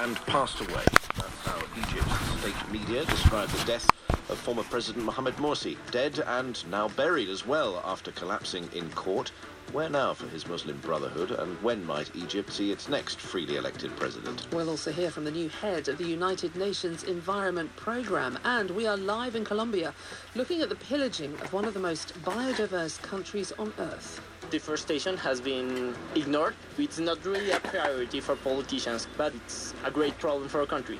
and passed away. That's how Egypt's state media described the death of former President Mohamed Morsi, dead and now buried as well after collapsing in court. Where now for his Muslim Brotherhood, and when might Egypt see its next freely elected president? We'll also hear from the new head of the United Nations Environment Programme, and we are live in Colombia, looking at the pillaging of one of the most biodiverse countries on Earth. Deforestation has been ignored. It's not really a priority for politicians, but it's a great problem for our country.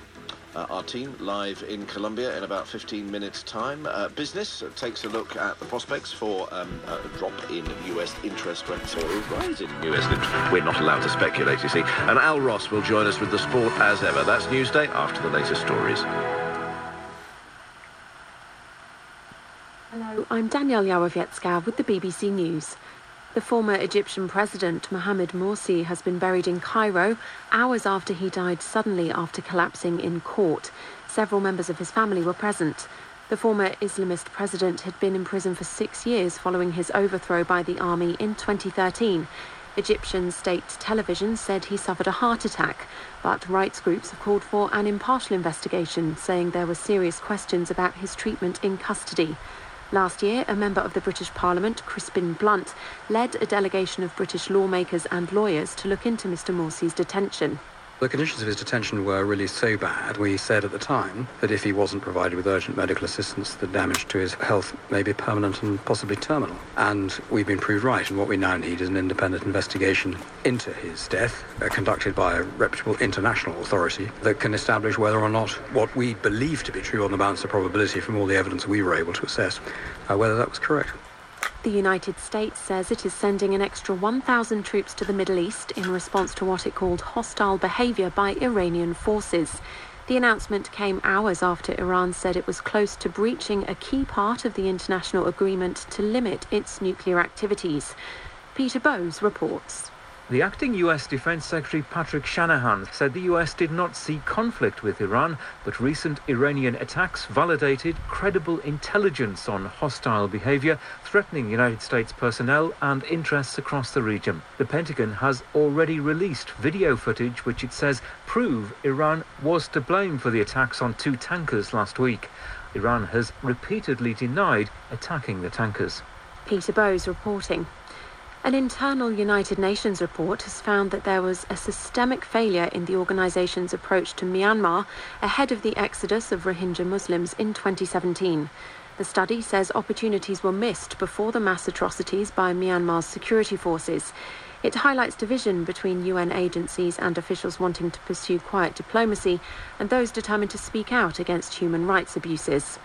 Uh, our team live in Colombia in about 15 minutes' time. Uh, business takes a look at the prospects for um, a drop in US interest rates or a rise in US interest. We're not allowed to speculate, you see. And Al Ross will join us with the sport as ever. That's Newsday after the latest stories. Hello, I'm Danielle Jalowiecka with the BBC News. The former Egyptian president Mohamed Morsi has been buried in Cairo hours after he died suddenly after collapsing in court. Several members of his family were present. The former Islamist president had been in prison for six years following his overthrow by the army in 2013. Egyptian state television said he suffered a heart attack, but rights groups have called for an impartial investigation, saying there were serious questions about his treatment in custody. Last year, a member of the British Parliament, Crispin Blunt, led a delegation of British lawmakers and lawyers to look into Mr Morsi's detention. The conditions of his detention were really so bad, we said at the time that if he wasn't provided with urgent medical assistance, the damage to his health may be permanent and possibly terminal. And we've been proved right, and what we now need is an independent investigation into his death, uh, conducted by a reputable international authority that can establish whether or not what we believe to be true on the balance of probability from all the evidence we were able to assess, uh, whether that was correct. The United States says it is sending an extra 1,000 troops to the Middle East in response to what it called hostile behaviour by Iranian forces. The announcement came hours after Iran said it was close to breaching a key part of the international agreement to limit its nuclear activities. Peter Bowes reports. The acting US Defense Secretary Patrick Shanahan said the US did not see conflict with Iran, but recent Iranian attacks validated credible intelligence on hostile behavior threatening United States personnel and interests across the region. The Pentagon has already released video footage which it says prove Iran was to blame for the attacks on two tankers last week. Iran has repeatedly denied attacking the tankers. Peter Bowes reporting. An internal United Nations report has found that there was a systemic failure in the organization's approach to Myanmar ahead of the exodus of Rohingya Muslims in 2017. The study says opportunities were missed before the mass atrocities by Myanmar's security forces. It highlights division between UN agencies and officials wanting to pursue quiet diplomacy and those determined to speak out against human rights abuses.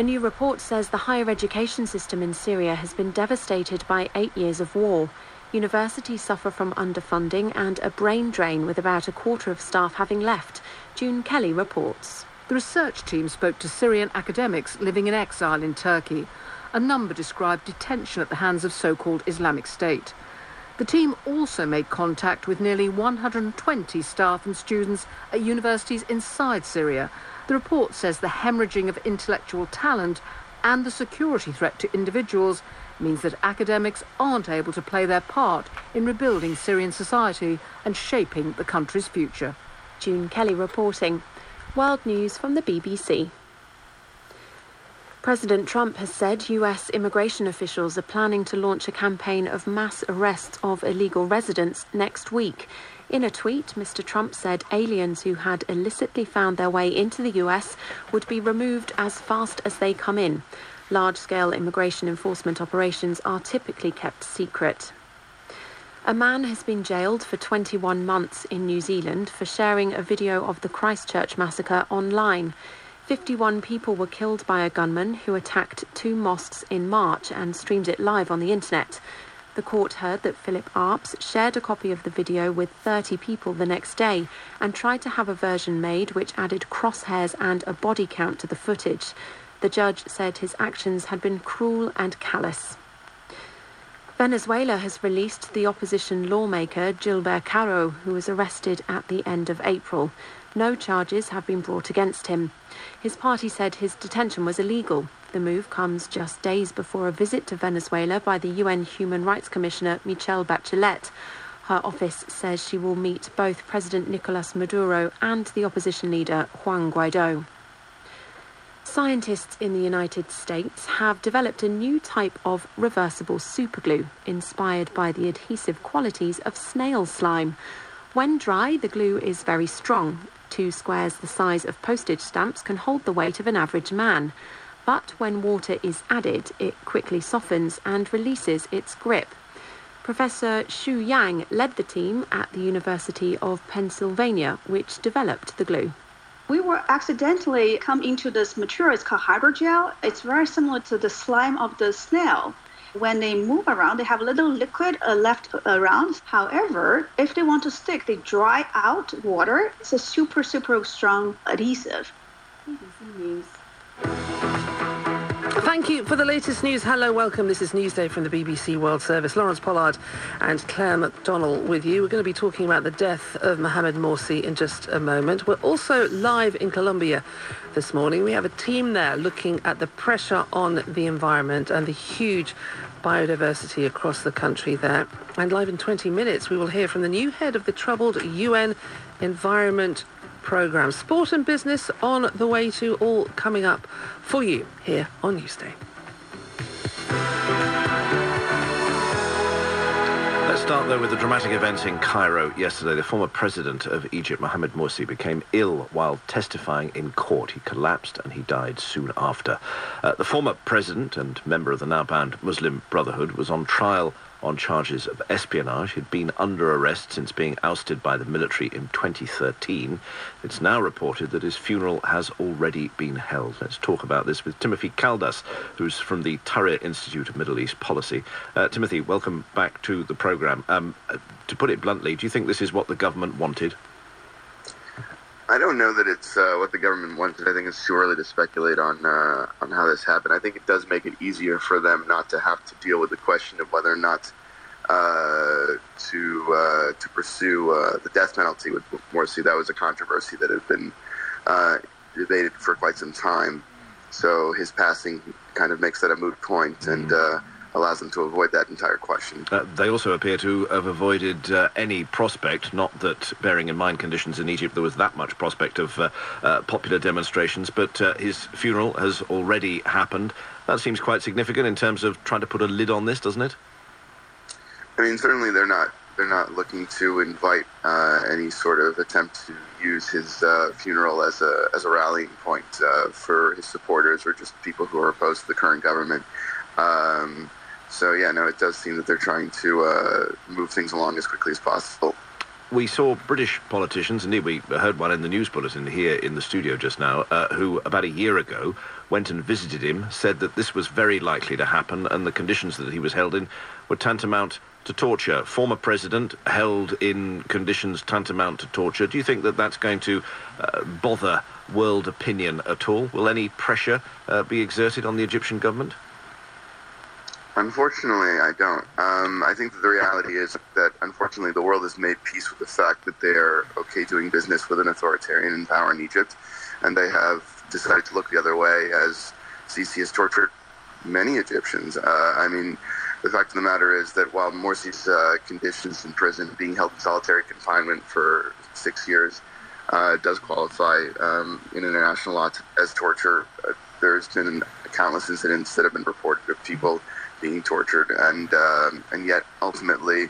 A new report says the higher education system in Syria has been devastated by eight years of war. Universities suffer from underfunding and a brain drain, with about a quarter of staff having left. June Kelly reports. The research team spoke to Syrian academics living in exile in Turkey. A number described detention at the hands of so called Islamic State. The team also made contact with nearly 120 staff and students at universities inside Syria the report says the hemorrhaging of intellectual talent and the security threat to individuals means that academics aren't able to play their part in rebuilding Syrian society and shaping the country's future. June Kelly reporting. World News from the BBC. President Trump has said US immigration officials are planning to launch a campaign of mass arrests of illegal residents next week. In a tweet, Mr. Trump said aliens who had illicitly found their way into the US would be removed as fast as they come in. Large scale immigration enforcement operations are typically kept secret. A man has been jailed for 21 months in New Zealand for sharing a video of the Christchurch massacre online. 51 people were killed by a gunman who attacked two mosques in March and streamed it live on the internet. The court heard that Philip Arps shared a copy of the video with 30 people the next day and tried to have a version made which added crosshairs and a body count to the footage. The judge said his actions had been cruel and callous. Venezuela has released the opposition lawmaker Gilbert Caro, who was arrested at the end of April. No charges have been brought against him. His party said his detention was illegal. The move comes just days before a visit to Venezuela by the UN Human Rights Commissioner Michelle Bachelet. Her office says she will meet both President Nicolas Maduro and the opposition leader Juan Guaido. Scientists in the United States have developed a new type of reversible superglue inspired by the adhesive qualities of snail slime. When dry, the glue is very strong. Two squares the size of postage stamps can hold the weight of an average man. But when water is added, it quickly softens and releases its grip. Professor Shu Yang led the team at the University of Pennsylvania, which developed the glue we were accidentally come into this material. It's called hydrogel. It's very similar to the slime of the snail. When they move around, they have a little liquid uh, left around. However, if they want to stick, they dry out water. It's a super, super strong adhesive. Thank you for the latest news. Hello, welcome. This is Newsday from the BBC World Service. Lawrence Pollard and Claire McDonnell with you. We're going to be talking about the death of Mohamed Morsi in just a moment. We're also live in Colombia this morning. We have a team there looking at the pressure on the environment and the huge biodiversity across the country there. And live in 20 minutes, we will hear from the new head of the troubled UN Environment programme. Sport and business on the way to all coming up for you here on Newsday. Let's start though with the dramatic events in Cairo yesterday. The former president of Egypt, Mohamed Morsi, became ill while testifying in court. He collapsed and he died soon after. Uh, the former president and member of the now banned Muslim Brotherhood was on trial on charges of espionage. He'd been under arrest since being ousted by the military in 2013. It's now reported that his funeral has already been held. Let's talk about this with Timothy Kaldas, who's from the Tahrir Institute of Middle East Policy. Uh, Timothy, welcome back to the programme. Um, uh, to put it bluntly, do you think this is what the government wanted? I don't know that it's uh, what the government wanted. I think it's too early to speculate on uh, on how this happened. I think it does make it easier for them not to have to deal with the question of whether or not uh, to uh, to pursue uh, the death penalty with Morsi. That was a controversy that had been uh, debated for quite some time. So his passing kind of makes that a moot point, and mm allows them to avoid that entire question. Uh, they also appear to have avoided uh, any prospect, not that, bearing in mind conditions in Egypt, there was that much prospect of uh, uh popular demonstrations, but uh, his funeral has already happened. That seems quite significant in terms of trying to put a lid on this, doesn't it? I mean, certainly they're not they're not looking to invite uh, any sort of attempt to use his funeral as a as a rallying point for his supporters or just people who are opposed to the current government. Um, so yeah, no, it does seem that they're trying to uh, move things along as quickly as possible. We saw British politicians, indeed we heard one in the news bulletin here in the studio just now, uh, who about a year ago went and visited him, said that this was very likely to happen and the conditions that he was held in were tantamount to torture. Former president held in conditions tantamount to torture. Do you think that that's going to uh, bother world opinion at all? Will any pressure uh, be exerted on the Egyptian government? Unfortunately, I don't. Um, I think that the reality is that unfortunately the world has made peace with the fact that they're okay doing business with an authoritarian in power in Egypt, and they have decided to look the other way as Sisi has tortured many Egyptians. Uh, I mean, the fact of the matter is that while Morsi's uh, conditions in prison, being held in solitary confinement for six years, uh, does qualify um, in international law as torture, uh, there's been countless incidents that have been reported of people being tortured, and um, and yet ultimately,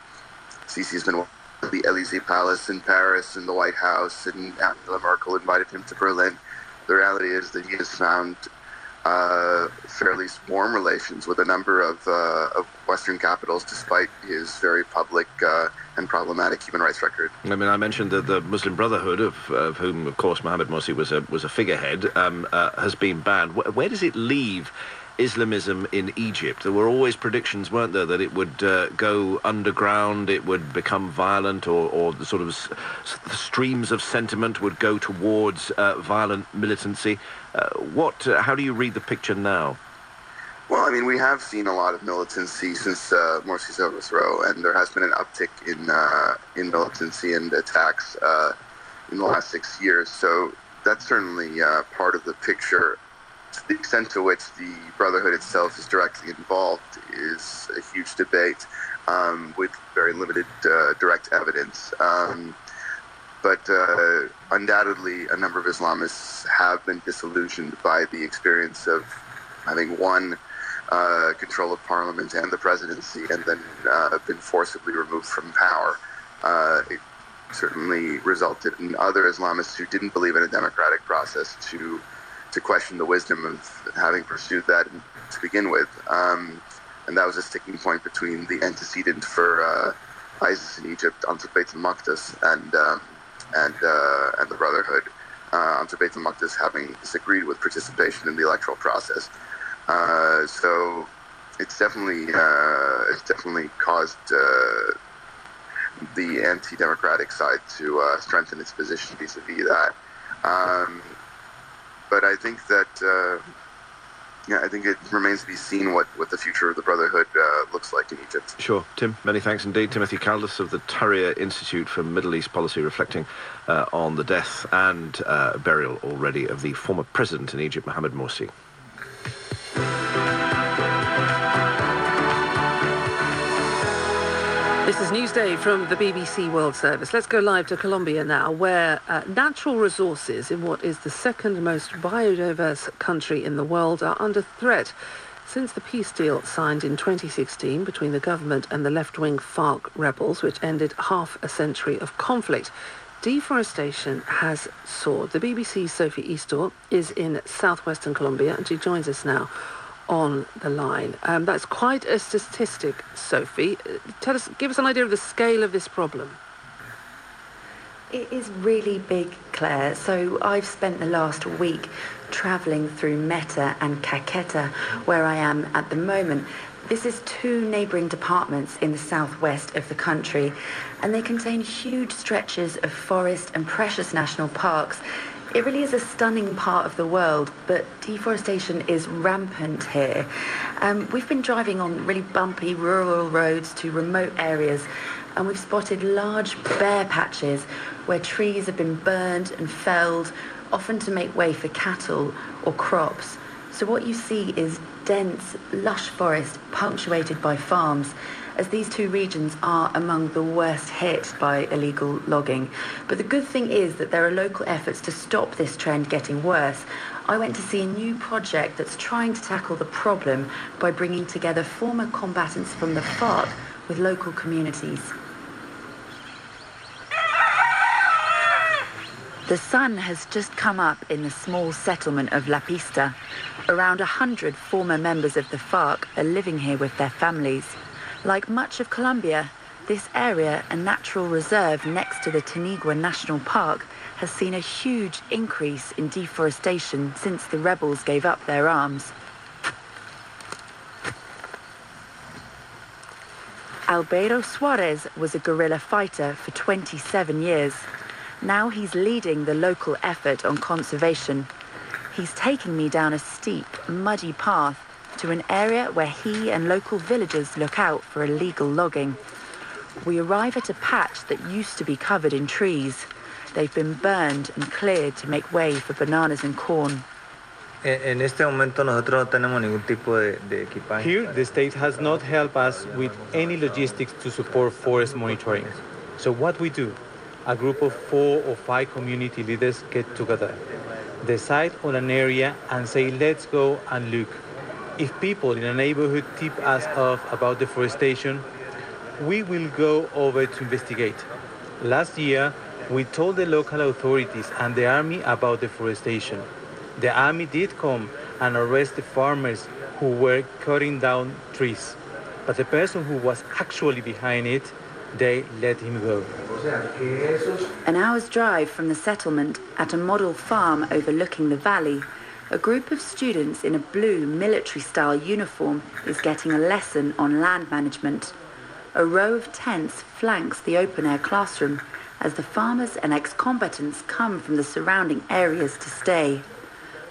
Sisi's been the Elysee Palace in Paris and the White House, and Angela Merkel invited him to Berlin. The reality is that he has found uh, fairly warm relations with a number of, uh, of Western capitals, despite his very public uh, and problematic human rights record. I mean, I mentioned that the Muslim Brotherhood, of, of whom, of course, Mohammed Morsi was a was a figurehead, um, uh, has been banned. Where does it leave? Islamism in Egypt. There were always predictions, weren't there, that it would uh, go underground, it would become violent, or, or the sort of streams of sentiment would go towards uh, violent militancy. Uh, what? How do you read the picture now? Well, I mean, we have seen a lot of militancy since Morsi's overthrow, and there has been an uptick in in militancy and attacks in the last six years. So that's certainly part of the picture the extent to which the Brotherhood itself is directly involved is a huge debate um, with very limited uh, direct evidence. Um, but uh, undoubtedly, a number of Islamists have been disillusioned by the experience of having won uh, control of parliament and the presidency and then uh, been forcibly removed from power. Uh, it certainly resulted in other Islamists who didn't believe in a democratic process to to question the wisdom of having pursued that to begin with. Um, and that was a sticking point between the antecedent for uh, ISIS in Egypt, Ansar Beit al-Maqdis, and um, and uh, and the Brotherhood. Uh, Ansar Beit al-Maqdis having disagreed with participation in the electoral process. Uh, so it's definitely uh, it's definitely caused uh, the anti-democratic side to uh, strengthen its position vis-a-vis that. Um, but I think that uh, yeah, I think it remains to be seen what, what the future of the Brotherhood uh, looks like in Egypt. Sure, Tim. Many thanks indeed, Timothy Kaldas of the Tahrir Institute for Middle East Policy, reflecting uh, on the death and uh, burial already of the former president in Egypt, Mohamed Morsi. This is Newsday from the BBC World Service. Let's go live to Colombia now, where uh, natural resources in what is the second most biodiverse country in the world are under threat. Since the peace deal signed in 2016 between the government and the left-wing FARC rebels, which ended half a century of conflict, deforestation has soared. The BBC's Sophie Eastaugh is in southwestern Colombia, and she joins us now on the line. Um, that's quite a statistic, Sophie. Uh, tell us, give us an idea of the scale of this problem. It is really big, Claire. So I've spent the last week travelling through Meta and Caqueta, where I am at the moment. This is two neighbouring departments in the southwest of the country, and they contain huge stretches of forest and precious national parks it really is a stunning part of the world, but deforestation is rampant here. Um, we've been driving on really bumpy rural roads to remote areas, and we've spotted large bare patches where trees have been burned and felled, often to make way for cattle or crops. So what you see is dense, lush forest punctuated by farms as these two regions are among the worst hit by illegal logging. But the good thing is that there are local efforts to stop this trend getting worse. I went to see a new project that's trying to tackle the problem by bringing together former combatants from the FARC with local communities. The sun has just come up in the small settlement of La Pista. Around a hundred former members of the FARC are living here with their families. Like much of Colombia, this area, a natural reserve next to the Tinigua National Park, has seen a huge increase in deforestation since the rebels gave up their arms. Albeiro Suarez was a guerrilla fighter for 27 years. Now he's leading the local effort on conservation. He's taking me down a steep, muddy path to an area where he and local villagers look out for illegal logging. We arrive at a patch that used to be covered in trees. They've been burned and cleared to make way for bananas and corn. Here, the state has not helped us with any logistics to support forest monitoring. So what we do, a group of four or five community leaders get together, decide on an area and say, let's go and look if people in a neighborhood tip us off about deforestation, we will go over to investigate. Last year, we told the local authorities and the army about deforestation. The army did come and arrest the farmers who were cutting down trees. But the person who was actually behind it, they let him go. An hour's drive from the settlement at a model farm overlooking the valley, a group of students in a blue military-style uniform is getting a lesson on land management. A row of tents flanks the open-air classroom as the farmers and ex-combatants come from the surrounding areas to stay.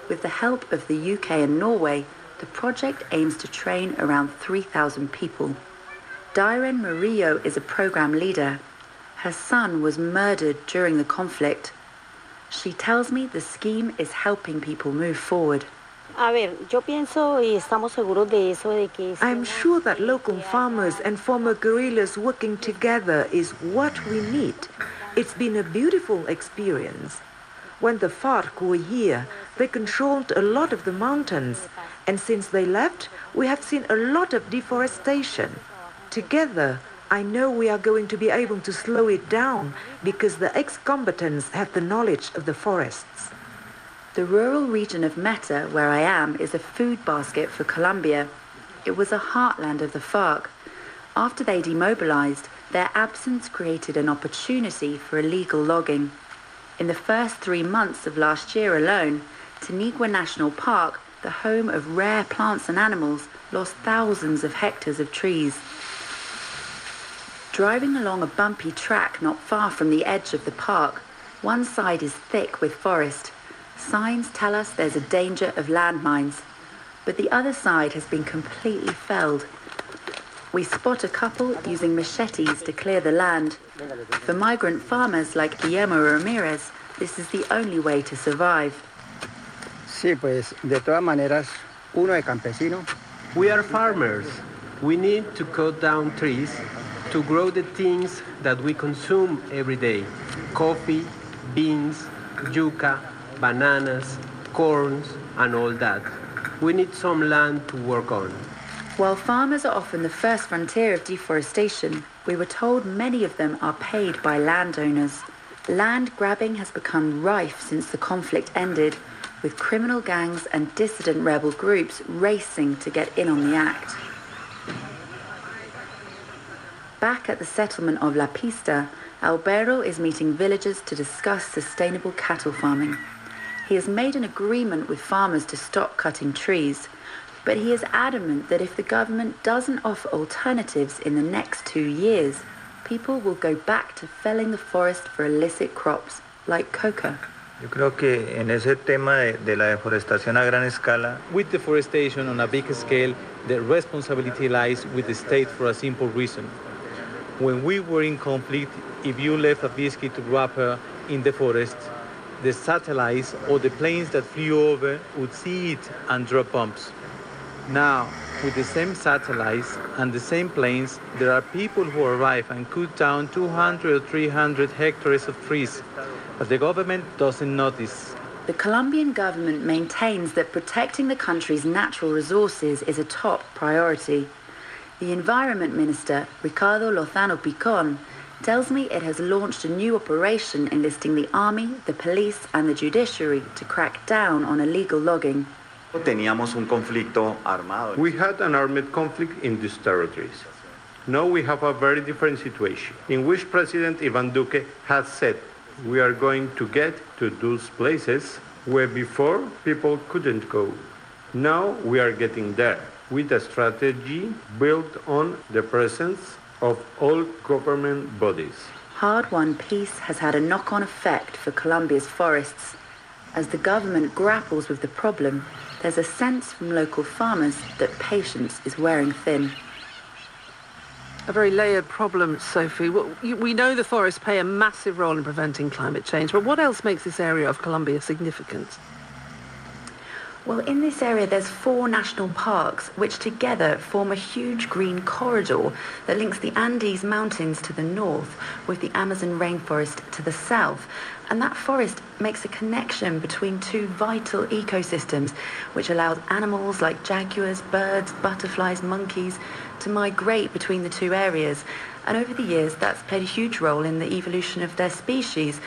With the help of the UK and Norway, the project aims to train around 3,000 people. Diren Murillo is a program leader. Her son was murdered during the conflict she tells me the scheme is helping people move forward. I'm sure that local farmers and former guerrillas working together is what we need. It's been a beautiful experience. When the FARC were here, they controlled a lot of the mountains, and since they left, we have seen a lot of deforestation. Together, I know we are going to be able to slow it down because the ex-combatants have the knowledge of the forests. The rural region of Meta, where I am, is a food basket for Colombia. It was a heartland of the FARC. After they demobilized, their absence created an opportunity for illegal logging. In the first three months of last year alone, Tinigua National Park, the home of rare plants and animals, lost thousands of hectares of trees. Driving along a bumpy track not far from the edge of the park, one side is thick with forest, Signs tell us there's a danger of landmines, but the other side has been completely felled. We spot a couple using machetes to clear the land. For migrant farmers like Guillermo Ramirez, this is the only way to survive. Sí, pues de todas maneras, uno es campesino. We are farmers. We need to cut down trees to grow the things that we consume every day. Coffee, beans, yuca, bananas, corns, and all that. We need some land to work on. While farmers are often the first frontier of deforestation, we were told many of them are paid by landowners. Land grabbing has become rife since the conflict ended, with criminal gangs and dissident rebel groups racing to get in on the act. Back at the settlement of La Pista, Albeiro is meeting villagers to discuss sustainable cattle farming. He has made an agreement with farmers to stop cutting trees, but he is adamant that if the government doesn't offer alternatives in the next two years, people will go back to felling the forest for illicit crops like coca. Yo creo que en ese tema de, de, la deforestación a gran escala, with deforestation on a big scale, the responsibility lies with the state for a simple reason. When we were in conflict, if you left a biscuit to wrapper uh, in the forest, the satellites or the planes that flew over would see it and drop bombs. Now, with the same satellites and the same planes, there are people who arrive and cut down 200 or 300 hectares of trees, but the government doesn't notice. The Colombian government maintains that protecting the country's natural resources is a top priority. The Environment Minister, Ricardo Lozano Picon, tells me it has launched a new operation enlisting the army, the police, and the judiciary to crack down on illegal logging. Teníamos un conflicto armado. We had an armed conflict in these territories. Now we have a very different situation in which President Ivan Duque has said we are going to get to those places where before people couldn't go. Now we are getting there with a strategy built on the presence of all government bodies. Hard-won peace has had a knock-on effect for Colombia's forests. As the government grapples with the problem, there's a sense from local farmers that patience is wearing thin. A very layered problem, Sophie. We know the forests play a massive role in preventing climate change, but what else makes this area of Colombia significant? Well, in this area, there's four national parks, which together form a huge green corridor that links the Andes Mountains to the north with the Amazon rainforest to the south. And that forest makes a connection between two vital ecosystems, which allows animals like jaguars, birds, butterflies, monkeys to migrate between the two areas. And over the years, that's played a huge role in the evolution of their species.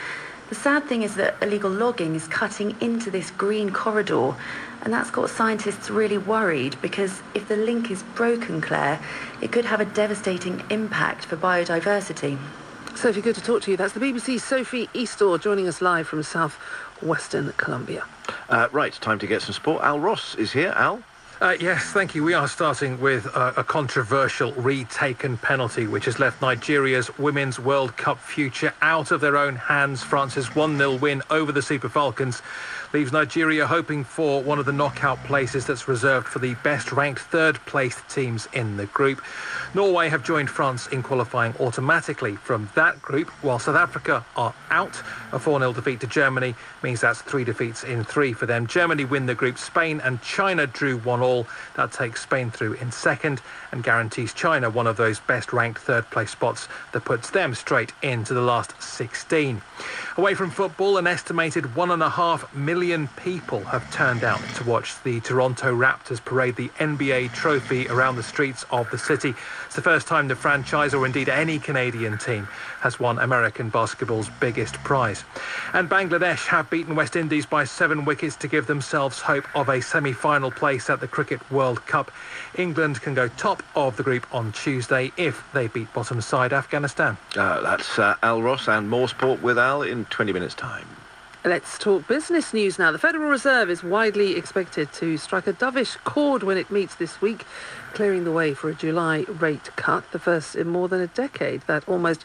The sad thing is that illegal logging is cutting into this green corridor, and that's got scientists really worried because if the link is broken, Claire, it could have a devastating impact for biodiversity. Sophie, good to talk to you. That's the BBC's Sophie Eastaugh joining us live from south western Colombia. Uh, right, time to get some sport. Al Ross is here. Al? Uh, yes, thank you. We are starting with a, a controversial retaken penalty, which has left Nigeria's Women's World Cup future out of their own hands. France's 1 0 win over the Super Falcons leaves Nigeria hoping for one of the knockout places that's reserved for the best-ranked third-placed teams in the group. Norway have joined France in qualifying automatically from that group, while South Africa are out. A 4-0 defeat to Germany means that's three defeats in three for them. Germany win the group. Spain and China drew one all. That takes Spain through in second and guarantees China one of those best-ranked third-place spots that puts them straight into the last 16. Away from football, an estimated one and a half million people have turned out to watch the Toronto Raptors parade the NBA trophy around the streets of the city. It's the first time the franchise, or indeed any Canadian team, has won American basketball's biggest prize. And Bangladesh have beaten West Indies by seven wickets to give themselves hope of a semi-final place at the Cricket World Cup. England can go top of the group on Tuesday if they beat bottom side Afghanistan. Uh, that's uh, Al Ross and more sport with Al in 20 minutes' time. Let's talk business news now. The Federal Reserve is widely expected to strike a dovish chord when it meets this week, clearing the way for a July rate cut, the first in more than a decade. That almost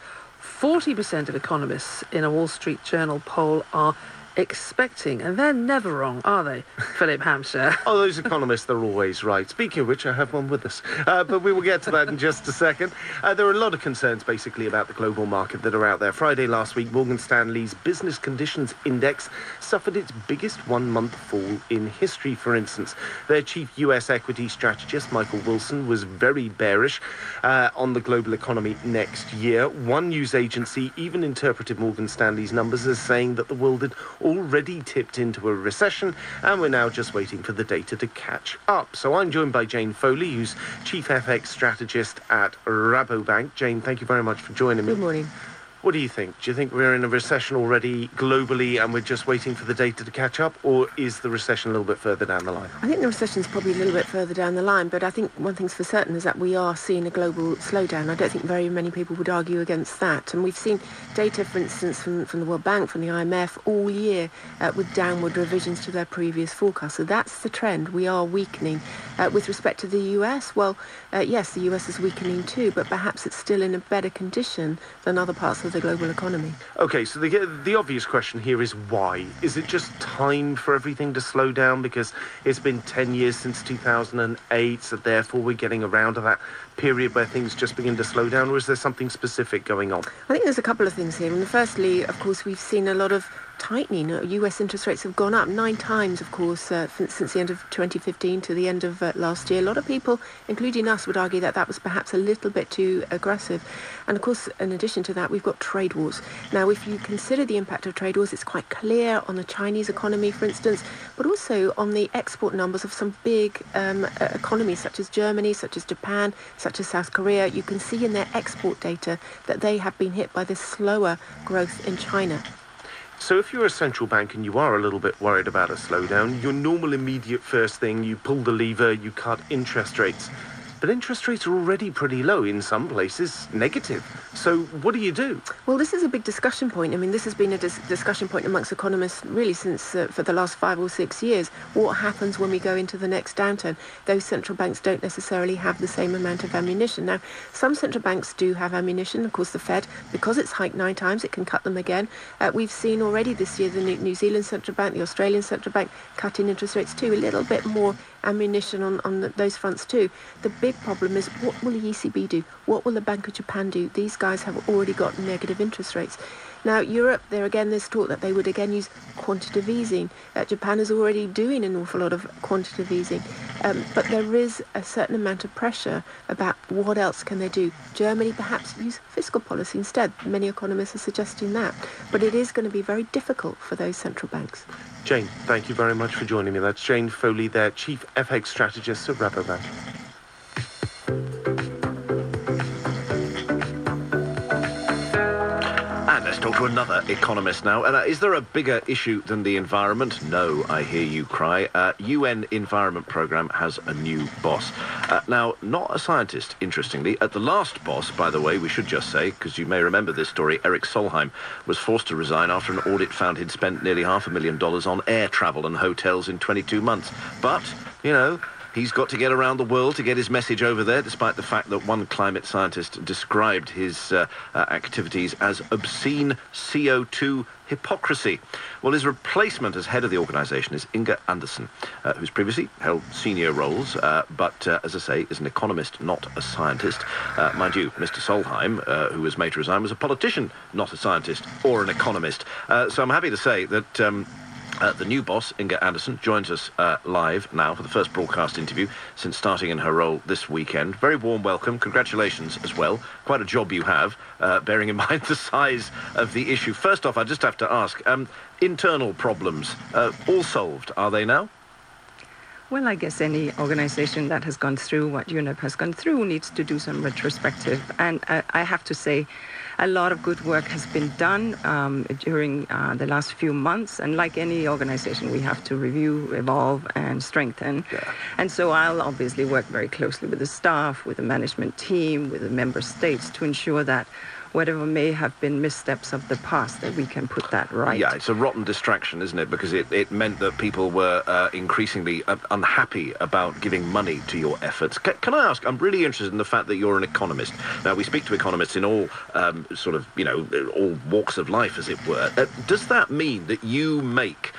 40% of economists in a Wall Street Journal poll are expecting, and they're never wrong, are they, Philip Hampsheir? oh, those economists, they're always right. Speaking of which, I have one with us. Uh, but we will get to that in just a second. Uh, there are a lot of concerns, basically, about the global market that are out there. Friday last week, Morgan Stanley's Business Conditions Index suffered its biggest one-month fall in history, for instance. Their chief U.S. equity strategist, Michael Wilson, was very bearish uh, on the global economy next year. One news agency even interpreted Morgan Stanley's numbers as saying that the world had already tipped into a recession, and we're now just waiting for the data to catch up. So I'm joined by Jane Foley, who's Chief FX Strategist at Rabobank. Jane, thank you very much for joining me. Good morning. What do you think? Do you think we're in a recession already globally and we're just waiting for the data to catch up, or is the recession a little bit further down the line? I think the recession is probably a little bit further down the line, but I think one thing's for certain is that we are seeing a global slowdown. I don't think very many people would argue against that. And we've seen data, for instance, from, from the World Bank, from the IMF, all year uh, with downward revisions to their previous forecast. So that's the trend. We are weakening. Uh, with respect to the US, well, uh, yes, the US is weakening too, but perhaps it's still in a better condition than other parts of the global economy. Okay, so the, the obvious question here is why? Is it just time for everything to slow down because it's been 10 years since 2008, so therefore we're getting around to that period where things just begin to slow down, or is there something specific going on? I think there's a couple of things here. And firstly, of course, we've seen a lot of tightening. US interest rates have gone up nine times, of course, uh, since the end of 2015 to the end of uh, last year. A lot of people, including us, would argue that that was perhaps a little bit too aggressive. And of course, in addition to that, we've got trade wars. Now, if you consider the impact of trade wars, it's quite clear on the Chinese economy, for instance, but also on the export numbers of some big um, economies, such as Germany, such as Japan, such as South Korea. You can see in their export data that they have been hit by this slower growth in China. So if you're a central bank and you are a little bit worried about a slowdown, your normal immediate first thing, you pull the lever, you cut interest rates. But interest rates are already pretty low, in some places negative. So what do you do? Well, this is a big discussion point. I mean, this has been a dis- discussion point amongst economists really since uh, for the last five or six years. What happens when we go into the next downturn? Those central banks don't necessarily have the same amount of ammunition. Now, some central banks do have ammunition. Of course, the Fed, because it's hiked nine times, it can cut them again. Uh, we've seen already this year the New Zealand central bank, the Australian central bank cutting interest rates too, a little bit more ammunition on, on the, those fronts too. The big problem is what will the ECB do? What will the Bank of Japan do? These guys have already got negative interest rates. Now, Europe, there again, there's talk that they would again use quantitative easing. Uh, Japan is already doing an awful lot of quantitative easing. Um, but there is a certain amount of pressure about what else can they do. Germany perhaps use fiscal policy instead. Many economists are suggesting that. But it is going to be very difficult for those central banks. Jane, thank you very much for joining me. That's Jane Foley, their Chief FX Strategist at Rabobank. Let's talk to another economist now. Uh, is there a bigger issue than the environment? No, I hear you cry. Uh, UN Environment Programme has a new boss. Uh, now, not a scientist, interestingly. At the last boss, by the way, we should just say, because you may remember this story, Eric Solheim was forced to resign after an audit found he'd spent nearly half a million dollars on air travel and hotels in 22 months. But, you know, He's got to get around the world to get his message over there, despite the fact that one climate scientist described his uh, uh, activities as obscene CO2 hypocrisy. Well, his replacement as head of the organisation is Inger Andersen, uh, who's previously held senior roles, uh, but uh, as I say, is an economist, not a scientist. Uh, mind you, Mr. Solheim, uh, who was made to resign, was a politician, not a scientist or an economist. Uh, so I'm happy to say that. Um, uh, the new boss, Inger Andersen, joins us uh, live now for the first broadcast interview since starting in her role this weekend. Very warm welcome. Congratulations as well. Quite a job you have, uh, bearing in mind the size of the issue. First off, I just have to ask um, internal problems, uh, all solved, are they now? Well, I guess any organization that has gone through what UNEP has gone through needs to do some retrospective. And uh, I have to say, a lot of good work has been done um, during uh, the last few months. And like any organization, we have to review, evolve, and strengthen. Yeah. And so I'll obviously work very closely with the staff, with the management team, with the member states to ensure that whatever may have been missteps of the past, that we can put that right. Yeah, it's a rotten distraction, isn't it? Because it, it meant that people were uh, increasingly uh, unhappy about giving money to your efforts. C- can I ask? I'm really interested in the fact that you're an economist. Now, we speak to economists in all um, sort of, you know, all walks of life, as it were. Uh, does that mean that you make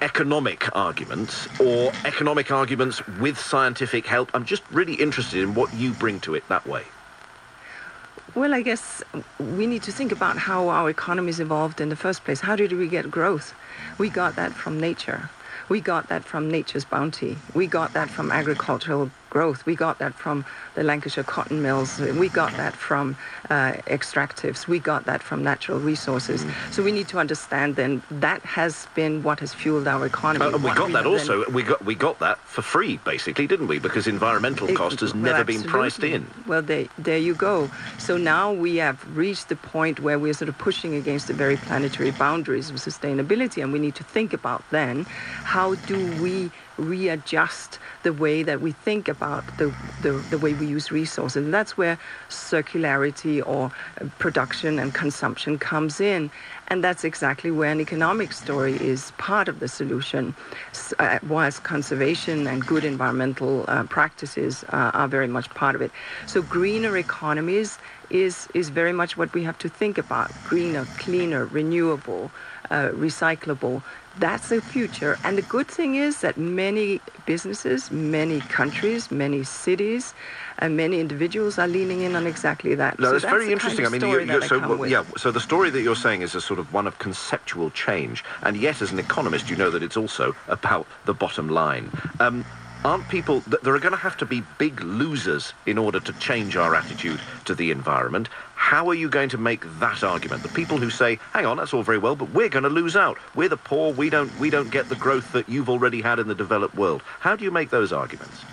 economic arguments or economic arguments with scientific help? I'm just really interested in what you bring to it that way. Well, I guess we need to think about how our economies evolved in the first place. How did we get growth? We got that from nature. We got that from nature's bounty. We got that from agricultural growth. We got that from the Lancashire cotton mills. We got that from uh, extractives. We got that from natural resources. So we need to understand then that has been what has fueled our economy. Uh, and we got that have then- also. We got we got that for free, basically, didn't we? Because environmental It- cost has well, never been priced in. Well, there, there you go. So now we have reached the point where we're sort of pushing against the very planetary boundaries of sustainability, and we need to think about then how do we readjust the way that we think about the, the, the way we use resources. And that's where circularity or uh, production and consumption comes in. And that's exactly where an economic story is part of the solution, uh, whilst conservation and good environmental uh, practices uh, are very much part of it. So greener economies is, is very much what we have to think about. Greener, cleaner, renewable, uh, recyclable. That's the future. And the good thing is that many businesses, many countries, many cities, and many individuals are leaning in on exactly that. No, so that's, very the kind interesting. of I mean, story you, you, that I so well, yeah. So the story that you're saying is a sort of one of conceptual change, and yet, as an economist, you know that it's also about the bottom line. Um, aren't people? th- There are going to have to be big losers in order to change our attitude to the environment. How are you going to make that argument? The people who say, "Hang on, that's all very well, but we're going to lose out. We're the poor. We don't. We don't get the growth that you've already had in the developed world." How do you make those arguments?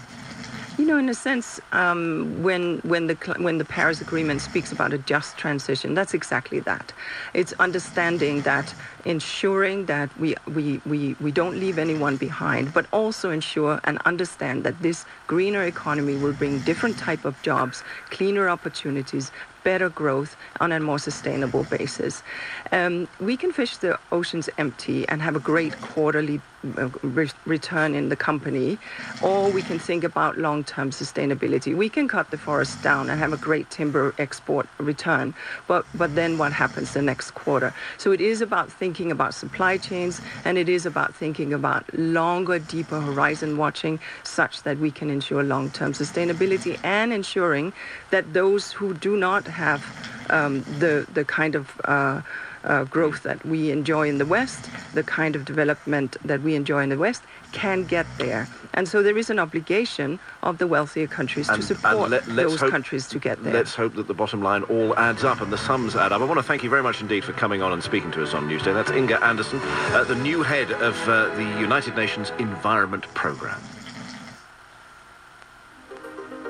You know, in a sense, um, when when the when the Paris Agreement speaks about a just transition, that's exactly that. It's understanding that, ensuring that we we, we, we don't leave anyone behind, but also ensure and understand that this greener economy will bring different type of jobs, cleaner opportunities, better growth on a more sustainable basis. Um, we can fish the oceans empty and have a great quarterly re- return in the company, or we can think about long-term sustainability. We can cut the forest down and have a great timber export return, but but then what happens the next quarter? So it is about thinking about supply chains, and it is about thinking about longer, deeper horizon watching, such that we can ensure long-term sustainability and ensuring that those who do not have um, the the kind of uh, uh, growth that we enjoy in the West, the kind of development that we enjoy in the West, can get there. And so there is an obligation of the wealthier countries to support let- those hope- countries to get there. Let's hope that the bottom line all adds up and the sums add up. I want to thank you very much indeed for coming on and speaking to us on Newsday. That's Inger Andersen, uh, the new head of uh, the United Nations Environment Programme.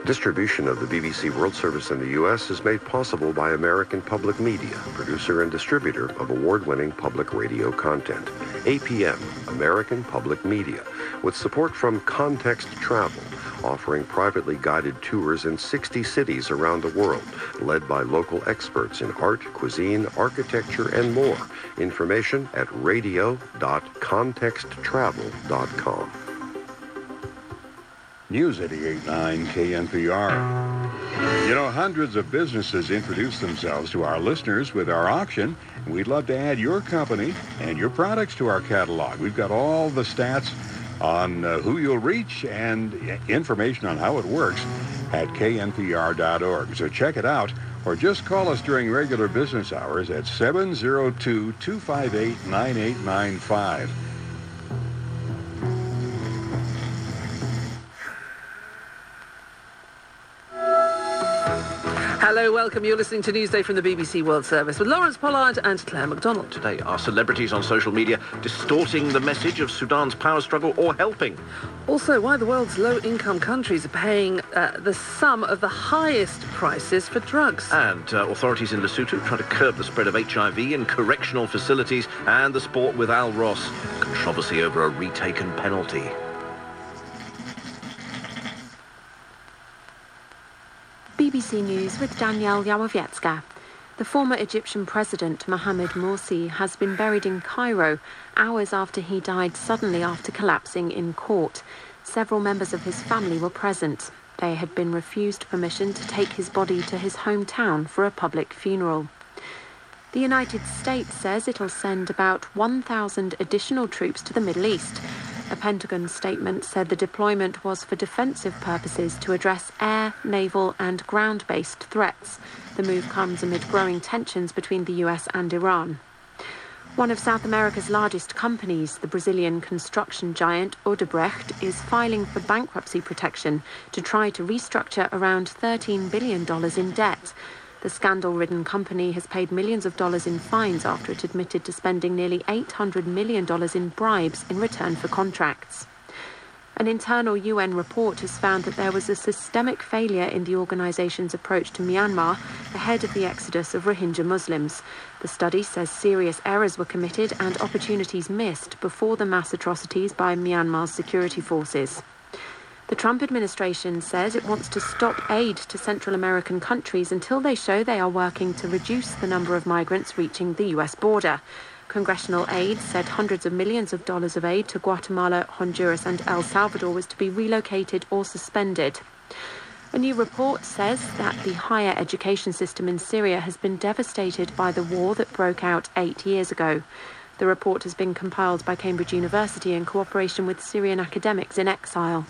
Distribution of the BBC World Service in the U.S. is made possible by American Public Media, producer and distributor of award-winning public radio content. APM, American Public Media, with support from Context Travel, offering privately guided tours in 60 cities around the world, led by local experts in art, cuisine, architecture, and more. Information at radio.contexttravel.com. News 88.9 KNPR. You know, hundreds of businesses introduce themselves to our listeners with our auction. We'd love to add your company and your products to our catalog. We've got all the stats on uh, who you'll reach and information on how it works at knpr.org. So check it out or just call us during regular business hours at 702-258-9895. Hello, welcome. You're listening to Newsday from the BBC World Service with Lawrence Pollard and Claire McDonald. Today, are celebrities on social media distorting the message of Sudan's power struggle or helping? Also, why the world's low-income countries are paying uh, the sum of the highest prices for drugs. And uh, authorities in Lesotho try to curb the spread of HIV in correctional facilities and the sport with Al Ross. Controversy over a retaken penalty. BBC News with Danielle Jalowiecka. The former Egyptian president Mohamed Morsi has been buried in Cairo hours after he died suddenly after collapsing in court. Several members of his family were present. They had been refused permission to take his body to his hometown for a public funeral. The United States says it'll send about 1,000 additional troops to the Middle East. A Pentagon statement said the deployment was for defensive purposes to address air, naval, and ground based threats. The move comes amid growing tensions between the US and Iran. One of South America's largest companies, the Brazilian construction giant Odebrecht, is filing for bankruptcy protection to try to restructure around $13 billion in debt. The scandal ridden company has paid millions of dollars in fines after it admitted to spending nearly $800 million in bribes in return for contracts. An internal UN report has found that there was a systemic failure in the organization's approach to Myanmar ahead of the exodus of Rohingya Muslims. The study says serious errors were committed and opportunities missed before the mass atrocities by Myanmar's security forces. The Trump administration says it wants to stop aid to Central American countries until they show they are working to reduce the number of migrants reaching the U.S. border. Congressional aid said hundreds of millions of dollars of aid to Guatemala, Honduras, and El Salvador was to be relocated or suspended. A new report says that the higher education system in Syria has been devastated by the war that broke out eight years ago. The report has been compiled by Cambridge University in cooperation with Syrian academics in exile.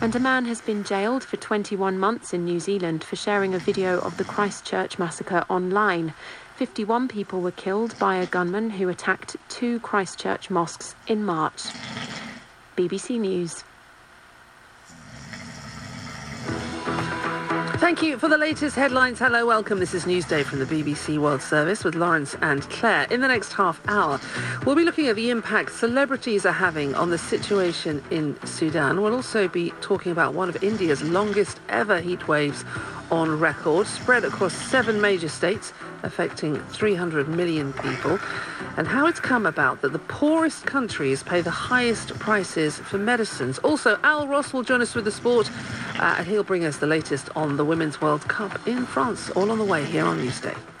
And a man has been jailed for 21 months in New Zealand for sharing a video of the Christchurch massacre online. 51 people were killed by a gunman who attacked two Christchurch mosques in March. BBC News. Thank you for the latest headlines. Hello, welcome. This is Newsday from the BBC World Service with Lawrence and Claire. In the next half hour, we'll be looking at the impact celebrities are having on the situation in Sudan. We'll also be talking about one of India's longest ever heat waves on record, spread across seven major states, affecting 300 million people, and how it's come about that the poorest countries pay the highest prices for medicines. Also, Al Ross will join us with the sport, uh, and he'll bring us the latest on the Women's World Cup in France, all on the way here on Newsday.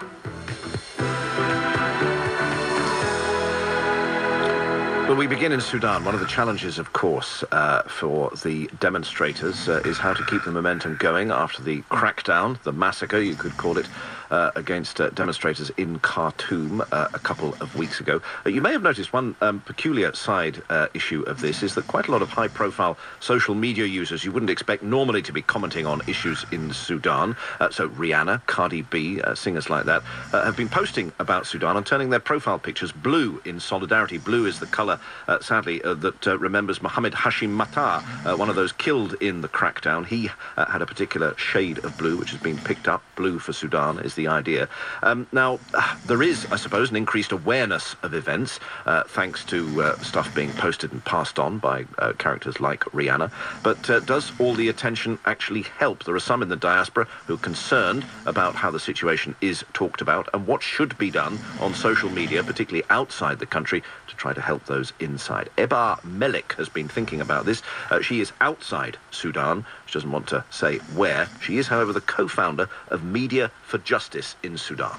Well, we begin in Sudan. One of the challenges, of course, uh, for the demonstrators uh, is how to keep the momentum going after the crackdown, the massacre, you could call it, uh, against uh, demonstrators in Khartoum uh, a couple of weeks ago. Uh, you may have noticed one um, peculiar side uh, issue of this is that quite a lot of high-profile social media users you wouldn't expect normally to be commenting on issues in Sudan, so Rihanna, Cardi B, singers like that, have been posting about Sudan and turning their profile pictures blue in solidarity. Blue is the colour, sadly, that remembers Mohammed Hashim Matar, one of those killed in the crackdown. He had a particular shade of blue, which has been picked up. Blue for Sudan is the idea. Um, now, there is, I suppose, an increased awareness of events uh, thanks to uh, stuff being posted and passed on by uh, characters like Rihanna. But uh, does all the attention actually help? There are some in the diaspora who are concerned about how the situation is talked about and what should be done on social media, particularly outside the country, to try to help those inside. Ebar Melik has been thinking about this. Uh, she is outside Sudan. She doesn't want to say where. She is, however, the co-founder of Media for Justice in Sudan.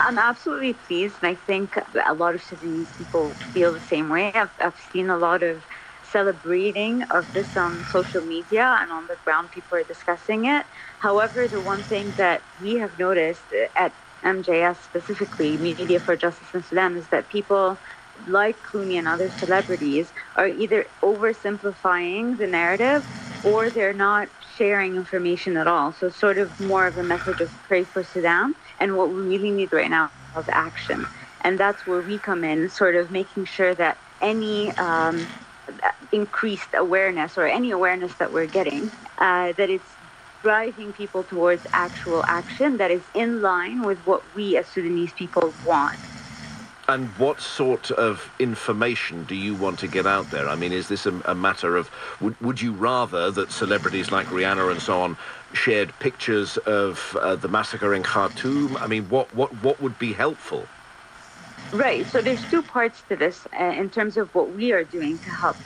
I'm absolutely pleased, and I think a lot of Sudanese people feel the same way. I've, I've seen a lot of celebrating of this on social media and on the ground people are discussing it. However, the one thing that we have noticed at MJS specifically, Media for Justice in Sudan, is that people like Clooney and other celebrities are either oversimplifying the narrative or they're not sharing information at all. So sort of more of a message of pray for Sudan. And what we really need right now is action. And that's where we come in, sort of making sure that any um, increased awareness or any awareness that we're getting, uh, that it's driving people towards actual action that is in line with what we as Sudanese people want. And what sort of information do you want to get out there? I mean, is this a, a matter of would, would you rather that celebrities like Rihanna and so on shared pictures of uh, the massacre in Khartoum? I mean, what, what, what would be helpful? Right. So there's two parts to this uh, in terms of what we are doing to help.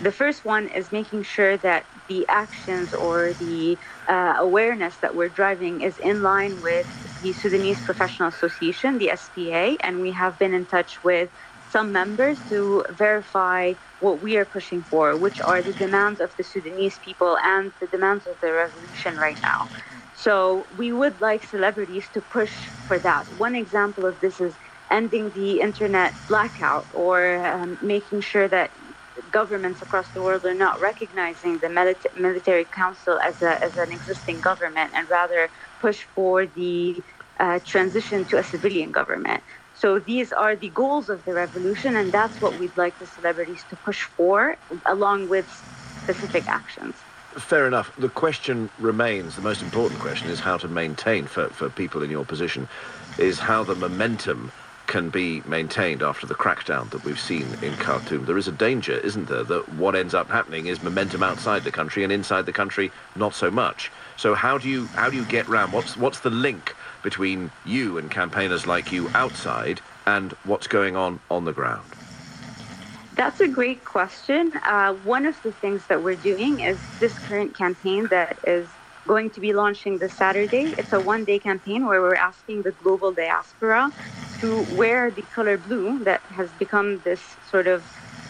The first one is making sure that the actions or the uh, awareness that we're driving is in line with the Sudanese Professional Association, the SPA, and we have been in touch with some members to verify what we are pushing for, which are the demands of the Sudanese people and the demands of the revolution right now. So we would like celebrities to push for that. One example of this is ending the internet blackout or um, making sure that governments across the world are not recognizing the milita- military council as, a, as an existing government and rather push for the uh, transition to a civilian government. So these are the goals of the revolution, and that's what we'd like the celebrities to push for, along with specific actions. Fair enough. The question remains, the most important question is how to maintain, for, for people in your position, is how the momentum can be maintained after the crackdown that we've seen in Khartoum. There is a danger, isn't there, that what ends up happening is momentum outside the country and inside the country not so much. So how do you how do you get round? What's what's the link between you and campaigners like you outside and what's going on on the ground? That's a great question. Uh, one of the things that we're doing is this current campaign that is going to be launching this Saturday. It's a one day campaign where we're asking the global diaspora to wear the color blue that has become this sort of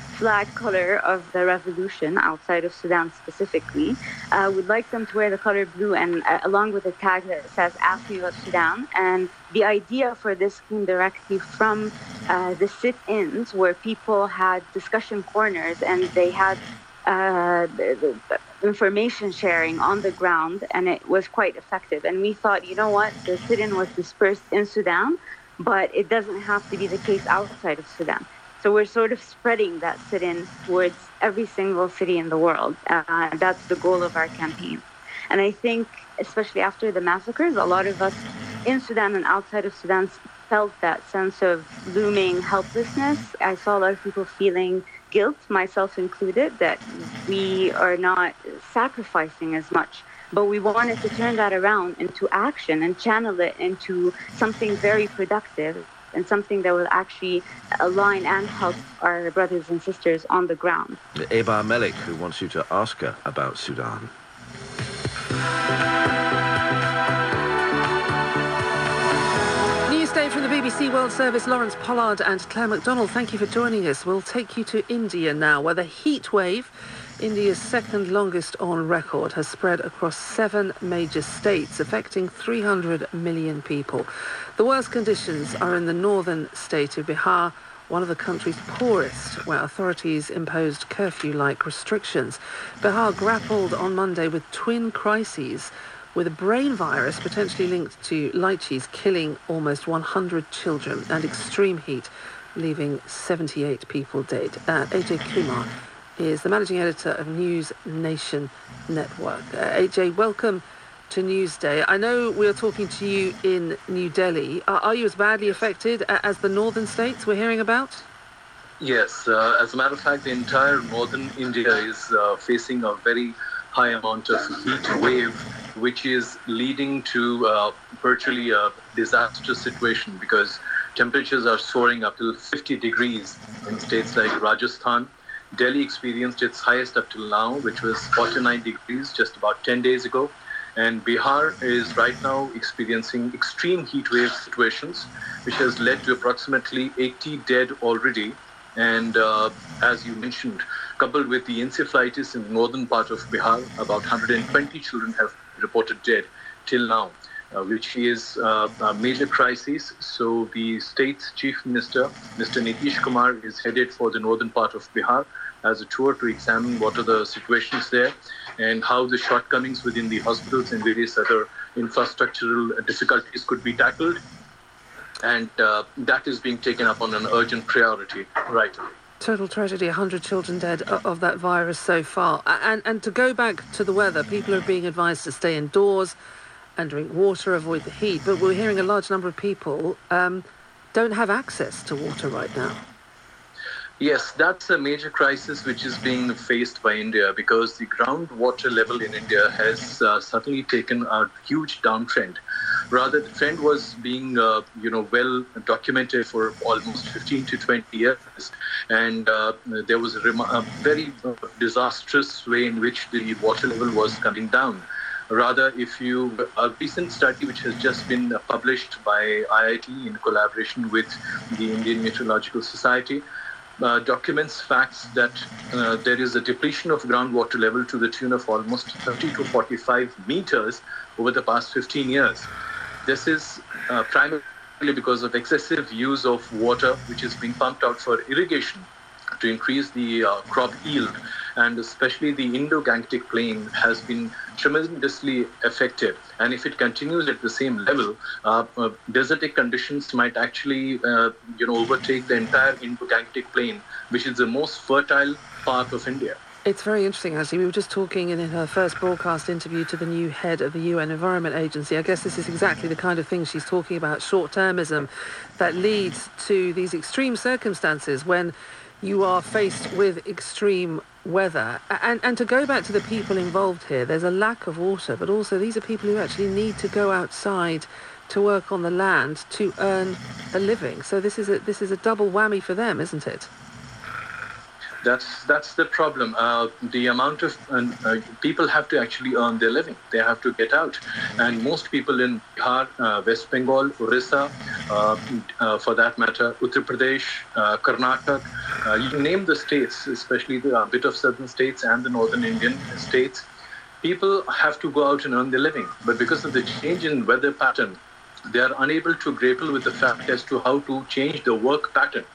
flag color of the revolution outside of Sudan specifically. Uh, we'd like them to wear the color blue and uh, along with a tag that says Ask Me About Sudan. And the idea for this came directly from uh, the sit-ins where people had discussion corners and they had uh, information sharing on the ground and it was quite effective. And we thought, you know what, the sit-in was dispersed in Sudan, but it doesn't have to be the case outside of Sudan. So we're sort of spreading that sit-in towards every single city in the world. Uh, that's the goal of our campaign. And I think, especially after the massacres, a lot of us in Sudan and outside of Sudan felt that sense of looming helplessness. I saw a lot of people feeling guilt, myself included, that we are not sacrificing as much. But we wanted to turn that around into action and channel it into something very productive and something that will actually align and help our brothers and sisters on the ground. Eba Melik, who wants you to ask her about Sudan. BBC World Service, Lawrence Pollard and Claire McDonald, thank you for joining us. We'll take you to India now, where the heat wave India's second longest on record has spread across seven major states, affecting 300 million people. The worst conditions are in the northern state of Bihar, one of the country's poorest, where authorities imposed curfew-like restrictions. Bihar grappled on Monday with twin crises, with a brain virus potentially linked to lychees killing almost 100 children and extreme heat leaving 78 people dead. Uh, AJ Kumar is the managing editor of News Nation Network. Uh, AJ, welcome to Newsday. I know we are talking to you in New Delhi. Are, are you as badly affected as the northern states we're hearing about? Yes, uh, as a matter of fact, the entire northern India is uh, facing a very high amount of heat wave, which is leading to uh, virtually a disastrous situation because temperatures are soaring up to 50 degrees in states like Rajasthan, Delhi experienced its highest up till now, which was 49 degrees just about 10 days ago. And Bihar is right now experiencing extreme heat wave situations, which has led to approximately 80 dead already And uh, as you mentioned, coupled with the encephalitis in the northern part of Bihar, about 120 children have reported dead till now. Uh, which is uh, a major crisis. So the state's chief minister, Mr. Nitish Kumar, is headed for the northern part of Bihar as a tour to examine what are the situations there and how the shortcomings within the hospitals and various other infrastructural difficulties could be tackled. And uh, that is being taken up on an urgent priority right away. Total tragedy, 100 children dead of that virus so far. And, and to go back to the weather, people are being advised to stay indoors and drink water, avoid the heat. But we're hearing a large number of people um, don't have access to water right now. Yes, that's a major crisis which is being faced by India because the groundwater level in India has uh, suddenly taken a huge downtrend. Rather, the trend was being, uh, you know, well documented for almost 15 to 20 years, and uh, there was a, rem- a very disastrous way in which the water level was coming down. Rather, if you a recent study which has just been published by IIT in collaboration with the Indian Meteorological Society uh, documents facts that uh, there is a depletion of groundwater level to the tune of almost 30 to 45 meters over the past 15 years. This is uh, primarily because of excessive use of water which is being pumped out for irrigation to increase the uh, crop yield and especially the Indo-Gangetic plain has been tremendously affected. And if it continues at the same level, uh, uh, desertic conditions might actually, uh, you know, overtake the entire Indo-Gangetic plain, which is the most fertile part of India. It's very interesting, actually. We were just talking in her first broadcast interview to the new head of the UN Environment Agency. I guess this is exactly the kind of thing she's talking about short termism that leads to these extreme circumstances when you are faced with extreme weather. And, and to go back to the people involved here, there's a lack of water, but also these are people who actually need to go outside to work on the land to earn a living. So this is a, this is a double whammy for them, isn't it? That's that's the problem. Uh, the amount of uh, people have to actually earn their living. They have to get out, and most people in Bihar, uh, West Bengal, Orissa, uh, uh, for that matter, Uttar Pradesh, uh, Karnataka, you name the states, especially the bit of southern states and the northern Indian states. People have to go out and earn their living, but because of the change in weather pattern, they are unable to grapple with the fact as to how to change the work pattern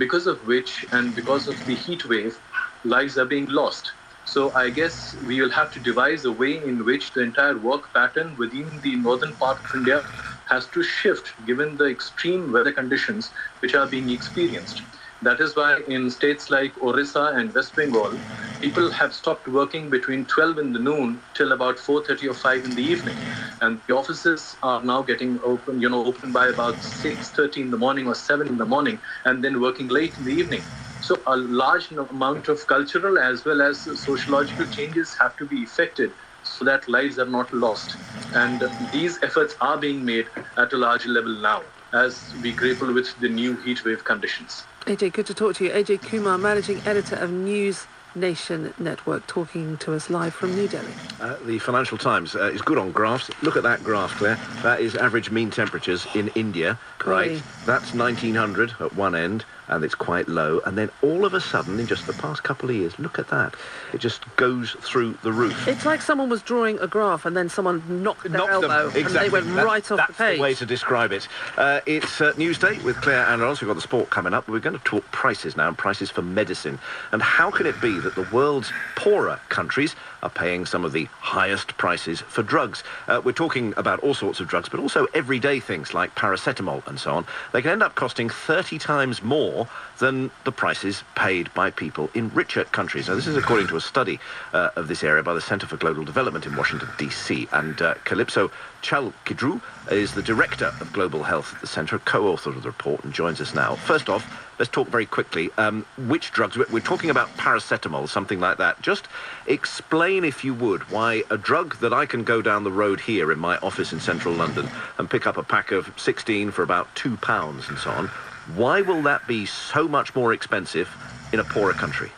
because of which and because of the heat wave, lives are being lost. So I guess we will have to devise a way in which the entire work pattern within the northern part of India has to shift given the extreme weather conditions which are being experienced. That is why in states like Orissa and West Bengal, people have stopped working between 12 in the noon till about 4:30 or 5 in the evening, and the offices are now getting open, you know, open by about 6:30 in the morning or 7 in the morning, and then working late in the evening. So a large amount of cultural as well as sociological changes have to be effected so that lives are not lost. And these efforts are being made at a large level now as we grapple with the new heat wave conditions. AJ, good to talk to you. AJ Kumar, managing editor of News Nation Network, talking to us live from New Delhi. Uh, the Financial Times uh, is good on graphs. Look at that graph, Claire. That is average mean temperatures in India, right? That's 1900 at one end and it's quite low. And then all of a sudden, in just the past couple of years, look at that. It just goes through the roof. It's like someone was drawing a graph and then someone knocked their Knocked elbow them. Exactly. and they went That- right off the page. that's the way to describe it. Uh, it's uh, Newsday with Claire Anaros. We've got the sport coming up. We're going to talk prices now, and prices for medicine. And how can it be that the world's poorer countries are paying some of the highest prices for drugs? Uh, we're talking about all sorts of drugs, but also everyday things like paracetamol and so on. They can end up costing 30 times more than the prices paid by people in richer countries. Now, this is according to a study uh, of this area by the Center for Global Development in Washington, D.C. And uh, Kalipso Chalkidou is the director of global health at the center, co-author of the report, and joins us now. First off, let's talk very quickly. Um, which drugs? We're, talking about paracetamol, something like that. Just explain, if you would, why a drug that I can go down the road here in my office in central London and pick up a pack of 16 for about two pounds and so on. Why will that be so much more expensive in a poorer country?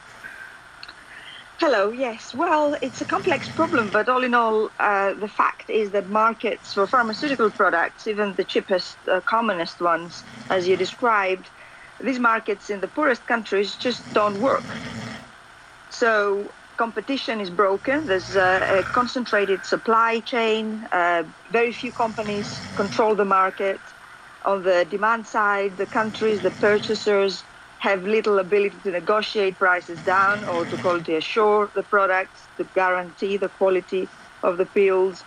Hello, yes. Well, it's a complex problem, but all in all, uh, the fact is that markets for pharmaceutical products, even the cheapest, uh, commonest ones, as you described, these markets in the poorest countries just don't work. So competition is broken. There's a, a concentrated supply chain. Uh, very few companies control the market. On the demand side, the countries, the purchasers have little ability to negotiate prices down or to quality assure the products, to guarantee the quality of the pills.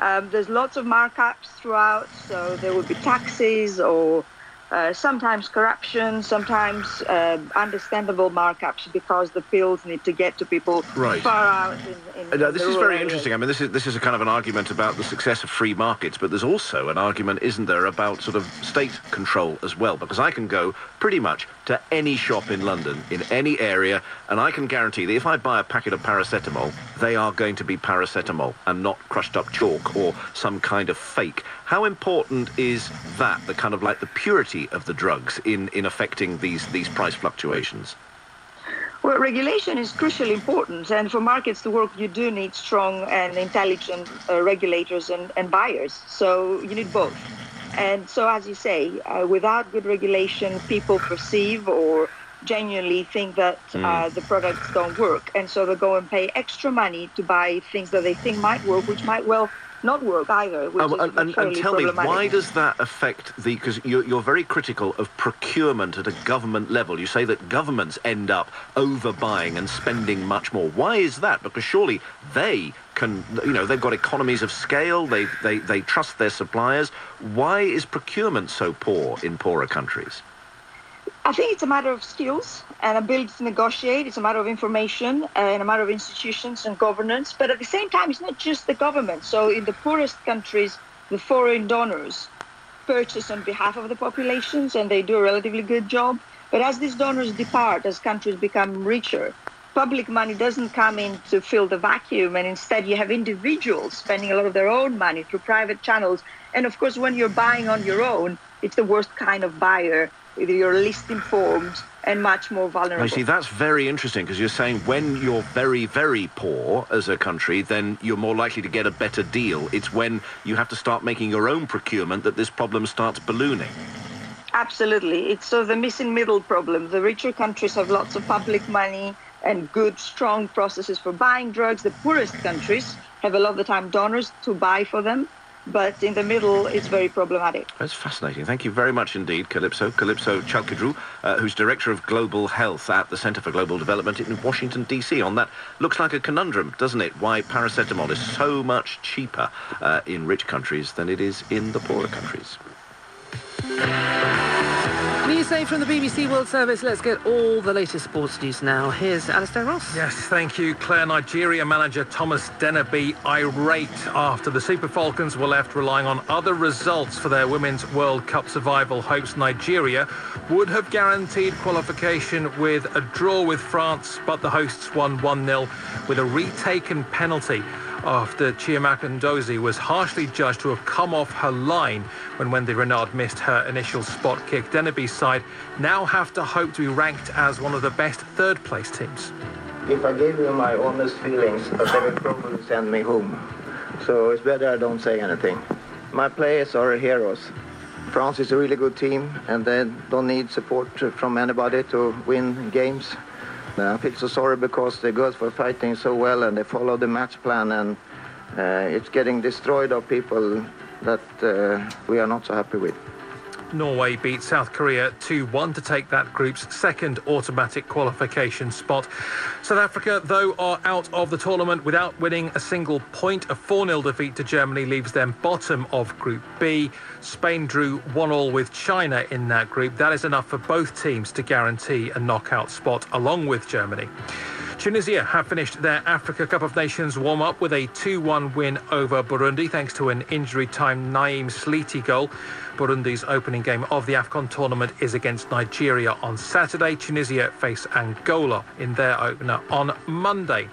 Um, there's lots of markups throughout, so there will be taxes or uh, sometimes corruption, sometimes uh, understandable markups because the pills need to get to people right. far out in, in uh, This is very area. interesting. I mean, this is this is a kind of an argument about the success of free markets, but there's also an argument, isn't there, about sort of state control as well? Because I can go pretty much to any shop in London, in any area, and I can guarantee that if I buy a packet of paracetamol, they are going to be paracetamol and not crushed up chalk or some kind of fake. How important is that, the kind of like the purity of the drugs in, in affecting these, these price fluctuations? Well, regulation is crucially important, and for markets to work, you do need strong and intelligent uh, regulators and, and buyers. So you need both. And so, as you say, uh, without good regulation, people perceive or genuinely think that uh, Mm. the products don't work, and so they go and pay extra money to buy things that they think might work, which might well not work either. Which Um, and, and, and tell me, why does that affect the? Because you're, you're very critical of procurement at a government level. You say that governments end up overbuying and spending much more. Why is that? Because surely they can, you know, they've got economies of scale. They they they trust their suppliers. Why is procurement so poor in poorer countries? I think it's a matter of skills and ability to negotiate. It's a matter of information and a matter of institutions and governance. But at the same time, it's not just the government. So in the poorest countries, the foreign donors purchase on behalf of the populations and they do a relatively good job. But as these donors depart, as countries become richer, public money doesn't come in to fill the vacuum. And instead, you have individuals spending a lot of their own money through private channels. And of course, when you're buying on your own, it's the worst kind of buyer. You're least informed and much more vulnerable. I see. That's very interesting because you're saying when you're very, very poor as a country, then you're more likely to get a better deal. It's when you have to start making your own procurement that this problem starts ballooning. Absolutely. It's sort of the missing middle problem. The richer countries have lots of public money and good, strong processes for buying drugs. The poorest countries have a lot of the time donors to buy for them. But in the middle, it's very problematic. That's fascinating. Thank you very much indeed, Kalipso. Kalipso Chalkidou, uh, who's Director of Global Health at the Centre for Global Development in Washington, D.C. On that, looks like a conundrum, doesn't it? Why paracetamol is so much cheaper uh, in rich countries than it is in the poorer countries. News from the BBC World Service. Let's get all the latest sports news now. Here's Alistair Ross. Yes, thank you, Claire. Nigeria manager Thomas Dennerby irate after the Super Falcons were left relying on other results for their Women's World Cup survival hopes. Nigeria would have guaranteed qualification with a draw with France, but the hosts won 1-0 with a retaken penalty after Chiamaka Nnadozie was harshly judged to have come off her line when Wendy Renard missed her initial spot kick. Dennerby's side now have to hope to be ranked as one of the best third-place teams. If I give you my honest feelings, they will probably send me home. So it's better I don't say anything. My players are heroes. France is a really good team, and they don't need support from anybody to win games. I feel so sorry because the girls were fighting so well and they followed the match plan, and uh, it's getting destroyed of people that uh, we are not so happy with. Norway beat South Korea 2-1 to take that group's second automatic qualification spot. South Africa, though, are out of the tournament without winning a single point. A 4-0 defeat to Germany leaves them bottom of Group B. Spain drew 1-all with China in that group. That is enough for both teams to guarantee a knockout spot along with Germany. Tunisia have finished their Africa Cup of Nations warm-up with a 2-1 win over Burundi thanks to an injury-time Naim Sliti goal. Burundi's opening game of the AFCON tournament is against Nigeria on Saturday. Tunisia face Angola in their opener on Monday.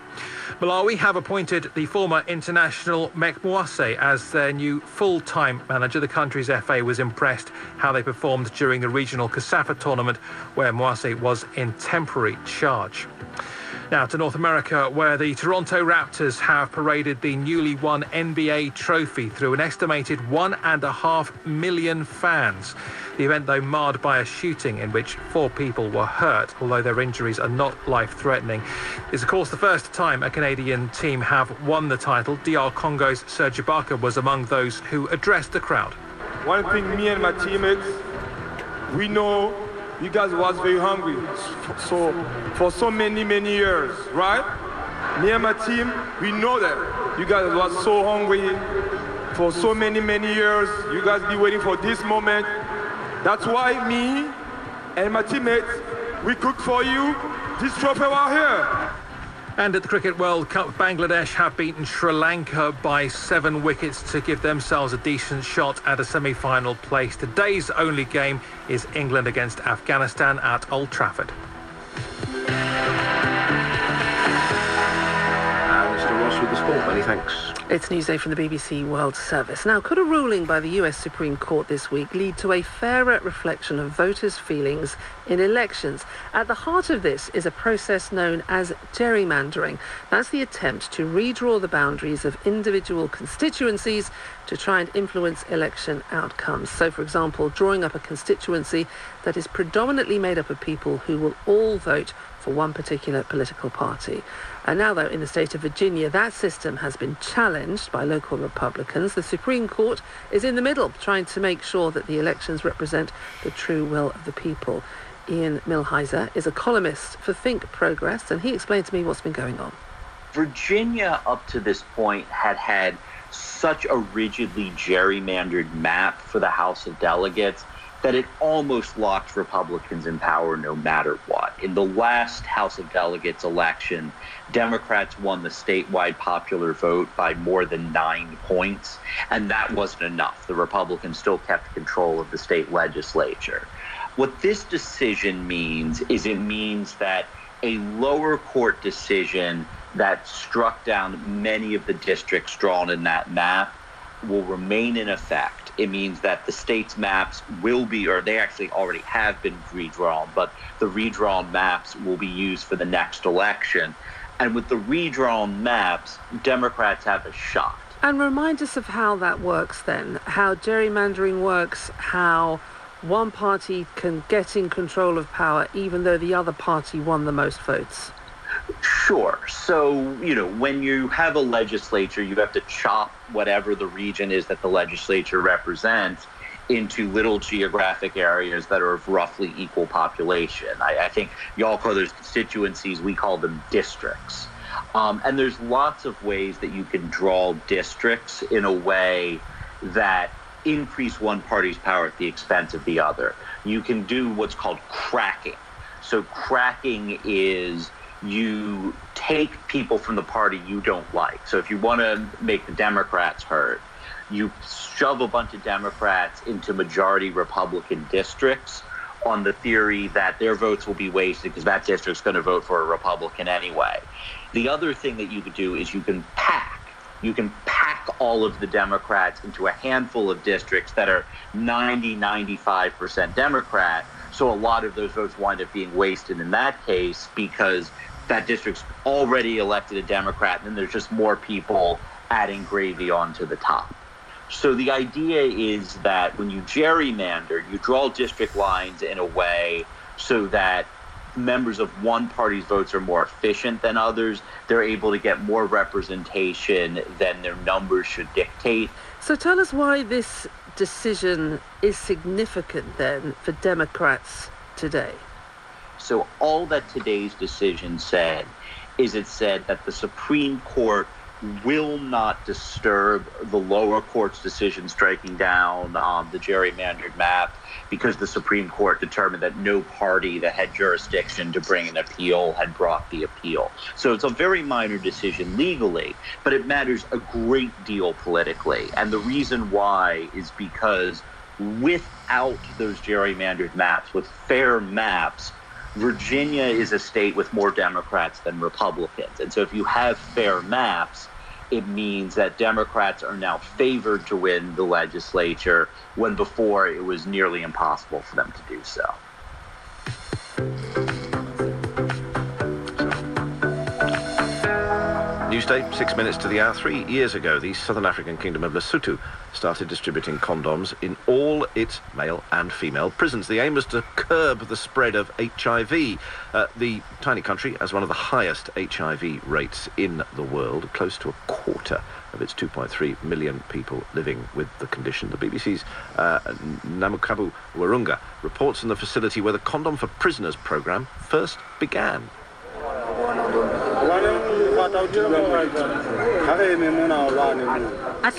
Malawi have appointed the former international Mek Mwase as their new full-time manager. The country's FA was impressed how they performed during the regional COSAFA tournament where Mwase was in temporary charge. Now to North America, where the Toronto Raptors have paraded the newly won NBA trophy through an estimated one and a half million fans. The event, though, marred by a shooting in which four people were hurt, although their injuries are not life threatening. It's, of course, the first time a Canadian team have won the title. DR Congo's Serge Ibaka was among those who addressed the crowd. One thing me and my teammates, we know you guys was very hungry so for so many, many years, right? Me and my team, we know that. You guys was so hungry for so many, many years. You guys be waiting for this moment. That's why me and my teammates, we cook for you this trophy right here. And at the Cricket World Cup, Bangladesh have beaten Sri Lanka by seven wickets to give themselves a decent shot at a semi-final place. Today's only game is England against Afghanistan at Old Trafford. Uh, and Mr. Ross with the sport. Many thanks. It's Newsday from the BBC World Service. Now, could a ruling by the US Supreme Court this week lead to a fairer reflection of voters' feelings in elections? At the heart of this is a process known as gerrymandering. That's the attempt to redraw the boundaries of individual constituencies to try and influence election outcomes. So, for example, drawing up a constituency that is predominantly made up of people who will all vote for one particular political party. And now, though, in the state of Virginia, that system has been challenged by local Republicans. The Supreme Court is in the middle, trying to make sure that the elections represent the true will of the people. Ian Millhiser is a columnist for Think Progress, and he explained to me what's been going on. Virginia, up to this point, had had such a rigidly gerrymandered map for the House of Delegates that it almost locked Republicans in power no matter what. In the last House of Delegates election, Democrats won the statewide popular vote by more than nine points, and that wasn't enough. The Republicans still kept control of the state legislature. What this decision means is it means that a lower court decision that struck down many of the districts drawn in that map will remain in effect it means that the state's maps will be, or they actually already have been redrawn, but the redrawn maps will be used for the next election. And with the redrawn maps, Democrats have a shot. And remind us of how that works then, how gerrymandering works, how one party can get in control of power even though the other party won the most votes. Sure. So, you know, when you have a legislature, you have to chop whatever the region is that the legislature represents into little geographic areas that are of roughly equal population. I, I think y'all call those constituencies, we call them districts. Um, and there's lots of ways that you can draw districts in a way that increase one party's power at the expense of the other. You can do what's called cracking. So cracking is you take people from the party you don't like. So if you want to make the Democrats hurt, you shove a bunch of Democrats into majority Republican districts on the theory that their votes will be wasted because that district's going to vote for a Republican anyway. The other thing that you could do is you can pack. You can pack all of the Democrats into a handful of districts that are 90, 95% Democrat. So a lot of those votes wind up being wasted in that case because that district's already elected a Democrat, and then there's just more people adding gravy onto the top. So the idea is that when you gerrymander, you draw district lines in a way so that members of one party's votes are more efficient than others. They're able to get more representation than their numbers should dictate. So tell us why this decision is significant then for Democrats today. So all that today's decision said is it said that the Supreme Court will not disturb the lower court's decision striking down um, the gerrymandered map because the Supreme Court determined that no party that had jurisdiction to bring an appeal had brought the appeal. So it's a very minor decision legally, but it matters a great deal politically. And the reason why is because without those gerrymandered maps, with fair maps, Virginia is a state with more Democrats than Republicans. And so if you have fair maps, it means that Democrats are now favored to win the legislature when before it was nearly impossible for them to do so. Newsday, six minutes to the hour. Three years ago, the southern African kingdom of Lesotho started distributing condoms in all its male and female prisons. The aim was to curb the spread of HIV. Uh, the tiny country has one of the highest HIV rates in the world, close to a quarter of its 2.3 million people living with the condition. The BBC's uh, Namukabu Warunga reports on the facility where the Condom for Prisoners programme first began. At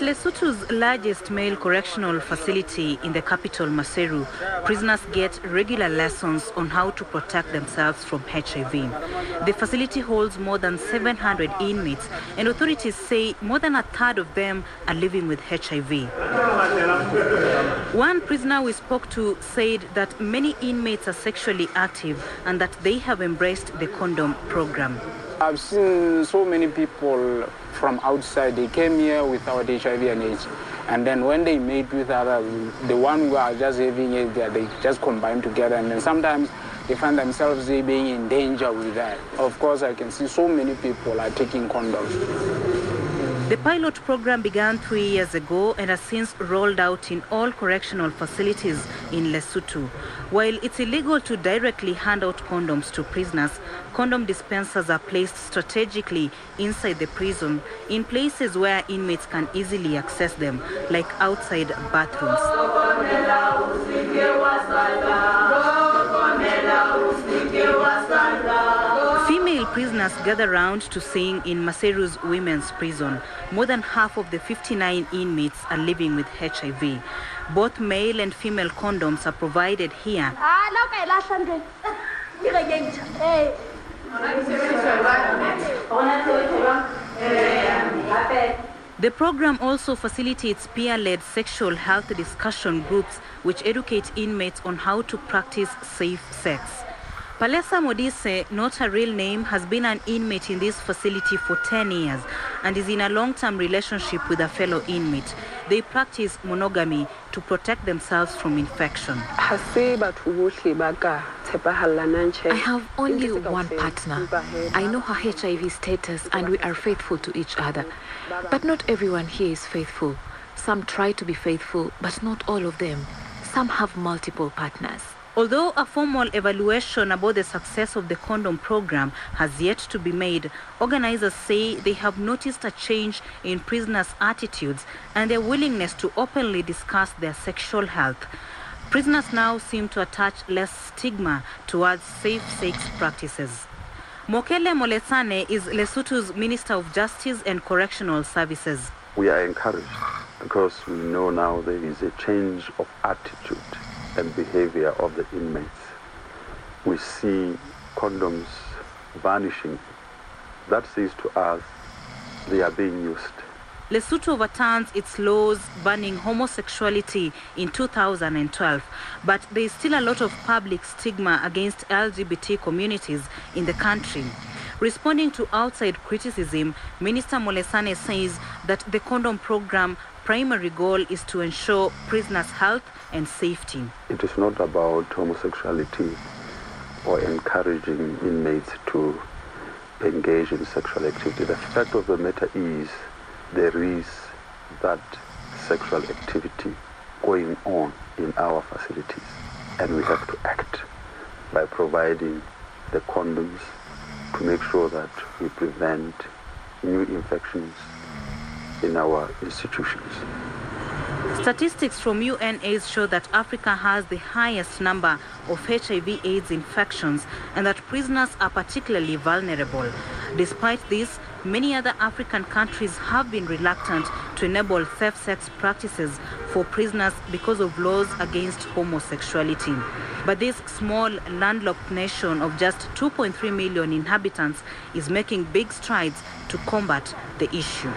Lesotho's largest male correctional facility in the capital, Maseru, prisoners get regular lessons on how to protect themselves from HIV. The facility holds more than 700 inmates, and authorities say more than a third of them are living with HIV. One prisoner we spoke to said that many inmates are sexually active and that they have embraced the condom program. I've seen so many people from outside. They came here without HIV and AIDS. And then when they meet with others, the one who are just having it, they just combine together. And then sometimes they find themselves being in danger with that. Of course, I can see so many people are taking condoms. The pilot program began three years ago and has since rolled out in all correctional facilities in Lesotho. While it's illegal to directly hand out condoms to prisoners, condom dispensers are placed strategically inside the prison in places where inmates can easily access them, like outside bathrooms. Female prisoners gather round to sing in Maseru's women's prison. More than half of the 59 inmates are living with HIV. Both male and female condoms are provided here. The program also facilitates peer-led sexual health discussion groups which educate inmates on how to practice safe sex. Palesa Modise, not her real name, has been an inmate in this facility for 10 years and is in a long-term relationship with a fellow inmate. They practice monogamy to protect themselves from infection. I have only one partner. I know her HIV status and we are faithful to each other. But not everyone here is faithful. Some try to be faithful, but not all of them. Some have multiple partners. Although a formal evaluation about the success of the condom program has yet to be made, organizers say they have noticed a change in prisoners' attitudes and their willingness to openly discuss their sexual health. Prisoners now seem to attach less stigma towards safe-sex practices. Mokele Moletsane is Lesotho's Minister of Justice and Correctional Services. We are encouraged because we know now there is a change of attitude and behavior of the inmates. We see condoms vanishing. That says to us they are being used. Lesotho overturns its laws banning homosexuality in 2012, but there is still a lot of public stigma against LGBT communities in the country. Responding to outside criticism, Minister Moletsane says that the condom program primary goal is to ensure prisoners' health and safety. It is not about homosexuality or encouraging inmates to engage in sexual activity. The fact of the matter is there is that sexual activity going on in our facilities and we have to act by providing the condoms to make sure that we prevent new infections in our institutions. Statistics from UNAIDS show that Africa has the highest number of HIV AIDS infections and that prisoners are particularly vulnerable. Despite this, many other African countries have been reluctant to enable safe sex practices for prisoners because of laws against homosexuality. But this small landlocked nation of just 2.3 million inhabitants is making big strides to combat the issue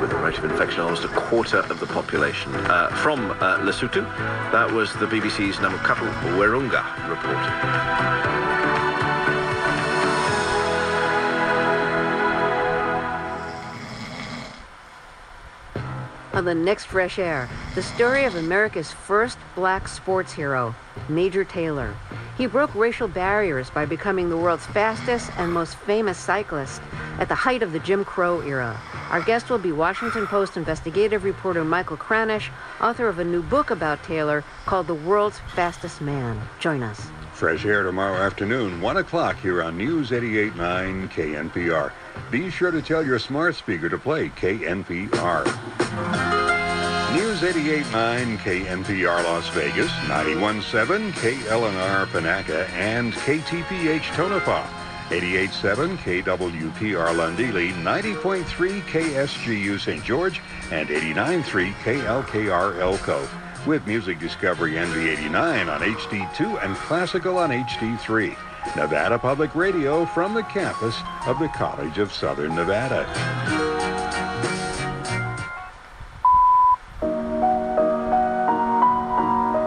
with a rate of infection almost a quarter of the population. Uh, from uh, Lesotho, that was the BBC's Namukapu Werunga reporting. On the next Fresh Air, the story of America's first black sports hero, Major Taylor. He broke racial barriers by becoming the world's fastest and most famous cyclist at the height of the Jim Crow era. Our guest will be Washington Post investigative reporter Michael Kranish, author of a new book about Taylor called The World's Fastest Man. Join us. Fresh air tomorrow afternoon, 1 o'clock here on News 88.9 KNPR. Be sure to tell your smart speaker to play KNPR. News 88.9 KNPR Las Vegas, 91.7 KLNR Panaca, and KTPH Tonopah. 88.7 KWPR Lundili, 90.3 KSGU St. George, and 89.3 KLKR Elko. With Music Discovery NV89 on HD2 and Classical on HD3. Nevada Public Radio from the campus of the College of Southern Nevada.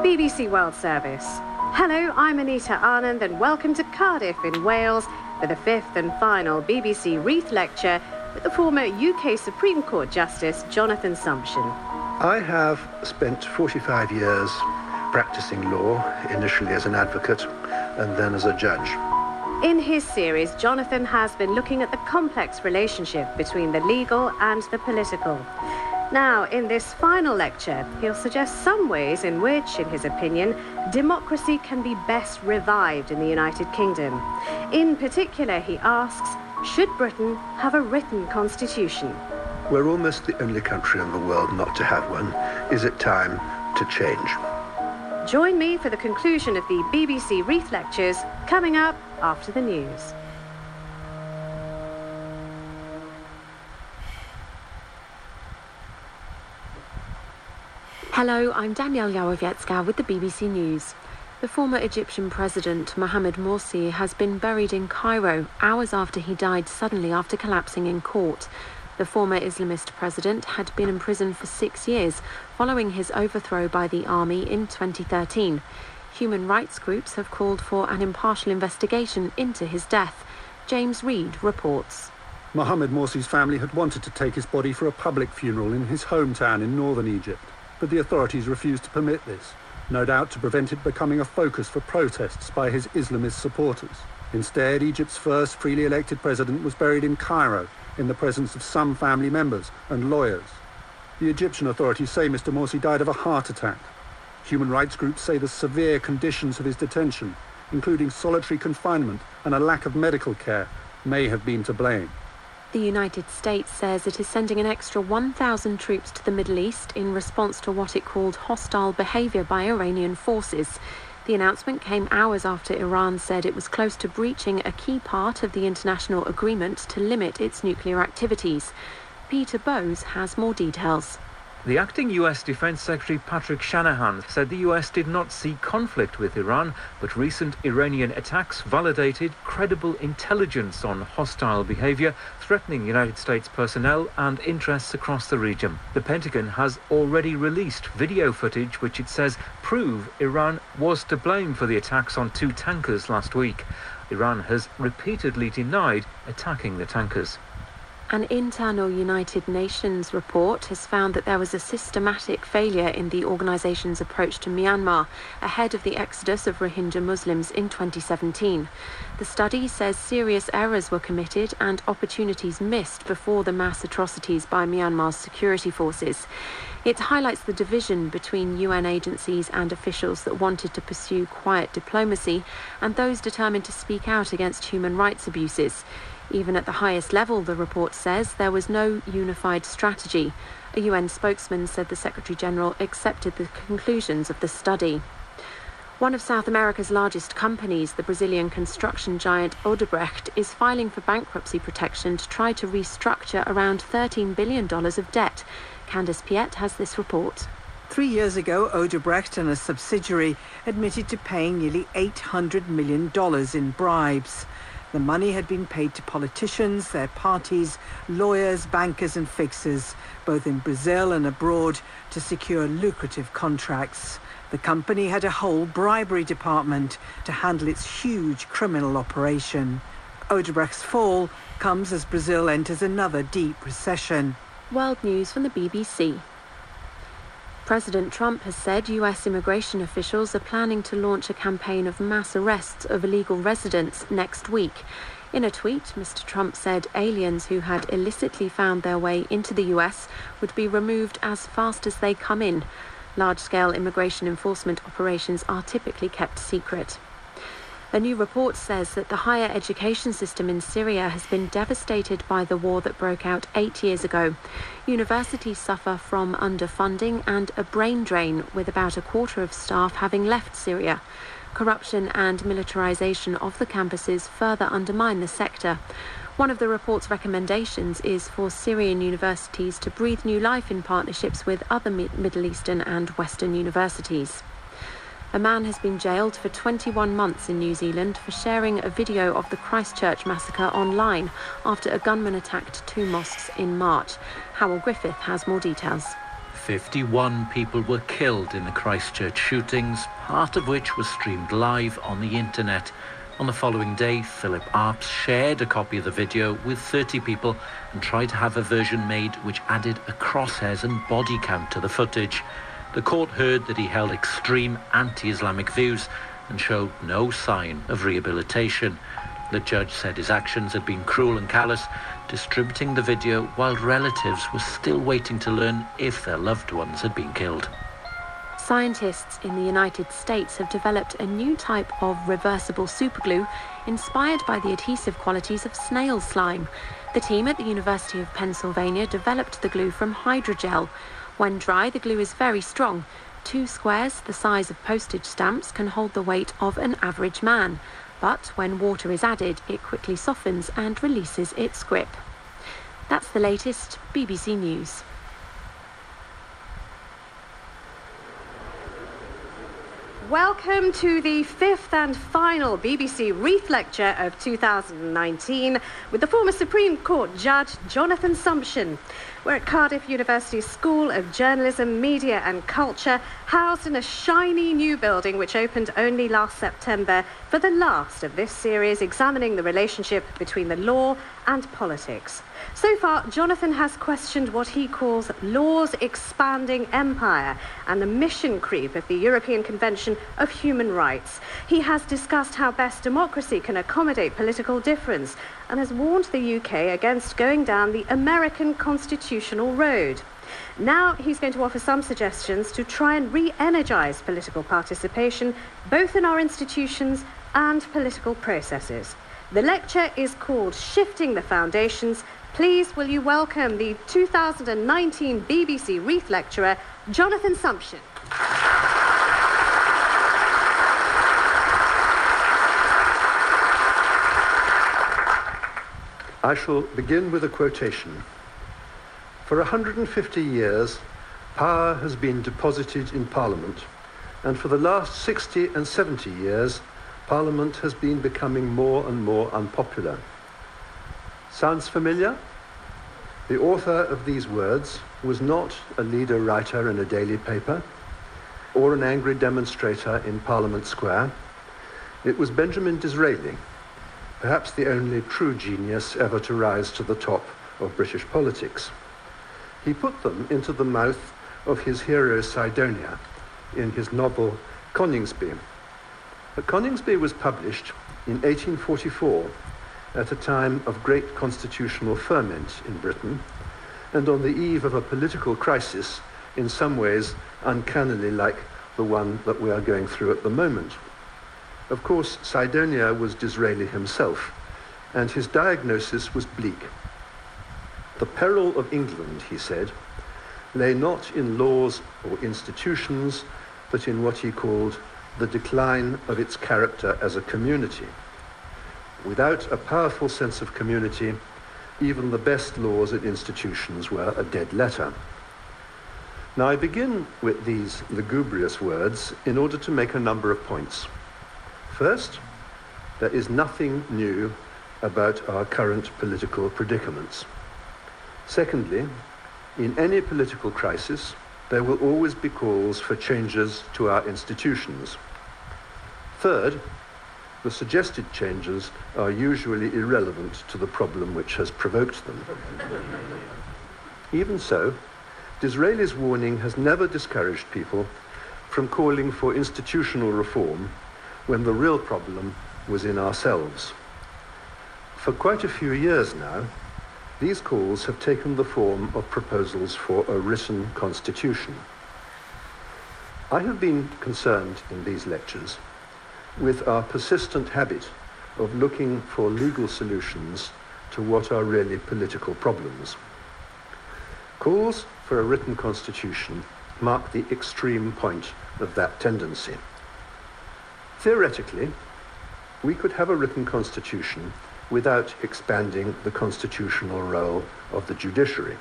BBC World Service. Hello, I'm Anita Anand and welcome to Cardiff in Wales for the fifth and final BBC Reith Lecture with the former UK Supreme Court Justice Jonathan Sumption. I have spent 45 years practicing law, initially as an advocate and then as a judge. In his series, Jonathan has been looking at the complex relationship between the legal and the political. Now, in this final lecture, he'll suggest some ways in which, in his opinion, democracy can be best revived in the United Kingdom. In particular, he asks, should Britain have a written constitution? We're almost the only country in the world not to have one. Is it time to change? Join me for the conclusion of the BBC Reith Lectures coming up after the news. Hello, I'm Danielle Jalowiecka with the BBC News. The former Egyptian president Mohamed Morsi has been buried in Cairo hours after he died suddenly after collapsing in court. The former Islamist president had been in prison for six years following his overthrow by the army in 2013. Human rights groups have called for an impartial investigation into his death. James Reed reports. Mohamed Morsi's family had wanted to take his body for a public funeral in his hometown in northern Egypt, but the authorities refused to permit this, no doubt to prevent it becoming a focus for protests by his Islamist supporters. Instead, Egypt's first freely elected president was buried in Cairo in the presence of some family members and lawyers. The Egyptian authorities say Mr. Morsi died of a heart attack. Human rights groups say the severe conditions of his detention, including solitary confinement and a lack of medical care, may have been to blame. The United States says it is sending an extra 1,000 troops to the Middle East in response to what it called hostile behavior by Iranian forces. The announcement came hours after Iran said it was close to breaching a key part of the international agreement to limit its nuclear activities. Peter Bowes has more details. The acting US Defense Secretary Patrick Shanahan said the US did not see conflict with Iran, but recent Iranian attacks validated credible intelligence on hostile behavior threatening United States personnel and interests across the region. The Pentagon has already released video footage which it says prove Iran was to blame for the attacks on two tankers last week. Iran has repeatedly denied attacking the tankers. An internal United Nations report has found that there was a systematic failure in the organisation's approach to Myanmar ahead of the exodus of Rohingya Muslims in 2017. The study says serious errors were committed and opportunities missed before the mass atrocities by Myanmar's security forces. It highlights the division between UN agencies and officials that wanted to pursue quiet diplomacy and those determined to speak out against human rights abuses. Even at the highest level, the report says there was no unified strategy. A UN spokesman said the Secretary General accepted the conclusions of the study. One of South America's largest companies, the Brazilian construction giant Odebrecht, is filing for bankruptcy protection to try to restructure around $13 billion of debt. Candace Piette has this report. Three years ago, Odebrecht and a subsidiary admitted to paying nearly $800 million in bribes. The money had been paid to politicians, their parties, lawyers, bankers and fixers, both in Brazil and abroad, to secure lucrative contracts. The company had a whole bribery department to handle its huge criminal operation. Odebrecht's fall comes as Brazil enters another deep recession. World News from the BBC. President Trump has said US immigration officials are planning to launch a campaign of mass arrests of illegal residents next week. In a tweet, Mr. Trump said aliens who had illicitly found their way into the US would be removed as fast as they come in. Large scale immigration enforcement operations are typically kept secret. A new report says that the higher education system in Syria has been devastated by the war that broke out eight years ago. Universities suffer from underfunding and a brain drain, with about a quarter of staff having left Syria. Corruption and militarization of the campuses further undermine the sector. One of the report's recommendations is for Syrian universities to breathe new life in partnerships with other Middle Eastern and Western universities. A man has been jailed for 21 months in New Zealand for sharing a video of the Christchurch massacre online after a gunman attacked two mosques in March. Howell Griffith has more details. 51 people were killed in the Christchurch shootings, part of which was streamed live on the internet. On the following day, Philip Arps shared a copy of the video with 30 people and tried to have a version made which added a crosshairs and body count to the footage. The court heard that he held extreme anti-Islamic views and showed no sign of rehabilitation. The judge said his actions had been cruel and callous, distributing the video while relatives were still waiting to learn if their loved ones had been killed. Scientists in the United States have developed a new type of reversible superglue inspired by the adhesive qualities of snail slime. The team at the University of Pennsylvania developed the glue from hydrogel, when dry, the glue is very strong. Two squares the size of postage stamps can hold the weight of an average man, but when water is added, it quickly softens and releases its grip. That's the latest BBC News. Welcome to the fifth and final BBC Reith Lecture of 2019 with the former Supreme Court Judge Jonathan Sumption. We're at Cardiff University School of Journalism, Media and Culture, housed in a shiny new building which opened only last September for the last of this series examining the relationship between the law and politics. So far, Jonathan has questioned what he calls law's expanding empire and the mission creep of the European Convention of Human Rights. He has discussed how best democracy can accommodate political difference and has warned the UK against going down the American constitutional road. Now he's going to offer some suggestions to try and re energise political participation, both in our institutions and political processes. The lecture is called Shifting the Foundations. Please, will you welcome the 2019 BBC Reith lecturer, Jonathan Sumption. I shall begin with a quotation. For 150 years, power has been deposited in Parliament, and for the last 60 and 70 years, Parliament has been becoming more and more unpopular. Sounds familiar? The author of these words was not a leader writer in a daily paper or an angry demonstrator in Parliament Square. It was Benjamin Disraeli, perhaps the only true genius ever to rise to the top of British politics. He put them into the mouth of his hero Sidonia in his novel Coningsby. But Coningsby was published in 1844 at a time of great constitutional ferment in Britain and on the eve of a political crisis in some ways uncannily like the one that we are going through at the moment. Of course, Sidonia was Disraeli himself, and his diagnosis was bleak. The peril of England, he said, lay not in laws or institutions, but in what he called the decline of its character as a community. Without a powerful sense of community, even the best laws and institutions were a dead letter. Now I begin with these lugubrious words in order to make a number of points. First, there is nothing new about our current political predicaments. Secondly, in any political crisis, there will always be calls for changes to our institutions. Third, the suggested changes are usually irrelevant to the problem which has provoked them. Even so, Disraeli's warning has never discouraged people from calling for institutional reform when the real problem was in ourselves. For quite a few years now, these calls have taken the form of proposals for a written constitution. I have been concerned in these lectures with our persistent habit of looking for legal solutions to what are really political problems. Calls for a written constitution mark the extreme point of that tendency. Theoretically, we could have a written constitution without expanding the constitutional role of the judiciary.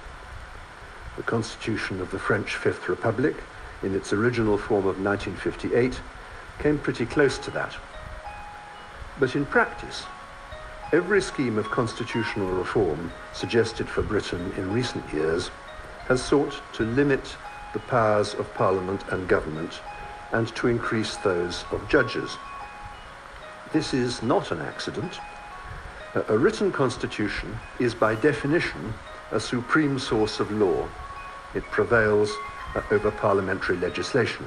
The constitution of the French Fifth Republic, in its original form of 1958, came pretty close to that. But in practice, every scheme of constitutional reform suggested for Britain in recent years has sought to limit the powers of Parliament and government and to increase those of judges. This is not an accident. A written constitution is by definition a supreme source of law. It prevails uh, over parliamentary legislation.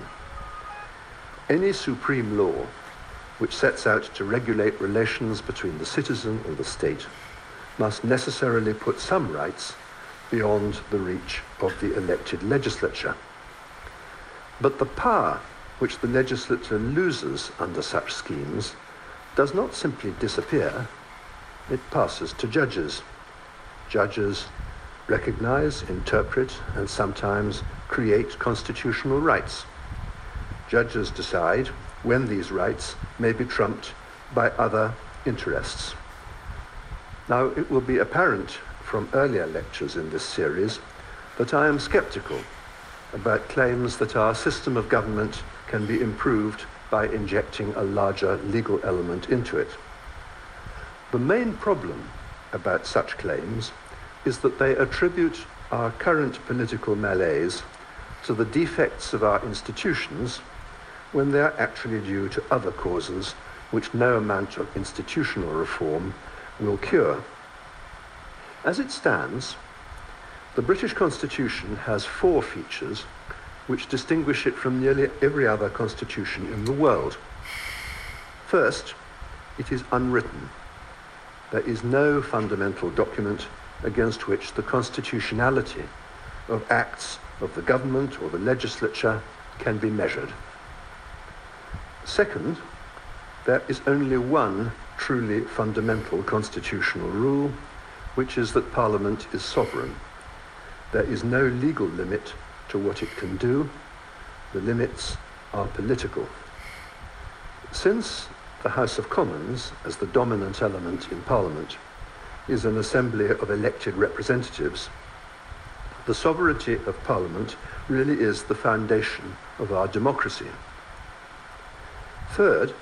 Any supreme law which sets out to regulate relations between the citizen and the state must necessarily put some rights beyond the reach of the elected legislature. But the power which the legislature loses under such schemes does not simply disappear, it passes to judges. Judges recognize, interpret, and sometimes create constitutional rights. Judges decide when these rights may be trumped by other interests. Now, it will be apparent from earlier lectures in this series that I am skeptical about claims that our system of government can be improved by injecting a larger legal element into it. The main problem about such claims is that they attribute our current political malaise to the defects of our institutions when they are actually due to other causes which no amount of institutional reform will cure. As it stands, the British Constitution has four features which distinguish it from nearly every other constitution in the world. First, it is unwritten. There is no fundamental document against which the constitutionality of acts of the government or the legislature can be measured. Second, there is only one truly fundamental constitutional rule, which is that Parliament is sovereign. There is no legal limit to what it can do. The limits are political. Since the House of Commons, as the dominant element in Parliament, is an assembly of elected representatives, the sovereignty of Parliament really is the foundation of our democracy. Third,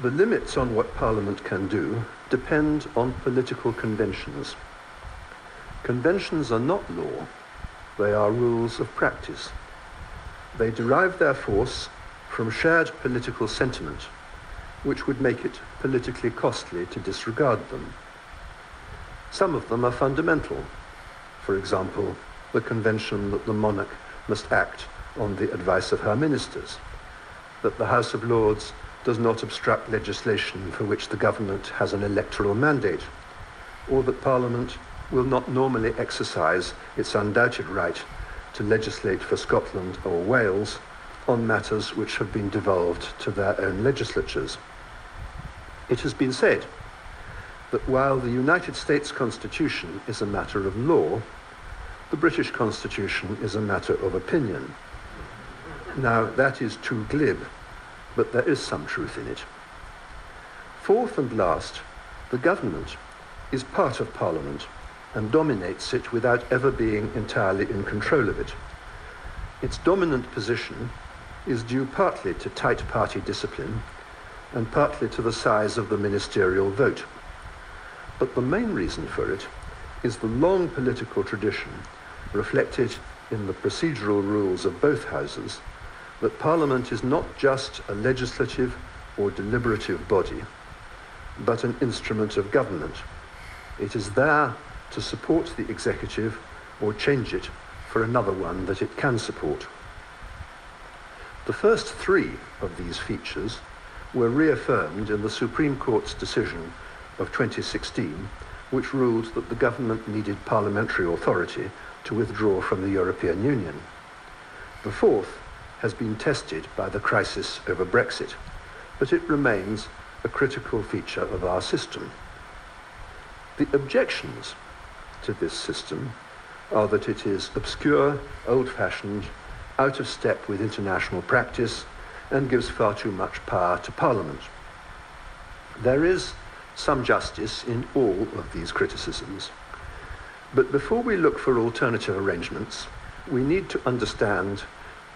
the limits on what Parliament can do depend on political conventions. Conventions are not law, they are rules of practice. They derive their force from shared political sentiment, which would make it politically costly to disregard them. Some of them are fundamental. For example, the convention that the monarch must act on the advice of her ministers, that the House of Lords does not obstruct legislation for which the government has an electoral mandate, or that Parliament will not normally exercise its undoubted right to legislate for Scotland or Wales on matters which have been devolved to their own legislatures. It has been said that while the United States Constitution is a matter of law, the British Constitution is a matter of opinion. Now, that is too glib, but there is some truth in it. Fourth and last, the government is part of Parliament and dominates it without ever being entirely in control of it. Its dominant position is due partly to tight party discipline and partly to the size of the ministerial vote. But the main reason for it is the long political tradition reflected in the procedural rules of both houses that Parliament is not just a legislative or deliberative body, but an instrument of government. It is there to support the executive or change it for another one that it can support. The first three of these features were reaffirmed in the Supreme Court's decision of 2016, which ruled that the government needed parliamentary authority to withdraw from the European Union. The fourth has been tested by the crisis over Brexit, but it remains a critical feature of our system. The objections to this system are that it is obscure, old-fashioned, out of step with international practice, and gives far too much power to Parliament. There is some justice in all of these criticisms. But before we look for alternative arrangements, we need to understand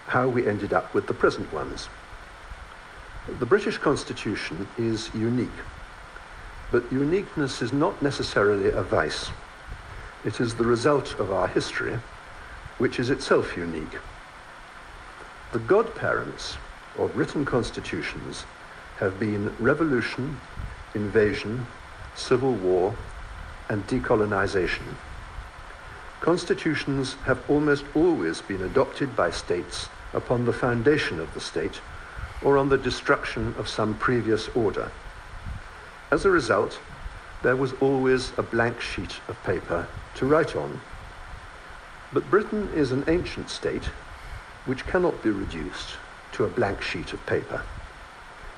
how we ended up with the present ones. The British Constitution is unique, but uniqueness is not necessarily a vice. It is the result of our history, which is itself unique. The godparents of written constitutions have been revolution, invasion, civil war, and decolonization. Constitutions have almost always been adopted by states upon the foundation of the state or on the destruction of some previous order. As a result, there was always a blank sheet of paper to write on. But Britain is an ancient state which cannot be reduced to a blank sheet of paper.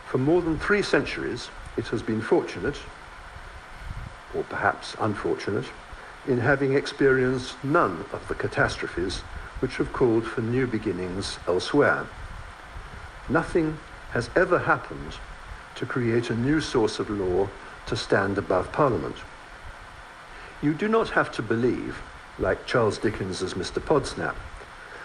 For more than three centuries, it has been fortunate, or perhaps unfortunate, in having experienced none of the catastrophes which have called for new beginnings elsewhere. Nothing has ever happened to create a new source of law to stand above Parliament. You do not have to believe, like Charles Dickens's Mr. Podsnap,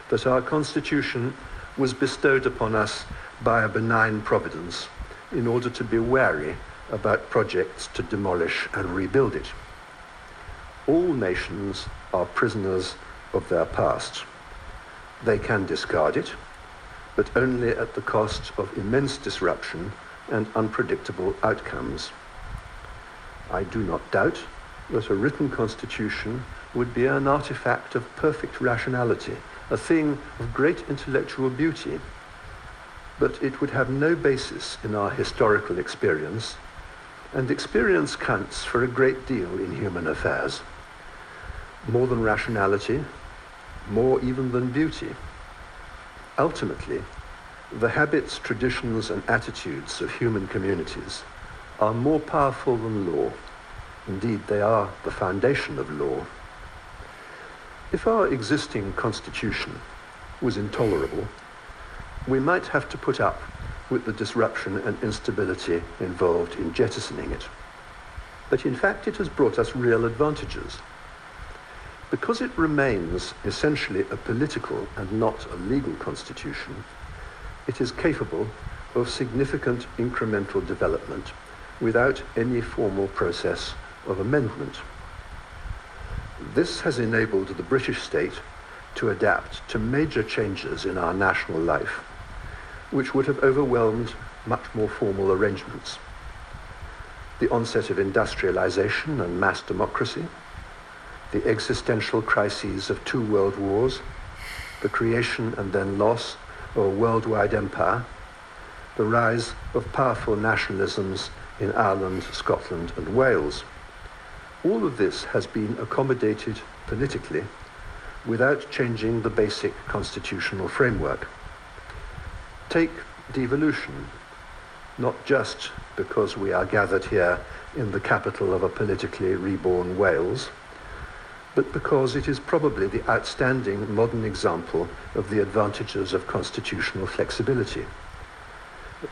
that our Constitution was bestowed upon us by a benign providence in order to be wary about projects to demolish and rebuild it. All nations are prisoners of their past. They can discard it, but only at the cost of immense disruption and unpredictable outcomes. I do not doubt that a written constitution would be an artifact of perfect rationality, a thing of great intellectual beauty, but it would have no basis in our historical experience, and experience counts for a great deal in human affairs. More than rationality, more even than beauty. Ultimately, the habits, traditions, and attitudes of human communities are more powerful than law. Indeed, they are the foundation of law. If our existing constitution was intolerable, we might have to put up with the disruption and instability involved in jettisoning it. But in fact, it has brought us real advantages. Because it remains essentially a political and not a legal constitution, it is capable of significant incremental development without any formal process of amendment. This has enabled the British state to adapt to major changes in our national life, which would have overwhelmed much more formal arrangements. The onset of industrialization and mass democracy, the existential crises of two world wars, the creation and then loss of a worldwide empire, the rise of powerful nationalisms in Ireland, Scotland and Wales. All of this has been accommodated politically without changing the basic constitutional framework. Take devolution, not just because we are gathered here in the capital of a politically reborn Wales, but because it is probably the outstanding modern example of the advantages of constitutional flexibility.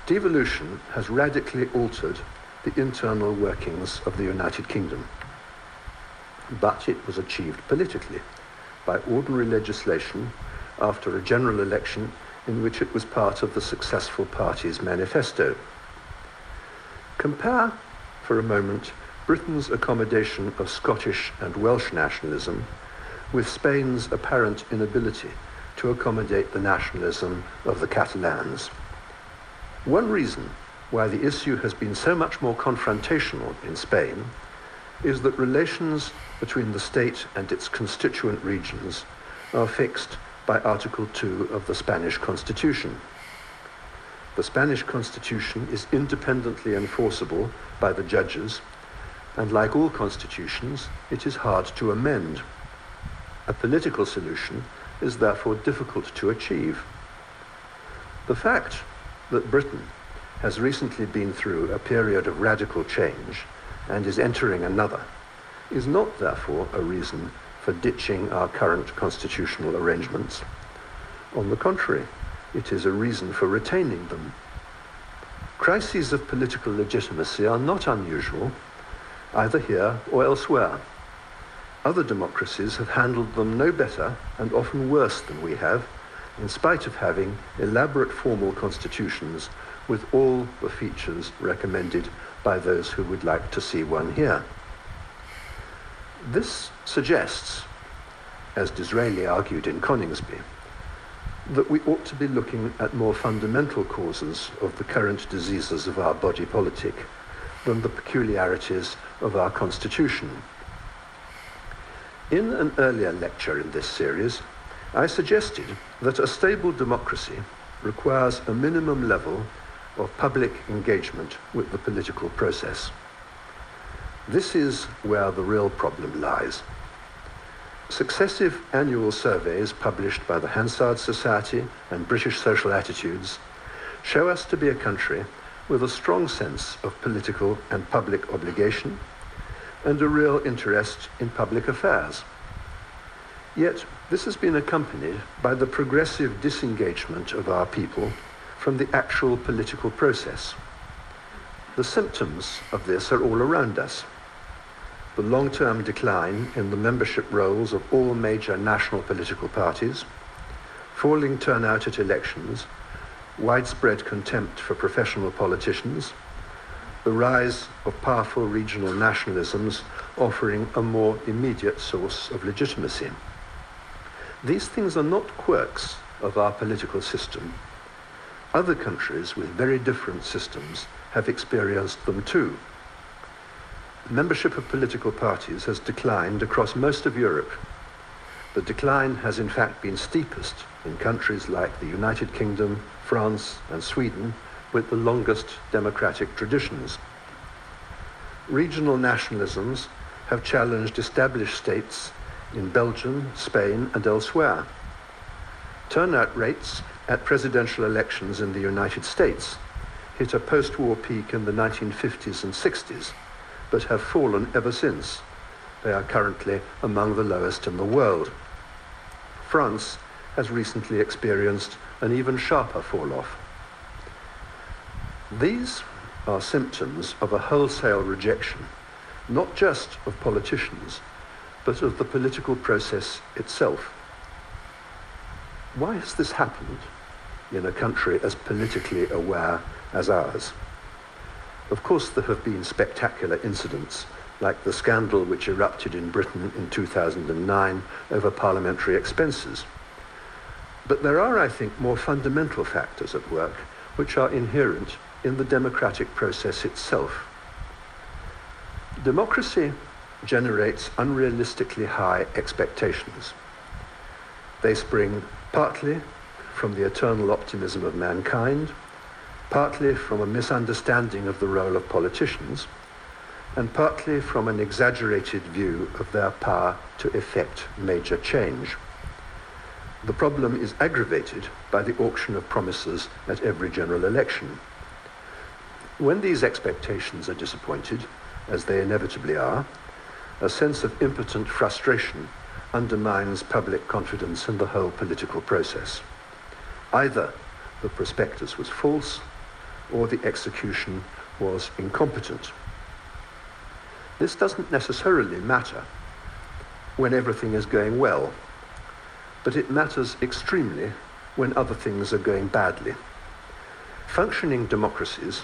Devolution has radically altered the internal workings of the United Kingdom. But it was achieved politically by ordinary legislation after a general election in which it was part of the successful party's manifesto. Compare, for a moment, Britain's accommodation of Scottish and Welsh nationalism with Spain's apparent inability to accommodate the nationalism of the Catalans. One reason why the issue has been so much more confrontational in Spain is that relations between the state and its constituent regions are fixed by Article 2 of the Spanish Constitution. The Spanish Constitution is independently enforceable by the judges, and like all constitutions, it is hard to amend. A political solution is therefore difficult to achieve. The fact that Britain has recently been through a period of radical change and is entering another is not therefore a reason for ditching our current constitutional arrangements. On the contrary, it is a reason for retaining them. Crises of political legitimacy are not unusual, either here or elsewhere. Other democracies have handled them no better and often worse than we have, in spite of having elaborate formal constitutions with all the features recommended by those who would like to see one here. This suggests, as Disraeli argued in Coningsby, that we ought to be looking at more fundamental causes of the current diseases of our body politic than the peculiarities of our constitution. In an earlier lecture in this series, I suggested that a stable democracy requires a minimum level of public engagement with the political process. This is where the real problem lies. Successive annual surveys published by the Hansard Society and British Social Attitudes show us to be a country with a strong sense of political and public obligation and a real interest in public affairs. Yet this has been accompanied by the progressive disengagement of our people from the actual political process. The symptoms of this are all around us. The long-term decline in the membership rolls of all major national political parties, falling turnout at elections, widespread contempt for professional politicians, the rise of powerful regional nationalisms offering a more immediate source of legitimacy. These things are not quirks of our political system. Other countries with very different systems have experienced them too. Membership of political parties has declined across most of Europe. The decline has in fact been steepest in countries like the United Kingdom, France and Sweden, with the longest democratic traditions. Regional nationalisms have challenged established states in Belgium, Spain and elsewhere. Turnout rates at presidential elections in the United States hit a post-war peak in the 1950s and 60s, but have fallen ever since. They are currently among the lowest in the world. France has recently experienced an even sharper fall-off. These are symptoms of a wholesale rejection, not just of politicians, but of the political process itself. Why has this happened in a country as politically aware as ours? Of course, there have been spectacular incidents like the scandal which erupted in Britain in 2009 over parliamentary expenses. But there are, I think, more fundamental factors at work which are inherent in the democratic process itself. Democracy generates unrealistically high expectations. They spring partly from the eternal optimism of mankind, partly from a misunderstanding of the role of politicians, and partly from an exaggerated view of their power to effect major change. The problem is aggravated by the auction of promises at every general election. When these expectations are disappointed, as they inevitably are, a sense of impotent frustration undermines public confidence in the whole political process. Either the prospectus was false or the execution was incompetent. This doesn't necessarily matter when everything is going well, but it matters extremely when other things are going badly. Functioning democracies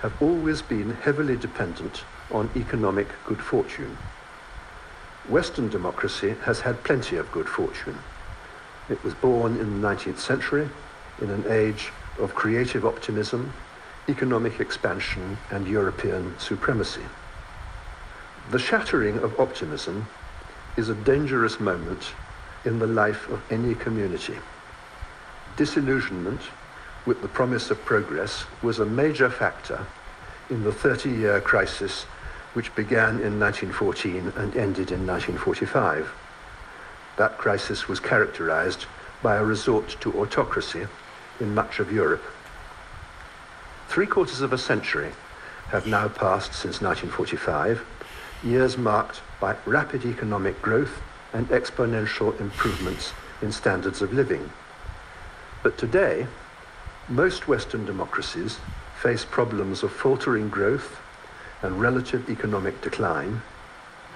have always been heavily dependent on economic good fortune. Western democracy has had plenty of good fortune. It was born in the 19th century in an age of creative optimism, economic expansion, and European supremacy. The shattering of optimism is a dangerous moment in the life of any community. Disillusionment with the promise of progress was a major factor in the 30-year crisis which began in 1914 and ended in 1945. That crisis was characterized by a resort to autocracy in much of Europe. Three quarters of a century have now passed since 1945, years marked by rapid economic growth and exponential improvements in standards of living. But today, most Western democracies face problems of faltering growth and relative economic decline,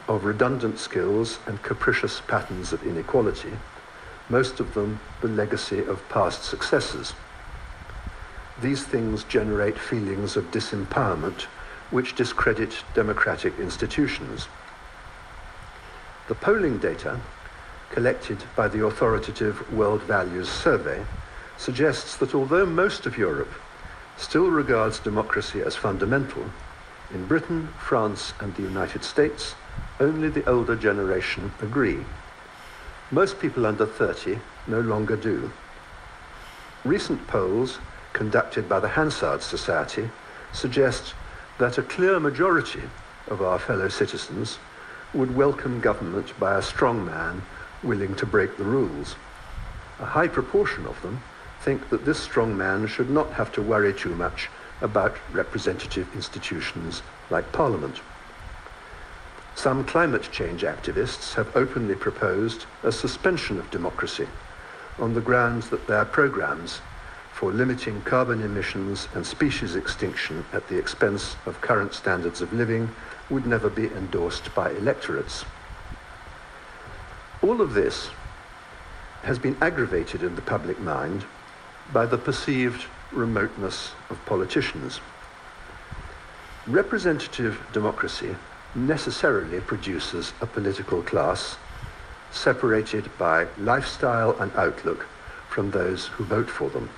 of redundant skills and capricious patterns of inequality, most of them the legacy of past successes. These things generate feelings of disempowerment which discredit democratic institutions. The polling data collected by the authoritative World Values Survey suggests that although most of Europe still regards democracy as fundamental, in Britain, France, and the United States, only the older generation agree. Most people under 30 no longer do. Recent polls conducted by the Hansard Society suggest that a clear majority of our fellow citizens would welcome government by a strong man willing to break the rules. A high proportion of them think that this strong man should not have to worry too much about representative institutions like Parliament. Some climate change activists have openly proposed a suspension of democracy on the grounds that their programs for limiting carbon emissions and species extinction at the expense of current standards of living would never be endorsed by electorates. All of this has been aggravated in the public mind by the perceived remoteness of politicians. Representative democracy necessarily produces a political class separated by lifestyle and outlook from those who vote for them.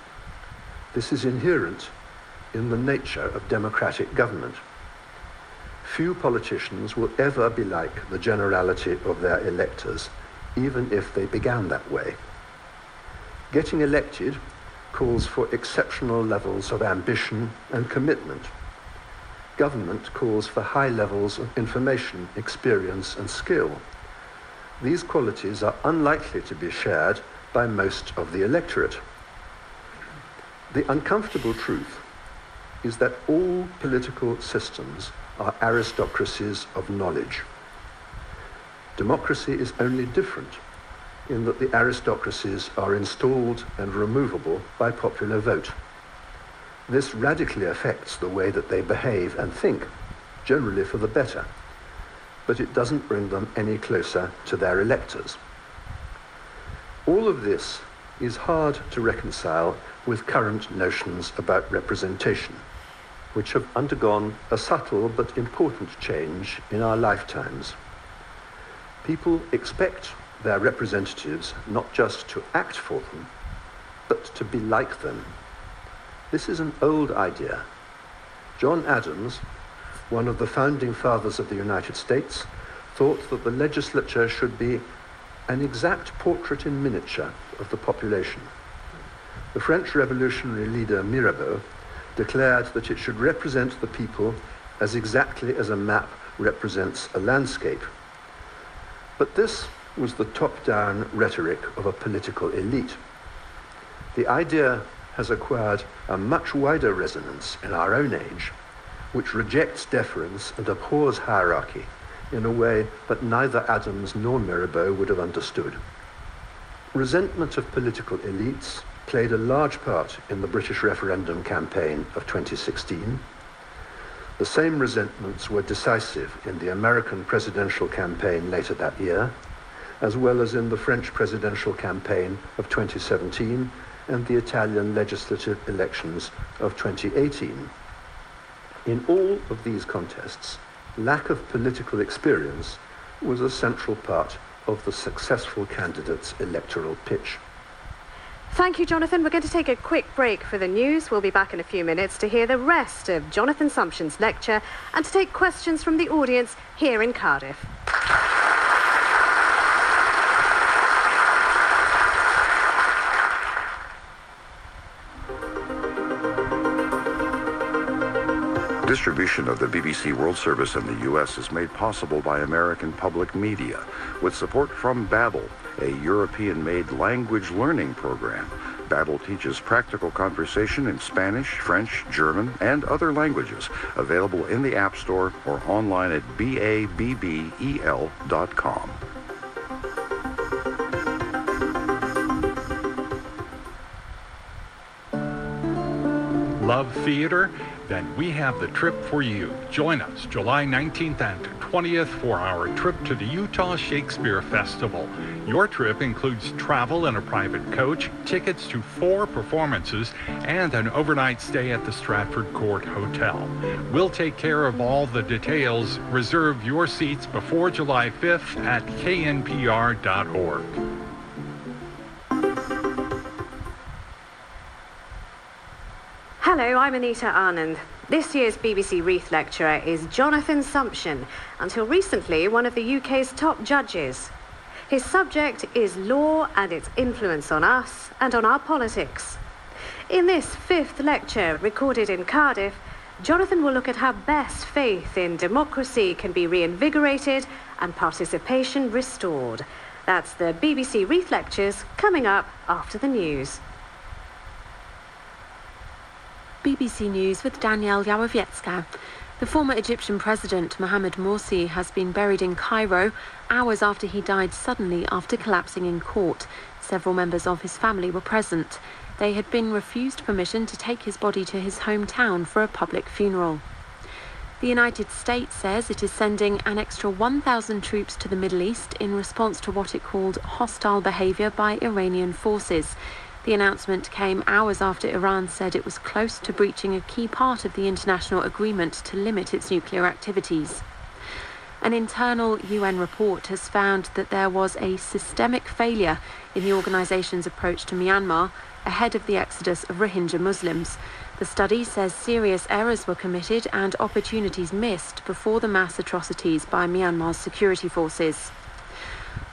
This is inherent in the nature of democratic government. Few politicians will ever be like the generality of their electors, even if they began that way. Getting elected calls for exceptional levels of ambition and commitment. Government calls for high levels of information, experience, and skill. These qualities are unlikely to be shared by most of the electorate. The uncomfortable truth is that all political systems are aristocracies of knowledge. Democracy is only different in that the aristocracies are installed and removable by popular vote. This radically affects the way that they behave and think, generally for the better, but it doesn't bring them any closer to their electors. All of this is hard to reconcile with current notions about representation, which have undergone a subtle but important change in our lifetimes. People expect their representatives not just to act for them, but to be like them. This is an old idea. John Adams, one of the founding fathers of the United States, thought that the legislature should be an exact portrait in miniature of the population. The French revolutionary leader Mirabeau declared that it should represent the people as exactly as a map represents a landscape. But this was the top-down rhetoric of a political elite. The idea has acquired a much wider resonance in our own age, which rejects deference and abhors hierarchy in a way that neither Adams nor Mirabeau would have understood. Resentment of political elites played a large part in the British referendum campaign of 2016. The same resentments were decisive in the American presidential campaign later that year, as well as in the French presidential campaign of 2017 and the Italian legislative elections of 2018. In all of these contests, lack of political experience was a central part of the successful candidate's electoral pitch. Thank you, Jonathan. We're going to take a quick break for the news. We'll be back in a few minutes to hear the rest of Jonathan Sumption's lecture and to take questions from the audience here in Cardiff. Distribution of the BBC World Service in the U.S. is made possible by American Public Media with support from Babbel, a European-made language learning program. Babbel teaches practical conversation in Spanish, French, German, and other languages, available in the App Store or online at babbel.com. Love theater? Then we have the trip for you. Join us July 19th and 20th for our trip to the Utah Shakespeare Festival. Your trip includes travel in a private coach, tickets to four performances, and an overnight stay at the Stratford Court Hotel. We'll take care of all the details. Reserve your seats before July 5th at knpr.org. Hello, I'm Anita Anand. This year's BBC Reith lecturer is Jonathan Sumption, until recently one of the UK's top judges. His subject is law and its influence on us and on our politics. In this fifth lecture, recorded in Cardiff, Jonathan will look at how best faith in democracy can be reinvigorated and participation restored. That's the BBC Reith Lectures coming up after the news. BBC News with Danielle Jalowiecka. The former Egyptian president Mohamed Morsi has been buried in Cairo hours after he died suddenly after collapsing in court. Several members of his family were present. They had been refused permission to take his body to his hometown for a public funeral. The United States says it is sending an extra 1,000 troops to the Middle East in response to what it called hostile behavior by Iranian forces. The announcement came hours after Iran said it was close to breaching a key part of the international agreement to limit its nuclear activities. An internal UN report has found that there was a systemic failure in the organisation's approach to Myanmar ahead of the exodus of Rohingya Muslims. The study says serious errors were committed and opportunities missed before the mass atrocities by Myanmar's security forces.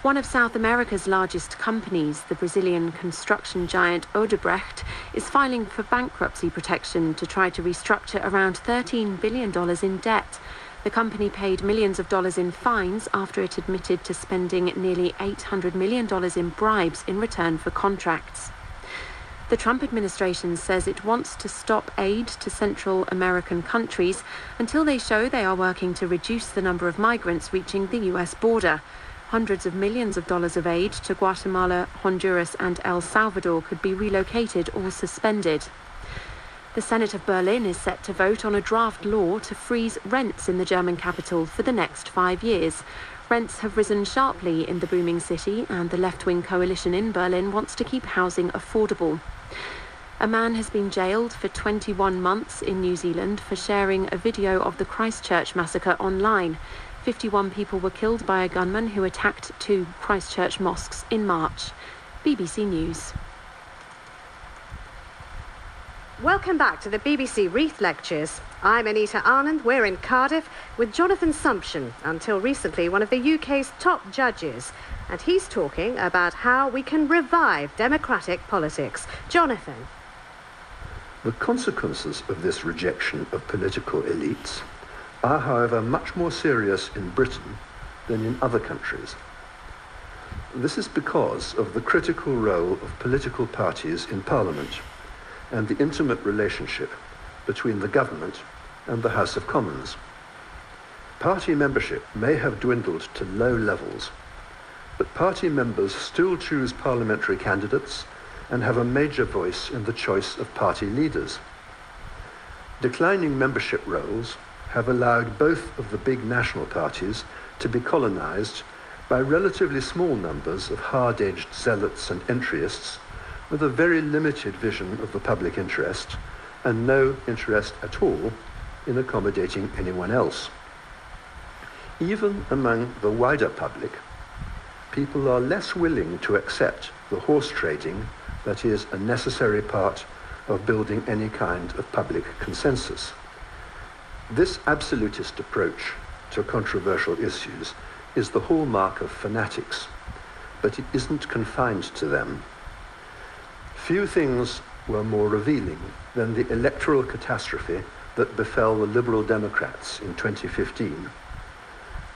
One of South America's largest companies, the Brazilian construction giant Odebrecht, is filing for bankruptcy protection to try to restructure around $13 billion in debt. The company paid millions of dollars in fines after it admitted to spending nearly $800 million in bribes in return for contracts. The Trump administration says it wants to stop aid to Central American countries until they show they are working to reduce the number of migrants reaching the U.S. border hundreds of millions of dollars of aid to Guatemala, Honduras, and El Salvador could be relocated or suspended. The Senate of Berlin is set to vote on a draft law to freeze rents in the German capital for the next five years. Rents have risen sharply in the booming city, and the left wing coalition in Berlin wants to keep housing affordable. A man has been jailed for 21 months in New Zealand for sharing a video of the Christchurch massacre online. 51 people were killed by a gunman who attacked two Christchurch mosques in March. BBC News. Welcome back to the BBC Reith Lectures. I'm Anita Anand. We're in Cardiff with Jonathan Sumption, until recently one of the UK's top judges. And he's talking about how we can revive democratic politics. Jonathan. The consequences of this rejection of political elites are, however, much more serious in Britain than in other countries. This is because of the critical role of political parties in Parliament and the intimate relationship between the government and the House of Commons. Party membership may have dwindled to low levels, but party members still choose parliamentary candidates and have a major voice in the choice of party leaders. Declining membership rolls have allowed both of the big national parties to be colonized by relatively small numbers of hard-edged zealots and entryists with a very limited vision of the public interest and no interest at all in accommodating anyone else. Even among the wider public, people are less willing to accept the horse trading that is a necessary part of building any kind of public consensus. This absolutist approach to controversial issues is the hallmark of fanatics, but it isn't confined to them. Few things were more revealing than the electoral catastrophe that befell the Liberal Democrats in 2015.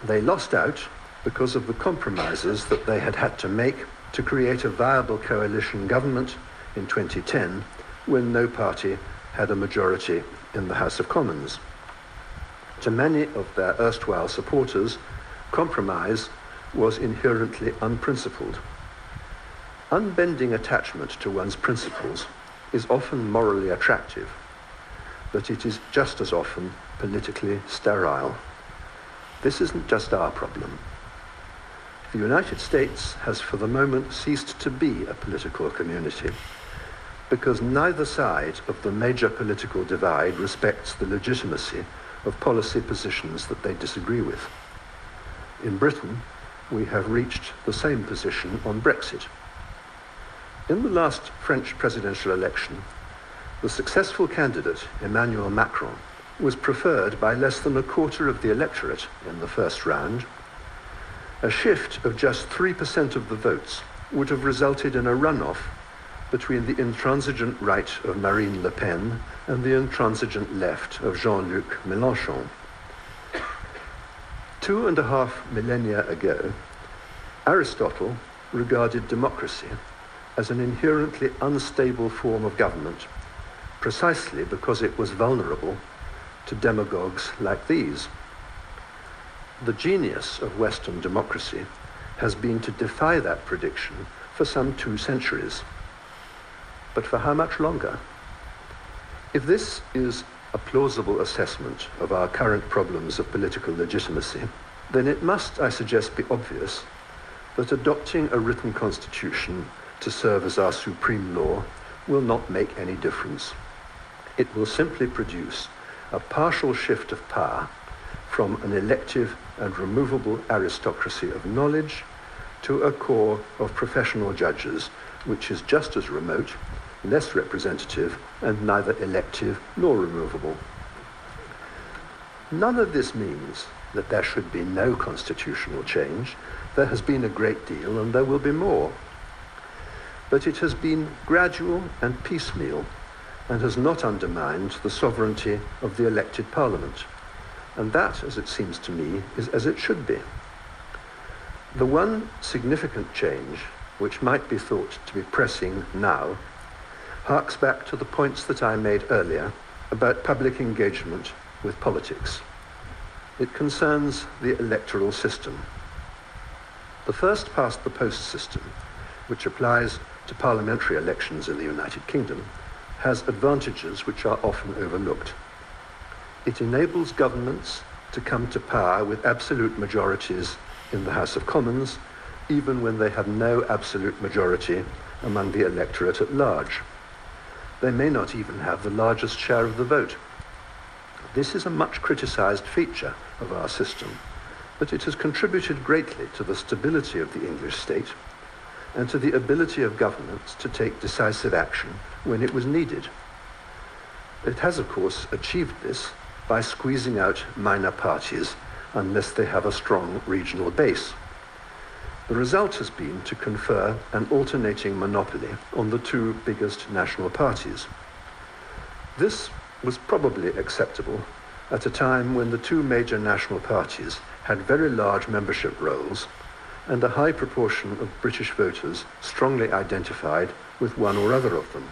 They lost out because of the compromises that they had had to make to create a viable coalition government in 2010 when no party had a majority in the House of Commons. To many of their erstwhile supporters, compromise was inherently unprincipled. Unbending attachment to one's principles is often morally attractive, but it is just as often politically sterile. This isn't just our problem. The United States has for the moment ceased to be a political community because neither side of the major political divide respects the legitimacy of policy positions that they disagree with. In Britain, we have reached the same position on Brexit. In the last French presidential election, the successful candidate, Emmanuel Macron, was preferred by less than a quarter of the electorate in the first round. A shift of just 3% of the votes would have resulted in a runoff between the intransigent right of Marine Le Pen and the intransigent left of Jean-Luc Mélenchon. Two and a half millennia ago, Aristotle regarded democracy as an inherently unstable form of government, precisely because it was vulnerable to demagogues like these. The genius of Western democracy has been to defy that prediction for some two centuries. But for how much longer? If this is a plausible assessment of our current problems of political legitimacy, then it must, I suggest, be obvious that adopting a written constitution to serve as our supreme law will not make any difference. It will simply produce a partial shift of power from an elective and removable aristocracy of knowledge to a corps of professional judges, which is just as remote, less representative, and neither elective nor removable. None of this means that there should be no constitutional change. There has been a great deal, and there will be more but it has been gradual and piecemeal and has not undermined the sovereignty of the elected parliament. And that, as it seems to me, is as it should be. The one significant change, which might be thought to be pressing now, harks back to the points that I made earlier about public engagement with politics. It concerns the electoral system. The first past the post system, which applies to parliamentary elections in the United Kingdom has advantages which are often overlooked. It enables governments to come to power with absolute majorities in the House of Commons, even when they have no absolute majority among the electorate at large. They may not even have the largest share of the vote. This is a much criticized feature of our system, but it has contributed greatly to the stability of the English state and to the ability of governments to take decisive action when it was needed. It has, of course, achieved this by squeezing out minor parties unless they have a strong regional base. The result has been to confer an alternating monopoly on the two biggest national parties. This was probably acceptable at a time when the two major national parties had very large membership rolls and a high proportion of British voters strongly identified with one or other of them.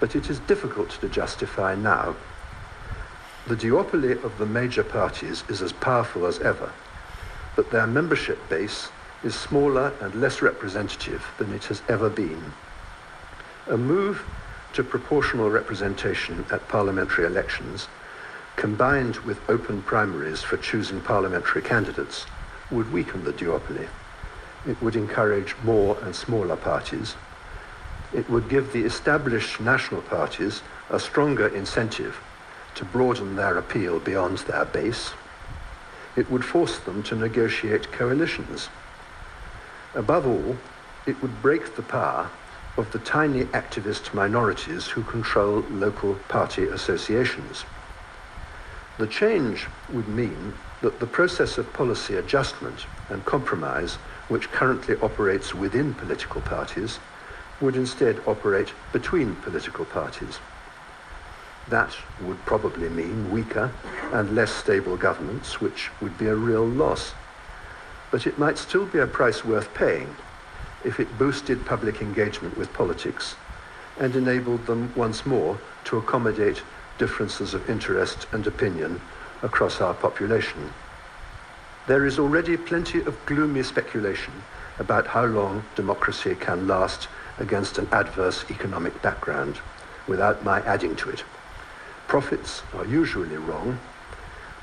But it is difficult to justify now. The duopoly of the major parties is as powerful as ever, but their membership base is smaller and less representative than it has ever been. A move to proportional representation at parliamentary elections, combined with open primaries for choosing parliamentary candidates, would weaken the duopoly. It would encourage more and smaller parties. It would give the established national parties a stronger incentive to broaden their appeal beyond their base. It would force them to negotiate coalitions. Above all, it would break the power of the tiny activist minorities who control local party associations. The change would mean that the process of policy adjustment and compromise, which currently operates within political parties, would instead operate between political parties. That would probably mean weaker and less stable governments, which would be a real loss. But it might still be a price worth paying if it boosted public engagement with politics and enabled them once more to accommodate differences of interest and opinion across our population. There is already plenty of gloomy speculation about how long democracy can last against an adverse economic background without my adding to it. Prophets are usually wrong,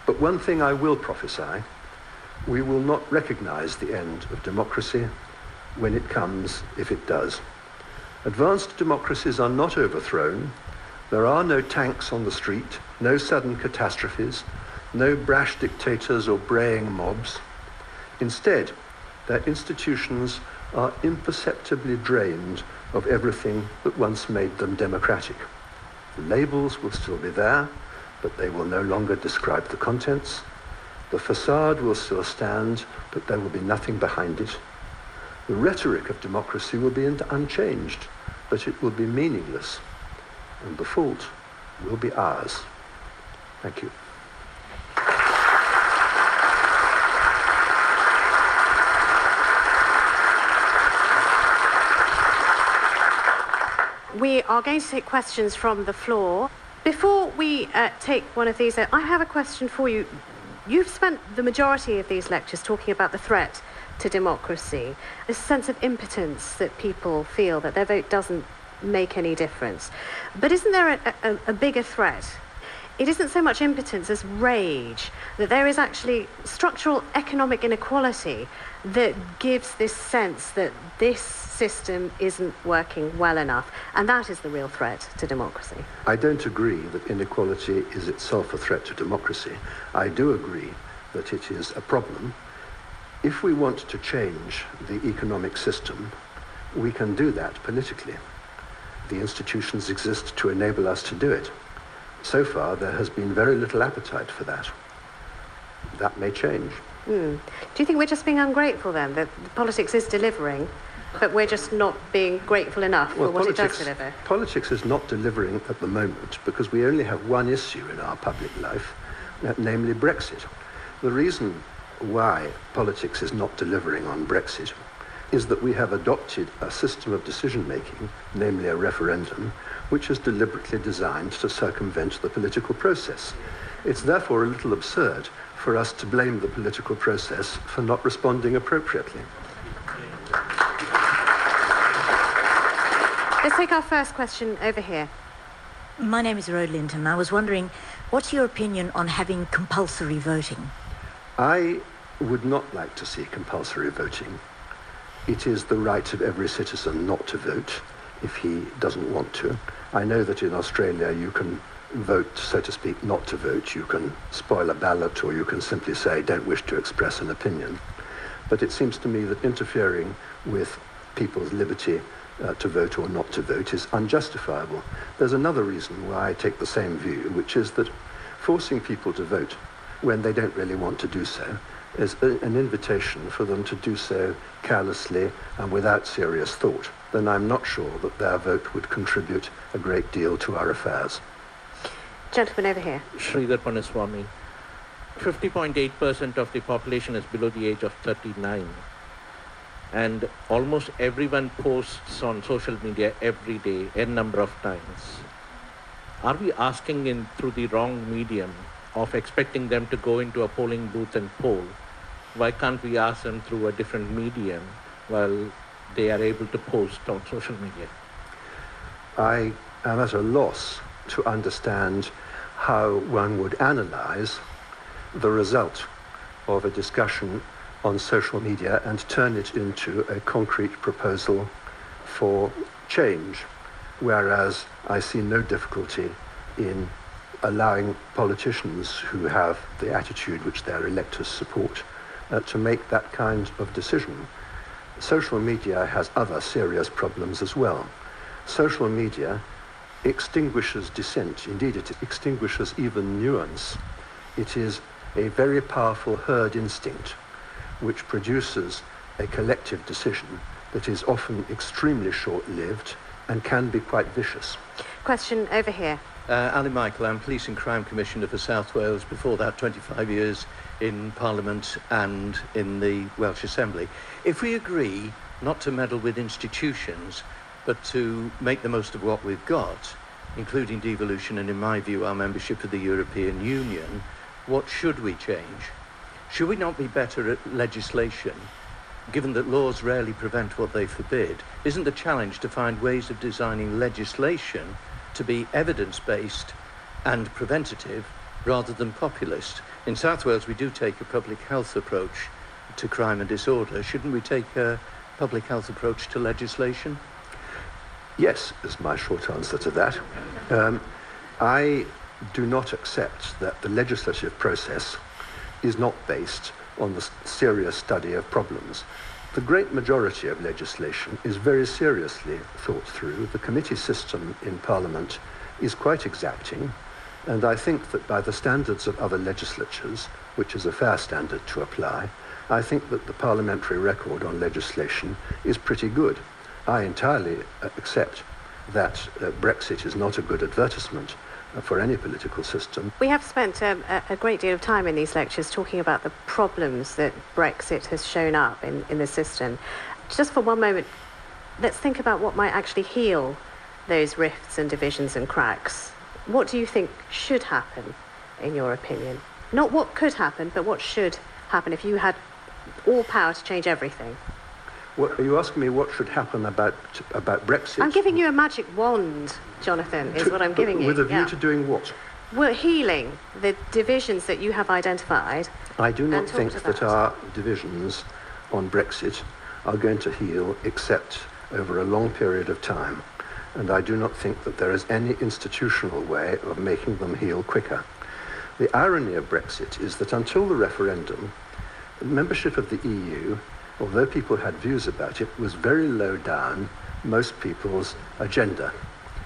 but one thing I will prophesy, we will not recognize the end of democracy when it comes, if it does. Advanced democracies are not overthrown. There are no tanks on the street, no sudden catastrophes, no brash dictators or braying mobs. Instead, their institutions are imperceptibly drained of everything that once made them democratic. The labels will still be there, but they will no longer describe the contents. The facade will still stand, but there will be nothing behind it. The rhetoric of democracy will be unchanged, but it will be meaningless. And the fault will be ours. Thank you. We are going to take questions from the floor. Before we uh, take one of these, uh, I have a question for you. You've spent the majority of these lectures talking about the threat to democracy, this sense of impotence that people feel that their vote doesn't make any difference. But isn't there a, a, a bigger threat? It isn't so much impotence as rage, that there is actually structural economic inequality that gives this sense that this system isn't working well enough. And that is the real threat to democracy. I don't agree that inequality is itself a threat to democracy. I do agree that it is a problem if we want to change the economic system, we can do that politically. The institutions exist to enable us to do it. So far, there has been very little appetite for that. That may change. Mm. Do you think we're just being ungrateful then, that politics is delivering, but we're just not being grateful enough well, for what politics, it does deliver? Politics is not delivering at the moment because we only have one issue in our public life, uh, namely Brexit. The reason why politics is not delivering on Brexit is that we have adopted a system of decision making, namely a referendum, which is deliberately designed to circumvent the political process. It's therefore a little absurd for us to blame the political process for not responding appropriately. Let's take our first question over here. My name is Rode Linton. I was wondering, what's your opinion on having compulsory voting? I would not like to see compulsory voting. It is the right of every citizen not to vote if he doesn't want to. I know that in Australia you can vote, so to speak, not to vote. You can spoil a ballot or you can simply say, don't wish to express an opinion. But it seems to me that interfering with people's liberty uh, to vote or not to vote is unjustifiable. There's another reason why I take the same view, which is that forcing people to vote when they don't really want to do so is a, an invitation for them to do so carelessly and without serious thought, then I'm not sure that their vote would contribute a great deal to our affairs. Gentlemen over here. Sridhar Panaswamy. 50.8% of the population is below the age of 39. And almost everyone posts on social media every day, a number of times. Are we asking in through the wrong medium of expecting them to go into a polling booth and poll? Why can't we ask them through a different medium while they are able to post on social media? I am at a loss to understand how one would analyze the result of a discussion on social media and turn it into a concrete proposal for change, whereas I see no difficulty in allowing politicians who have the attitude which their electors support uh, to make that kind of decision. Social media has other serious problems as well. Social media extinguishes dissent. Indeed, it extinguishes even nuance. It is a very powerful herd instinct which produces a collective decision that is often extremely short-lived and can be quite vicious. Question over here. Uh, Alun Michael, I'm Police and Crime Commissioner for South Wales. Before that, 25 years in Parliament and in the Welsh Assembly. If we agree not to meddle with institutions, but to make the most of what we've got, including devolution and, in my view, our membership of the European Union, what should we change? Should we not be better at legislation? Given that laws rarely prevent what they forbid, isn't the challenge to find ways of designing legislation to be evidence based and preventative rather than populist? In South Wales, we do take a public health approach to crime and disorder. Shouldn't we take a public health approach to legislation? Yes, is my short answer to that. Um, I do not accept that the legislative process is not based on the serious study of problems. The great majority of legislation is very seriously thought through. The committee system in Parliament is quite exacting, and I think that by the standards of other legislatures, which is a fair standard to apply, I think that the parliamentary record on legislation is pretty good. I entirely uh, accept that uh, Brexit is not a good advertisement for any political system. We have spent um, a, great deal of time in these lectures talking about the problems that Brexit has shown up in, in the system. Just for one moment, let's think about what might actually heal those rifts and divisions and cracks. What do you think should happen, in your opinion? Not what could happen, but what should happen if you had all power to change everything? What, are you asking me what should happen about about Brexit? I'm giving you a magic wand, Jonathan, is to, what I'm giving you. With a view yeah. to doing what? We're healing the divisions that you have identified. I do not think that our divisions on Brexit are going to heal except over a long period of time. And I do not think that there is any institutional way of making them heal quicker. The irony of Brexit is that until the referendum, membership of the EU although people had views about it, was very low down most people's agenda.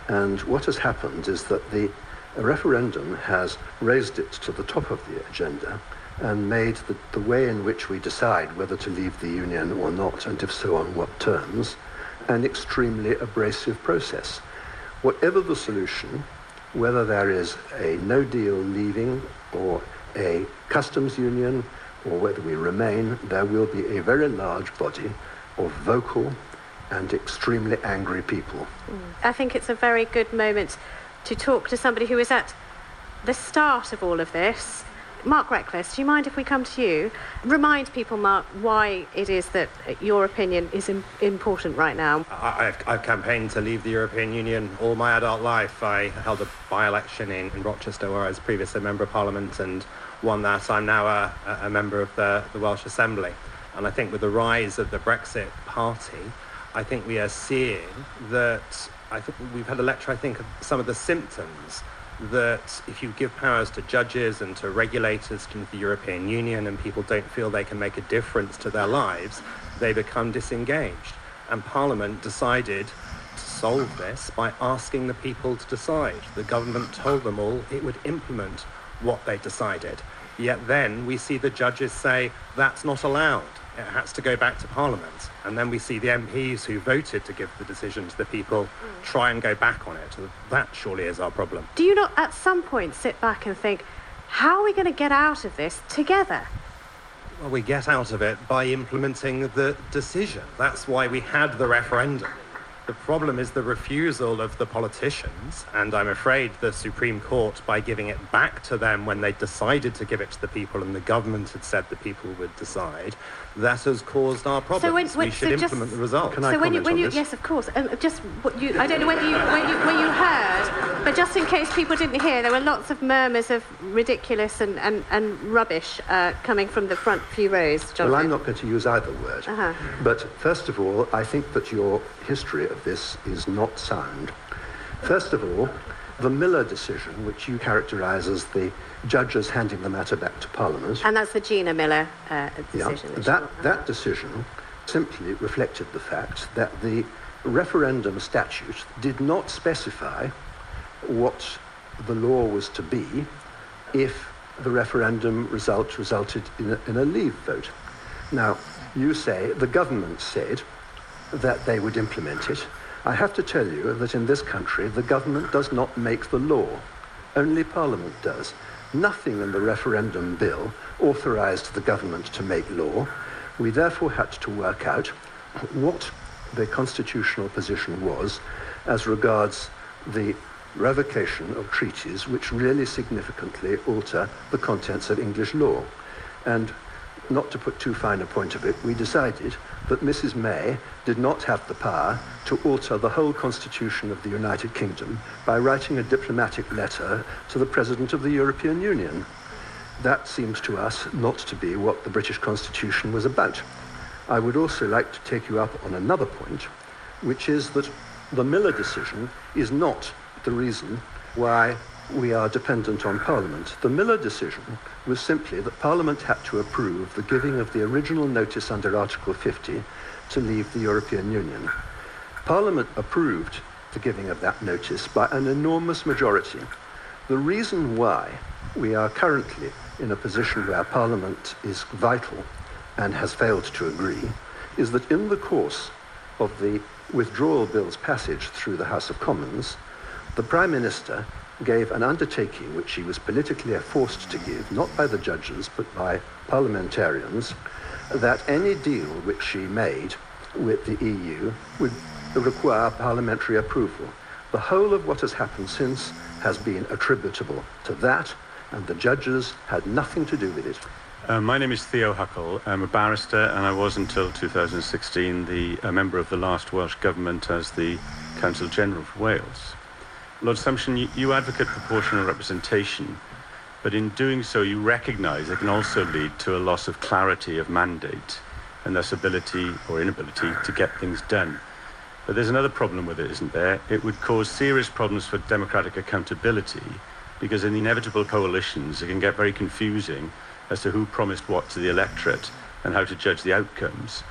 And what has happened is that the referendum has raised it to the top of the agenda and made the, the way in which we decide whether to leave the Union or not, and if so, on what terms, an extremely abrasive process. Whatever the solution, whether there is a no deal leaving or a customs union or whether we remain, there will be a very large body of vocal and extremely angry people. I think it's a very good moment to talk to somebody who is at the start of all of this. Mark Reckless, do you mind if we come to you? Remind people, Mark, why it is that your opinion is Im- important right now. I, have I've, campaigned to leave the European Union all my adult life. I held a by election in, in Rochester where I was previously a Member of Parliament and won that. I'm now a, a member of the, the Welsh Assembly. And I think with the rise of the Brexit Party, I think we are seeing that I think we've had a lecture, I think, of some of the symptoms that if you give powers to judges and to regulators in the European Union and people don't feel they can make a difference to their lives, they become disengaged. And Parliament decided to solve this by asking the people to decide. The government told them all it would implement what they decided. Yet then we see the judges say that's not allowed. It has to go back to Parliament. And then we see the MPs who voted to give the decision to the people try and go back on it. That surely is our problem. Do you not at some point sit back and think, how are we going to get out of this together? Well, we get out of it by implementing the decision. That's why we had the referendum. The problem is the refusal of the politicians, and I'm afraid the Supreme Court, by giving it back to them when they decided to give it to the people and the government had said the people would decide, that has caused our problems. So when, when, we should so implement the result. Can I so when you, when you, yes, of course. Um, just what you, I don't know whether you, when you, when you heard, but just in case people didn't hear, there were lots of murmurs of ridiculous and, and, and rubbish uh, coming from the front few rows. Jonathan. Well, I'm not going to use either word. Uh-huh. But first of all, I think that your history of this is not sound. First of all, the Miller decision, which you characterise as the judges handing the matter back to Parliament. And that's the Gina Miller uh, decision. Yeah, that, that decision simply reflected the fact that the referendum statute did not specify what the law was to be if the referendum result resulted in a, in a leave vote. Now, you say the government said that they would implement it. I have to tell you that in this country, the government does not make the law. Only Parliament does. Nothing in the referendum bill authorised the government to make law. We therefore had to work out what the constitutional position was as regards the revocation of treaties which really significantly alter the contents of English law. And not to put too fine a point of it, we decided that Mrs. May did not have the power to alter the whole constitution of the United Kingdom by writing a diplomatic letter to the President of the European Union. That seems to us not to be what the British Constitution was about. I would also like to take you up on another point, which is that the Miller decision is not the reason why we are dependent on Parliament. The Miller decision was simply that Parliament had to approve the giving of the original notice under Article 50 to leave the European Union. Parliament approved the giving of that notice by an enormous majority. The reason why we are currently in a position where Parliament is vital and has failed to agree is that in the course of the withdrawal bill's passage through the House of Commons, the Prime Minister gave an undertaking which he was politically forced to give, not by the judges but by parliamentarians, that any deal which she made with the EU would require parliamentary approval. The whole of what has happened since has been attributable to that, and the judges had nothing to do with it. Uh, my name is Theo Huckle. I'm a barrister, and I was until 2016 the a member of the last Welsh government as the Counsel General for Wales. Lord Sumption, you, you advocate proportional representation, but in doing so, you recognise it can also lead to a loss of clarity of mandate and thus ability or inability to get things done. But there's another problem with it, isn't there? It would cause serious problems for democratic accountability because in the inevitable coalitions, it can get very confusing as to who promised what to the electorate and how to judge the outcomes.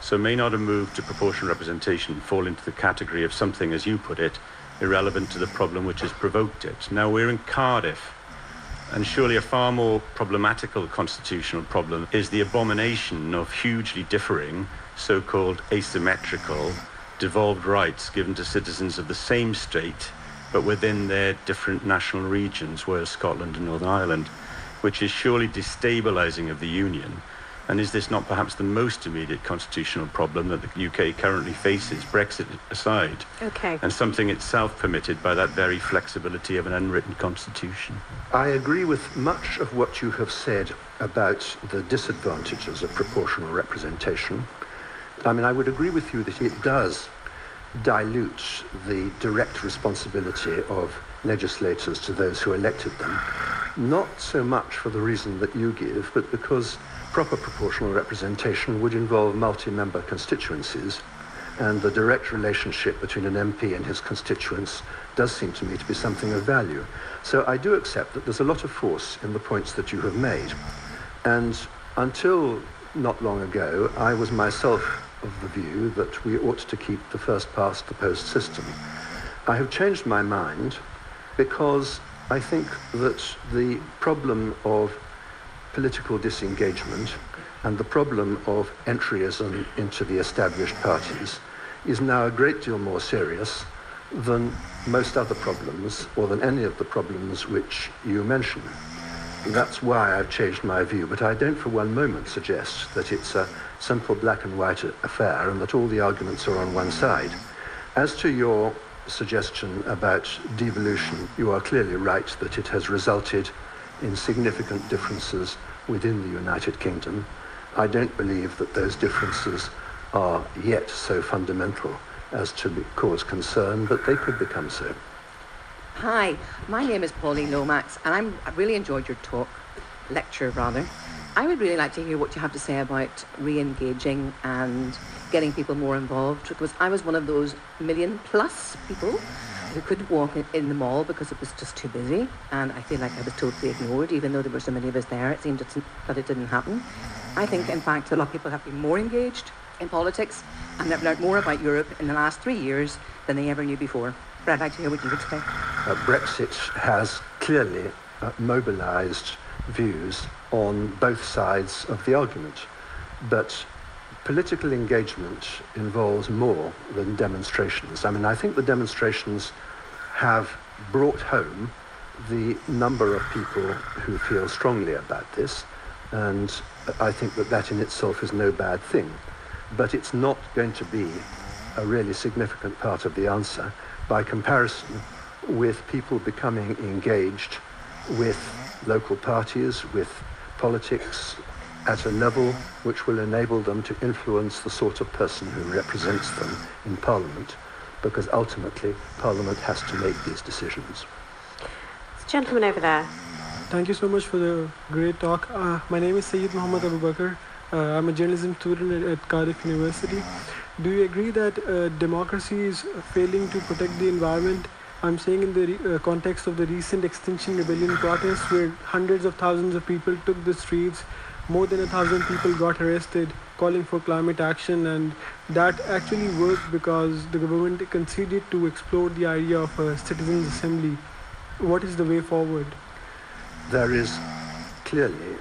So may not a move to proportional representation fall into the category of something, as you put it, irrelevant to the problem which has provoked it. Now we're in Cardiff, and surely a far more problematical constitutional problem is the abomination of hugely differing, so called asymmetrical, devolved rights given to citizens of the same state, but within their different national regions, Wales, Scotland, and Northern Ireland, which is surely destabilising of the Union and is this not perhaps the most immediate constitutional problem that the UK currently faces, Brexit aside? Okay. And something itself permitted by that very flexibility of an unwritten constitution? I agree with much of what you have said about the disadvantages of proportional representation. I mean, I would agree with you that it does dilute the direct responsibility of legislators to those who elected them. Not so much for the reason that you give, but because proper proportional representation would involve multi-member constituencies, and the direct relationship between an MP and his constituents does seem to me to be something of value. So I do accept that there's a lot of force in the points that you have made. And until not long ago, I was myself of the view that we ought to keep the first past the post system. I have changed my mind because I think that the problem of political disengagement and the problem of entryism into the established parties is now a great deal more serious than most other problems or than any of the problems which you mention. That's why I've changed my view, but I don't for one moment suggest that it's a simple black and white affair and that all the arguments are on one side. As to your suggestion about devolution, you are clearly right that it has resulted in significant differences within the United Kingdom. I don't believe that those differences are yet so fundamental as to cause concern, but they could become so. Hi, my name is Pauline Lomax, and I'm, I really enjoyed your talk, lecture rather. I would really like to hear what you have to say about re engaging and getting people more involved because I was one of those million plus people who couldn't walk in, in, the mall because it was just too busy, and I feel like I was totally ignored, even though there were so many of us there. It seemed that it didn't happen. I think, in fact, a lot of people have been more engaged in politics and have learned more about Europe in the last three years than they ever knew before. But I'd like to hear what you would say. Uh, Brexit has clearly uh, mobilised views on both sides of the argument, but political engagement involves more than demonstrations. I mean, I think the demonstrations have brought home the number of people who feel strongly about this, and I think that that in itself is no bad thing. But it's not going to be a really significant part of the answer by comparison with people becoming engaged with local parties, with politics at a level which will enable them to influence the sort of person who represents them in Parliament, because ultimately Parliament has to make these decisions. Gentleman over there. Thank you so much for the great talk. Uh, my name is Sayyid Muhammad Abu Bakr. Uh, I'm a journalism student at, at, Cardiff University. Do you agree that uh, democracy is failing to protect the environment? I'm saying in the re- uh, context of the recent Extinction Rebellion protests, where hundreds of thousands of people took the streets, more than a thousand people got arrested calling for climate action, and that actually worked because the government conceded to explore the idea of a citizens' assembly. What is the way forward? There is clearly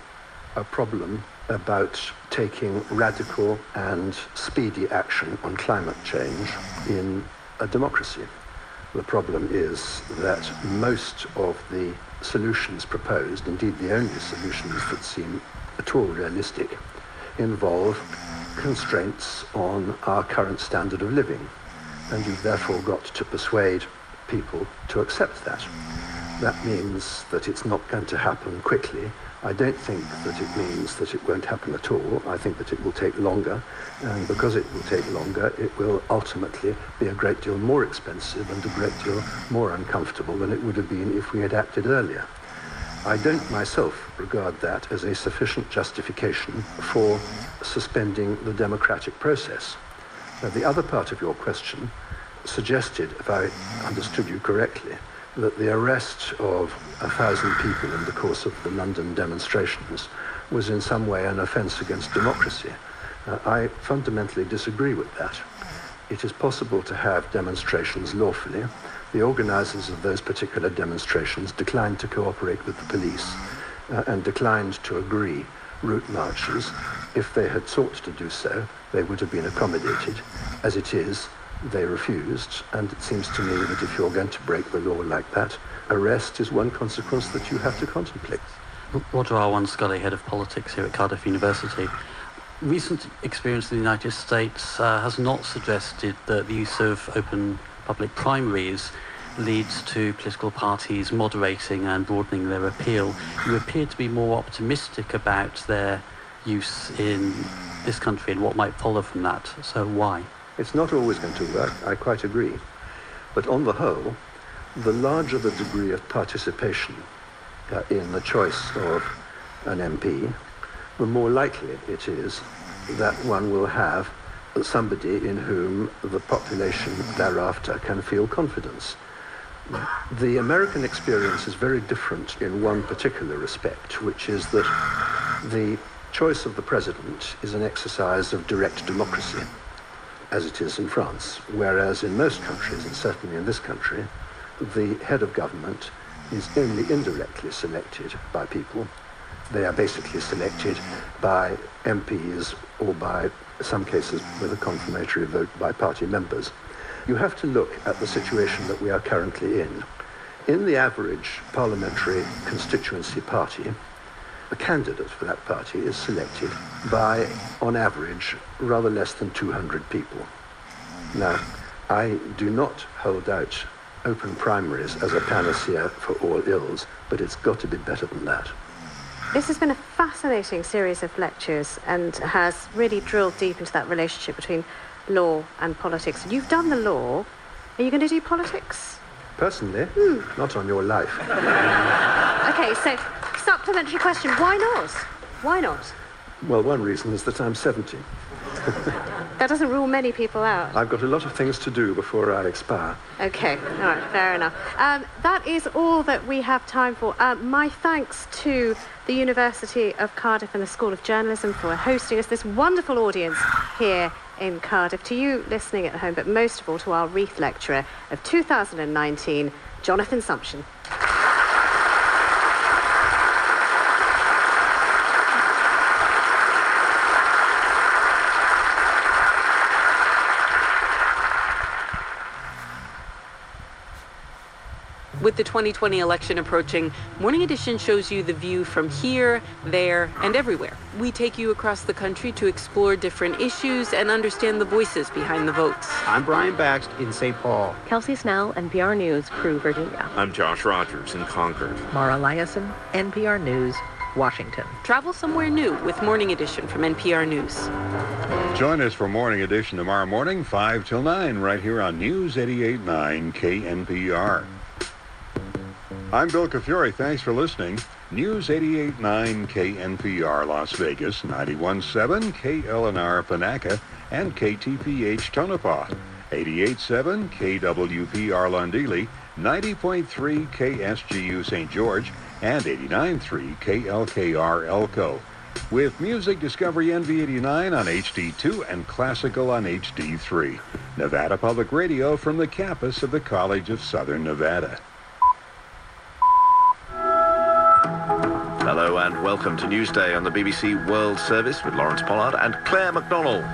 a problem about taking radical and speedy action on climate change in a democracy. The problem is that most of the solutions proposed, indeed the only solutions that seem at all realistic, involve constraints on our current standard of living. And you've therefore got to persuade people to accept that. That means that it's not going to happen quickly. I don't think that it means that it won't happen at all. I think that it will take longer. And because it will take longer, it will ultimately be a great deal more expensive and a great deal more uncomfortable than it would have been if we had acted earlier. I don't myself regard that as a sufficient justification for suspending the democratic process. Now, the other part of your question suggested, if I understood you correctly, that the arrest of a thousand people in the course of the London demonstrations was in some way an offence against democracy. Uh, I fundamentally disagree with that. It is possible to have demonstrations lawfully. The organisers of those particular demonstrations declined to cooperate with the police uh, and declined to agree route marches. If they had sought to do so, they would have been accommodated. As it is, they refused, and it seems to me that if you're going to break the law like that, arrest is one consequence that you have to contemplate. Roger Awan, Scully, Head of Politics here at Cardiff University. Recent experience in the United States uh, has not suggested that the use of open public primaries leads to political parties moderating and broadening their appeal. You appear to be more optimistic about their use in this country and what might follow from that. So why? It's not always going to work, I quite agree. But on the whole, the larger the degree of participation uh, in the choice of an MP, the more likely it is that one will have somebody in whom the population thereafter can feel confidence. The American experience is very different in one particular respect, which is that the choice of the president is an exercise of direct democracy as it is in France, whereas in most countries, and certainly in this country, the head of government is only indirectly selected by people. They are basically selected by MPs or by some cases with a confirmatory vote by party members. You have to look at the situation that we are currently in. In the average parliamentary constituency party, the candidate for that party is selected by, on average, rather less than 200 people. Now, I do not hold out open primaries as a panacea for all ills, but it's got to be better than that. This has been a fascinating series of lectures and has really drilled deep into that relationship between law and politics. You've done the law. Are you going to do politics? Personally, hmm. not on your life. okay, so supplementary question. Why not? Why not? Well, one reason is that I'm 70. that doesn't rule many people out. I've got a lot of things to do before I expire. Okay, all right, fair enough. Um, that is all that we have time for. Uh, my thanks to the University of Cardiff and the School of Journalism for hosting us, this wonderful audience here in Cardiff, to you listening at home, but most of all to our Reith lecturer of 2019, Jonathan Sumption. With the 2020 election approaching, Morning Edition shows you the view from here, there, and everywhere. We take you across the country to explore different issues and understand the voices behind the votes. I'm Brian Bakst in St. Paul. Kelsey Snell, NPR News, Crewe, Virginia. I'm Josh Rogers in Concord. Mara Liasson, NPR News, Washington. Travel somewhere new with Morning Edition from NPR News. Join us for Morning Edition tomorrow morning, 5 till 9, right here on News 88.9 KNPR. I'm Bill Cafiore. Thanks for listening. News 88.9 KNPR Las Vegas, 91.7 KLNR Panaca, and KTPH Tonopah, 88.7 KWPR Lundili, 90.3 KSGU St. George, and 89.3 KLKR Elko. With Music Discovery NV89 on HD2 and Classical on HD3. Nevada Public Radio from the campus of the College of Southern Nevada. Hello and welcome to Newsday on the BBC World Service with Lawrence Pollard and Claire McDonald.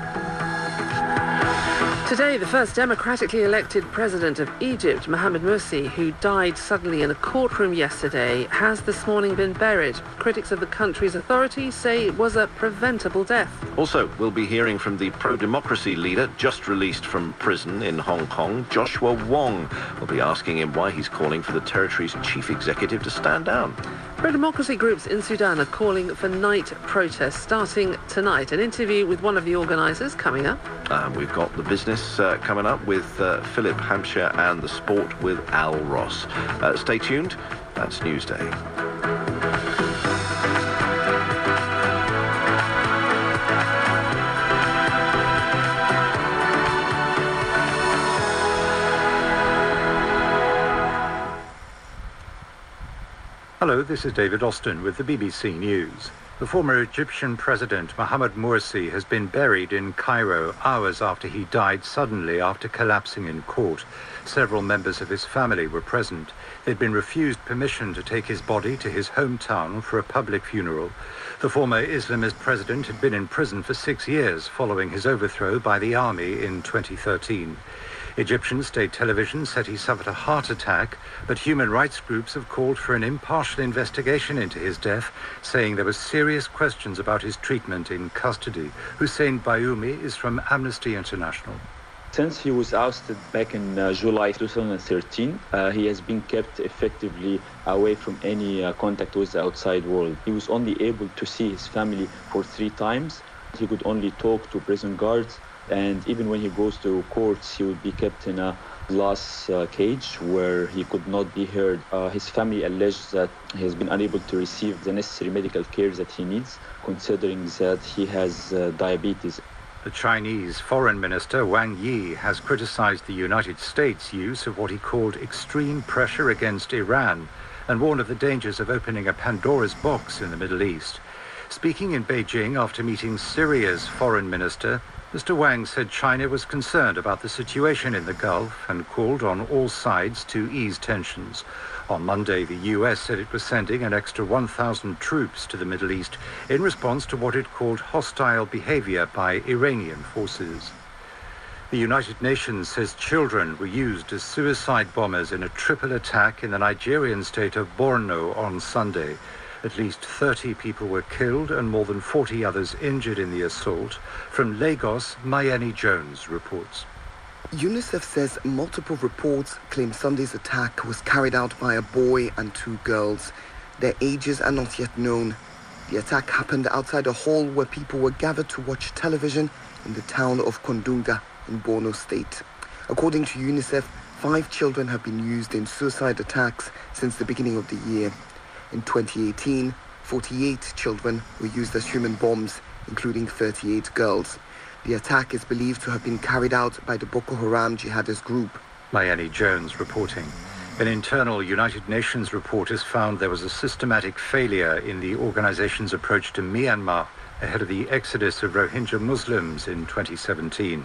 Today, the first democratically elected president of Egypt, Mohamed Morsi, who died suddenly in a courtroom yesterday, has this morning been buried. Critics of the country's authorities say it was a preventable death. Also, we'll be hearing from the pro-democracy leader just released from prison in Hong Kong, Joshua Wong. We'll be asking him why he's calling for the territory's chief executive to stand down. Pro-democracy groups in Sudan are calling for night protests starting tonight. An interview with one of the organisers coming up. Um, we've got the business uh, coming up with uh, Philip Hampsheir and the sport with Al Ross. Uh, stay tuned. That's Newsday. Hello, this is David Austin with the BBC News. The former Egyptian president Mohamed Morsi has been buried in Cairo hours after he died suddenly after collapsing in court. Several members of his family were present. They'd been refused permission to take his body to his hometown for a public funeral. The former Islamist president had been in prison for six years following his overthrow by the army in 2013. Egyptian state television said he suffered a heart attack, but human rights groups have called for an impartial investigation into his death, saying there were serious questions about his treatment in custody. Hussein Baoumi is from Amnesty International. Since he was ousted back in uh, July 2013, uh, he has been kept effectively away from any uh, contact with the outside world. He was only able to see his family for three times. He could only talk to prison guards and even when he goes to courts, he would be kept in a glass uh, cage where he could not be heard. Uh, his family alleges that he has been unable to receive the necessary medical care that he needs, considering that he has uh, diabetes. The Chinese Foreign Minister Wang Yi has criticized the United States' use of what he called extreme pressure against Iran and warned of the dangers of opening a Pandora's box in the Middle East. Speaking in Beijing after meeting Syria's foreign minister, Mr. Wang said China was concerned about the situation in the Gulf and called on all sides to ease tensions. On Monday, the US said it was sending an extra 1,000 troops to the Middle East in response to what it called hostile behavior by Iranian forces. The United Nations says children were used as suicide bombers in a triple attack in the Nigerian state of Borno on Sunday. At least 30 people were killed and more than 40 others injured in the assault. From Lagos, Mayeni Jones reports. UNICEF says multiple reports claim Sunday's attack was carried out by a boy and two girls. Their ages are not yet known. The attack happened outside a hall where people were gathered to watch television in the town of Konduga in Borno State. According to UNICEF, five children have been used in suicide attacks since the beginning of the year. In 2018, 48 children were used as human bombs, including 38 girls. The attack is believed to have been carried out by the Boko Haram jihadist group. Mayeni Jones reporting. An internal United Nations report has found there was a systematic failure in the organization's approach to Myanmar ahead of the exodus of Rohingya Muslims in 2017.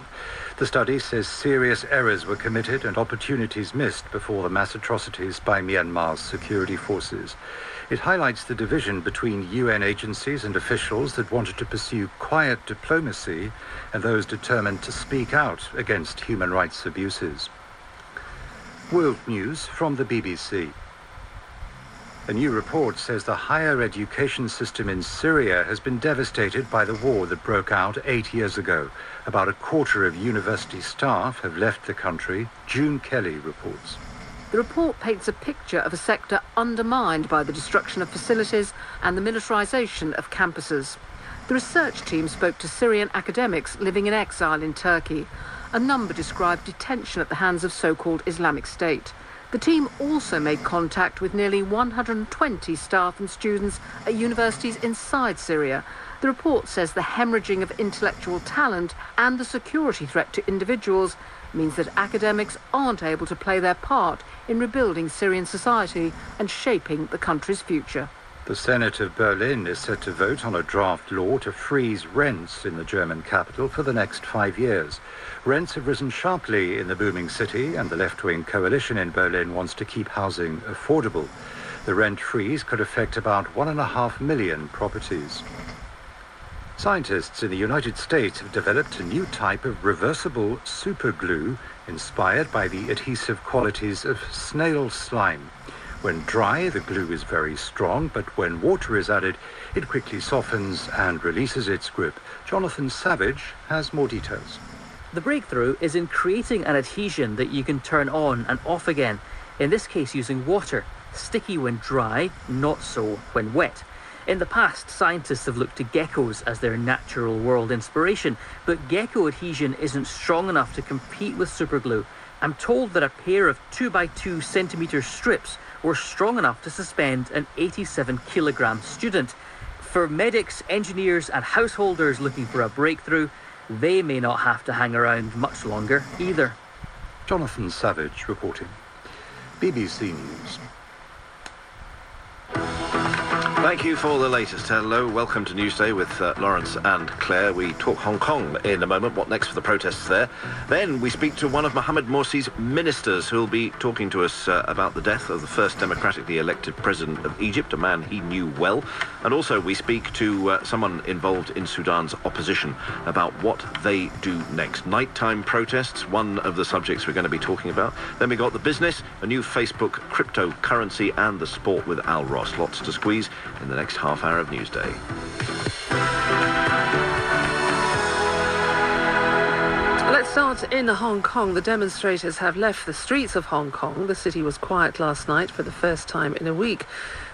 The study says serious errors were committed and opportunities missed before the mass atrocities by Myanmar's security forces. It highlights the division between UN agencies and officials that wanted to pursue quiet diplomacy and those determined to speak out against human rights abuses. World News from the BBC. A new report says the higher education system in Syria has been devastated by the war that broke out eight years ago. About a quarter of university staff have left the country. June Kelly reports. The report paints a picture of a sector undermined by the destruction of facilities and the militarisation of campuses. The research team spoke to Syrian academics living in exile in Turkey. A number described detention at the hands of so called Islamic State. The team also made contact with nearly 120 staff and students at universities inside Syria. The report says the hemorrhaging of intellectual talent and the security threat to individuals means that academics aren't able to play their part in rebuilding Syrian society and shaping the country's future. The Senate of Berlin is set to vote on a draft law to freeze rents in the German capital for the next five years. Rents have risen sharply in the booming city, and the left wing coalition in Berlin wants to keep housing affordable. The rent freeze could affect about one and a half million properties. Scientists in the United States have developed a new type of reversible superglue inspired by the adhesive qualities of snail slime. When dry, the glue is very strong, but when water is added, it quickly softens and releases its grip. Jonathan Savage has more details. The breakthrough is in creating an adhesion that you can turn on and off again, in this case using water, sticky when dry, not so when wet. In the past, scientists have looked to geckos as their natural world inspiration, but gecko adhesion isn't strong enough to compete with superglue. I'm told that a pair of 2 by 2 centimetre strips were strong enough to suspend an 87 kilogram student. For medics, engineers, and householders looking for a breakthrough, they may not have to hang around much longer either. Jonathan Savage reporting. BBC News. Thank you for the latest. Hello, welcome to Newsday with uh, Lawrence and Claire. We talk Hong Kong in a moment. What next for the protests there? Then we speak to one of Mohamed Morsi's ministers who'll be talking to us uh, about the death of the first democratically elected president of Egypt, a man he knew well. And also we speak to uh, someone involved in Sudan's opposition about what they do next. Nighttime protests, one of the subjects we're going to be talking about. Then we got the business, a new Facebook cryptocurrency, and the sport with Al Ross. Lots to squeeze in the next half hour of Newsday. Let's start in Hong Kong. The demonstrators have left the streets of Hong Kong. The city was quiet last night for the first time in a week.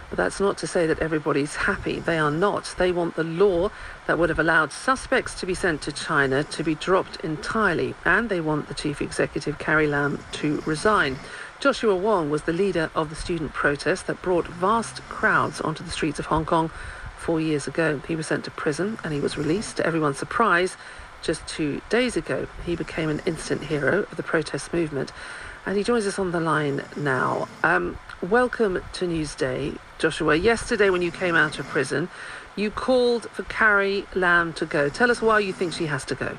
But that's not to say that everybody's happy. They are not. They want the law that would have allowed suspects to be sent to China to be dropped entirely. And they want the chief executive, Carrie Lam, to resign. Joshua Wong was the leader of the student protest that brought vast crowds onto the streets of Hong Kong four years ago. He was sent to prison and he was released. To everyone's surprise, just two days ago, he became an instant hero of the protest movement. And he joins us on the line now. Um, welcome to Newsday, Joshua. Yesterday, when you came out of prison, you called for Carrie Lam to go. Tell us why you think she has to go.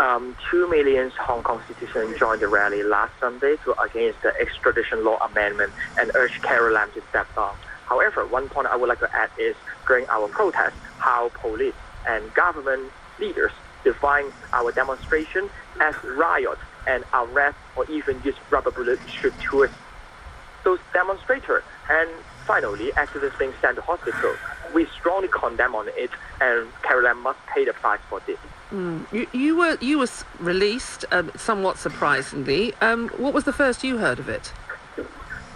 Um, two million Hong Kong citizens joined the rally last Sunday to against the extradition law amendment and urged Carrie Lam to step down. However, one point I would like to add is during our protest, how police and government leaders define our demonstration as riot and arrest or even use rubber bullets shoot towards those demonstrators. And finally, activists being sent to hospital. We strongly condemn on it, and Carrie Lam must pay the price for this. Mm. You, you, were you were released um, somewhat surprisingly. Um, what was the first you heard of it?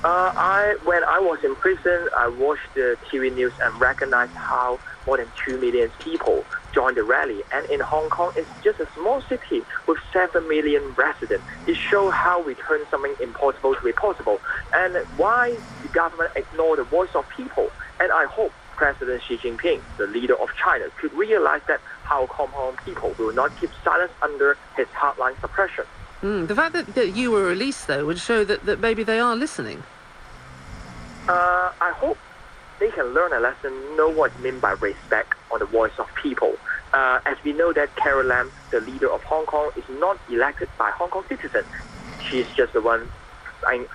Uh, I when I was in prison, I watched the TV news and recognized how more than two million people joined the rally. And in Hong Kong, it's just a small city with seven million residents. It shows how we turn something impossible to be possible, and why the government ignore the voice of people. And I hope President Xi Jinping, the leader of China, could realize that how Hong Kong people will not keep silence under his hardline suppression. Mm, the fact that, that you were released, though, would show that, that maybe they are listening. Uh, I hope they can learn a lesson, know what it means by respect on the voice of people. Uh, as we know that Carrie Lam, the leader of Hong Kong, is not elected by Hong Kong citizens. She's just the one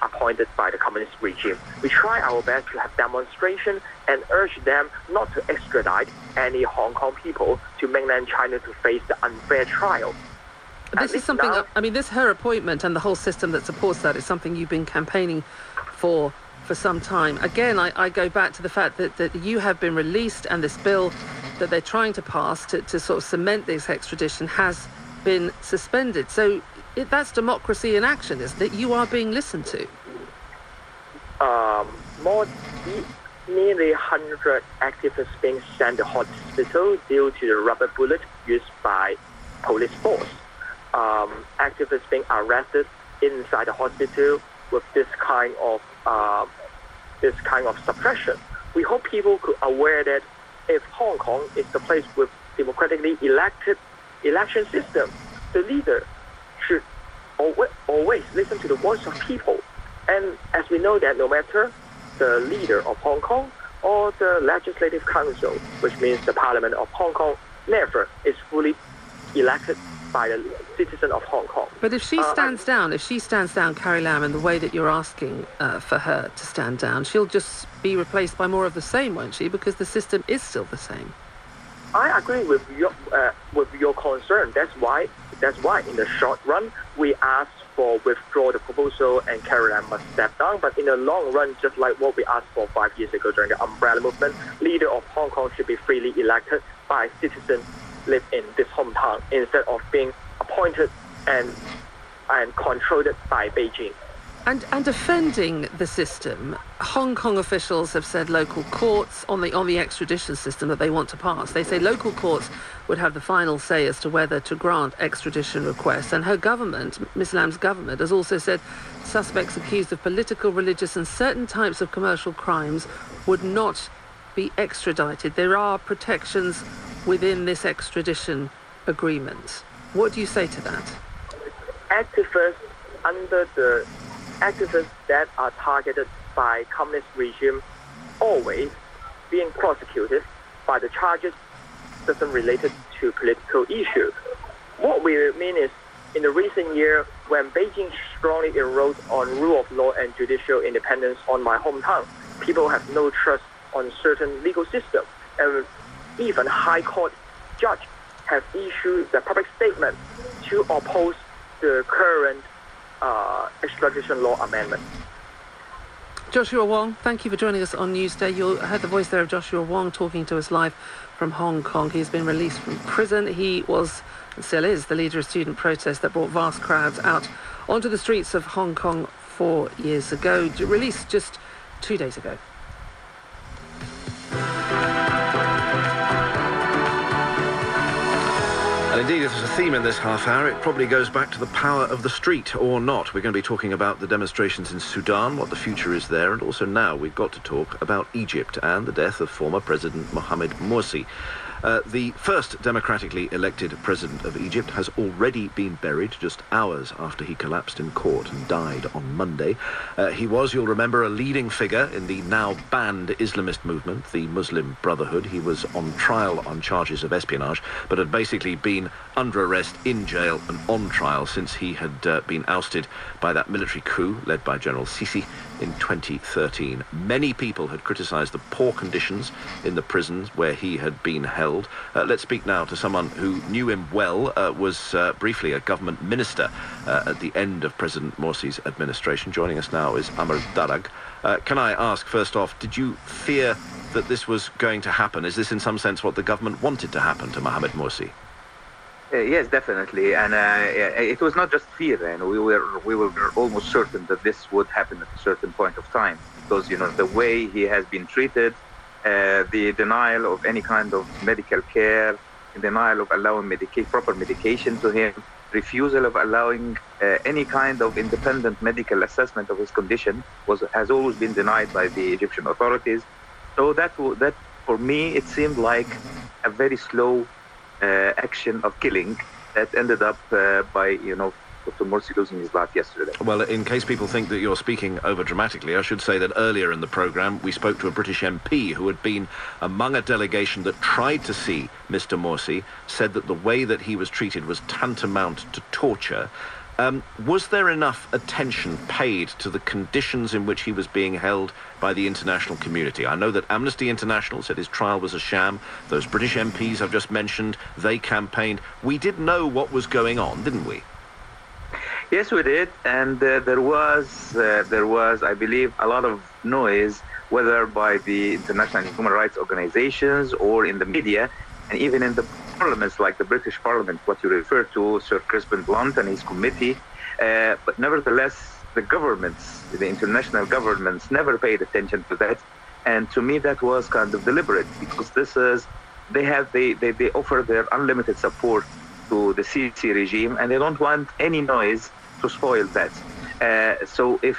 appointed by the communist regime. We try our best to have demonstration and urge them not to extradite any Hong Kong people to mainland China to face the unfair trial. This is something, now, I mean, this her appointment and the whole system that supports that is something you've been campaigning for for some time. Again, I, I go back to the fact that, that you have been released and this bill that they're trying to pass to, to sort of cement this extradition has been suspended. So it, that's democracy in action, isn't it? You are being listened to. Um, more nearly 100 activists being sent to hospital due to the rubber bullet used by police force. Um, activists being arrested inside the hospital with this kind of uh, this kind of suppression. We hope people could aware that if Hong Kong is the place with democratically elected election system, the leader always listen to the voice of people. And as we know that no matter the leader of Hong Kong or the Legislative Council, which means the Parliament of Hong Kong, never is fully elected by the citizen of Hong Kong. But if she uh, stands down, if she stands down, Carrie Lam, in the way that you're asking uh, for her to stand down, she'll just be replaced by more of the same, won't she? Because the system is still the same. I agree with your uh, with your concern. That's why that's why in the short run we ask for withdraw the proposal and Carrie Lam must step down. But in the long run, just like what we asked for five years ago during the umbrella movement, leader of Hong Kong should be freely elected by citizens live in this hometown instead of being appointed and and controlled by Beijing. And, and defending the system, Hong Kong officials have said local courts on the on the extradition system that they want to pass. They say local courts would have the final say as to whether to grant extradition requests. And her government, Ms. Lam's government, has also said suspects accused of political, religious, and certain types of commercial crimes would not be extradited. There are protections within this extradition agreement. What do you say to that? Activists under the activists that are targeted by communist regime always being prosecuted by the charges doesn't related to political issues. What we mean is in the recent year when Beijing strongly erodes on rule of law and judicial independence on my hometown, people have no trust on certain legal system and even high court judge have issued the public statement to oppose the current uh, extradition law amendment. Joshua Wong, thank you for joining us on Newsday. You heard the voice there of Joshua Wong talking to us live from Hong Kong. He's been released from prison. He was, and still is, the leader of student protests that brought vast crowds out onto the streets of Hong Kong four years ago. Released just two days ago. And indeed, if there's a theme in this half hour, it probably goes back to the power of the street or not. We're going to be talking about the demonstrations in Sudan, what the future is there, and also now we've got to talk about Egypt and the death of former President Mohamed Morsi. Uh, the first democratically elected president of Egypt has already been buried just hours after he collapsed in court and died on Monday. Uh, he was, you'll remember, a leading figure in the now banned Islamist movement, the Muslim Brotherhood. He was on trial on charges of espionage, but had basically been under arrest, in jail, and on trial since he had uh, been ousted by that military coup led by General Sisi in 2013. Many people had criticised the poor conditions in the prisons where he had been held. Uh, let's speak now to someone who knew him well, uh, was uh, briefly a government minister uh, at the end of President Morsi's administration. Joining us now is Amr Darag. Uh, can I ask, first off, did you fear that this was going to happen? Is this in some sense what the government wanted to happen to Mohamed Morsi? Uh, yes, definitely, and uh, it was not just fear. And we were we were almost certain that this would happen at a certain point of time because you know the way he has been treated, uh, the denial of any kind of medical care, the denial of allowing medica- proper medication to him, refusal of allowing uh, any kind of independent medical assessment of his condition was has always been denied by the Egyptian authorities. So that that for me it seemed like a very slow action of killing that ended up uh, by, you know, Dr. Morsi losing his life yesterday. Well, in case people think that you're speaking over dramatically, I should say that earlier in the programme we spoke to a British MP who had been among a delegation that tried to see Mr. Morsi, said that the way that he was treated was tantamount to torture. Um, was there enough attention paid to the conditions in which he was being held by the international community? I know that Amnesty International said his trial was a sham. Those British MPs I've just mentioned, they campaigned. We did know what was going on, didn't we? Yes, we did, and uh, there was uh, there was, I believe, a lot of noise, whether by the international human rights organizations or in the media, and even in the parliaments like the British Parliament, what you refer to, Sir Crispin Blunt and his committee. Uh, but nevertheless, the governments, the international governments, never paid attention to that, and to me that was kind of deliberate because this is they have they they, they offer their unlimited support to the Sisi regime, and they don't want any noise to spoil that. Uh, so if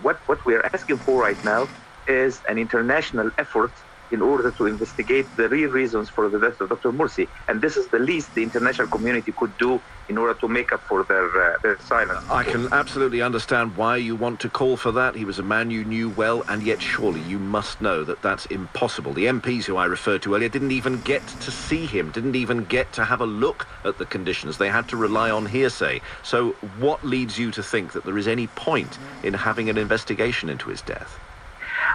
what what we are asking for right now is an international effort in order to investigate the real reasons for the death of Dr. Morsi. And this is the least the international community could do in order to make up for their, uh, their silence. I can absolutely understand why you want to call for that. He was a man you knew well, and yet surely you must know that that's impossible. The MPs who I referred to earlier didn't even get to see him, didn't even get to have a look at the conditions. They had to rely on hearsay. So what leads you to think that there is any point in having an investigation into his death?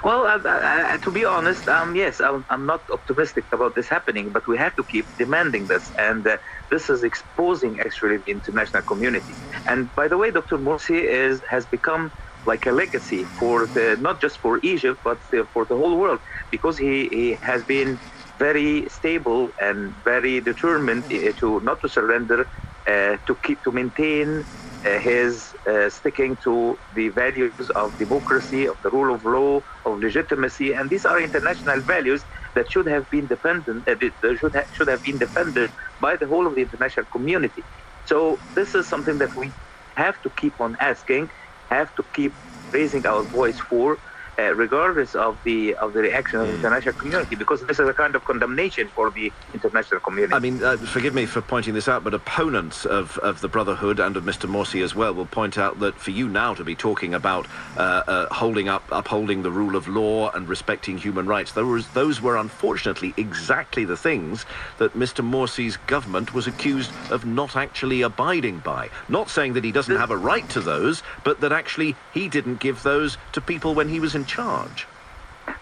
Well, uh, uh, to be honest, um, yes, I'm, I'm, not optimistic about this happening, but we have to keep demanding this. And uh, this is exposing actually the international community. And by the way, Dr. Morsi is has become like a legacy for the, not just for Egypt, but for the whole world, because he, he has been very stable and very determined uh, to not to surrender, uh, to keep to maintain his uh, sticking to the values of democracy, of the rule of law, of legitimacy, and these are international values that should have been defended, uh, should, ha- should have been defended by the whole of the international community. So this is something that we have to keep on asking, have to keep raising our voice for, uh, regardless of the of the reaction of the hmm. international community, because this is a kind of condemnation for the international community. I mean, uh, forgive me for pointing this out, but opponents of, of the Brotherhood and of Mr. Morsi as well will point out that for you now to be talking about uh, uh holding up, upholding the rule of law and respecting human rights, those those were unfortunately exactly the things that Mr. Morsi's government was accused of not actually abiding by. Not saying that he doesn't have a right to those, but that actually he didn't give those to people when he was in in charge.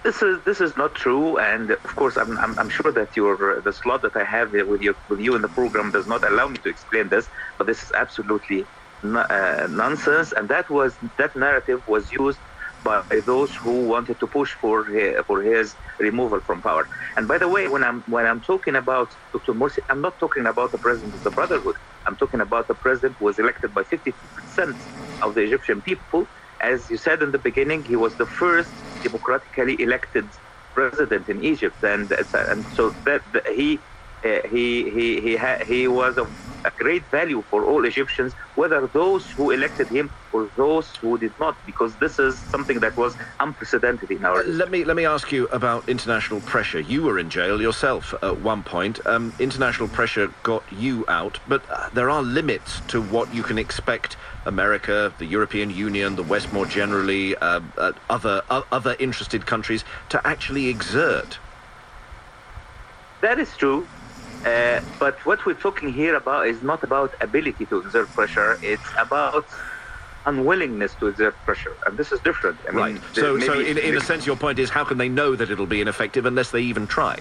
This is this is not true, and of course, I'm, I'm, I'm sure that your the slot that I have with you with you in the program does not allow me to explain this, but this is absolutely uh, nonsense, and that was that narrative was used by those who wanted to push for his, for his removal from power. And by the way, when I'm when I'm talking about Dr. Morsi, I'm not talking about the president of the Brotherhood. I'm talking about the president who was elected by 50% of the Egyptian people as you said in the beginning, he was the first democratically elected president in Egypt, and and so that, that he eh, he he he he was of a great value for all Egyptians, whether those who elected him or those who did not, because this is something that was unprecedented in our. Let me let me ask you about international pressure. You were in jail yourself at one point. Um, international pressure got you out, but uh, there are limits to what you can expect America, the European Union, the West more generally, uh, uh, other uh, other interested countries to actually exert. That is true. Uh, but what we're talking here about is not about ability to exert pressure. It's about unwillingness to exert pressure, and this is different. I right. Mean, so, so in, in a sense, your point is, how can they know that it'll be ineffective unless they even try?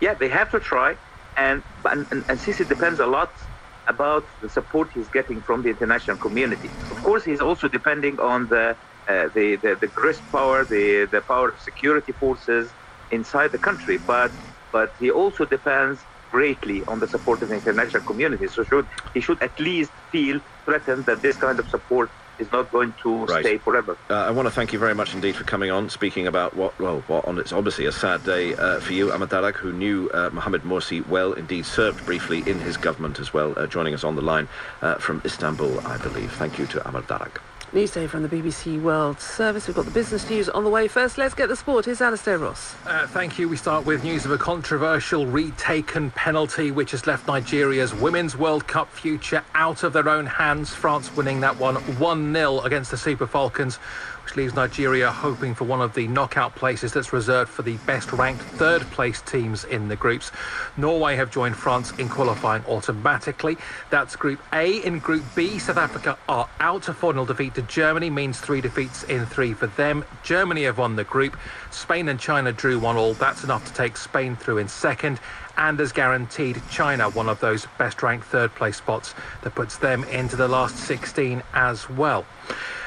Yeah, they have to try, and and, and, and Sisi depends a lot about the support he's getting from the international community. Of course, he's also depending on the uh, the, the, the grist power, the, the power of security forces inside the country, but but he also depends greatly on the support of the international community. So should, he should at least feel threatened that this kind of support is not going to right. stay forever. Uh, I want to thank you very much indeed for coming on, speaking about what, well, what on it's obviously a sad day uh, for you, Ahmed Darag, who knew uh, Mohamed Morsi well, indeed served briefly in his government as well, uh, joining us on the line uh, from Istanbul, I believe. Thank you to Ahmed Darag. Newsday from the BBC World Service. We've got the business news on the way. First, let's get the sport. Here's Alastair Ross. Uh, thank you. We start with news of a controversial retaken penalty which has left Nigeria's Women's World Cup future out of their own hands. France winning that one 1 0 against the Super Falcons which leaves Nigeria hoping for one of the knockout places that's reserved for the best ranked third place teams in the groups. Norway have joined France in qualifying automatically. That's Group A. In Group B, South Africa are out. A 4 0 defeat to Germany means three defeats in three for them. Germany have won the group. Spain and China drew one all. That's enough to take Spain through in second and has guaranteed China one of those best ranked third place spots that puts them into the last 16 as well.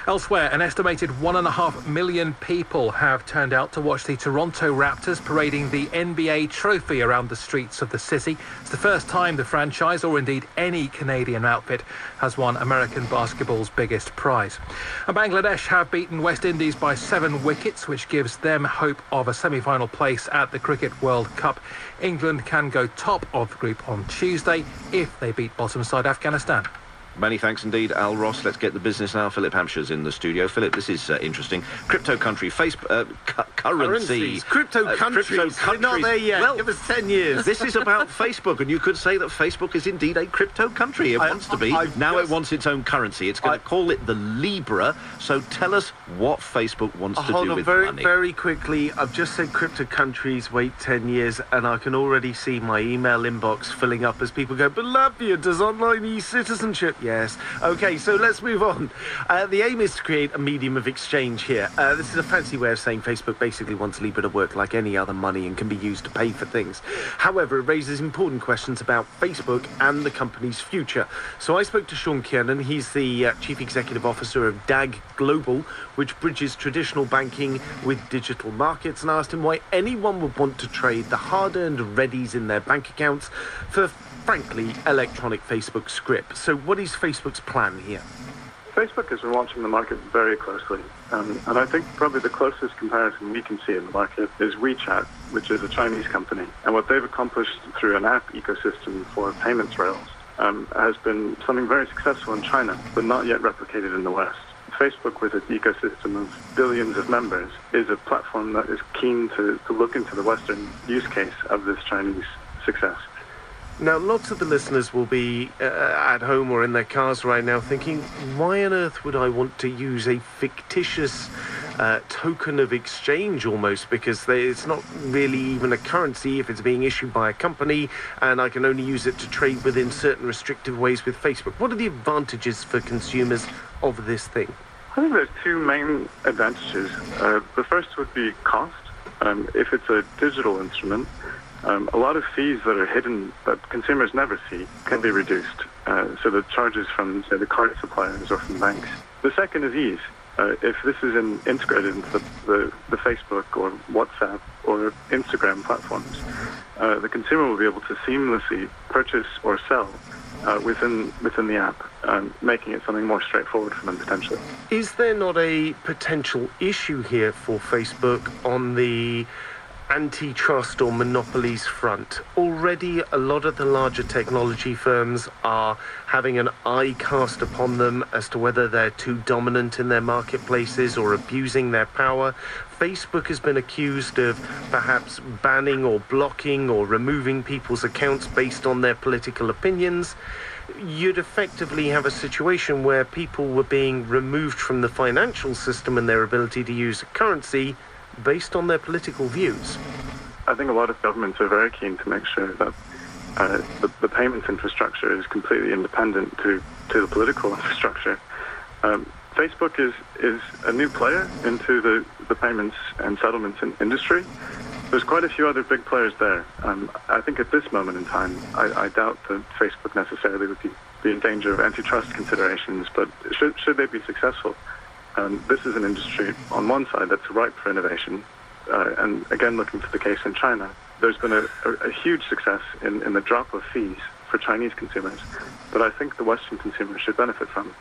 Elsewhere, an estimated one and a half million people have turned out to watch the Toronto Raptors parading the NBA trophy around the streets of the city. It's the first time the franchise, or indeed any Canadian outfit, has won American basketball's biggest prize. And Bangladesh have beaten West Indies by seven wickets, which gives them hope of a semi final place at the Cricket World Cup. England can go top of the group on Tuesday if they beat bottom side Afghanistan. Many thanks indeed, Al Ross. Let's get the business now. Philip Hampsheir's in the studio. Philip, this is uh, interesting. Crypto country, Facebook, uh, cu- currency. Currencies, crypto uh, countries. crypto countries. not there yet. Well, Give us 10 years. This is about Facebook, and you could say that Facebook is indeed a crypto country. It I- wants to be. I've now just- it wants its own currency. It's going to call it the Libra. So tell us what Facebook wants to do on with very, money. very quickly. I've just said crypto countries wait 10 years, and I can already see my email inbox filling up as people go, But Latvia does online e citizenship. Yes. Okay, so let's move on. Uh, the aim is to create a medium of exchange here. Uh, this is a fancy way of saying Facebook basically wants Libra to work like any other money and can be used to pay for things. However, it raises important questions about Facebook and the company's future. So I spoke to Sean Kiernan. He's the uh, Chief Executive Officer of DAG Global, which bridges traditional banking with digital markets, and asked him why anyone would want to trade the hard earned readies in their bank accounts for, frankly, electronic Facebook script. So, what is Facebook's plan here? Facebook has been watching the market very closely, um, and I think probably the closest comparison we can see in the market is WeChat, which is a Chinese company. And what they've accomplished through an app ecosystem for payments rails um, has been something very successful in China, but not yet replicated in the West. Facebook, with its ecosystem of billions of members, is a platform that is keen to, to look into the Western use case of this Chinese success. Now, lots of the listeners will be uh, at home or in their cars right now thinking, why on earth would I want to use a fictitious uh, token of exchange almost? Because they, it's not really even a currency if it's being issued by a company, and I can only use it to trade within certain restrictive ways with Facebook. What are the advantages for consumers of this thing? I think there's two main advantages. Uh, the first would be cost. Um, if it's a digital instrument, um, a lot of fees that are hidden that consumers never see can be reduced. Uh, so the charges from, say, the card suppliers or from banks. The second is ease. Uh, if this is in, integrated into the, the, the Facebook or WhatsApp or Instagram platforms, uh, the consumer will be able to seamlessly purchase or sell uh, within within the app, um, making it something more straightforward for them potentially. Is there not a potential issue here for Facebook on the antitrust or monopolies front? Already, a lot of the larger technology firms are having an eye cast upon them as to whether they're too dominant in their marketplaces or abusing their power. Facebook has been accused of perhaps banning or blocking or removing people's accounts based on their political opinions. You'd effectively have a situation where people were being removed from the financial system and their ability to use a currency based on their political views. I think a lot of governments are very keen to make sure that uh, the, the payments infrastructure is completely independent to, to the political infrastructure. Um, Facebook is, is a new player into the, the payments and settlements in industry. There's quite a few other big players there. Um, I think at this moment in time, I, I doubt that Facebook necessarily would be, be in danger of antitrust considerations, but should, should they be successful, this is an industry on one side that's ripe for innovation, uh, and again, looking for the case in China, there's been a, a, a huge success in, in the drop of fees for Chinese consumers that I think the Western consumers should benefit from.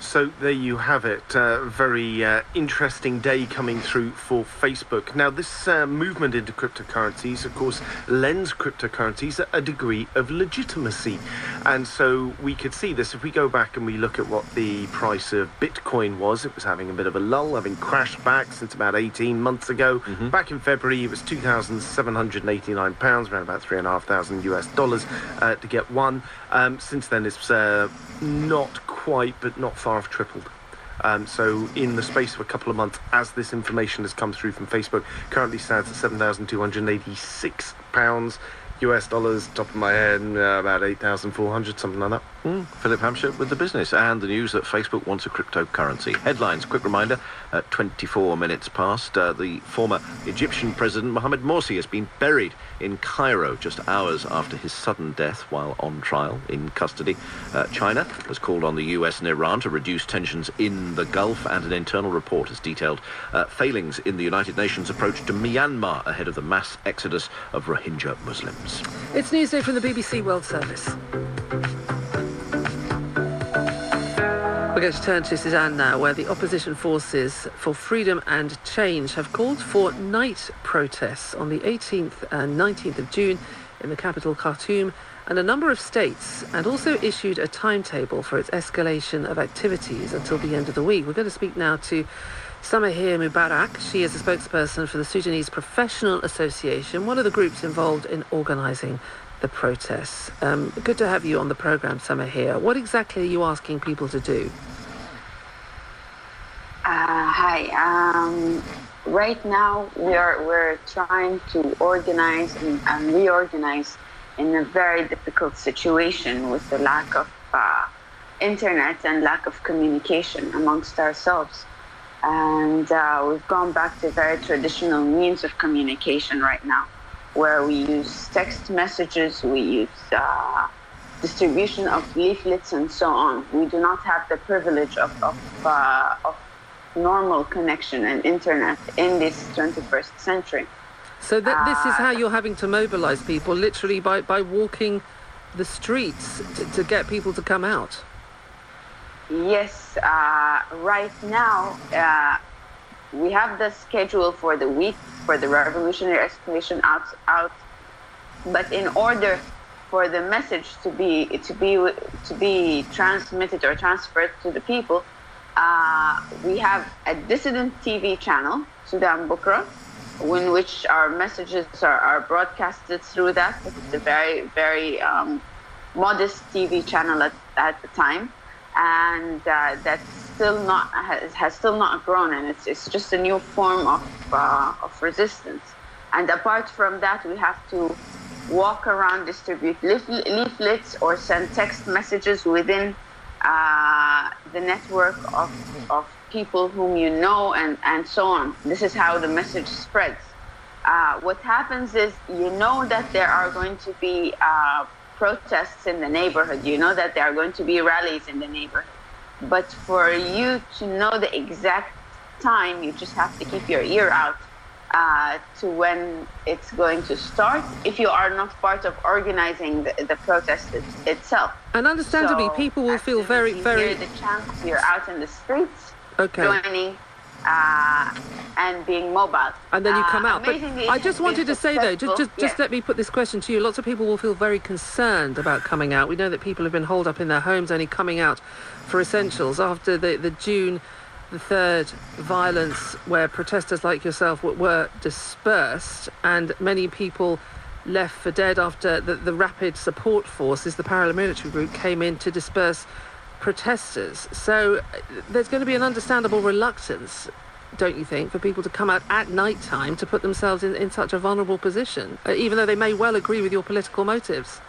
So there you have it. Uh, very uh, interesting day coming through for Facebook. Now, this uh, movement into cryptocurrencies, of course, lends cryptocurrencies a degree of legitimacy. And so we could see this if we go back and we look at what the price of Bitcoin was. It was having a bit of a lull, having crashed back since about 18 months ago. Back in February, it was 2,789 pounds, around about three and a half thousand US dollars uh, to get one. Um, since then, it's uh, not quite, but not far off tripled. Um, so, in the space of a couple of months, as this information has come through from Facebook, currently stands at seven thousand two hundred eighty-six pounds. US dollars, top of my head, uh, about 8,400, something like that. Mm, Philip Hampsheir with the business and the news that Facebook wants a cryptocurrency. Headlines, quick reminder, at 24 minutes past, uh, the former Egyptian president Mohamed Morsi has been buried in Cairo just hours after his sudden death while on trial in custody. Uh, China has called on the US and Iran to reduce tensions in the Gulf, and an internal report has detailed uh, failings in the United Nations approach to Myanmar ahead of the mass exodus of Rohingya Muslims. It's Newsday from the BBC World Service. We're going to turn to Sudan now, where the opposition forces for freedom and change have called for night protests on the 18th and 19th of June in the capital Khartoum and a number of states, and also issued a timetable for its escalation of activities until the end of the week. We're going to speak now to Samahir Mubarak. She is a spokesperson for the Sudanese Professional Association, one of the groups involved in organising the protests. Um, good to have you on the programme, Samahir. What exactly are you asking people to do? Uh, hi. Um, right now, we are we're trying to organize and, and, reorganize in a very difficult situation with the lack of uh, internet and lack of communication amongst ourselves. And uh, we've gone back to very traditional means of communication right now, where we use text messages, we use uh, distribution of leaflets, and so on. We do not have the privilege of, of, uh, of normal connection and internet in this 21st century. So th- this is how you're having to mobilize people, literally by, by walking the streets to, to get people to come out. Yes, uh, right now uh, we have the schedule for the week for the revolutionary escalation out out, but in order for the message to be to be to be transmitted or transferred to the people, uh, we have a dissident TV channel, Sudan Bukra, in which our messages are, are broadcasted through that. It's a very very um, modest TV channel at, at the time and uh, that's still not has, has, still not grown, and it's it's just a new form of uh, of resistance. And apart from that, we have to walk around, distribute leaflets, or send text messages within uh, the network of of people whom you know, and and so on. This is how the message spreads. Uh, what happens is you know that there are going to be uh, protests in the neighborhood. You know that there are going to be rallies in the neighborhood. But for you to know the exact time, you just have to keep your ear out uh, to when it's going to start if you are not part of organizing the, the protest it, itself. And understandably, so people will feel very, very. Hear the chance you're out in the streets, okay. joining uh, and being mobile. And then you come uh, out. But I just wanted to say though, just just, just let me put this question to you. Lots of people will feel very concerned about coming out. We know that people have been holed up in their homes, only coming out for essentials after the the June the third violence where protesters like yourself were, were dispersed and many people left for dead after the, the rapid support forces, the paramilitary group, came in to disperse protesters. So uh, there's going to be an understandable reluctance, don't you think, for people to come out at night time to put themselves in, in such a vulnerable position, uh, even though they may well agree with your political motives?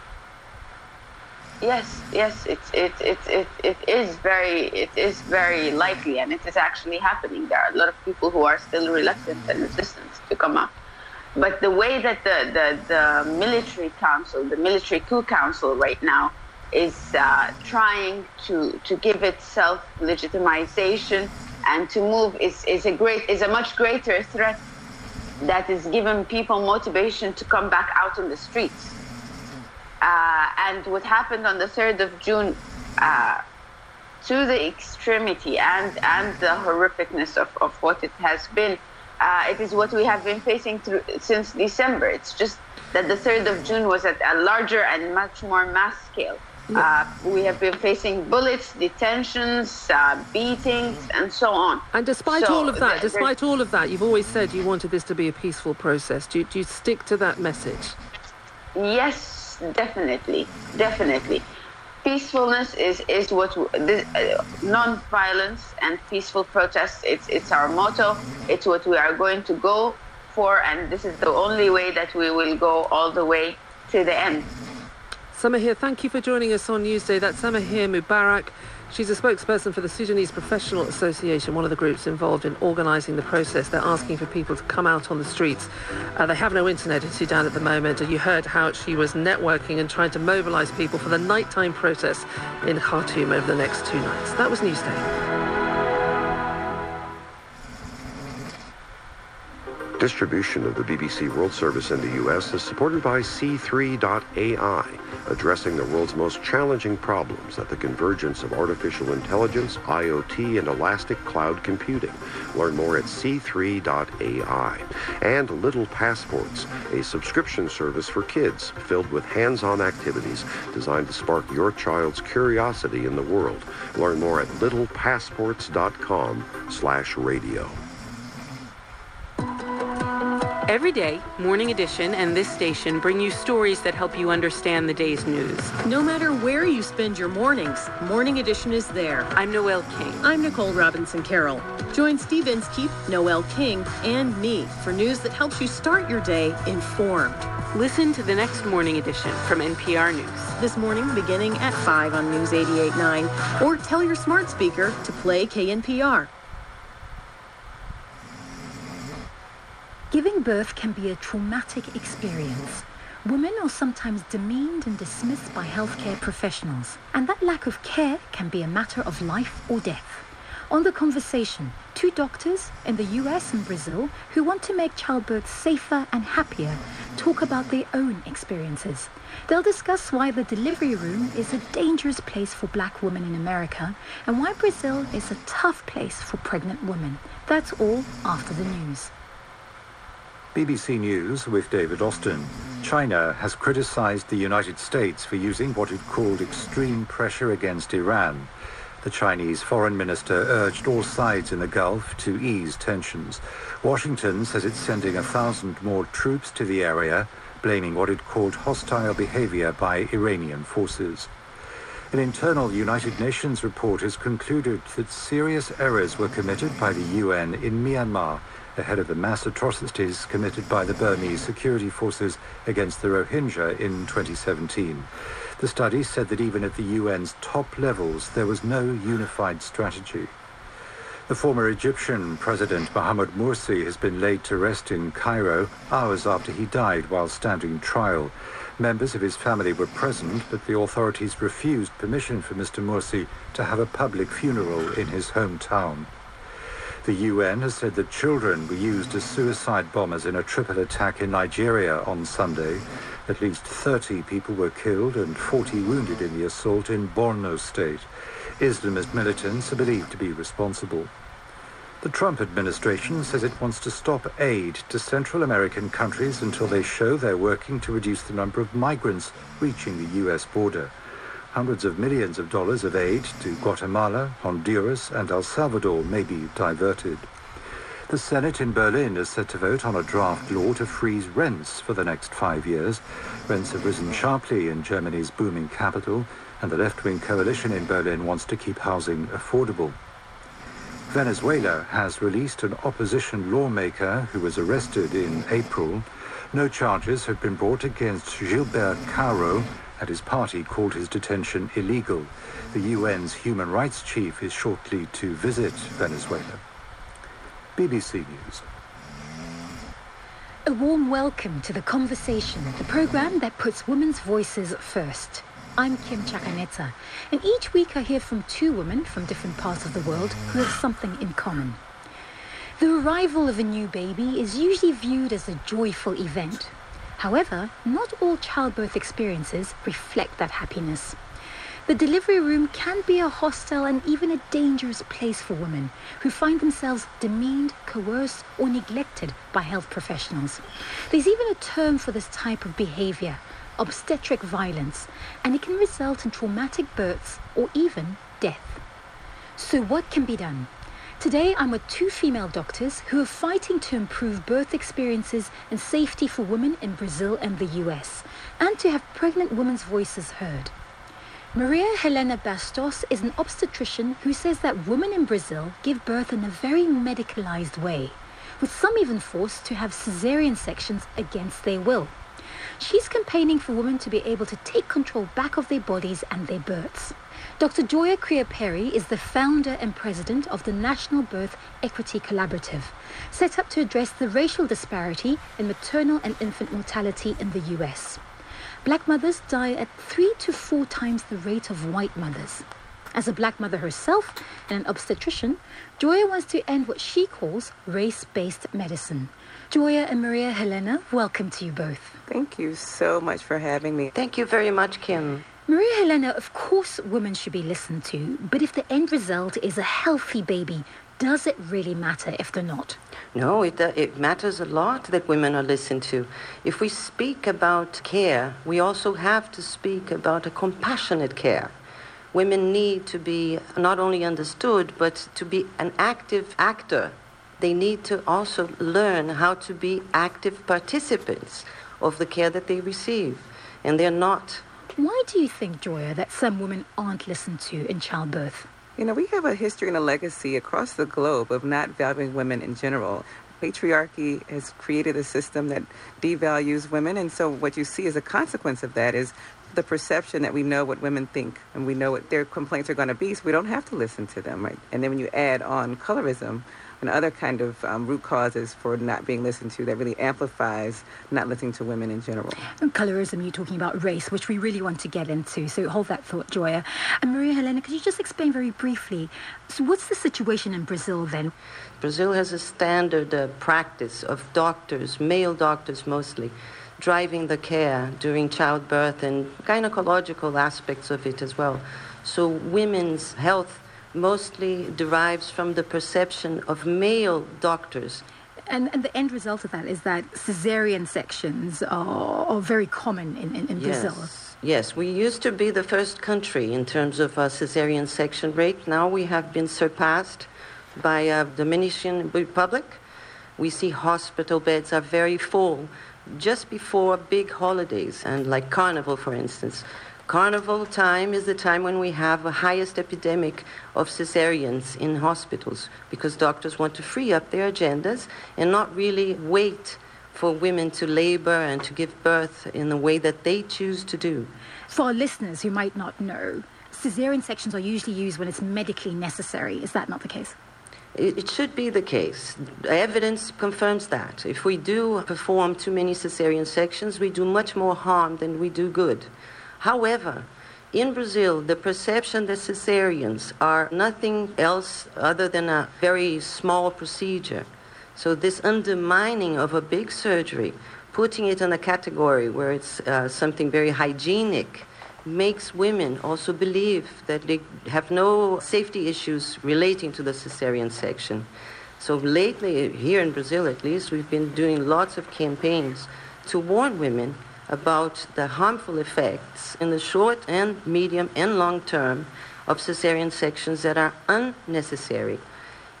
Yes, yes, it's it, it, it, it is very it is very likely, and it is actually happening. There are a lot of people who are still reluctant and resistant to come out. But the way that the, the, the military council, the military coup council right now is uh, trying to to give itself legitimization and to move is, is a great is a much greater threat that is giving people motivation to come back out on the streets. Uh, and what happened on the 3rd of June, uh, to the extremity and, and the horrificness of, of what it has been, uh, it is what we have been facing through, since December. It's just that the 3rd of June was at a larger and much more mass scale. Uh, we have been facing bullets, detentions, uh, beatings, and so on. And despite So all of that, th- despite all of that, you've always said you wanted this to be a peaceful process. Do you, do you stick to that message? Yes, definitely, definitely. peacefulness is is what this, uh, non-violence and peaceful protests. It's it's our motto. It's what we are going to go for, and this is the only way that we will go all the way to the end. Samahir, thank you for joining us on Newsday. That's Samahir Mubarak. She's a spokesperson for the Sudanese Professional Association, one of the groups involved in organising the process. They're asking for people to come out on the streets. Uh, they have no internet in Sudan at the moment, and you heard how she was networking and trying to mobilise people for the nighttime process in Khartoum over the next two nights. That was Newsday. Distribution of the BBC World Service in the U.S. is supported by C3.ai, addressing the world's most challenging problems at the convergence of artificial intelligence, IoT, and elastic cloud computing. Learn more at C3.ai. And Little Passports, a subscription service for kids filled with hands-on activities designed to spark your child's curiosity in the world. Learn more at littlepassports.com slash radio. Every day, Morning Edition and this station bring you stories that help you understand the day's news. No matter where you spend your mornings, Morning Edition is there. I'm Noel King. I'm Nicole Robinson Carroll. Join Steve Inskeep, Noel King, and me for news that helps you start your day informed. Listen to the next Morning Edition from NPR News. This morning, beginning at 5 on News 88.9, or tell your smart speaker to play KNPR. Giving birth can be a traumatic experience. Women are sometimes demeaned and dismissed by healthcare professionals, and that lack of care can be a matter of life or death. On the conversation, two doctors in the US and Brazil who want to make childbirth safer and happier talk about their own experiences. They'll discuss why the delivery room is a dangerous place for black women in America and why Brazil is a tough place for pregnant women. That's all after the news. BBC News with David Austin. China has criticized the United States for using what it called extreme pressure against Iran. The Chinese foreign minister urged all sides in the Gulf to ease tensions. Washington says it's sending a thousand more troops to the area, blaming what it called hostile behavior by Iranian forces. An internal United Nations report has concluded that serious errors were committed by the UN in Myanmar ahead of the mass atrocities committed by the Burmese security forces against the Rohingya in 2017. The study said that even at the UN's top levels, there was no unified strategy. The former Egyptian President Mohamed Morsi has been laid to rest in Cairo hours after he died while standing trial. Members of his family were present, but the authorities refused permission for Mr. Morsi to have a public funeral in his hometown. The UN has said that children were used as suicide bombers in a triple attack in Nigeria on Sunday. At least 30 people were killed and 40 wounded in the assault in Borno state. Islamist militants are believed to be responsible. The Trump administration says it wants to stop aid to Central American countries until they show they're working to reduce the number of migrants reaching the U.S. border. Hundreds of millions of dollars of aid to Guatemala, Honduras, and El Salvador may be diverted. The Senate in Berlin is set to vote on a draft law to freeze rents for the next five years. Rents have risen sharply in Germany's booming capital, and the left-wing coalition in Berlin wants to keep housing affordable. Venezuela has released an opposition lawmaker who was arrested in April. No charges have been brought against Gilbert Caro, and his party called his detention illegal. The UN's human rights chief is shortly to visit Venezuela. BBC News. A warm welcome to The Conversation, the program that puts women's voices first. I'm Kim Chakanetsa, and each week I hear from two women from different parts of the world who have something in common. The arrival of a new baby is usually viewed as a joyful event, However, not all childbirth experiences reflect that happiness. The delivery room can be a hostile and even a dangerous place for women who find themselves demeaned, coerced, or neglected by health professionals. There's even a term for this type of behavior obstetric violence, and it can result in traumatic births or even death. So, what can be done? Today, I'm with two female doctors who are fighting to improve birth experiences and safety for women in Brazil and the US, and to have pregnant women's voices heard. Maria Helena Bastos is an obstetrician who says that women in Brazil give birth in a very medicalized way, with some even forced to have cesarean sections against their will. She's campaigning for women to be able to take control back of their bodies and their births. Dr. Joia Crear-Perry is the founder and president of the National Birth Equity Collaborative, set up to address the racial disparity in maternal and infant mortality in the US. Black mothers die at three to four times the rate of white mothers. As a black mother herself and an obstetrician, Joia wants to end what she calls race based medicine. Joia and Maria Helena, welcome to you both. Thank you so much for having me. Thank you very much, Kim. Maria Helena, of course, women should be listened to, but if the end result is a healthy baby, does it really matter if they're not? No, it, uh, it matters a lot that women are listened to. If we speak about care, we also have to speak about a compassionate care. Women need to be not only understood, but to be an active actor. They need to also learn how to be active participants of the care that they receive. And they're not. Why do you think, Joia, that some women aren't listened to in childbirth? You know, we have a history and a legacy across the globe of not valuing women in general. Patriarchy has created a system that devalues women, and so what you see as a consequence of that is the perception that we know what women think and we know what their complaints are going to be, so we don't have to listen to them, right? And then when you add on colorism, and other kind of um, root causes for not being listened to that really amplifies not listening to women in general. And colorism, you're talking about race, which we really want to get into. So hold that thought, Joia. And Maria Helena, could you just explain very briefly? So what's the situation in Brazil then? Brazil has a standard uh, practice of doctors, male doctors mostly, driving the care during childbirth and gynecological aspects of it as well. So women's health mostly derives from the perception of male doctors. And, and the end result of that is that cesarean sections are, are very common in, in, in yes. Brazil. Yes, we used to be the first country in terms of uh, cesarean section rate. Now we have been surpassed by uh, Dominican Republic. We see hospital beds are very full just before big holidays, and like Carnival, for instance. Carnival time is the time when we have the highest epidemic of cesareans in hospitals because doctors want to free up their agendas and not really wait for women to labor and to give birth in the way that they choose to do. For our listeners who might not know, cesarean sections are usually used when it's medically necessary. Is that not the case? It should be the case. Evidence confirms that. If we do perform too many cesarean sections, we do much more harm than we do good. However, in Brazil, the perception that cesareans are nothing else other than a very small procedure. So, this undermining of a big surgery, putting it in a category where it's uh, something very hygienic, makes women also believe that they have no safety issues relating to the cesarean section. So, lately, here in Brazil at least, we've been doing lots of campaigns to warn women about the harmful effects in the short and medium and long term of cesarean sections that are unnecessary.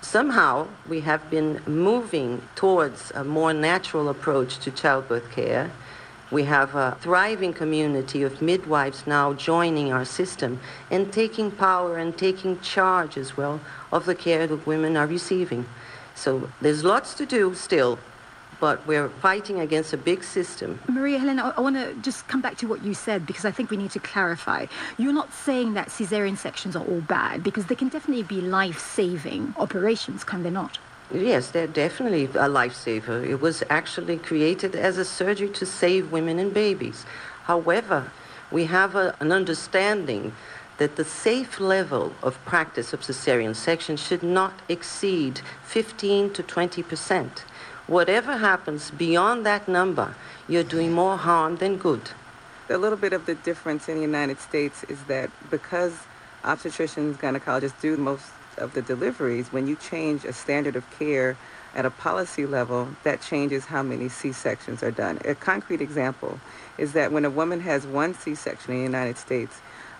Somehow, we have been moving towards a more natural approach to childbirth care. We have a thriving community of midwives now joining our system and taking power and taking charge as well of the care that women are receiving. So there's lots to do still, but we're fighting against a big system. Maria Helena, I want to just come back to what you said because I think we need to clarify. You're not saying that cesarean sections are all bad because they can definitely be life saving operations, can they not? Yes, they're definitely a lifesaver. It was actually created as a surgery to save women and babies. However, we have a, an understanding that the safe level of practice of cesarean section should not exceed 15 to 20 percent. Whatever happens beyond that number, you're doing more harm than good. A little bit of the difference in the United States is that because obstetricians, gynecologists do most of the deliveries, when you change a standard of care at a policy level, that changes how many C-sections are done. A concrete example is that when a woman has one C-section in the United States,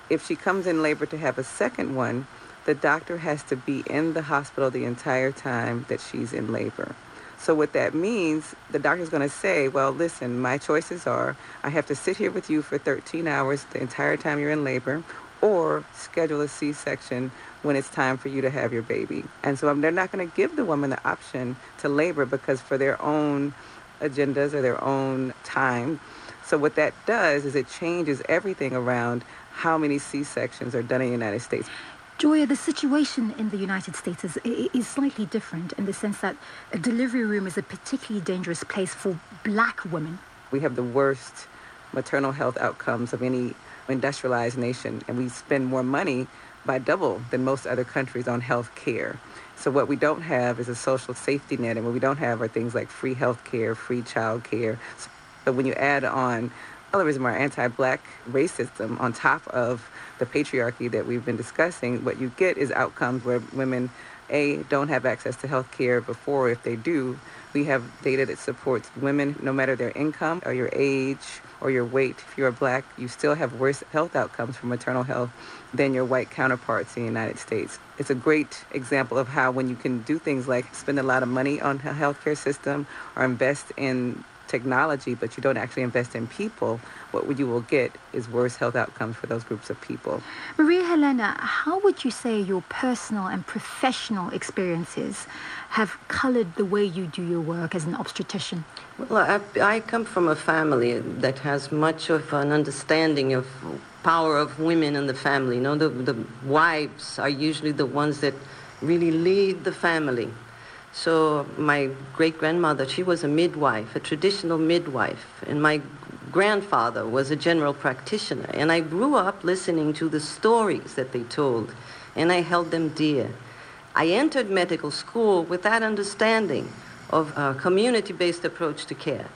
if she comes in labor to have a second one, the doctor has to be in the hospital the entire time that she's in labor. So what that means, the doctor's going to say, well, listen, my choices are I have to sit here with you for 13 hours the entire time you're in labor, or schedule a C-section when it's time for you to have your baby. And so they're not going to give the woman the option to labor because for their own agendas or their own time. So what that does is it changes everything around how many C-sections are done in the United States. Joia, the situation in the United States is, is slightly different in the sense that a delivery room is a particularly dangerous place for black women. We have the worst maternal health outcomes of any industrialized nation, and we spend more money by double than most other countries on health care. So what we don't have is a social safety net, and what we don't have are things like free health care, free child care. So when you add on colorism or anti-black racism on top of the patriarchy that we've been discussing, what you get is outcomes where women, A, don't have access to health care before, if they do, we have data that supports women, no matter their income or your age or your weight. If you're black, you still have worse health outcomes for maternal health than your white counterparts in the United States. It's a great example of how when you can do things like spend a lot of money on a healthcare system or invest in technology, but you don't actually invest in people, what you will get is worse health outcomes for those groups of people. Maria Helena, how would you say your personal and professional experiences have colored the way you do your work as an obstetrician? Well, I, I come from a family that has much of an understanding of power of women in the family. You know, the, the wives are usually the ones that really lead the family. So my great-grandmother, she was a midwife, a traditional midwife, and my grandfather was a general practitioner. And I grew up listening to the stories that they told, and I held them dear. I entered medical school with that understanding of a community-based approach to care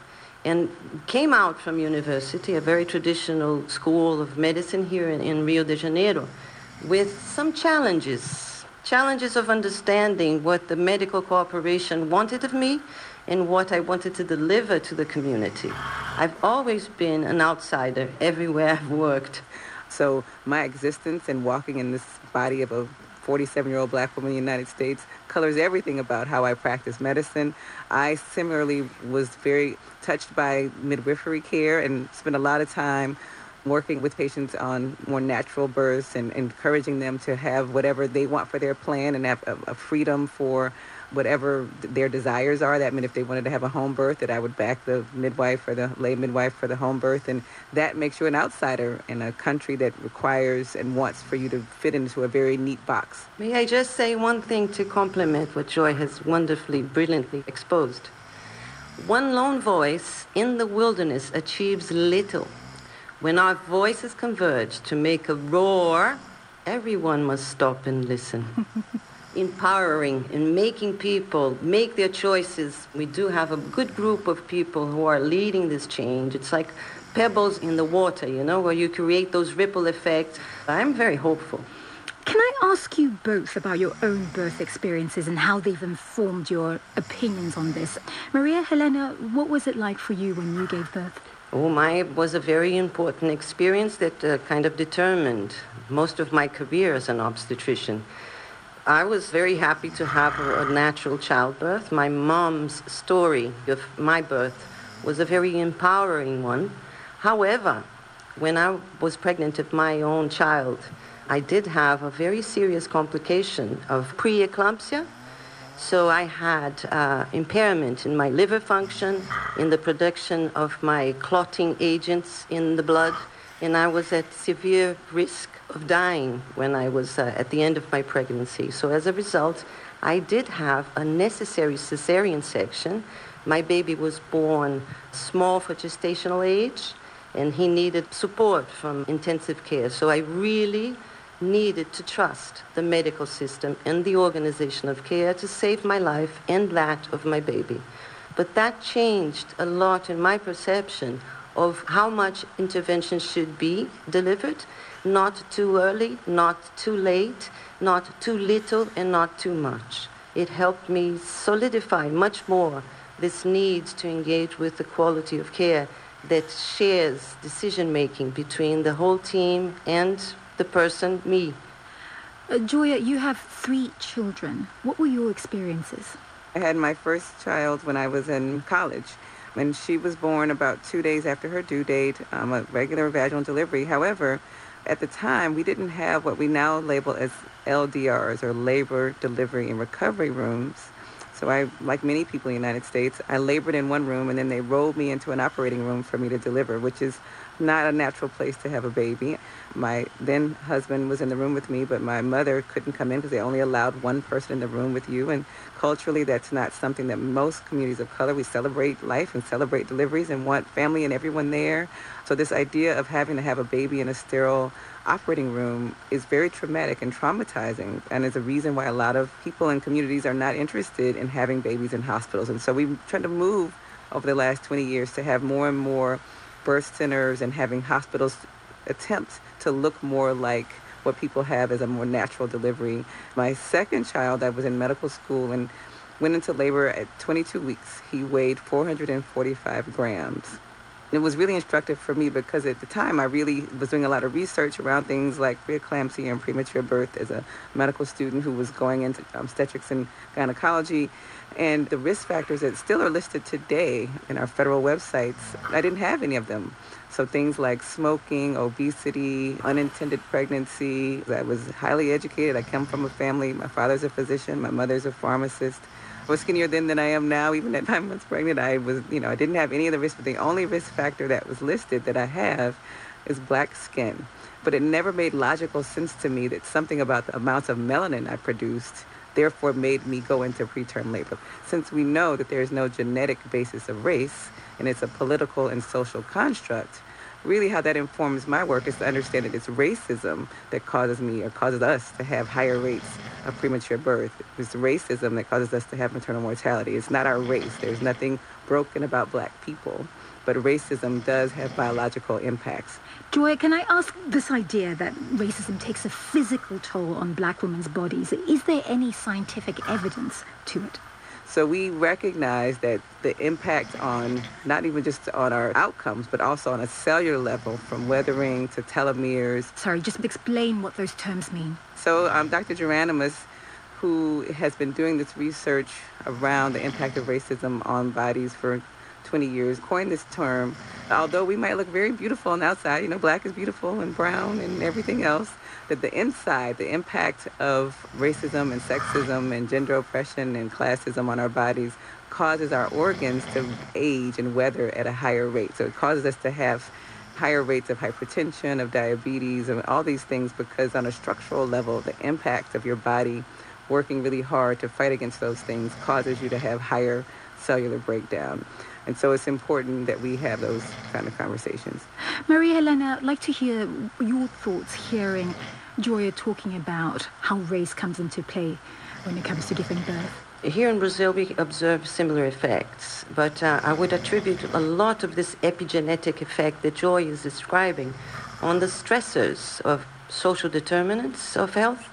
and came out from university, a very traditional school of medicine here in, in Rio de Janeiro, with some challenges, challenges of understanding what the medical cooperation wanted of me and what I wanted to deliver to the community. I've always been an outsider everywhere I've worked. So my existence and walking in this body of a 47 year old black woman in the United States colors everything about how I practice medicine. I similarly was very touched by midwifery care and spent a lot of time working with patients on more natural births and encouraging them to have whatever they want for their plan and have a, a freedom for whatever their desires are. That meant if they wanted to have a home birth, that I would back the midwife or the lay midwife for the home birth. And that makes you an outsider in a country that requires and wants for you to fit into a very neat box. May I just say one thing to complement what Joy has wonderfully, brilliantly exposed? One lone voice in the wilderness achieves little. When our voices converge to make a roar, everyone must stop and listen. empowering and making people make their choices. We do have a good group of people who are leading this change. It's like pebbles in the water, you know, where you create those ripple effects. I'm very hopeful. Can I ask you both about your own birth experiences and how they've informed your opinions on this? Maria Helena, what was it like for you when you gave birth? Oh, my was a very important experience that uh, kind of determined most of my career as an obstetrician. I was very happy to have a natural childbirth. My mom's story of my birth was a very empowering one. However, when I was pregnant with my own child, I did have a very serious complication of preeclampsia. So I had uh, impairment in my liver function, in the production of my clotting agents in the blood, and I was at severe risk of dying when I was uh, at the end of my pregnancy. So as a result, I did have a necessary cesarean section. My baby was born small for gestational age, and he needed support from intensive care. So I really needed to trust the medical system and the organization of care to save my life and that of my baby. But that changed a lot in my perception of how much intervention should be delivered not too early, not too late, not too little, and not too much. It helped me solidify much more this need to engage with the quality of care that shares decision making between the whole team and the person, me. Uh, Joia, you have three children. What were your experiences? I had my first child when I was in college. When she was born about two days after her due date, um, a regular vaginal delivery. However, At the time, we didn't have what we now label as LDRs or labor, delivery, and recovery rooms. So I, like many people in the United States, I labored in one room and then they rolled me into an operating room for me to deliver, which is not a natural place to have a baby. My then husband was in the room with me, but my mother couldn't come in because they only allowed one person in the room with you. And culturally, that's not something that most communities of color, we celebrate life and celebrate deliveries and want family and everyone there. So this idea of having to have a baby in a sterile operating room is very traumatic and traumatizing and is a reason why a lot of people in communities are not interested in having babies in hospitals. And so we've tried to move over the last 20 years to have more and more birth centers and having hospitals attempt to look more like what people have as a more natural delivery. My second child, I was in medical school and went into labor at 22 weeks. He weighed 445 grams. It was really instructive for me because at the time I really was doing a lot of research around things like preeclampsia and premature birth as a medical student who was going into obstetrics and gynecology. And the risk factors that still are listed today in our federal websites, I didn't have any of them. So things like smoking, obesity, unintended pregnancy. I was highly educated. I come from a family. My father's a physician. My mother's a pharmacist. I was skinnier then than I am now. Even at nine months pregnant, I was, you know, I didn't have any of the risk. But the only risk factor that was listed that I have is black skin. But it never made logical sense to me that something about the amounts of melanin I produced therefore made me go into preterm labor. Since we know that there is no genetic basis of race and it's a political and social construct, really how that informs my work is to understand that it's racism that causes me or causes us to have higher rates of premature birth. It's racism that causes us to have maternal mortality. It's not our race. There's nothing broken about black people, but racism does have biological impacts. Joy, can I ask this idea that racism takes a physical toll on black women's bodies? Is there any scientific evidence to it? So we recognize that the impact on not even just on our outcomes, but also on a cellular level, from weathering to telomeres. Sorry, just explain what those terms mean. So um, Dr. Geronimus, who has been doing this research around the impact of racism on bodies for 20 years, coined this term. Although we might look very beautiful on the outside, you know, black is beautiful and brown and everything else, that the inside, the impact of racism and sexism and gender oppression and classism on our bodies causes our organs to age and weather at a higher rate. So it causes us to have higher rates of hypertension, of diabetes, and all these things because on a structural level, the impact of your body working really hard to fight against those things causes you to have higher cellular breakdown. And so it's important that we have those kind of conversations. Maria Helena, I'd like to hear your thoughts hearing Joia talking about how race comes into play when it comes to giving birth. Here in Brazil, we observe similar effects, but uh, I would attribute a lot of this epigenetic effect that Joy is describing on the stressors of social determinants of health.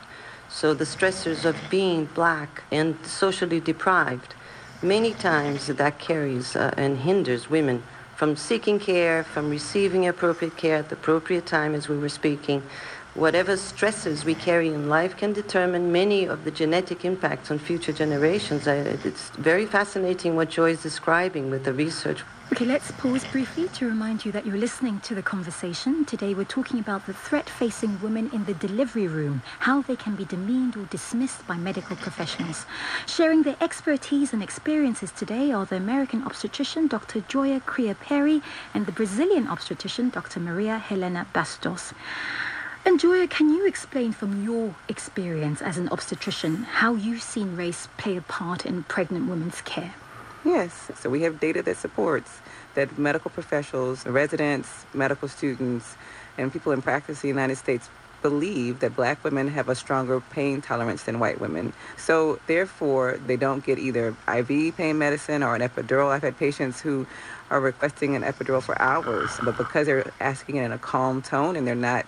So, the stressors of being black and socially deprived Many times that carries uh, and hinders women from seeking care, from receiving appropriate care at the appropriate time, as we were speaking. Whatever stresses we carry in life can determine many of the genetic impacts on future generations. Uh, it's very fascinating what Joy is describing with the research Okay, let's pause briefly to remind you that you're listening to the conversation. Today we're talking about the threat facing women in the delivery room, how they can be demeaned or dismissed by medical professionals. Sharing their expertise and experiences today are the American obstetrician Dr. Joia Crear-Perry and the Brazilian obstetrician Dr. Maria Helena Bastos. And Joia, can you explain from your experience as an obstetrician how you've seen race play a part in pregnant women's care? Yes. So we have data that supports that medical professionals, residents, medical students, and people in practice in the United States believe that black women have a stronger pain tolerance than white women. So therefore, they don't get either IV pain medicine or an epidural. I've had patients who are requesting an epidural for hours, but because they're asking it in a calm tone and they're not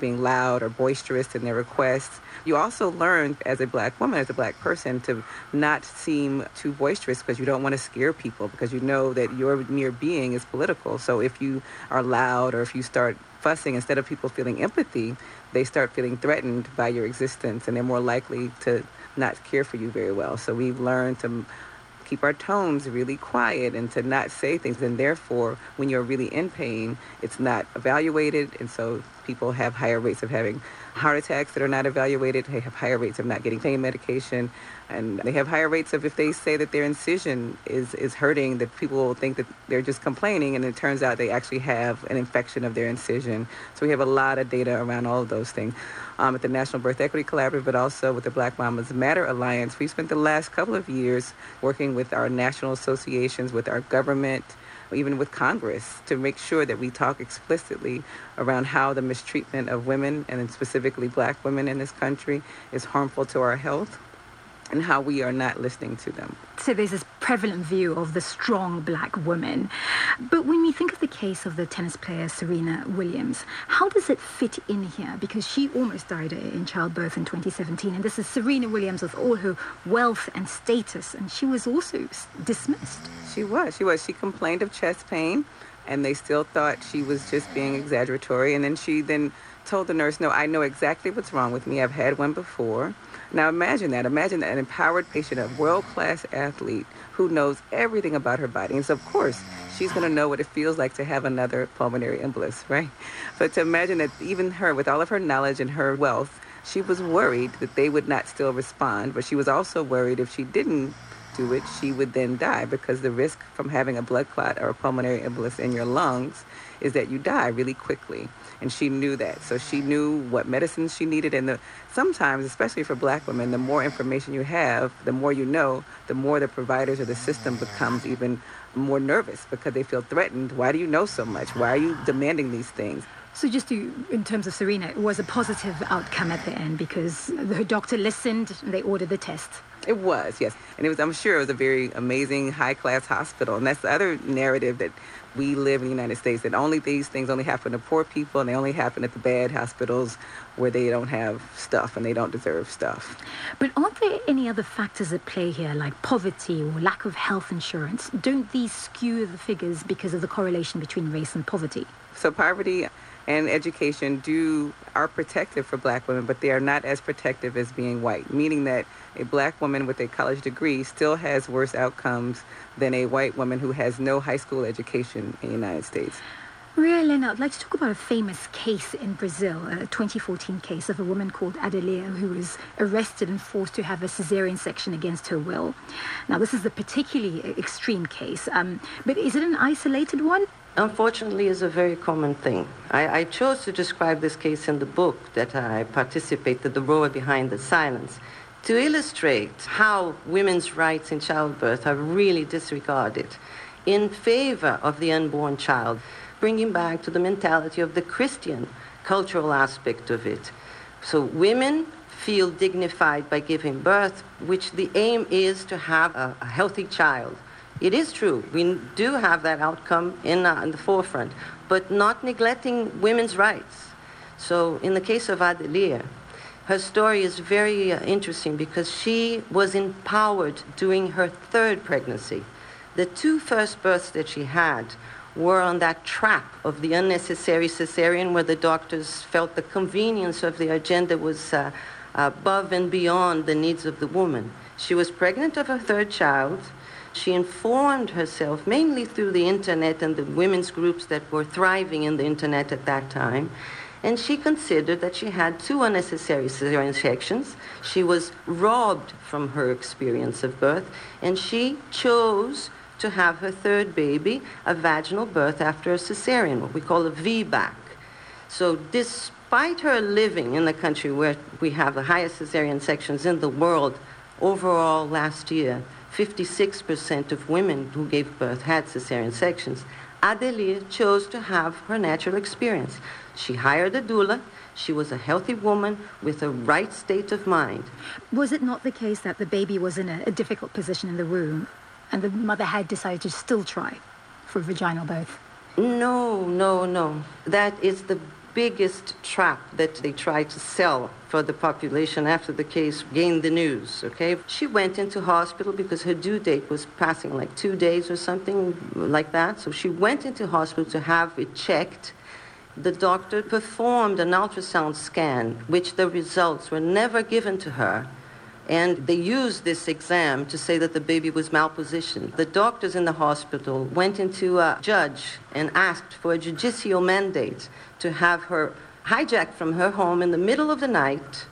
being loud or boisterous in their requests, you also learn as a black woman, as a black person, to not seem too boisterous because you don't want to scare people because you know that your mere being is political. So if you are loud or if you start fussing, instead of people feeling empathy, they start feeling threatened by your existence and they're more likely to not care for you very well. So we've learned to keep our tones really quiet and to not say things. And therefore, when you're really in pain, it's not evaluated. And so people have higher rates of having heart attacks that are not evaluated. They have higher rates of not getting pain medication. And they have higher rates of if they say that their incision is, is hurting, that people will think that they're just complaining. And it turns out they actually have an infection of their incision. So we have a lot of data around all of those things. Um, at the National Birth Equity Collaborative, but also with the Black Mamas Matter Alliance, we've spent the last couple of years working with our national associations, with our government, even with Congress, to make sure that we talk explicitly around how the mistreatment of women, and specifically black women in this country, is harmful to our health and how we are not listening to them. So there's this prevalent view of the strong black woman. But when we think of the case of the tennis player Serena Williams, how does it fit in here? Because she almost died eh, in childbirth in 2017, and this is Serena Williams with all her wealth and status, and she was also dismissed. She was. She was. She complained of chest pain, and they still thought she was just being exaggeratory. And then she then told the nurse, "No, I know exactly what's wrong with me. I've had one before." Now imagine that. Imagine an empowered patient, a world-class athlete who knows everything about her body. And so, of course, she's going to know what it feels like to have another pulmonary embolus, right? But to imagine that even her, with all of her knowledge and her wealth, she was worried that they would not still respond. But she was also worried if she didn't do it, she would then die because the risk from having a blood clot or a pulmonary embolus in your lungs is that you die really quickly and she knew that. So she knew what medicines she needed. And the, sometimes, especially for black women, the more information you have, the more you know, the more the providers or the system becomes even more nervous because they feel threatened. Why do you know so much? Why are you demanding these things? So, just to, in terms of Serena, it was a positive outcome at the end because her doctor listened and they ordered the test. It was, yes. And it was, I'm sure it was a very amazing, high class hospital. And that's the other narrative that we live in the United States that only these things only happen to poor people and they only happen at the bad hospitals where they don't have stuff and they don't deserve stuff. But aren't there any other factors at play here, like poverty or lack of health insurance? Don't these skew the figures because of the correlation between race and poverty? So poverty and education do are protective for black women, but they are not as protective as being white, meaning that a black woman with a college degree still has worse outcomes than a white woman who has no high school education in the United States. Maria Helena, I'd like to talk about a famous case in Brazil, a 2014 case of a woman called Adelia who was arrested and forced to have a cesarean section against her will. Now, this is a particularly extreme case, um, but is it an isolated one? Unfortunately, is a very common thing. I, I chose to describe this case in the book that I participated, The Roar Behind the Silence, to illustrate how women's rights in childbirth are really disregarded in favor of the unborn child, bringing back to the mentality of the Christian cultural aspect of it. So women feel dignified by giving birth, which the aim is to have a, a healthy child. It is true, we do have that outcome in, uh, in the forefront, but not neglecting women's rights. So in the case of Adelia, her story is very uh, interesting because she was empowered during her third pregnancy. The two first births that she had were on that trap of the unnecessary cesarean where the doctors felt the convenience of the agenda was uh, above and beyond the needs of the woman. She was pregnant of her third child. She informed herself mainly through the internet and the women's groups that were thriving in the internet at that time and she considered that she had two unnecessary cesarean sections. She was robbed from her experience of birth, and she chose to have her third baby a vaginal birth after a cesarean, what we call a VBAC. So, despite her living in the country where we have the highest cesarean sections in the world, overall last year, 56% of women who gave birth had cesarean sections. Adelia chose to have her natural experience. She hired a doula. She was a healthy woman with a right state of mind. Was it not the case that the baby was in a, a difficult position in the womb and the mother had decided to still try for vaginal birth? No, no, no. That is the biggest trap that they try to sell for the population after the case gained the news, okay? She went into hospital because her due date was passing like two days or something like that. So she went into hospital to have it checked the doctor performed an ultrasound scan, which the results were never given to her. And they used this exam to say that the baby was malpositioned. The doctors in the hospital went into a judge and asked for a judicial mandate to have her hijacked from her home in the middle of the night,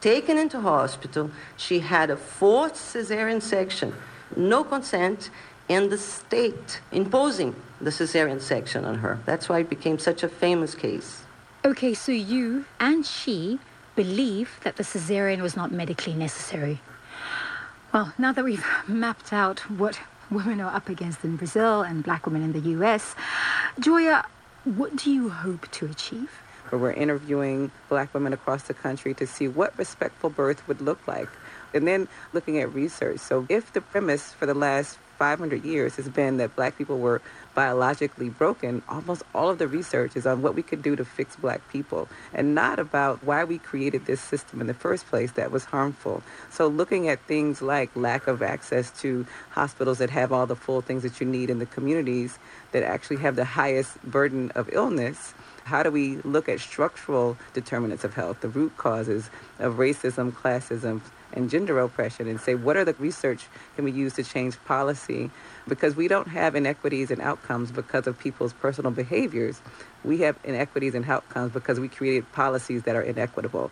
taken into hospital. She had a forced cesarean section, no consent, and the state imposing the cesarean section on her. That's why it became such a famous case. Okay, so you and she believe that the cesarean was not medically necessary. Well, now that we've mapped out what women are up against in Brazil and black women in the US, Joia, what do you hope to achieve? We're interviewing black women across the country to see what respectful birth would look like. And then looking at research. So, if the premise for the last 500 years has been that black people were biologically broken, almost all of the research is on what we could do to fix black people and not about why we created this system in the first place that was harmful. So looking at things like lack of access to hospitals that have all the full things that you need in the communities that actually have the highest burden of illness how do we look at structural determinants of health, the root causes of racism, classism, and gender oppression and say what are the research can we use to change policy because we don't have inequities and outcomes because of people's personal behaviors we have inequities and outcomes because we created policies that are inequitable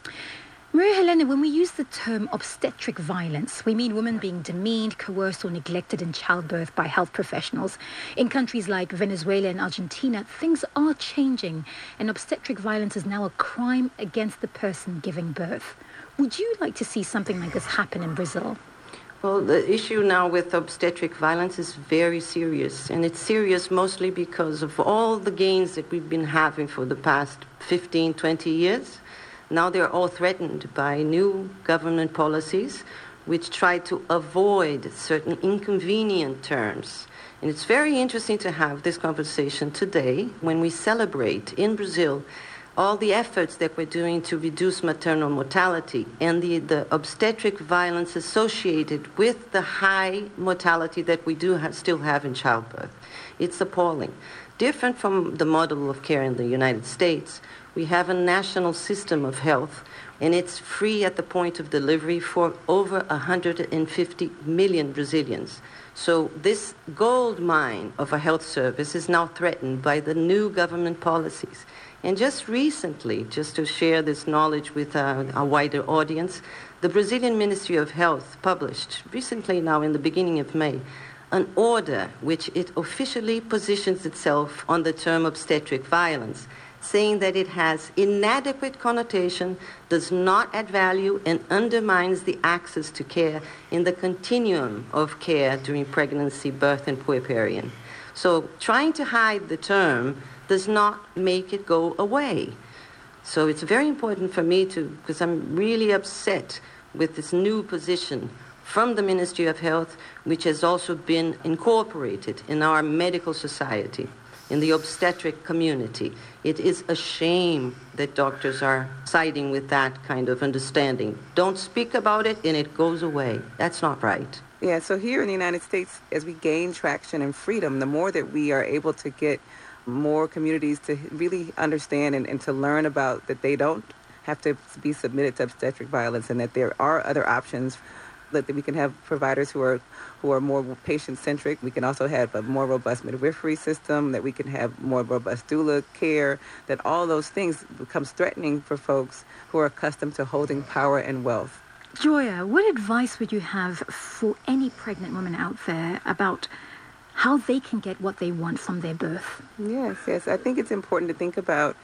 Maria Helena, when we use the term obstetric violence, we mean women being demeaned, coerced, or neglected in childbirth by health professionals. In countries like Venezuela and Argentina, things are changing, and obstetric violence is now a crime against the person giving birth. Would you like to see something like this happen in Brazil? Well, the issue now with obstetric violence is very serious, and it's serious mostly because of all the gains that we've been having for the past 15, 20 years. Now they're all threatened by new government policies which try to avoid certain inconvenient terms. And it's very interesting to have this conversation today when we celebrate in Brazil all the efforts that we're doing to reduce maternal mortality and the, the obstetric violence associated with the high mortality that we do still have in childbirth. It's appalling. Different from the model of care in the United States, we have a national system of health and it's free at the point of delivery for over 150 million Brazilians. So this gold mine of a health service is now threatened by the new government policies. And just recently, just to share this knowledge with uh, a wider audience, the Brazilian Ministry of Health published recently, now in the beginning of May, an order which it officially positions itself on the term obstetric violence, saying that it has inadequate connotation, does not add value, and undermines the access to care in the continuum of care during pregnancy, birth, and puerperium. So trying to hide the term does not make it go away. So it's very important for me to, because I'm really upset with this new position from the Ministry of Health, which has also been incorporated in our medical society, in the obstetric community. It is a shame that doctors are siding with that kind of understanding. Don't speak about it and it goes away. That's not right. Yeah, so here in the United States, as we gain traction and freedom, the more that we are able to get more communities to really understand and, and to learn about that they don't have to be submitted to obstetric violence and that there are other options that we can have providers who are who are more patient centric. We can also have a more robust midwifery system. That we can have more robust doula care. That all those things becomes threatening for folks who are accustomed to holding power and wealth. Joia, what advice would you have for any pregnant woman out there about how they can get what they want from their birth. Yes, yes. I think it's important to think about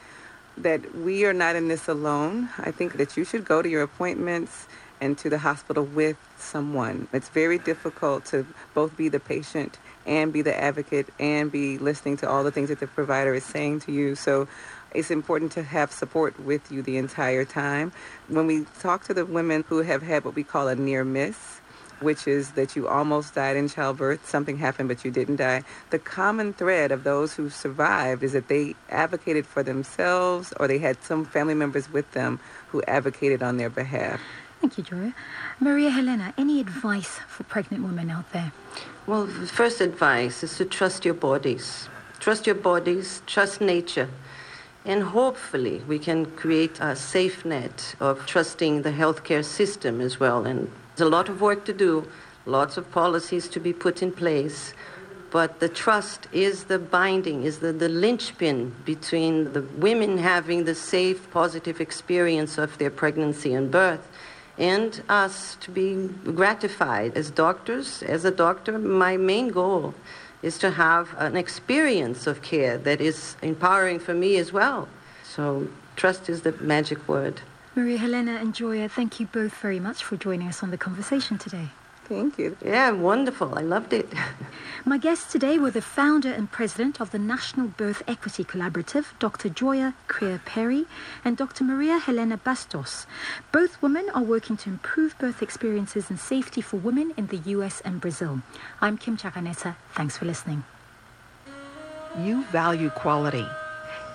that we are not in this alone. I think that you should go to your appointments and to the hospital with someone. It's very difficult to both be the patient and be the advocate and be listening to all the things that the provider is saying to you. So it's important to have support with you the entire time. When we talk to the women who have had what we call a near miss, which is that you almost died in childbirth, something happened but you didn't die. The common thread of those who survived is that they advocated for themselves or they had some family members with them who advocated on their behalf. Thank you, Joia. Maria Helena, any advice for pregnant women out there? Well, first advice is to trust your bodies. Trust your bodies, trust nature. And hopefully, we can create a safe net of trusting the healthcare system as well and there's a lot of work to do, lots of policies to be put in place. but the trust is the binding, is the, the linchpin between the women having the safe, positive experience of their pregnancy and birth and us to be gratified as doctors. As a doctor, my main goal is to have an experience of care that is empowering for me as well. So, trust is the magic word. Maria Helena and Joia, thank you both very much for joining us on the conversation today. Thank you. Yeah, wonderful. I loved it. My guests today were the founder and president of the National Birth Equity Collaborative, Dr. Joya Creer Perry, and Dr. Maria Helena Bastos. Both women are working to improve birth experiences and safety for women in the US and Brazil. I'm Kim Chakanetsa. Thanks for listening. You value quality.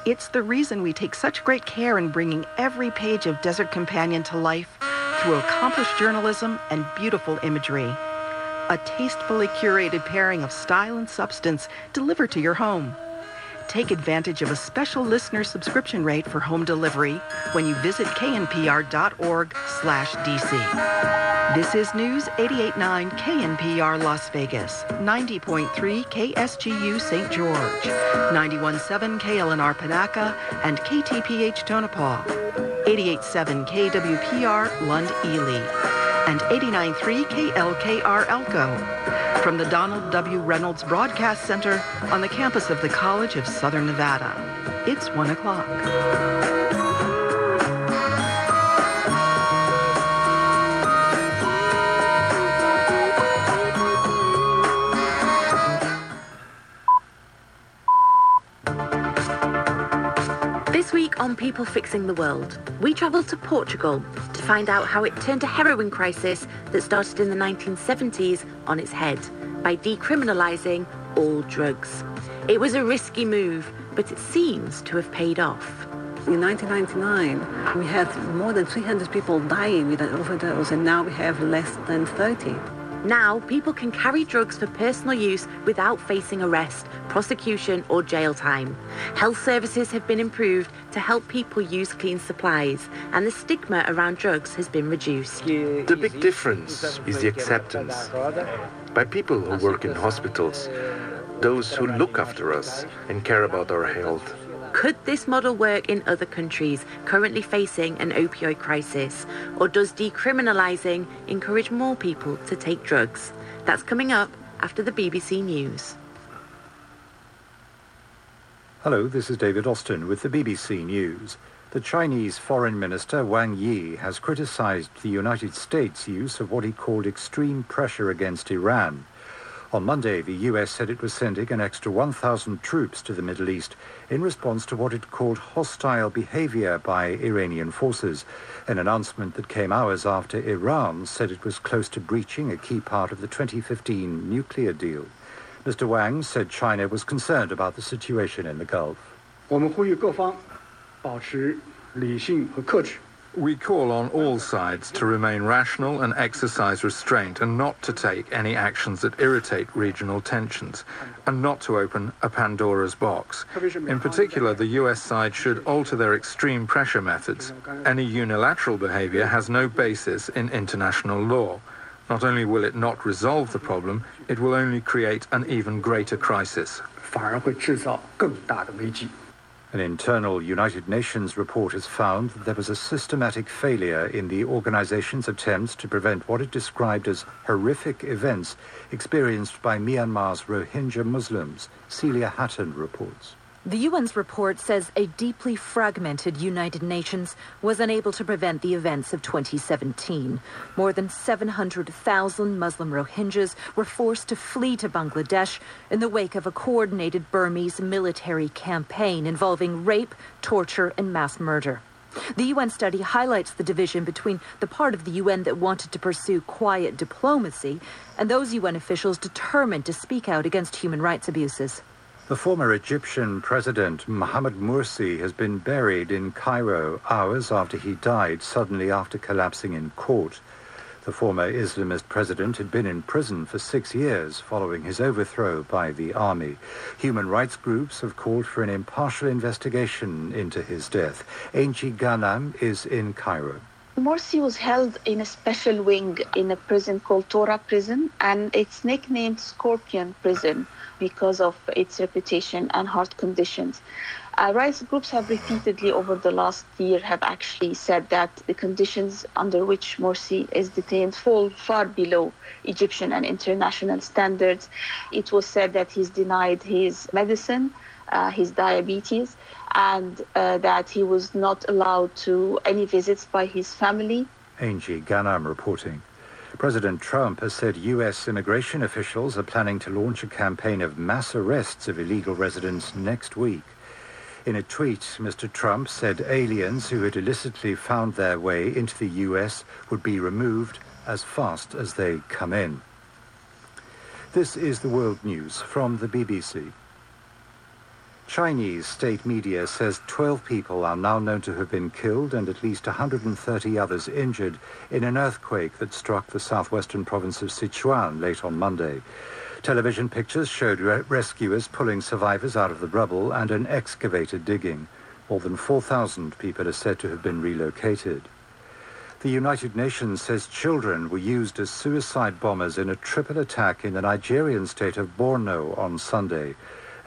It's the reason we take such great care in bringing every page of Desert Companion to life through accomplished journalism and beautiful imagery. A tastefully curated pairing of style and substance delivered to your home. Take advantage of a special listener subscription rate for home delivery when you visit knpr.org slash DC. This is News 889 KNPR Las Vegas, 90.3 KSGU St. George, 91.7 KLNR Panaca, and KTPH Tonopah, 88.7 KWPR Lund Ely, and 89.3 KLKR Elko. From the Donald W. Reynolds Broadcast Center on the campus of the College of Southern Nevada. It's 1 o'clock. On People Fixing the World, we travel to Portugal to find out how it turned a heroin crisis that started in the 1970s on its head by decriminalising all drugs. It was a risky move, but it seems to have paid off. In 1999, we had more than 300 people dying with an overdose, and now we have less than 30. Now, people can carry drugs for personal use without facing arrest, prosecution, or jail time. Health services have been improved to help people use clean supplies, and the stigma around drugs has been reduced. The big difference is the acceptance by people who work in hospitals, those who look after us and care about our health. Could this model work in other countries currently facing an opioid crisis? Or does decriminalising encourage more people to take drugs? That's coming up after the BBC News. Hello, this is David Austin with the BBC News. The Chinese Foreign Minister Wang Yi has criticized the United States' use of what he called extreme pressure against Iran. On Monday, the US said it was sending an extra 1,000 troops to the Middle East in response to what it called hostile behavior by Iranian forces, an announcement that came hours after Iran said it was close to breaching a key part of the 2015 nuclear deal. Mr. Wang said China was concerned about the situation in the Gulf. 我们呼吁各方保持理性和克制。 We call on all sides to remain rational and exercise restraint and not to take any actions that irritate regional tensions and not to open a Pandora's box. In particular, the US side should alter their extreme pressure methods. Any unilateral behavior has no basis in international law. Not only will it not resolve the problem, it will only create an even greater crisis. 反而会制造更大的危机。 An internal United Nations report has found that there was a systematic failure in the organization's attempts to prevent what it described as horrific events experienced by Myanmar's Rohingya Muslims. Celia Hatton reports. The UN's report says a deeply fragmented United Nations was unable to prevent the events of 2017. More than 700,000 Muslim Rohingyas were forced to flee to Bangladesh in the wake of a coordinated Burmese military campaign involving rape, torture, and mass murder. The UN study highlights the division between the part of the UN that wanted to pursue quiet diplomacy and those UN officials determined to speak out against human rights abuses. The former Egyptian president Mohamed Morsi has been buried in Cairo hours after he died suddenly after collapsing in court. The former Islamist president had been in prison for six years following his overthrow by the army. Human rights groups have called for an impartial investigation into his death. Angie Ghanam is in Cairo. Morsi was held in a special wing in a prison called Tora Prison, and it's nicknamed Scorpion Prison. Because of its reputation and heart conditions. Uh, rights groups have repeatedly over the last year have actually said that the conditions under which Morsi is detained fall far below Egyptian and international standards. It was said that he's denied his medicine, uh, his diabetes, and uh, that he was not allowed to any visits by his family. Angie Ghanam reporting. President Trump has said U.S. immigration officials are planning to launch a campaign of mass arrests of illegal residents next week. In a tweet, Mr. Trump said aliens who had illicitly found their way into the U.S. would be removed as fast as they come in. This is the world news from the BBC. Chinese state media says 12 people are now known to have been killed and at least 130 others injured in an earthquake that struck the southwestern province of Sichuan late on Monday. Television pictures showed re- rescuers pulling survivors out of the rubble and an excavator digging. More than 4,000 people are said to have been relocated. The United Nations says children were used as suicide bombers in a triple attack in the Nigerian state of Borno on Sunday.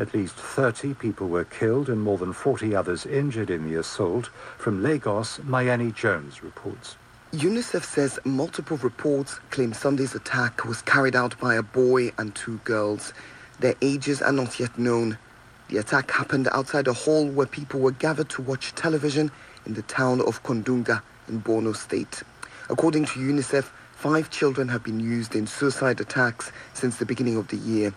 At least 30 people were killed and more than 40 others injured in the assault. From Lagos, Mayeni Jones reports. UNICEF says multiple reports claim Sunday's attack was carried out by a boy and two girls. Their ages are not yet known. The attack happened outside a hall where people were gathered to watch television in the town of Konduga in Borno State. According to UNICEF, five children have been used in suicide attacks since the beginning of the year.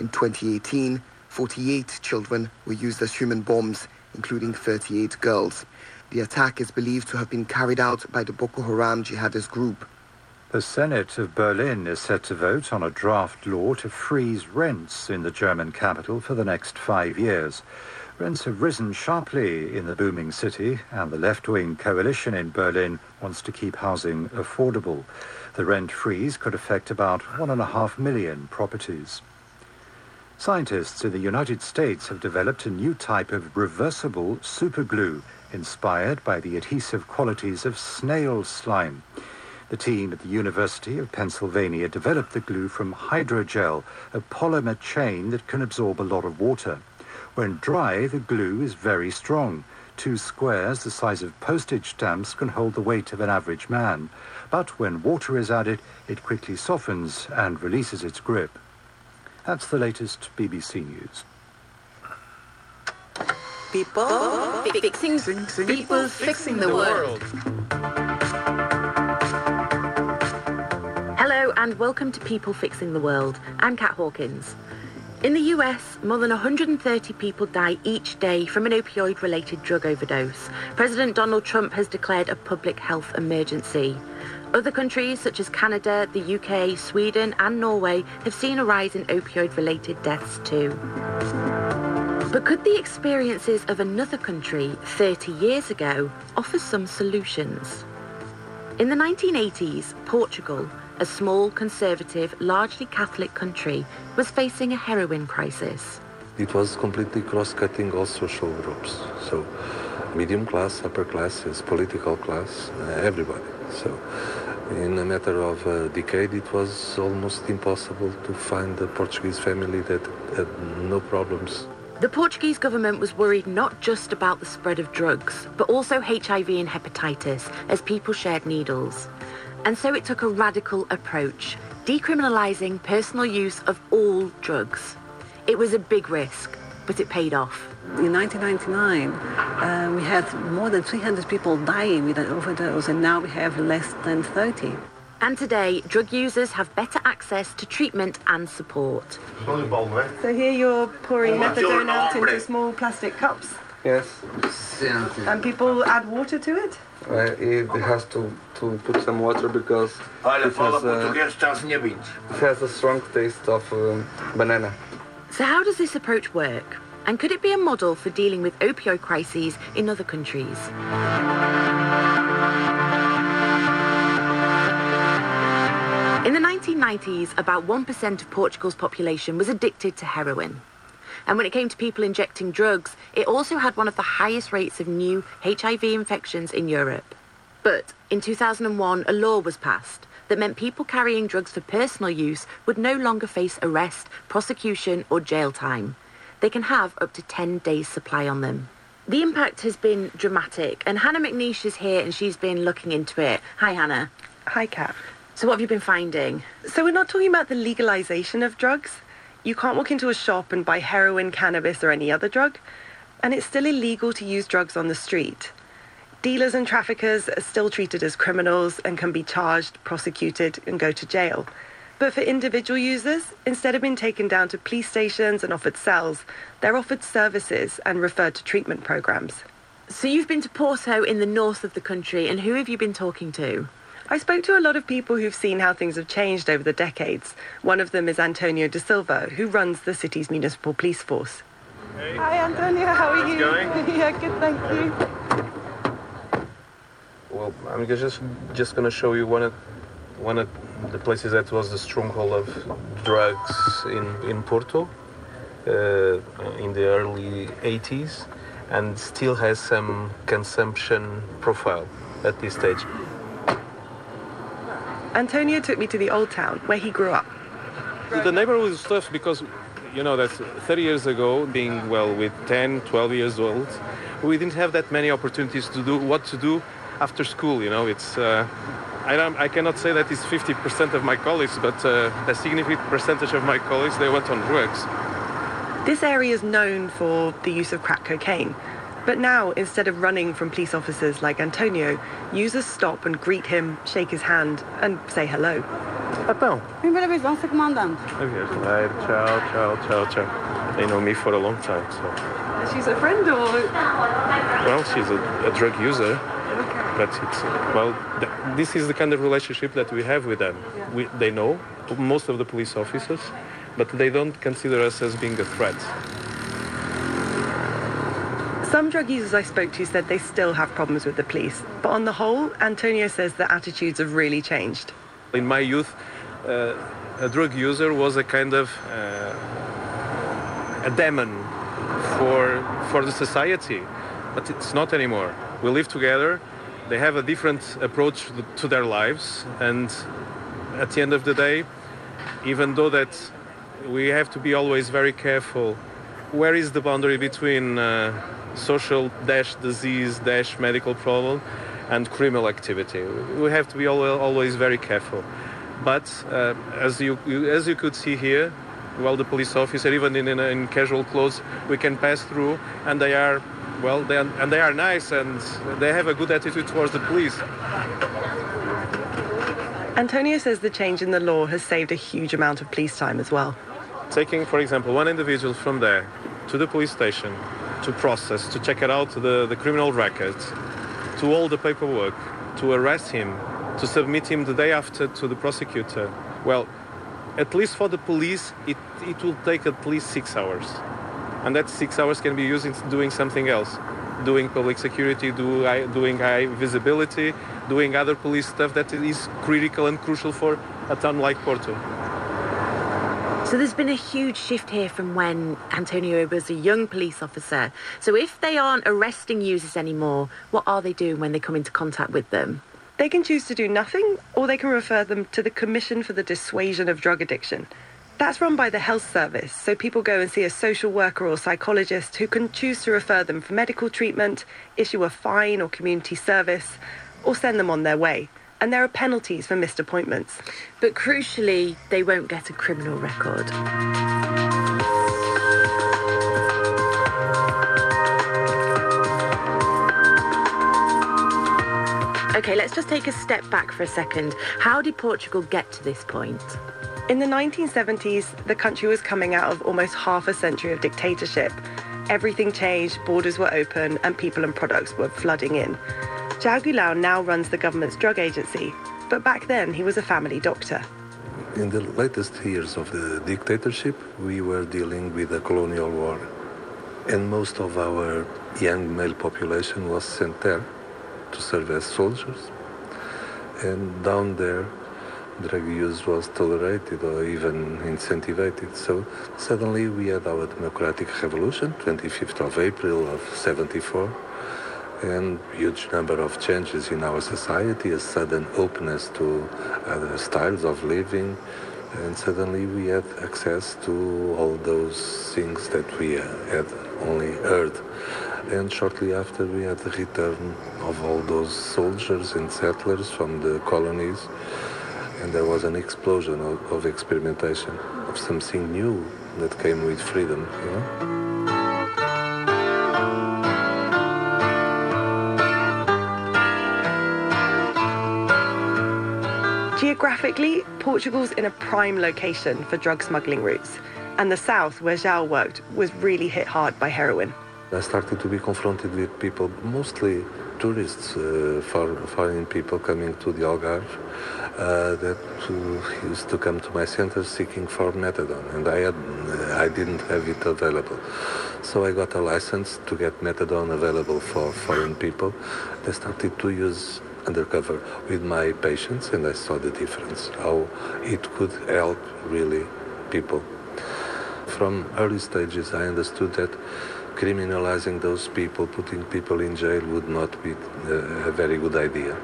In 2018, 48 children were used as human bombs, including 38 girls. The attack is believed to have been carried out by the Boko Haram jihadist group. The Senate of Berlin is set to vote on a draft law to freeze rents in the German capital for the next five years. Rents have risen sharply in the booming city, and the left wing coalition in Berlin wants to keep housing affordable. The rent freeze could affect about one and a half million properties. Scientists in the United States have developed a new type of reversible superglue inspired by the adhesive qualities of snail slime. The team at the University of Pennsylvania developed the glue from hydrogel, a polymer chain that can absorb a lot of water. When dry, the glue is very strong. Two squares the size of postage stamps can hold the weight of an average man. But when water is added, it quickly softens and releases its grip. That's the latest BBC News. People fixing, people fixing the world. Hello and welcome to People Fixing the World. I'm Kat Hawkins. In the US, more than 130 people die each day from an opioid related drug overdose. President Donald Trump has declared a public health emergency. Other countries such as Canada, the UK, Sweden, and Norway have seen a rise in opioid related deaths too. But could the experiences of another country 30 years ago offer some solutions? In the 1980s, Portugal, a small, conservative, largely Catholic country, was facing a heroin crisis. It was completely cross-cutting all social groups. So, medium class, upper classes, political class, uh, everybody. So, in a matter of a decade, it was almost impossible to find a Portuguese family that had no problems the Portuguese government was worried not just about the spread of drugs, but also HIV and hepatitis as people shared needles. And so it took a radical approach, decriminalising personal use of all drugs. It was a big risk, but it paid off. In 1999, uh, we had more than 300 people dying with an overdose, and now we have less than 30. And today, drug users have better access to treatment and support. So here you're pouring methadone out into small plastic cups? Yes. And people add water to it? Uh, it has to, to put some water because it has, a, it has a strong taste of um, banana. So how does this approach work? And could it be a model for dealing with opioid crises in other countries? In the 1990s, about 1% of Portugal's population was addicted to heroin. And when it came to people injecting drugs, it also had one of the highest rates of new HIV infections in Europe. But in 2001, a law was passed that meant people carrying drugs for personal use would no longer face arrest, prosecution, or jail time. They can have up to 10 days' supply on them. The impact has been dramatic, and Hannah McNeish is here and she's been looking into it. Hi, Hannah. Hi, Kat. So, what have you been finding? So, we're not talking about the legalization of drugs. You can't walk into a shop and buy heroin, cannabis, or any other drug. And it's still illegal to use drugs on the street. Dealers and traffickers are still treated as criminals and can be charged, prosecuted, and go to jail. But for individual users, instead of being taken down to police stations and offered cells, they're offered services and referred to treatment programs. So you've been to Porto in the north of the country, and who have you been talking to? I spoke to a lot of people who've seen how things have changed over the decades. One of them is Antonio da Silva, who runs the city's municipal police force. Hey. Hi, Antonio. How are How's you? Going? yeah, good, thank you. Well, I'm just just gonna show you one of one of the places that was the stronghold of drugs in in Porto uh, in the early 80s, and still has some consumption profile at this stage. Antonio took me to the old town where he grew up. The neighborhood is tough because, you know, that's 30 years ago, being, well, with 10, 12 years old, we didn't have that many opportunities to do what to do after school, you know. It's, uh, I, don't, I cannot say that it's 50% of my colleagues, but uh, a significant percentage of my colleagues, they went on drugs. This area is known for the use of crack cocaine. But now, instead of running from police officers like Antonio, users stop and greet him, shake his hand, and say hello. Então, Primeira vez, vamos ser comandante. Hi, ciao, ciao, ciao, ciao. They know me for a long time, so. She's a friend or? Well, she's a, a drug user, but it's well. Th- this is the kind of relationship that we have with them. We, they know most of the police officers, but they don't consider us as being a threat. Some drug users I spoke to said they still have problems with the police. But on the whole, Antonio says the attitudes have really changed. In my youth, uh, a drug user was a kind of uh, a demon for for the society, but it's not anymore. We live together. They have a different approach to their lives, and at the end of the day, even though that we have to be always very careful, where is the boundary between uh, social dash disease dash medical problem and criminal activity? We have to be always very careful. But uh, as you, you as you could see here, well, the police officer, even in, in, in casual clothes, we can pass through, and they are, well, they and they are nice, and they have a good attitude towards the police. Antonio says the change in the law has saved a huge amount of police time as well. Taking, for example, one individual from there to the police station to process, to check it out the, the criminal record, to all the paperwork, to arrest him, to submit him the day after to the prosecutor. Well, at least for the police, it, it will take at least six hours. And that six hours can be used in doing something else. Doing public security, do, doing high visibility, doing other police stuff that is critical and crucial for a town like Porto. So there's been a huge shift here from when Antonio was a young police officer. So if they aren't arresting users anymore, what are they doing when they come into contact with them? They can choose to do nothing, or they can refer them to the Commission for the Dissuasion of Drug Addiction. That's run by the health service, so people go and see a social worker or psychologist who can choose to refer them for medical treatment, issue a fine or community service, or send them on their way. And there are penalties for missed appointments. But crucially, they won't get a criminal record. Okay, let's just take a step back for a second. How did Portugal get to this point? In the 1970s, the country was coming out of almost half a century of dictatorship. Everything changed, borders were open, and people and products were flooding in. João Goulão now runs the government's drug agency, but back then he was a family doctor. In the latest years of the dictatorship, we were dealing with a colonial war, and most of our young male population was sent there to serve as soldiers. And down there, drug use was tolerated or even incentivized. So suddenly we had our democratic revolution, 25th of April of 74, and huge number of changes in our society, a sudden openness to other styles of living, and suddenly we had access to all those things that we had only heard. And shortly after, we had the return of all those soldiers and settlers from the colonies, and there was an explosion of, of experimentation, of something new that came with freedom. You know? Geographically, Portugal's in a prime location for drug smuggling routes, and the south, where João worked, was really hit hard by heroin. I started to be confronted with people, mostly tourists, uh, foreign people coming to the Algarve, uh, that uh, used to come to my center seeking for methadone, and I had, I didn't have it available. So I got a license to get methadone available for foreign people. They started to use undercover with my patients and I saw the difference, how it could help really people. From early stages, I understood that criminalizing those people, putting people in jail would not be uh, a very good idea.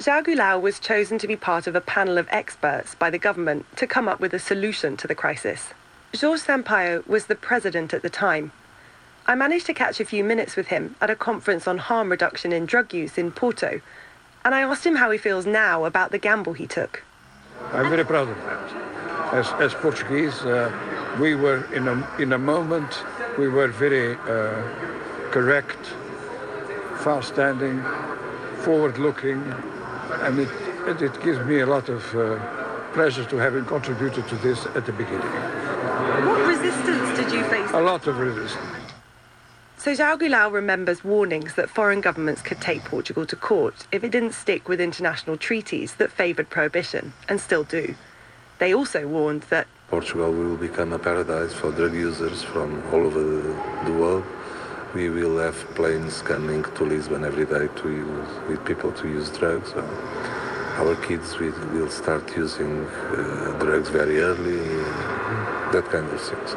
João Goulão was chosen to be part of a panel of experts by the government to come up with a solution to the crisis. Jorge Sampaio was the president at the time. I managed to catch a few minutes with him at a conference on harm reduction in drug use in Porto, and I asked him how he feels now about the gamble he took. I'm very proud of that. As, as Portuguese, uh, we were in a, in a moment, we were very uh, correct, fast-standing, forward-looking, and it, it, it, gives me a lot of uh, pleasure to having contributed to this at the beginning. What resistance did you face? A lot of resistance. So João Goulão remembers warnings that foreign governments could take Portugal to court if it didn't stick with international treaties that favoured prohibition, and still do. They also warned that Portugal will become a paradise for drug users from all over the world. We will have planes coming to Lisbon every day to use, with people to use drugs. Our kids will, will start using uh, drugs very early, that kind of things.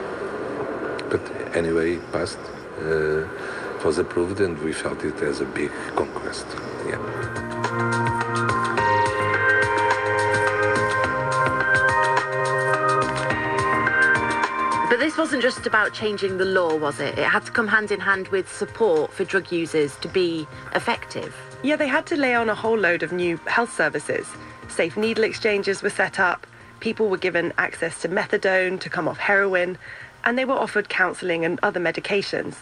But anyway, it passed uh, was approved and we felt it as a big conquest. Yeah. But this wasn't just about changing the law, was it? It had to come hand in hand with support for drug users to be effective. Yeah, they had to lay on a whole load of new health services. Safe needle exchanges were set up, people were given access to methadone to come off heroin, and they were offered counselling and other medications.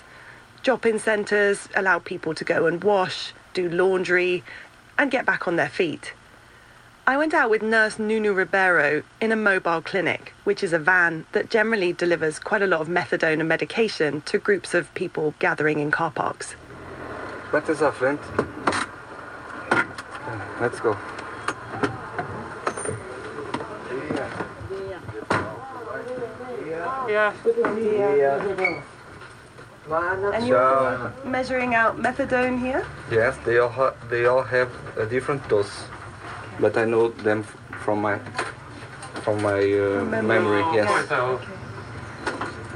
Drop-in centres allow people to go and wash, do laundry, and get back on their feet. I went out with nurse Nuno Ribeiro in a mobile clinic, which is a van that generally delivers quite a lot of methadone and medication to groups of people gathering in car parks. Metas à frente. Let's go. Yeah. And you're measuring out methadone here? Yes, they all ha- they all have a different dose, but I know them from my from my uh, Memory. memory. Yes,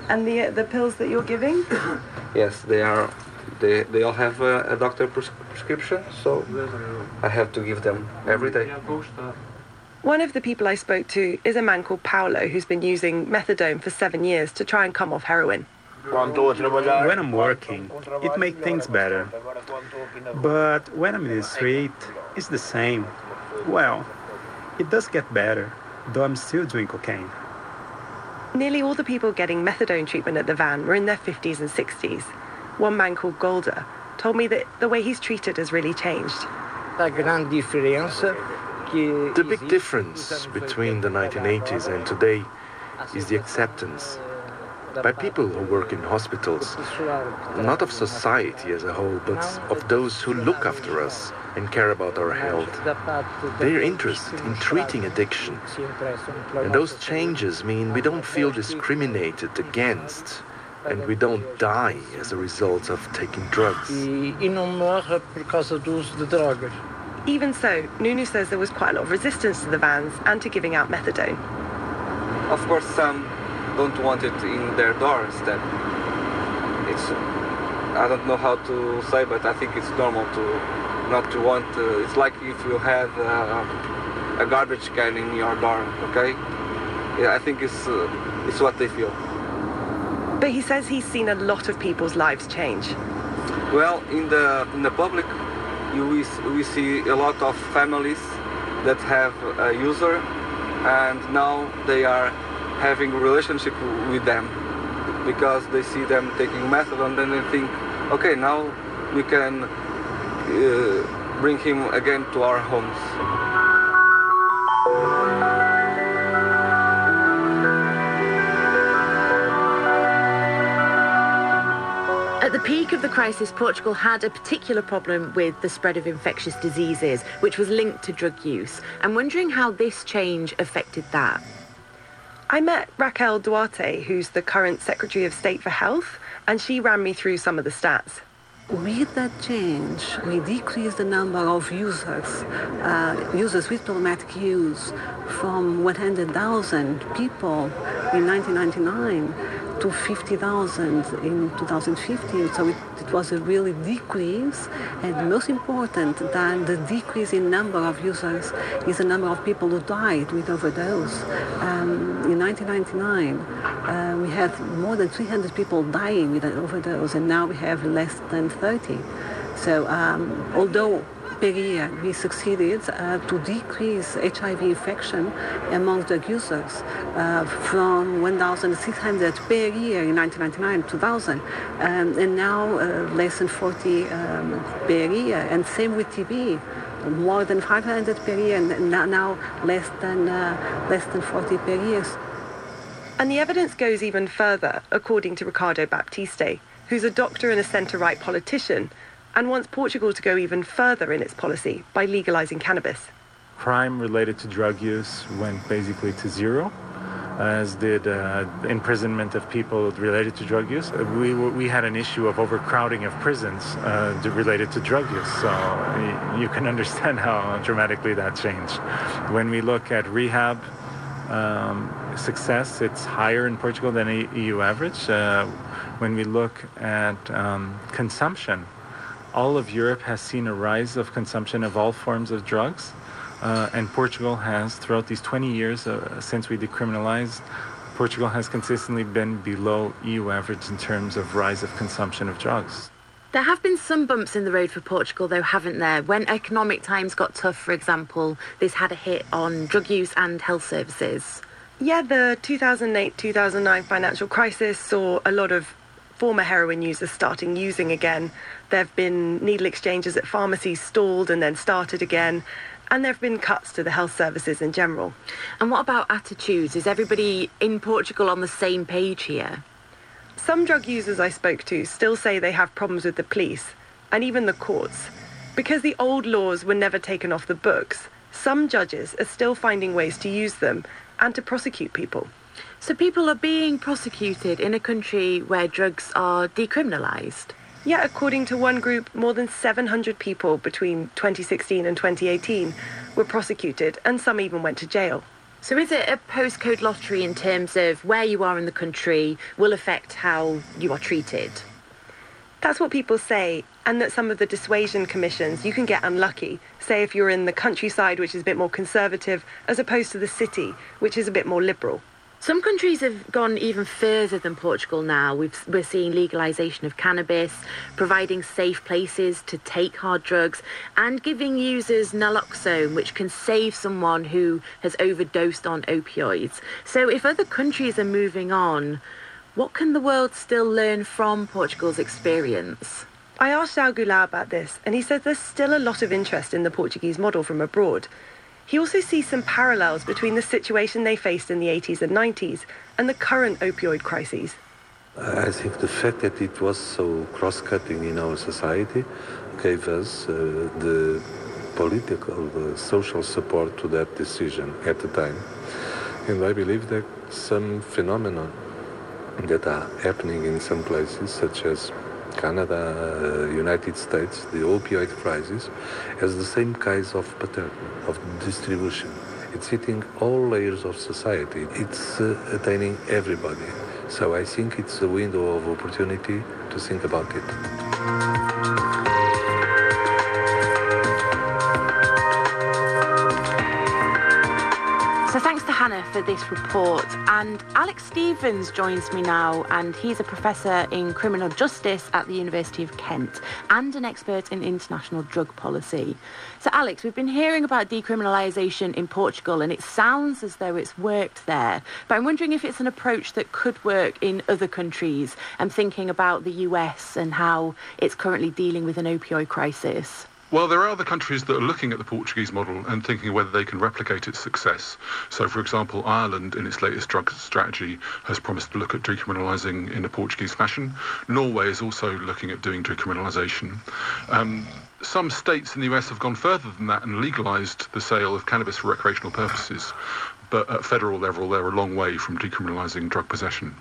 And the the pills that you're giving? yes, they are. They they all have a, a doctor pres- prescription, so I have to give them every day. One of the people I spoke to is a man called Paolo who's been using methadone for seven years to try and come off heroin. When I'm working, it makes things better. But when I'm in the street, it's the same. Well, it does get better, though I'm still doing cocaine. Nearly all the people getting methadone treatment at the van were in their 50s and 60s. One man called Golda told me that the way he's treated has really changed. The big difference between the 1980s and today is the acceptance by people who work in hospitals, not of society as a whole, but of those who look after us and care about our health. They're interested in treating addiction. And those changes mean we don't feel discriminated against and we don't die as a result of taking drugs. Even so, Nuno says there was quite a lot of resistance to the vans and to giving out methadone. Of course, some don't want it in their doors. That it's I don't know how to say, but I think it's normal to not to want. Uh, it's like if you had uh, a garbage can in your dorm, okay? Yeah, I think it's uh, it's what they feel. But he says he's seen a lot of people's lives change. Well, in the in the public, you we, we see a lot of families that have a user, and now they are having a relationship with them because they see them taking methadone, and then they think, okay, now we can Uh, bring him again to our homes. At the peak of the crisis, Portugal had a particular problem with the spread of infectious diseases, which was linked to drug use. I'm wondering how this change affected that. I met Raquel Duarte, who's the current Secretary of State for Health, and she ran me through some of the stats. With that change, we decreased the number of users, uh, users with problematic use, from 100,000 people in 1999 to 50,000 in 2015. So it, it, was a really decrease. And most important than the decrease in number of users is the number of people who died with overdose. Um, in 1999, uh, we had more than 300 people dying with an overdose, and now we have less than 30. So um, although per year we succeeded uh, to decrease HIV infection among drug users uh, from 1,600 per year in 1999, 2000, um, and now uh, less than 40 um, per year. And same with TB more than 500 per year, and now less than uh, less than 40 per year. And the evidence goes even further, according to Ricardo Baptista, who's a doctor and a centre-right politician and wants Portugal to go even further in its policy by legalizing cannabis. Crime related to drug use went basically to zero, as did uh, imprisonment of people related to drug use. Uh, we, we had an issue of overcrowding of prisons uh, related to drug use, so you can understand how dramatically that changed. When we look at rehab, um, success, it's higher in Portugal than EU average. Uh, when we look at um, consumption, all of Europe has seen a rise of consumption of all forms of drugs. Uh, and Portugal has, throughout these 20 years uh, since we decriminalized, Portugal has consistently been below EU average in terms of rise of consumption of drugs. There have been some bumps in the road for Portugal, though, haven't there? When economic times got tough, for example, this had a hit on drug use and health services. Yeah, the 2008 2009 financial crisis saw a lot of former heroin users starting using again. There have been needle exchanges at pharmacies stalled and then started again. And there have been cuts to the health services in general. And what about attitudes? Is everybody in Portugal on the same page here? Some drug users I spoke to still say they have problems with the police and even the courts. Because the old laws were never taken off the books, some judges are still finding ways to use them and to prosecute people. So people are being prosecuted in a country where drugs are decriminalised? Yeah, according to one group, more than 700 people between 2016 and 2018 were prosecuted, and some even went to jail. So, is it a postcode lottery in terms of where you are in the country will affect how you are treated? That's what people say, and that some of the dissuasion commissions you can get unlucky. Say, if you're in the countryside, which is a bit more conservative, as opposed to the city, which is a bit more liberal. Some countries have gone even further than Portugal now. we are seeing legalisation of cannabis, providing safe places to take hard drugs, and giving users naloxone, which can save someone who has overdosed on opioids. So, if other countries are moving on, what can the world still learn from Portugal's experience? I asked João Goulão about this, and he said there's still a lot of interest in the Portuguese model from abroad. He also sees some parallels between the situation they faced in the 80s and 90s and the current opioid crises. I think the fact that it was so cross-cutting in our society gave us uh, the political, the social support to that decision at the time. And I believe that some phenomena that are happening in some places, such as Canada, uh, United States, the opioid crisis has the same kinds of pattern of distribution. It's hitting all layers of society. It's uh, attaining everybody. So I think it's a window of opportunity to think about it. For this report. And Alex Stevens joins me now, and he's a professor in criminal justice at the University of Kent and an expert in international drug policy. So, Alex, we've been hearing about decriminalisation in Portugal, and it sounds as though it's worked there. But I'm wondering if it's an approach that could work in other countries. I'm thinking about the US and how it's currently dealing with an opioid crisis. Well, there are other countries that are looking at the Portuguese model and thinking whether they can replicate its success. So, for example, Ireland, in its latest drug strategy, has promised to look at decriminalising in a Portuguese fashion. Norway is also looking at doing decriminalisation. Um, some states in the US have gone further than that and legalised the sale of cannabis for recreational purposes. But at federal level, they're a long way from decriminalising drug possession.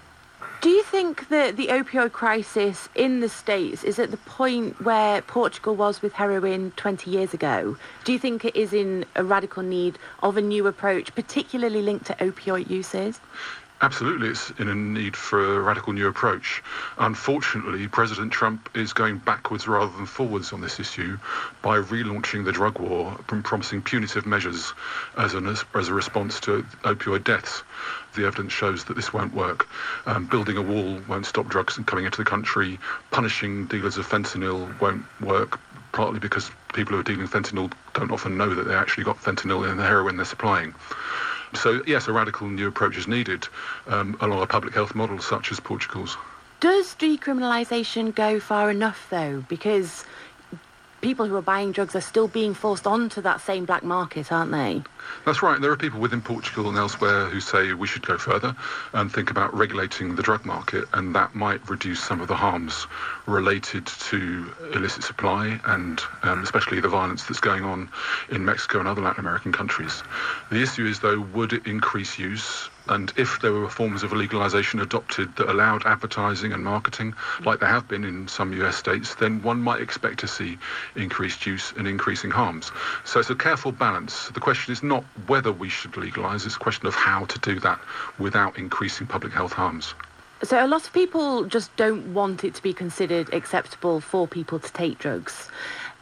Do you think that the opioid crisis in the States is at the point where Portugal was with heroin 20 years ago? Do you think it is in a radical need of a new approach, particularly linked to opioid uses? Absolutely, it's in a need for a radical new approach. Unfortunately, President Trump is going backwards rather than forwards on this issue by relaunching the drug war and promising punitive measures as, as a response to opioid deaths. The evidence shows that this won't work. Um, building a wall won't stop drugs from coming into the country. Punishing dealers of fentanyl won't work, partly because people who are dealing fentanyl don't often know that they actually got fentanyl in the heroin they're supplying. So, yes, a radical new approach is needed um, along a public health model such as Portugal's. Does decriminalisation go far enough, though? Because people who are buying drugs are still being forced onto that same black market, aren't they? That's right. There are people within Portugal and elsewhere who say we should go further and think about regulating the drug market, and that might reduce some of the harms related to illicit supply and um, especially the violence that's going on in Mexico and other Latin American countries. The issue is, though, would it increase use? And if there were forms of legalization adopted that allowed advertising and marketing, like there have been in some US states, then one might expect to see increased use and increasing harms. So it's a careful balance. The question is not whether we should legalize, it's a question of how to do that without increasing public health harms. So, a lot of people just don't want it to be considered acceptable for people to take drugs.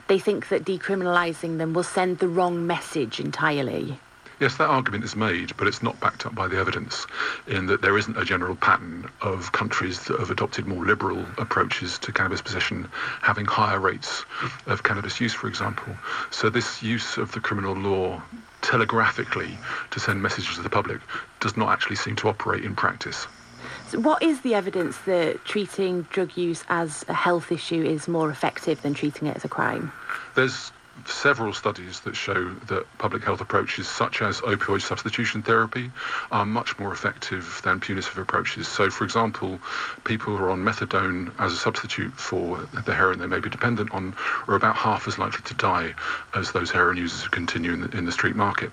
They think that decriminalising them will send the wrong message entirely. Yes, that argument is made, but it's not backed up by the evidence in that there isn't a general pattern of countries that have adopted more liberal approaches to cannabis possession having higher rates of cannabis use, for example. So this use of the criminal law telegraphically to send messages to the public does not actually seem to operate in practice. So what is the evidence that treating drug use as a health issue is more effective than treating it as a crime? There's several studies that show that public health approaches such as opioid substitution therapy are much more effective than punitive approaches. So, for example, people who are on methadone as a substitute for the heroin they may be dependent on are about half as likely to die as those heroin users who continue in the, in the street market.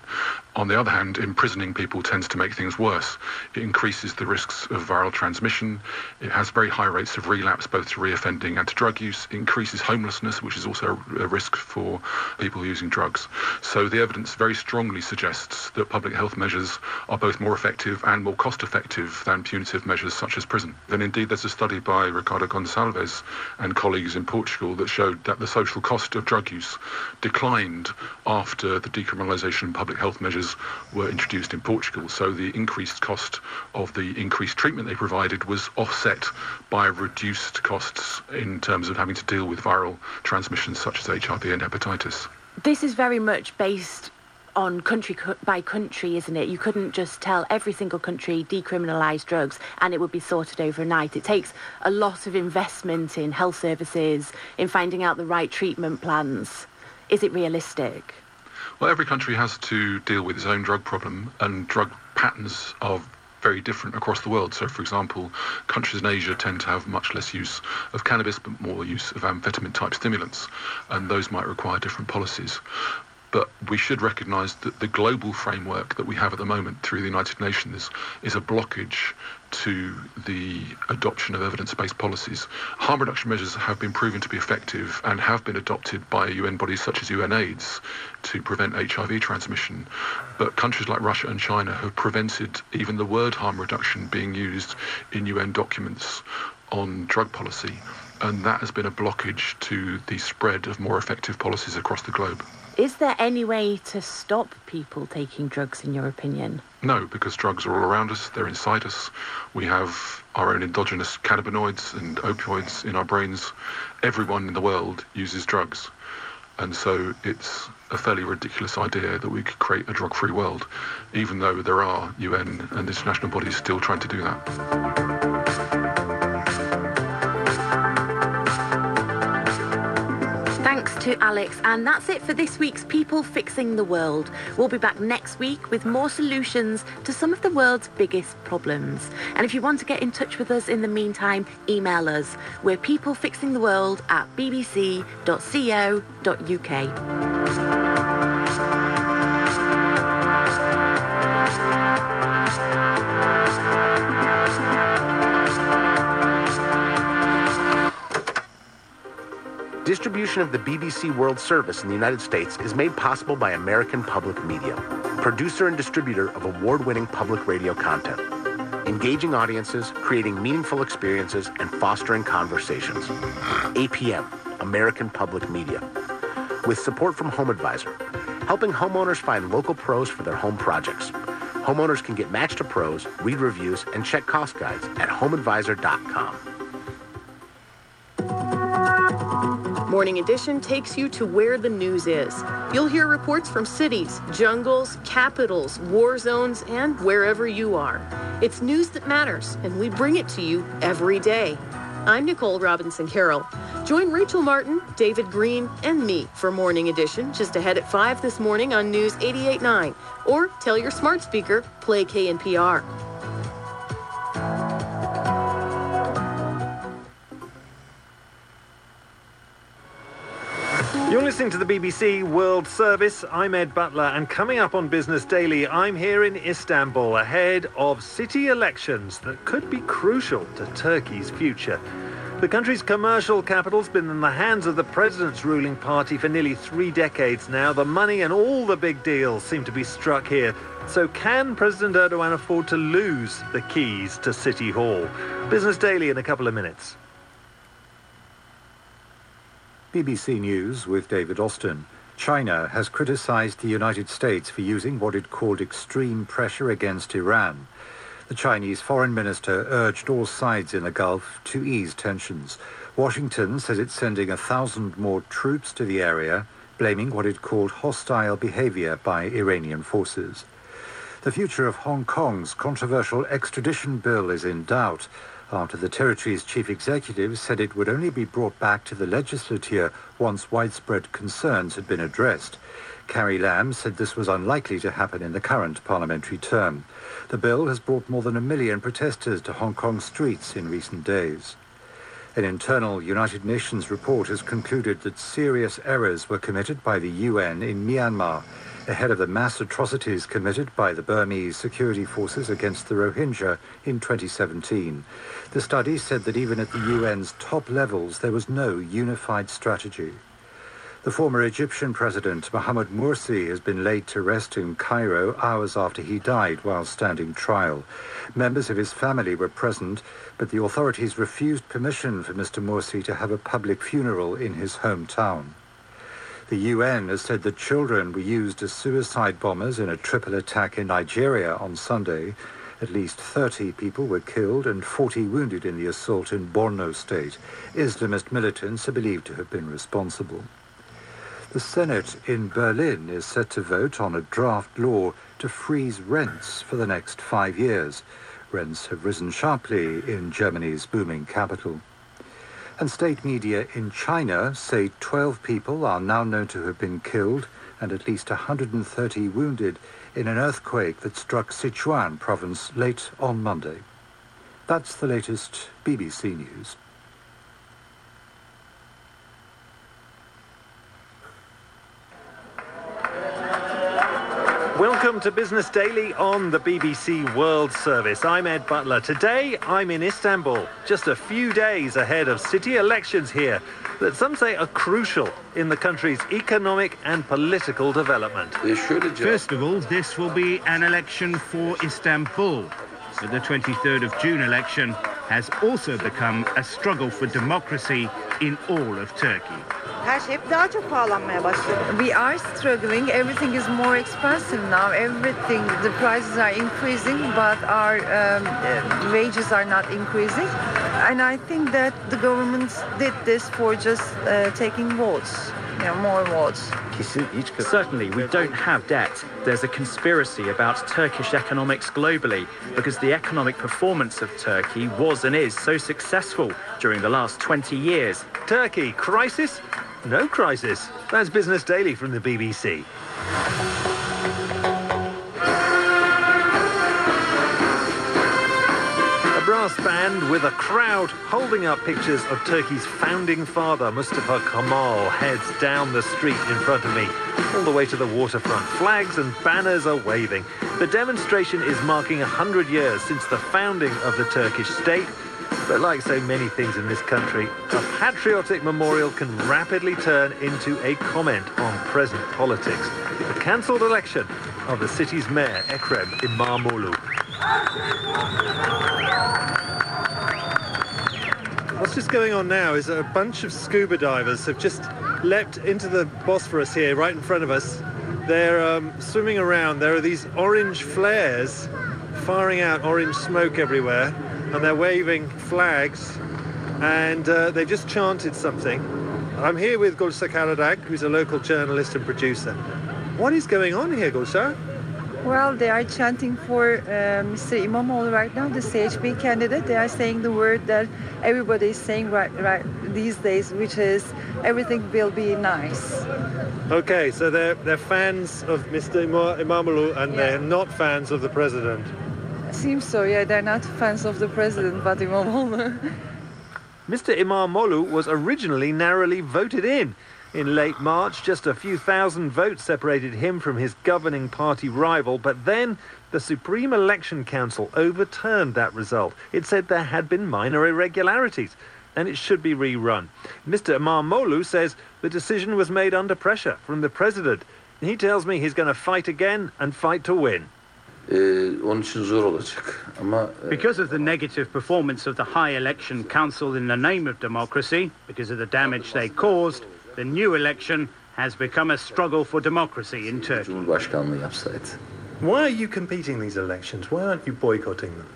On the other hand, imprisoning people tends to make things worse. It increases the risks of viral transmission. It has very high rates of relapse, both to reoffending and to drug use. It increases homelessness, which is also a risk for people using drugs. So the evidence very strongly suggests that public health measures are both more effective and more cost effective than punitive measures such as prison. And indeed, there's a study by Ricardo Gonçalves and colleagues in Portugal that showed that the social cost of drug use declined after the decriminalisation of public health measures were introduced in Portugal. So the increased cost of the increased treatment they provided was offset by reduced costs in terms of having to deal with viral transmissions such as HIV and hepatitis. This is very much based on country by country, isn't it? You couldn't just tell every single country decriminalise drugs and it would be sorted overnight. It takes a lot of investment in health services, in finding out the right treatment plans. Is it realistic? Well, every country has to deal with its own drug problem, and drug patterns are very different across the world. So, for example, countries in Asia tend to have much less use of cannabis, but more use of amphetamine type stimulants, and those might require different policies. But we should recognise that the global framework that we have at the moment through the United Nations is a blockage to the adoption of evidence-based policies. Harm reduction measures have been proven to be effective and have been adopted by UN bodies such as UNAIDS to prevent HIV transmission. But countries like Russia and China have prevented even the word harm reduction being used in UN documents on drug policy. And that has been a blockage to the spread of more effective policies across the globe. Is there any way to stop people taking drugs, in your opinion? No, because drugs are all around us, they're inside us. We have our own endogenous cannabinoids and opioids in our brains. Everyone in the world uses drugs. And so it's a fairly ridiculous idea that we could create a drug free world, even though there are UN and international bodies still trying to do that. Thanks to Alex. And that's it for this week's People Fixing the World. We'll be back next week with more solutions to some of the world's biggest problems. And if you want to get in touch with us in the meantime, email us. We're peoplefixingtheworld at bbc.co.uk. Distribution of the BBC World Service in the United States is made possible by American Public Media, producer and distributor of award winning public radio content, engaging audiences, creating meaningful experiences, and fostering conversations. APM, American Public Media, with support from Home Advisor, helping homeowners find local pros for their home projects. Homeowners can get matched to pros, read reviews, and check cost guides at homeadvisor.com. Morning Edition takes you to where the news is. You'll hear reports from cities, jungles, capitals, war zones, and wherever you are. It's news that matters, and we bring it to you every day. I'm Nicole Robinson Carroll. Join Rachel Martin, David Greene, and me for Morning Edition just ahead at 5 this morning on News 88.9. Or tell your smart speaker, play KNPR. You're listening to the BBC World Service. I'm Ed Butler, and coming up on Business Daily, I'm here in Istanbul ahead of city elections that could be crucial to Turkey's future. The country's commercial capital's been in the hands of the president's ruling party for nearly three decades now. The money and all the big deals seem to be struck here. So, can President Erdogan afford to lose the keys to City Hall? Business Daily in a couple of minutes. BBC News with David Austin. China has criticized the United States for using what it called extreme pressure against Iran. The Chinese foreign minister urged all sides in the Gulf to ease tensions. Washington says it's sending a thousand more troops to the area, blaming what it called hostile behavior by Iranian forces. The future of Hong Kong's controversial extradition bill is in doubt after the territory's chief executive said it would only be brought back to the legislature once widespread concerns had been addressed. Carrie Lam said this was unlikely to happen in the current parliamentary term. The bill has brought more than a million protesters to Hong Kong streets in recent days. An internal United Nations report has concluded that serious errors were committed by the UN in Myanmar ahead of the mass atrocities committed by the Burmese security forces against the Rohingya in 2017. The study said that even at the UN's top levels, there was no unified strategy. The former Egyptian president, Mohamed Morsi, has been laid to rest in Cairo hours after he died while standing trial. Members of his family were present, but the authorities refused permission for Mr. Morsi to have a public funeral in his hometown. The UN has said the children were used as suicide bombers in a triple attack in Nigeria on Sunday. At least 30 people were killed and 40 wounded in the assault in Borno state. Islamist militants are believed to have been responsible. The Senate in Berlin is set to vote on a draft law to freeze rents for the next five years. Rents have risen sharply in Germany's booming capital. And state media in China say 12 people are now known to have been killed and at least 130 wounded in an earthquake that struck Sichuan province late on Monday. That's the latest BBC News. Welcome Welcome to Business Daily on the BBC World Service. I'm Ed Butler. Today, I'm in Istanbul, just a few days ahead of city elections here that some say are crucial in the country's economic and political development. First of all, this will be an election for Istanbul. But the 23rd of June election has also become a struggle for democracy in all of Turkey. Her şey daha çok pahalanmaya başladı. We are struggling. Everything is more expensive now. Everything, the prices are increasing, but our um, wages are not increasing. And I think that the government did this for just uh, taking votes, you know, more votes. Certainly, we don't have debt. There's a conspiracy about Turkish economics globally because the economic performance of Turkey was and is so successful during the last 20 years. Turkey, crisis? No crisis. That's Business Daily from the BBC. Brass band with a crowd holding up pictures of Turkey's founding father, Mustafa Kemal, heads down the street in front of me, all the way to the waterfront. Flags and banners are waving. The demonstration is marking 100 years since the founding of the Turkish state. But like so many things in this country, a patriotic memorial can rapidly turn into a comment on present politics. The cancelled election of the city's mayor, Ekrem Imamoglu. What's just going on now is a bunch of scuba divers have just leapt into the Bosphorus here, right in front of us. They're um, swimming around. There are these orange flares firing out orange smoke everywhere, and they're waving flags, and uh, they just chanted something. I'm here with Gulsa Karadag, who's a local journalist and producer. What is going on here, Gulsa? Well, they are chanting for uh, Mr. Imamoglu right now, the CHP candidate. They are saying the word that everybody is saying right, right these days, which is everything will be nice. Okay, so they're they're fans of Mr. Ima- Imamoglu and they're not fans of the president. Seems so, yeah. They're not fans of the president, but Imamoglu. Mr. Imamoglu was originally narrowly voted in. In late March, just a few thousand votes separated him from his governing party rival, but then the Supreme Election Council overturned that result. It said there had been minor irregularities and it should be rerun. Mr. Imamoglu says the decision was made under pressure from the president. He tells me he's going to fight again and fight to win. Ee, onun için zor olacak. Ama Because of the negative performance of the High Election Council in the name of democracy, because of the damage they caused, the new election has become a struggle for democracy in Turkey. Cumhurbaşkanlığı yapsaydı. Why are you competing these elections? Why aren't you boycotting them?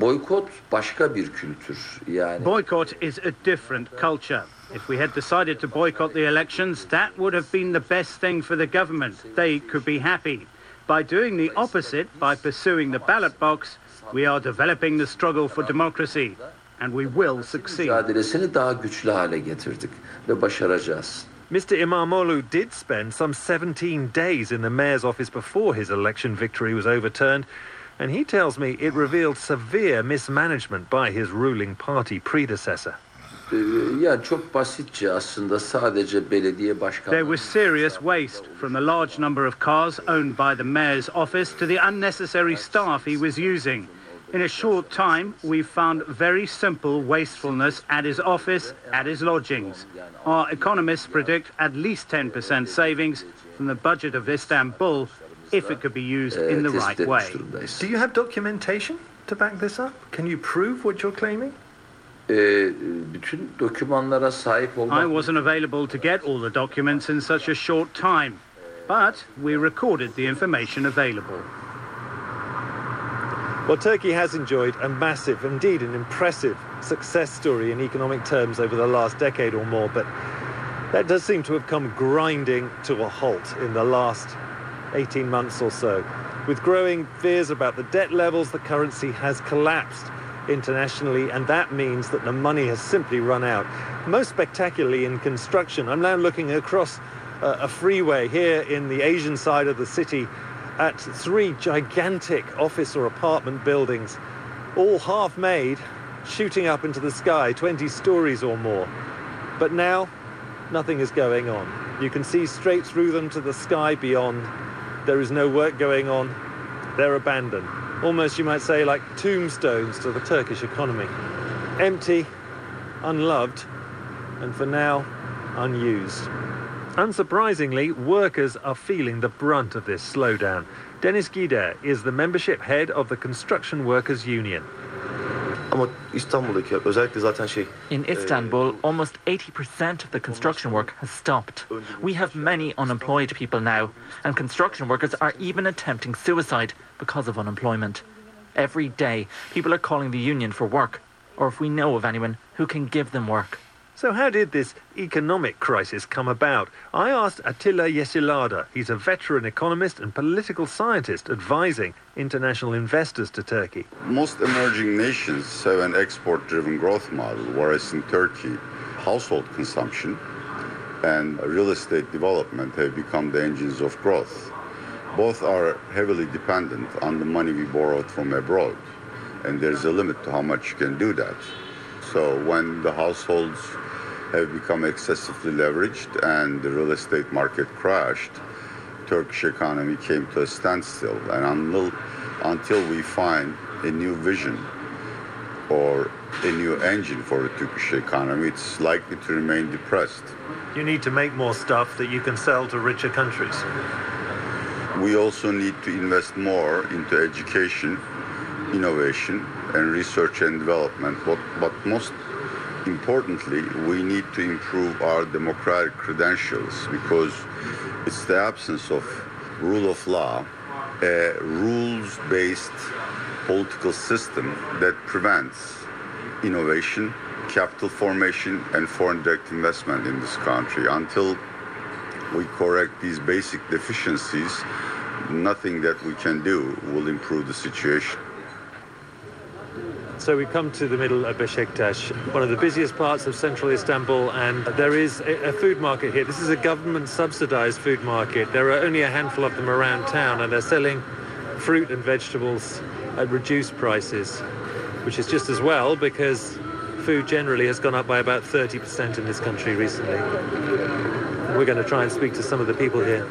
Boykot başka bir kültür. Yani Boycott is a different culture. If we had decided to boycott the elections, that would have been the best thing for the government. They could be happy. By doing the opposite, by pursuing the ballot box, we are developing the struggle for democracy, and we will succeed. mücadelesini daha güçlü hale getirdik ve başaracağız. Mr. Imamoglu did spend some 17 days in the mayor's office before his election victory was overturned, and he tells me it revealed severe mismanagement by his ruling party predecessor. Ee, yani çok basitçe aslında sadece belediye başkanı There was serious waste, from the large number of cars owned by the mayor's office to the unnecessary staff he was using. In a short time, we found very simple wastefulness at his office, at his lodgings. Our economists predict at least 10% savings from the budget of Istanbul if it could be used in the right way. Do you have documentation to back this up? Can you prove what you're claiming? Ee, bütün dokümanlara sahip olmak I wasn't available to get all the documents in such a short time, but we recorded the information available. Well, Turkey has enjoyed a massive, indeed an impressive success story in economic terms over the last decade or more, but that does seem to have come grinding to a halt in the last 18 months or so. With growing fears about the debt levels, the currency has collapsed internationally, and that means that the money has simply run out. Most spectacularly in construction. I'm now looking across uh, a freeway here in the Asian side of the city at three gigantic office or apartment buildings, all half made, shooting up into the sky, 20 stories or more. But now, nothing is going on. You can see straight through them to the sky beyond, There is no work going on. They're abandoned. Almost, you might say, like tombstones to the Turkish economy. Empty, unloved, and for now, unused. Unsurprisingly, workers are feeling the brunt of this slowdown. Deniz Gider is the membership head of the Construction Workers Union. In Istanbul, almost 80% of the construction work has stopped. We have many unemployed people now, and construction workers are even attempting suicide because of unemployment. Every day, people are calling the union for work, or if we know of anyone who can give them work. So, how did this economic crisis come about? I asked Attila Yesilada. He's a veteran economist and political scientist advising international investors to Turkey. Most emerging nations have an export driven growth model, whereas in Turkey, household consumption and real estate development have become the engines of growth. Both are heavily dependent on the money we borrowed from abroad, and there's a limit to how much you can do that. So, when the households have become excessively leveraged and the real estate market crashed, Turkish economy came to a standstill. And until, until we find a new vision or a new engine for the Turkish economy, it's likely to remain depressed. You need to make more stuff that you can sell to richer countries. We also need to invest more into education, innovation, and research and development. But, but most importantly, we need to improve our democratic credentials because it's the absence of rule of law, a rules based political system that prevents innovation, capital formation, and foreign direct investment in this country. Until we correct these basic deficiencies, nothing that we can do will improve the situation. So we come to the middle of Beşiktaş, one of the busiest parts of central Istanbul, and there is a, food market here. This is a government subsidized food market. There are only a handful of them around town, and they're selling fruit and vegetables at reduced prices, which is just as well because food generally has gone up by about 30% in this country recently. We're going to try and speak to some of the people here.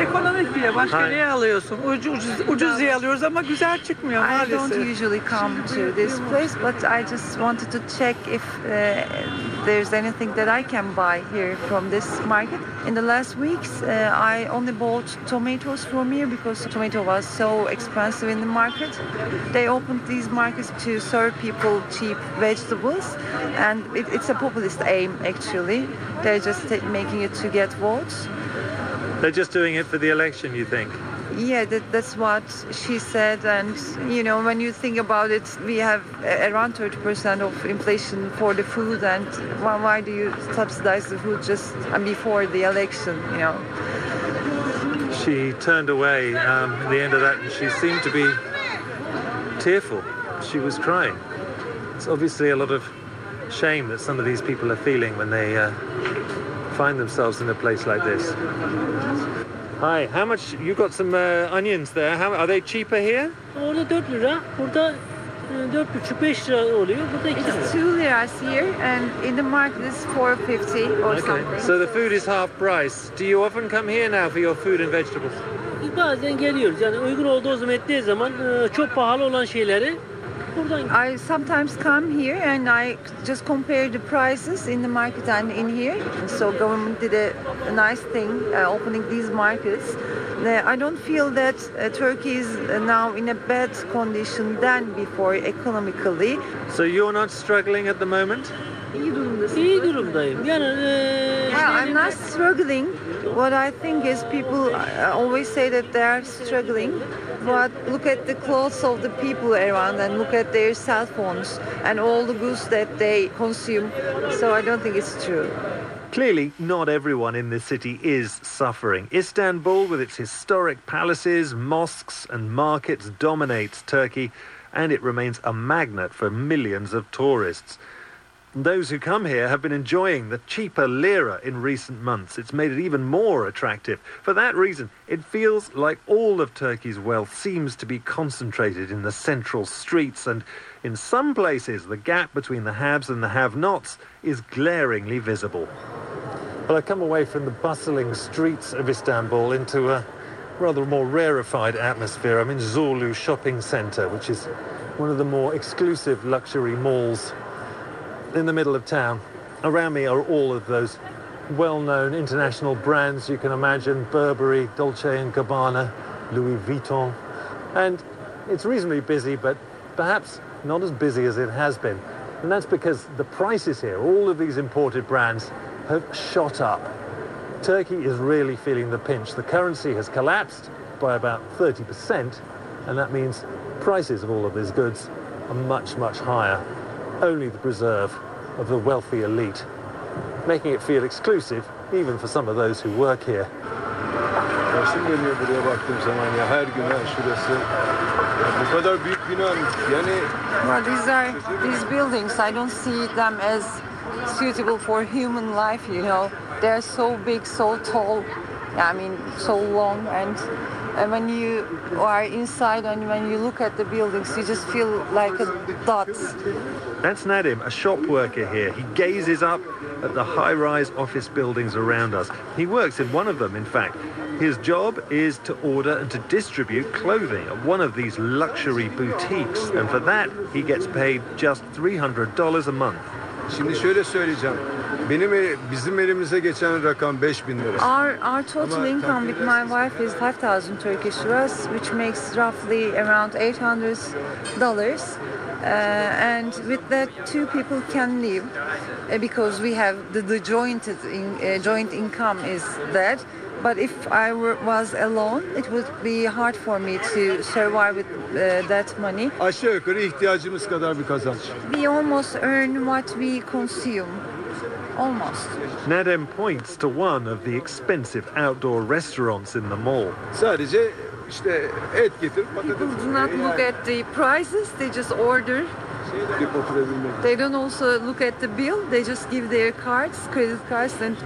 Ekonomik diye başka Hayır. ne alıyorsun? Ucuz, ucuz, ucuz diye alıyoruz ama güzel çıkmıyor I maalesef. don't usually come to this place, but I just wanted to check if uh, there's anything that I can buy here from this market. In the last weeks, uh, I only bought tomatoes from here because tomato was so expensive in the market. They opened these markets to serve people cheap vegetables, and it, it's a populist aim actually. They're just ta- making it to get votes. They're just doing it for the election, you think? Yeah, that, that's what she said. And, you know, when you think about it, we have around 30% of inflation for the food. And why, why do you subsidize the food just uh, before the election, you know? She turned away um, at the end of that and she seemed to be tearful. She was crying. It's obviously a lot of shame that some of these people are feeling when they uh, find themselves in a place like this. Hi, how much? You got some uh, onions there. How are they cheaper here? Orada 4 lira, burada e, 4,5-5 lira oluyor. Burada 2 lira. It's two liras here, and in the market it's 450 or something. So the food is half price. Do you often come here now for your food and vegetables? Bazen geliyoruz. Yani uygun olduğu zaman ettiği zaman çok pahalı olan şeyleri buradan I sometimes come here and I just compare the prices in the market and in here. So government did a, a nice thing uh, opening these markets. I don't feel that uh, Turkey is uh, now in a bad condition than before economically. So you're not struggling at the moment? İyi durumdasın. iyi durumdayım. Yani e, Well, I'm not struggling. What I think is people uh, always say that they are struggling, but look at the clothes of the people around and look at their cell phones and all the goods that they consume. So I don't think it's true. Clearly, not everyone in this city is suffering. Istanbul, with its historic palaces, mosques, and markets, dominates Turkey, and it remains a magnet for millions of tourists. Those who come here have been enjoying the cheaper lira in recent months. It's made it even more attractive. For that reason, it feels like all of Turkey's wealth seems to be concentrated in the central streets, and in some places, the gap between the haves and the have nots is glaringly visible. Well, I come away from the bustling streets of Istanbul into a rather more rarefied atmosphere. I'm in Zorlu Shopping Centre, which is one of the more exclusive luxury malls in the middle of town. Around me are all of those well-known international brands you can imagine, Burberry, Dolce & Gabbana, Louis Vuitton. And it's reasonably busy, but perhaps not as busy as it has been. And that's because the prices here, all of these imported brands, have shot up. Turkey is really feeling the pinch. The currency has collapsed by about 30%, and that means prices of all of these goods are much, much higher. Only the preserve of the wealthy elite, making it feel exclusive even for some of those who work here. Başım dönüyor buraya baktığım zaman ya her gün ha şurası. Ya bu kadar büyük bina yani Well, these are these buildings. I don't see them as suitable for human life. You know, they're so big, so tall. I mean, so long, and and when you are inside and when you look at the buildings, you just feel like a dot. That's Nadim, a shop worker here. He gazes up at the high-rise office buildings around us. He works in one of them, in fact. His job is to order and to distribute clothing at one of these luxury boutiques. And for that, he gets paid just $300 a month. şimdi şöyle söyleyeceğim. Benim e- bizim elimize geçen rakam 5000 lira. Our our total income with my wife is 5,000 Turkish liras, which makes roughly around 800 dollars. Uh, and with that, two people can live uh, because we have the, the jointed in, uh, joint income is that. But if I were, was alone, it would be hard for me to survive with uh, that money. Aşağı yukarı ihtiyacımız kadar bir kazanç. We almost earn what we consume. Almost. Nadim points to one of the expensive outdoor restaurants in the mall. Sadece işte et getir, People do not look at the prices, they just order. They don't also look at the bill, they just give their cards, credit cards, and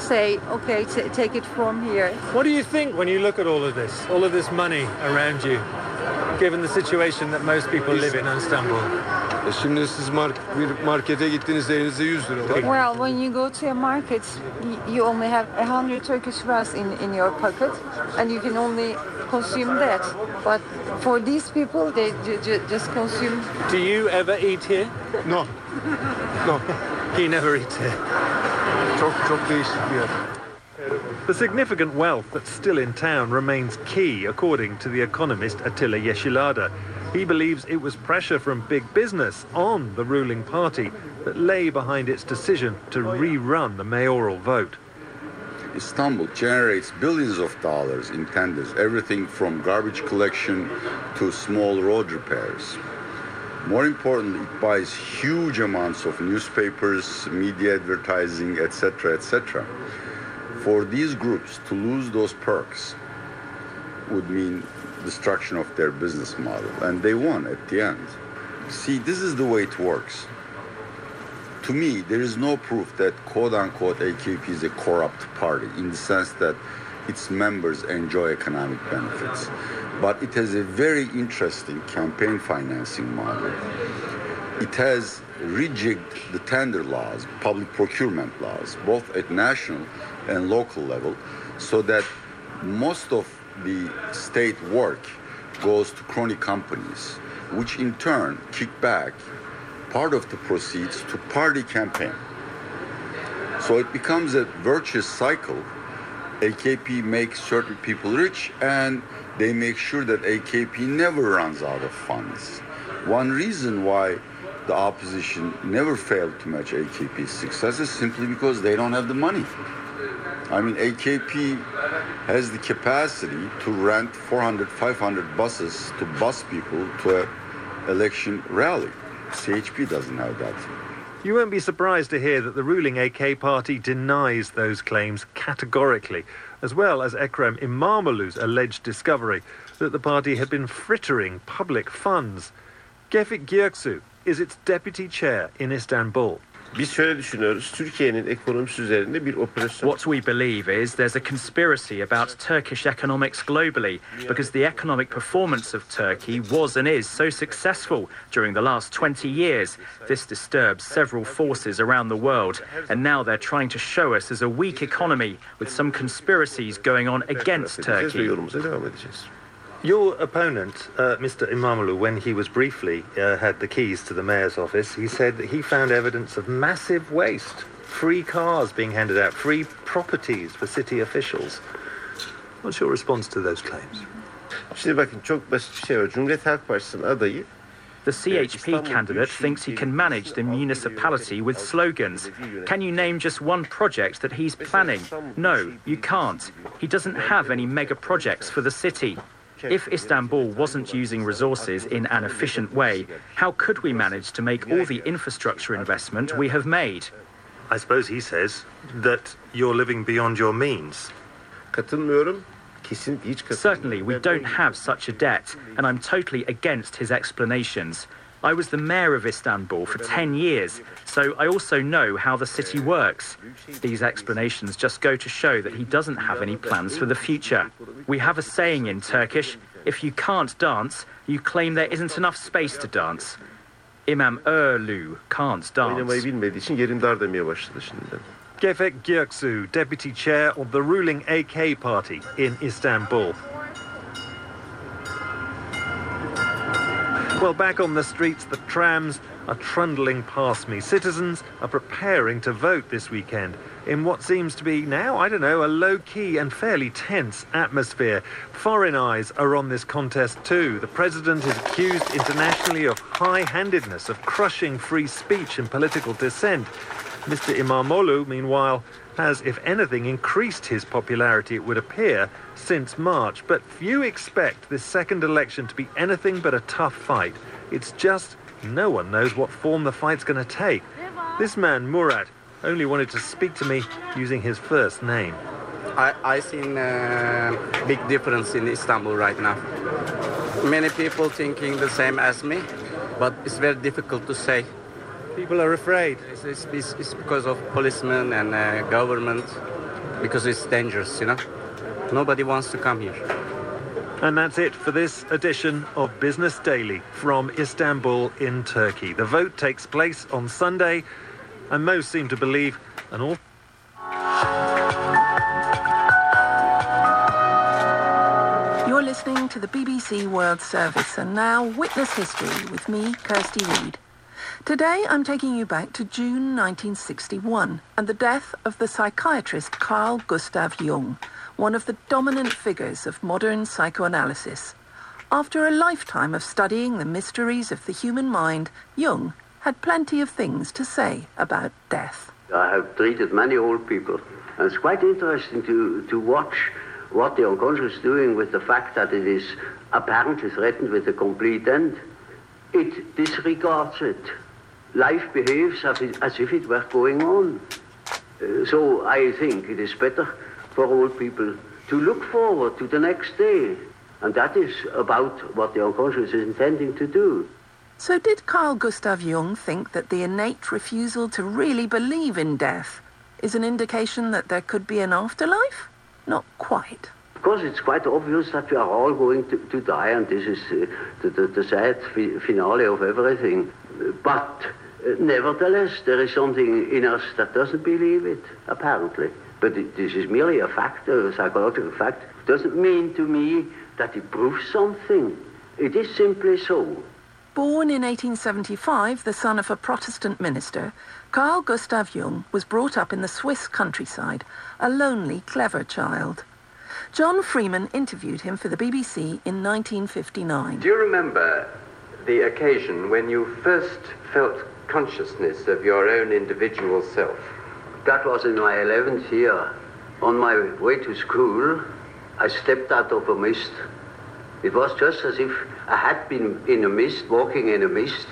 say, okay, t- take it from here. What do you think when you look at all of this, all of this money around you, given the situation that most people live in Istanbul? Şimdi siz mark, bir markete gittiğinizde elinizde 100 lira var. Well, when you go to a market, you only have a hundred Turkish liras in, in your pocket, and you can only consume that. But for these people, they ju- ju- just consume. Do you ever eat here? No. No. He never eats here. Çok çok değişik bir yer. The significant wealth that's still in town remains key, according to the economist Attila Yeşilada. He believes it was pressure from big business on the ruling party that lay behind its decision to rerun the mayoral vote. Istanbul generates billions of dollars in tenders, everything from garbage collection to small road repairs. More importantly, it buys huge amounts of newspapers, media advertising, etc., etc. For these groups to lose those perks would mean destruction of their business model, and they won at the end. See, this is the way it works. To me, there is no proof that quote unquote AKP is a corrupt party in the sense that its members enjoy economic benefits. But it has a very interesting campaign financing model. It has rejigged the tender laws, public procurement laws, both at national and local level, so that most of the state work goes to crony companies, which in turn kick back part of the proceeds to party campaign. So it becomes a virtuous cycle. AKP makes certain people rich and they make sure that AKP never runs out of funds. One reason why the opposition never failed to match AKP's success is simply because they don't have the money. I mean, AKP has the capacity to rent 400, 500 buses to bus people to an election rally. CHP doesn't have that. You won't be surprised to hear that the ruling AK party denies those claims categorically, as well as Ekrem Imamoglu's alleged discovery that the party had been frittering public funds. Tevfik Göksu is its deputy chair in Istanbul. Biz şöyle düşünüyoruz. Türkiye'nin ekonomisi üzerinde bir operasyon What we believe is there's a conspiracy about Turkish economics globally because the economic performance of Turkey was and is so successful during the last 20 years. This disturbs several forces around the world, and now they're trying to show us as a weak economy with some conspiracies going on against Turkey. Yolumuza devam edeceğiz. Your opponent, uh, Mr. Imamoglu, when he was briefly uh, had the keys to the mayor's office, he said that he found evidence of massive waste, free cars being handed out, free properties for city officials. What's your response to those claims? Şimdi bakın çok basit bir şey var. Cumhuriyet Halk Partisi'nin adayı The CHP candidate thinks he can manage the municipality with slogans. Can you name just one project that he's planning? No, you can't. He doesn't have any mega projects for the city. If Istanbul wasn't using resources in an efficient way, how could we manage to make all the infrastructure investment we have made? I suppose he says that you're living beyond your means. Katılmıyorum. Kesinlikle hiç Certainly, we don't have such a debt, and I'm totally against his explanations. I was the mayor of Istanbul for 10 years, so I also know how the city works. These explanations just go to show that he doesn't have any plans for the future. We have a saying in Turkish if you can't dance, you claim there isn't enough space to dance. Imamoglu can't dance. Oynamayı bilmediği için yerim dar demeye başladı şimdiden. Tevfik Göksu, deputy chair of the ruling AK party in Istanbul. Well, back on the streets, the trams are trundling past me. Citizens are preparing to vote this weekend in what seems to be now, I don't know, a low key and fairly tense atmosphere. Foreign eyes are on this contest too. The president is accused internationally of high handedness, of crushing free speech and political dissent. Mr. Imamoglu, meanwhile, has, if anything, increased his popularity, it would appear, since March. But few expect this second election to be anything but a tough fight. It's just no one knows what form the fight's going to take. This man, Murat, only wanted to speak to me using his first name. I, I seen a big difference in Istanbul right now. Many people thinking the same as me, but it's very difficult to say. People are afraid. It's, it's, it's, it's because of policemen and uh, government, because it's dangerous, you know. Nobody wants to come here. And that's it for this edition of Business Daily from Istanbul in Turkey. The vote takes place on Sunday, and most seem to believe an all. You're listening to the BBC World Service, and now Witness History with me, Kirsty Reid. Today I'm taking you back to June 1961 and the death of the psychiatrist Carl Gustav Jung, one of the dominant figures of modern psychoanalysis. After a lifetime of studying the mysteries of the human mind, Jung had plenty of things to say about death. I have treated many old people, and it's quite interesting to, to watch what the unconscious is doing with the fact that it is apparently threatened with a complete end. It disregards it. Life behaves as, if it were going on. Uh, so I think it is better for old people to look forward to the next day. And that is about what the unconscious is intending to do. So did Carl Gustav Jung think that the innate refusal to really believe in death is an indication that there could be an afterlife? Not quite. Of course, it's quite obvious that we are all going to, to die, and this is uh, the, the, the, sad fi- finale of everything. But uh, nevertheless, there is something in us that doesn't believe it, apparently. But it, this is merely a fact, a psychological fact. It doesn't mean to me that it proves something. It is simply so. Born in 1875, the son of a Protestant minister, Carl Gustav Jung was brought up in the Swiss countryside, a lonely, clever child. John Freeman interviewed him for the BBC in 1959. Do you remember the occasion when you first felt consciousness of your own individual self? That was in my 11th year. On my way to school, I stepped out of a mist. It was just as if I had been in a mist, walking in a mist,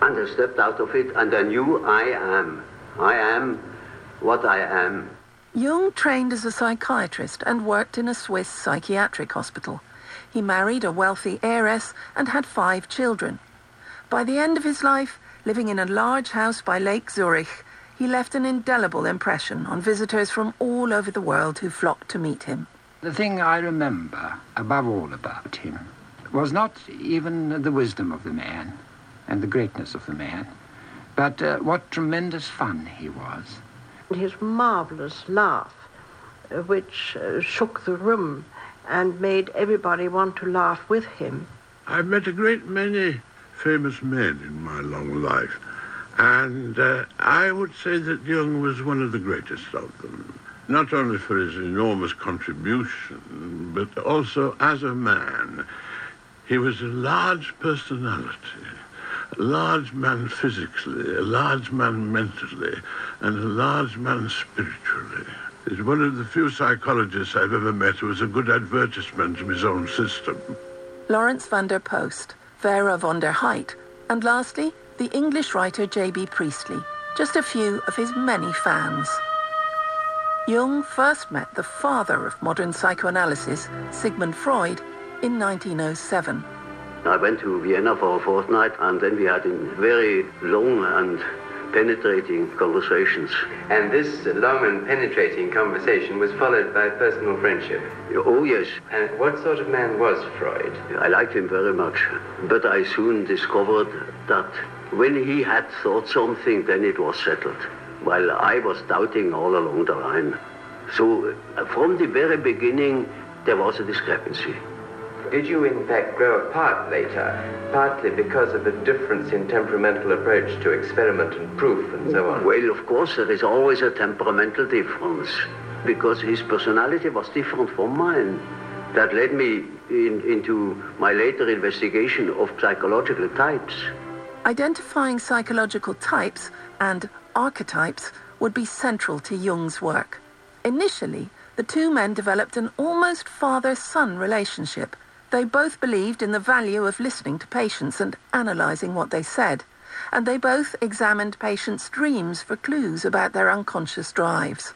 and I stepped out of it and I knew I am. I am what I am. Jung trained as a psychiatrist and worked in a Swiss psychiatric hospital. He married a wealthy heiress and had five children. By the end of his life, living in a large house by Lake Zurich, he left an indelible impression on visitors from all over the world who flocked to meet him. The thing I remember above all about him was not even the wisdom of the man and the greatness of the man, but uh, what tremendous fun he was. His marvelous laugh, uh, which uh, shook the room and made everybody want to laugh with him. I've met a great many famous men in my long life, and uh, I would say that Jung was one of the greatest of them. Not only for his enormous contribution, but also as a man. He was a large personality, large man physically, a large man mentally, and a large man spiritually. He's one of the few psychologists I've ever met who was a good advertisement of his own system. Laurens van der Post, Vera von der Heydt, and lastly, the English writer J.B. Priestley, just a few of his many fans. Jung first met the father of modern psychoanalysis, Sigmund Freud, in 1907. I went to Vienna for a fortnight and then we had very long and penetrating conversations. And this long and penetrating conversation was followed by personal friendship. Oh, yes. And what sort of man was Freud? I liked him very much. But I soon discovered that when he had thought something, then it was settled, while I was doubting all along the line. So uh, from the very beginning, there was a discrepancy. Did you in fact grow apart later, partly because of a difference in temperamental approach to experiment and proof and so on? Well, of course, there is always a temperamental difference, because his personality was different from mine. That led me in, into my later investigation of psychological types. Identifying psychological types and archetypes would be central to Jung's work. Initially, the two men developed an almost father-son relationship. They both believed in the value of listening to patients and analysing what they said, and they both examined patients' dreams for clues about their unconscious drives.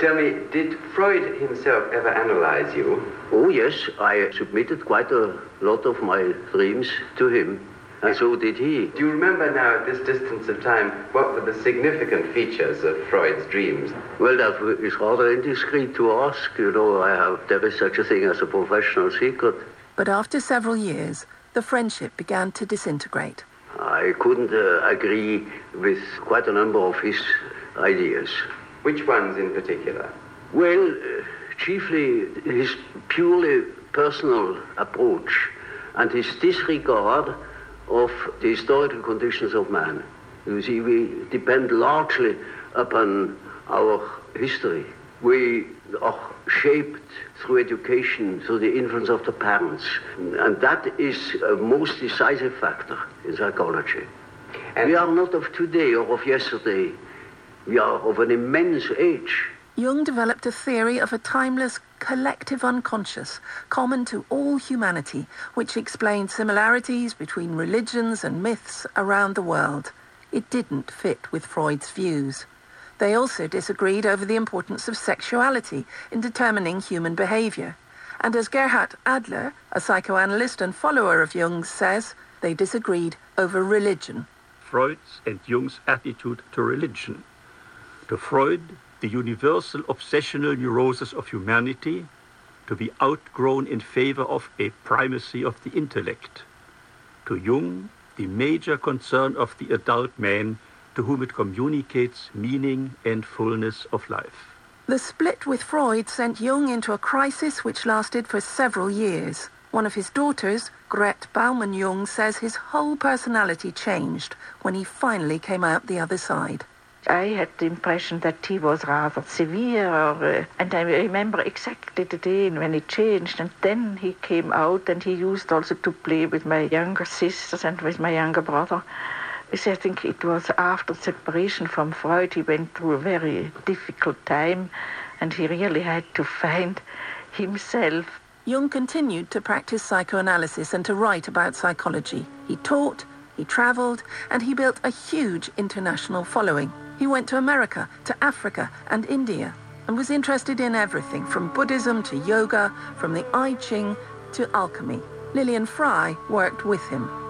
Tell me, did Freud himself ever analyze you? Oh, yes, I submitted quite a lot of my dreams to him. And so did he. Do you remember now, at this distance of time, what were the significant features of Freud's dreams? Well, that is rather indiscreet to ask. You know, I have, there is such a thing as a professional secret. But after several years, the friendship began to disintegrate. I couldn't uh, agree with quite a number of his ideas. Which ones in particular? Well, uh, chiefly his purely personal approach and his disregard of the historical conditions of man. You see, we depend largely upon our history. We are shaped through education, through the influence of the parents. And that is a most decisive factor in psychology. And we are not of today or of yesterday. We are of an immense age. Jung developed a theory of a timeless collective unconscious common to all humanity, which explained similarities between religions and myths around the world. It didn't fit with Freud's views. They also disagreed over the importance of sexuality in determining human behavior. And as Gerhard Adler, a psychoanalyst and follower of Jung, says, they disagreed over religion. Freud's and Jung's attitude to religion. To Freud, the universal obsessional neurosis of humanity to be outgrown in favor of a primacy of the intellect. To Jung, the major concern of the adult man to whom it communicates meaning and fullness of life. The split with Freud sent Jung into a crisis which lasted for several years. One of his daughters, Gret Baumann Jung, says his whole personality changed when he finally came out the other side. I had the impression that he was rather severe, or, uh, and I remember exactly the day when it changed. And then he came out, and he used also to play with my younger sisters and with my younger brother. I think it was after separation from Freud, he went through a very difficult time, and he really had to find himself. Jung continued to practice psychoanalysis and to write about psychology. He taught, he traveled, and he built a huge international following. He went to America, to Africa, and India, and was interested in everything from Buddhism to yoga, from the I Ching to alchemy. Lillian Fry worked with him.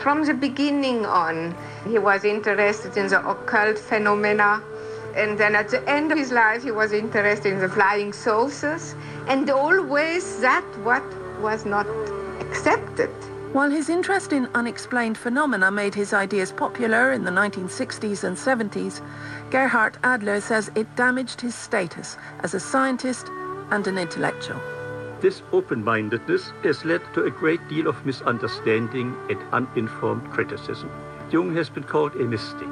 From the beginning on, he was interested in the occult phenomena. And then at the end of his life, he was interested in the flying saucers. And always that what was not accepted. While his interest in unexplained phenomena made his ideas popular in the 1960s and 70s, Gerhard Adler says it damaged his status as a scientist and an intellectual. This open-mindedness has led to a great deal of misunderstanding and uninformed criticism. Jung has been called a mystic,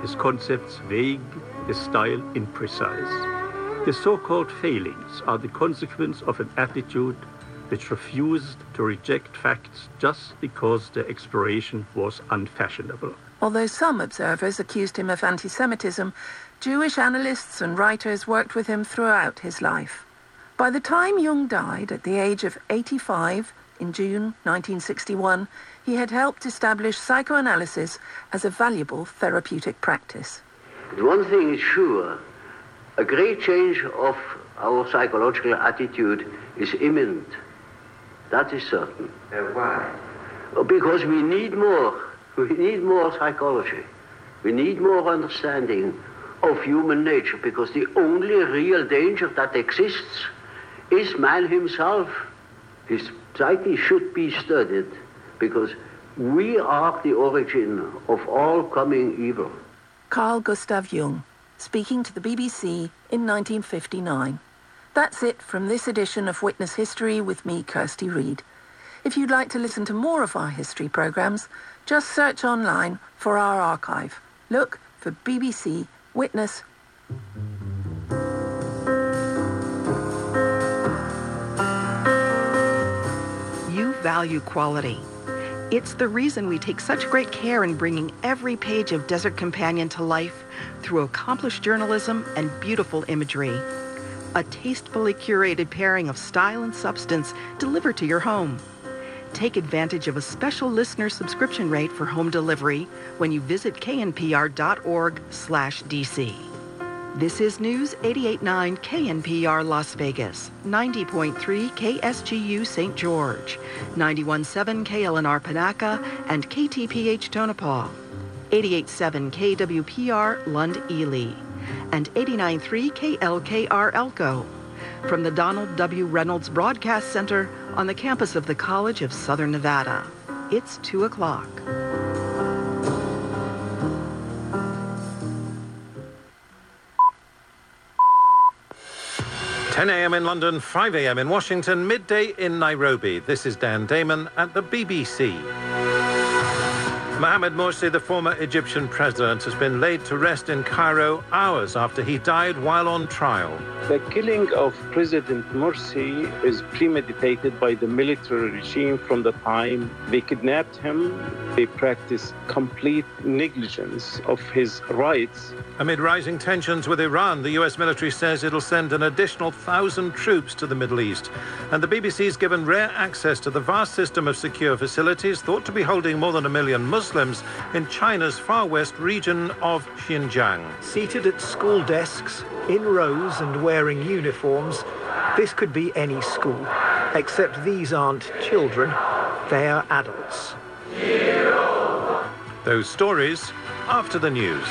his concepts vague, his style imprecise. His so-called failings are the consequence of an attitude which refused to reject facts just because their exploration was unfashionable. Although some observers accused him of anti-Semitism, Jewish analysts and writers worked with him throughout his life. By the time Jung died at the age of 85 in June 1961, he had helped establish psychoanalysis as a valuable therapeutic practice. But one thing is sure, a great change of our psychological attitude is imminent. That is certain. Uh, why? Because we need more. We need more psychology. We need more understanding of human nature because the only real danger that exists is man himself. His psyche should be studied because we are the origin of all coming evil. Carl Gustav Jung, speaking to the BBC in 1959. That's it from this edition of Witness History with me, Kirsty Reid. If you'd like to listen to more of our history programmes, just search online for our archive. Look for BBC Witness value quality. It's the reason we take such great care in bringing every page of Desert Companion to life through accomplished journalism and beautiful imagery. A tastefully curated pairing of style and substance delivered to your home. Take advantage of a special listener subscription rate for home delivery when you visit knpr.org/dc. This is News 889 KNPR Las Vegas, 90.3 KSGU St. George, 91.7 KLNR Panaca, and KTPH Tonopah, 88.7 KWPR Lund Ely, and 89.3 KLKR Elko. From the Donald W. Reynolds Broadcast Center on the campus of the College of Southern Nevada. It's 2 o'clock. 10 a.m. in London, 5 a.m. in Washington, midday in Nairobi. This is Dan Damon at the BBC. Mohamed Morsi, the former Egyptian president, has been laid to rest in Cairo hours after he died while on trial. The killing of President Morsi is premeditated by the military regime from the time they kidnapped him. They practiced complete negligence of his rights. Amid rising tensions with Iran, the U.S. military says it'll send an additional thousand troops to the Middle East. And the BBC's given rare access to the vast system of secure facilities thought to be holding more than a million Muslims in China's far west region of Xinjiang. Seated at school desks, in rows and wearing uniforms, this could be any school. Except these aren't children, they are adults. Those stories after the news.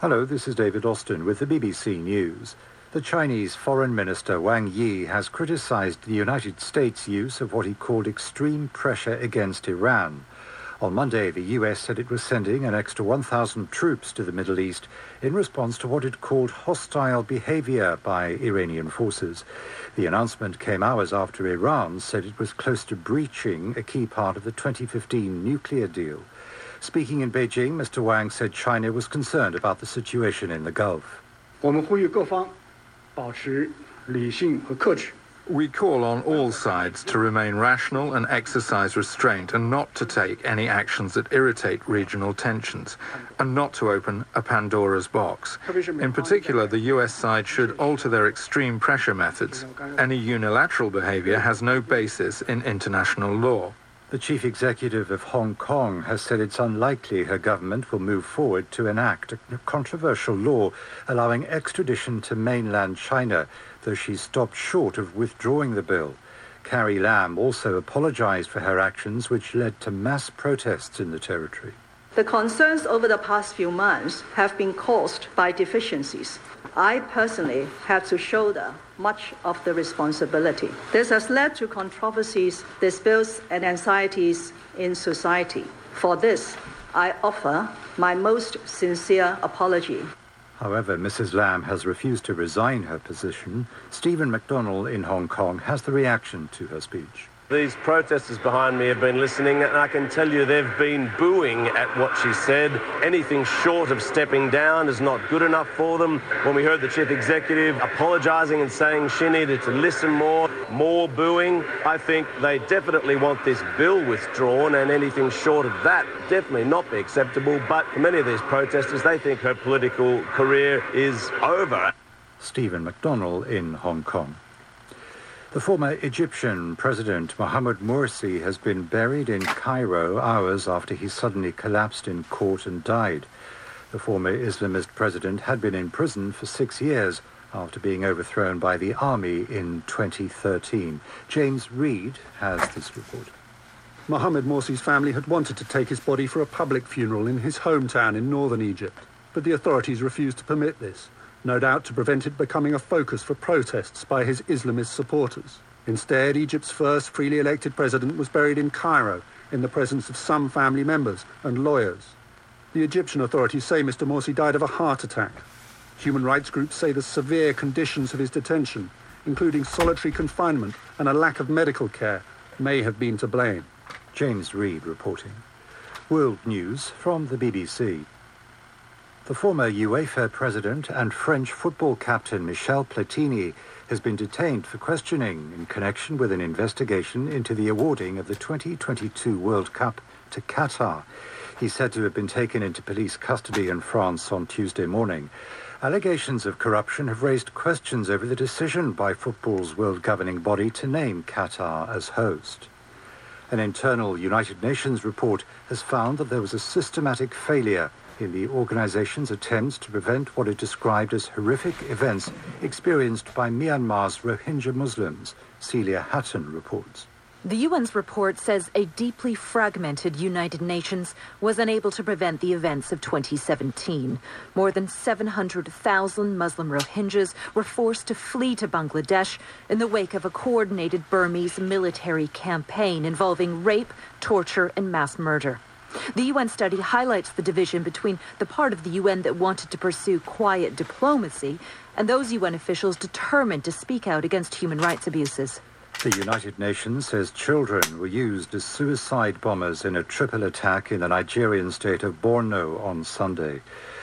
Hello, this is David Austin with the BBC News. The Chinese Foreign Minister Wang Yi has criticized the United States' use of what he called extreme pressure against Iran. On Monday, the US said it was sending an extra 1,000 troops to the Middle East in response to what it called hostile behavior by Iranian forces. The announcement came hours after Iran said it was close to breaching a key part of the 2015 nuclear deal. Speaking in Beijing, Mr. Wang said China was concerned about the situation in the Gulf. 我们呼吁各方保持理性和克制。 we call on all sides to remain rational and exercise restraint and not to take any actions that irritate regional tensions and not to open a Pandora's box. In particular, the US side should alter their extreme pressure methods. Any unilateral behavior has no basis in international law. The chief executive of Hong Kong has said it's unlikely her government will move forward to enact a controversial law allowing extradition to mainland China, though she stopped short of withdrawing the bill. Carrie Lam also apologized for her actions, which led to mass protests in the territory. The concerns over the past few months have been caused by deficiencies. I personally had to shoulder much of the responsibility. This has led to controversies, disputes, and anxieties in society. For this, I offer my most sincere apology. However, Mrs. Lam has refused to resign her position. Stephen McDonnell in Hong Kong has the reaction to her speech. These protesters behind me have been listening, and I can tell you they've been booing at what she said. Anything short of stepping down is not good enough for them. When we heard the chief executive apologising and saying she needed to listen more, more booing, I think they definitely want this bill withdrawn, and anything short of that definitely not be acceptable. But for many of these protesters, they think her political career is over. Stephen McDonnell in Hong Kong. The former Egyptian President Mohamed Morsi has been buried in Cairo hours after he suddenly collapsed in court and died. The former Islamist president had been in prison for six years after being overthrown by the army in 2013. James Reed has this report. Mohamed Morsi's family had wanted to take his body for a public funeral in his hometown in northern Egypt, but the authorities refused to permit this no doubt to prevent it becoming a focus for protests by his Islamist supporters. Instead, Egypt's first freely elected president was buried in Cairo in the presence of some family members and lawyers. The Egyptian authorities say Mr. Morsi died of a heart attack. Human rights groups say the severe conditions of his detention, including solitary confinement and a lack of medical care, may have been to blame. James Reed reporting. World News from the BBC. The former UEFA president and French football captain Michel Platini has been detained for questioning in connection with an investigation into the awarding of the 2022 World Cup to Qatar. He's said to have been taken into police custody in France on Tuesday morning. Allegations of corruption have raised questions over the decision by football's world governing body to name Qatar as host. An internal United Nations report has found that there was a systematic failure in the organization's attempts to prevent what it described as horrific events experienced by Myanmar's Rohingya Muslims. Celia Hatton reports. The UN's report says a deeply fragmented United Nations was unable to prevent the events of 2017. More than 700,000 Muslim Rohingyas were forced to flee to Bangladesh in the wake of a coordinated Burmese military campaign involving rape, torture, and mass murder. The UN study highlights the division between the part of the UN that wanted to pursue quiet diplomacy and those UN officials determined to speak out against human rights abuses. The United Nations says children were used as suicide bombers in a triple attack in the Nigerian state of Borno on Sunday.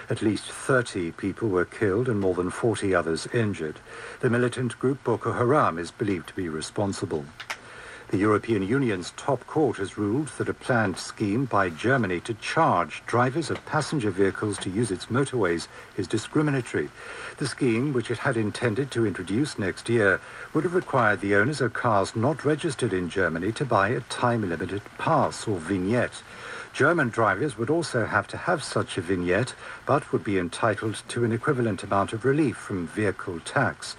At least 30 people were killed and more than 40 others injured. The militant group Boko Haram is believed to be responsible. The European Union's top court has ruled that a planned scheme by Germany to charge drivers of passenger vehicles to use its motorways is discriminatory. The scheme, which it had intended to introduce next year, would have required the owners of cars not registered in Germany to buy a time-limited pass or vignette. German drivers would also have to have such a vignette, but would be entitled to an equivalent amount of relief from vehicle tax.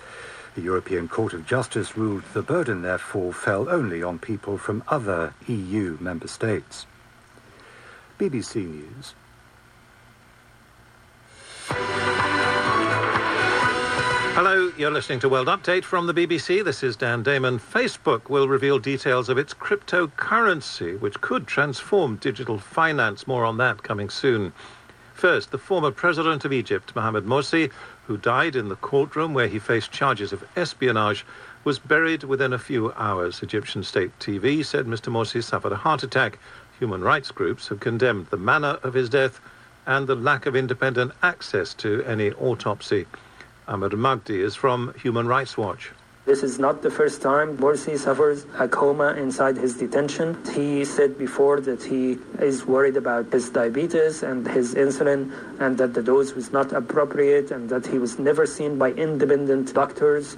The European Court of Justice ruled the burden, therefore, fell only on people from other EU member states. BBC News. Hello, you're listening to World Update from the BBC. This is Dan Damon. Facebook will reveal details of its cryptocurrency, which could transform digital finance. More on that coming soon. First, the former president of Egypt, Mohamed Morsi, who died in the courtroom where he faced charges of espionage, was buried within a few hours. Egyptian state TV said Mr. Morsi suffered a heart attack. Human rights groups have condemned the manner of his death and the lack of independent access to any autopsy. Ahmed Magdi is from Human Rights Watch. This is not the first time Morsi suffers a coma inside his detention. He said before that he is worried about his diabetes and his insulin and that the dose was not appropriate and that he was never seen by independent doctors.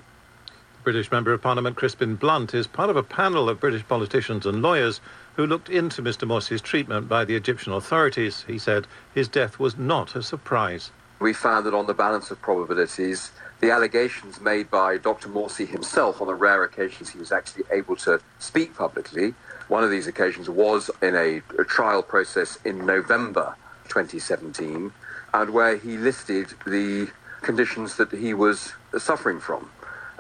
British Member of Parliament Crispin Blunt is part of a panel of British politicians and lawyers who looked into Mr Morsi's treatment by the Egyptian authorities. He said his death was not a surprise. We found that on the balance of probabilities, the allegations made by Dr. Morsi himself on the rare occasions he was actually able to speak publicly. One of these occasions was in a, a trial process in November 2017, and where he listed the conditions that he was suffering from.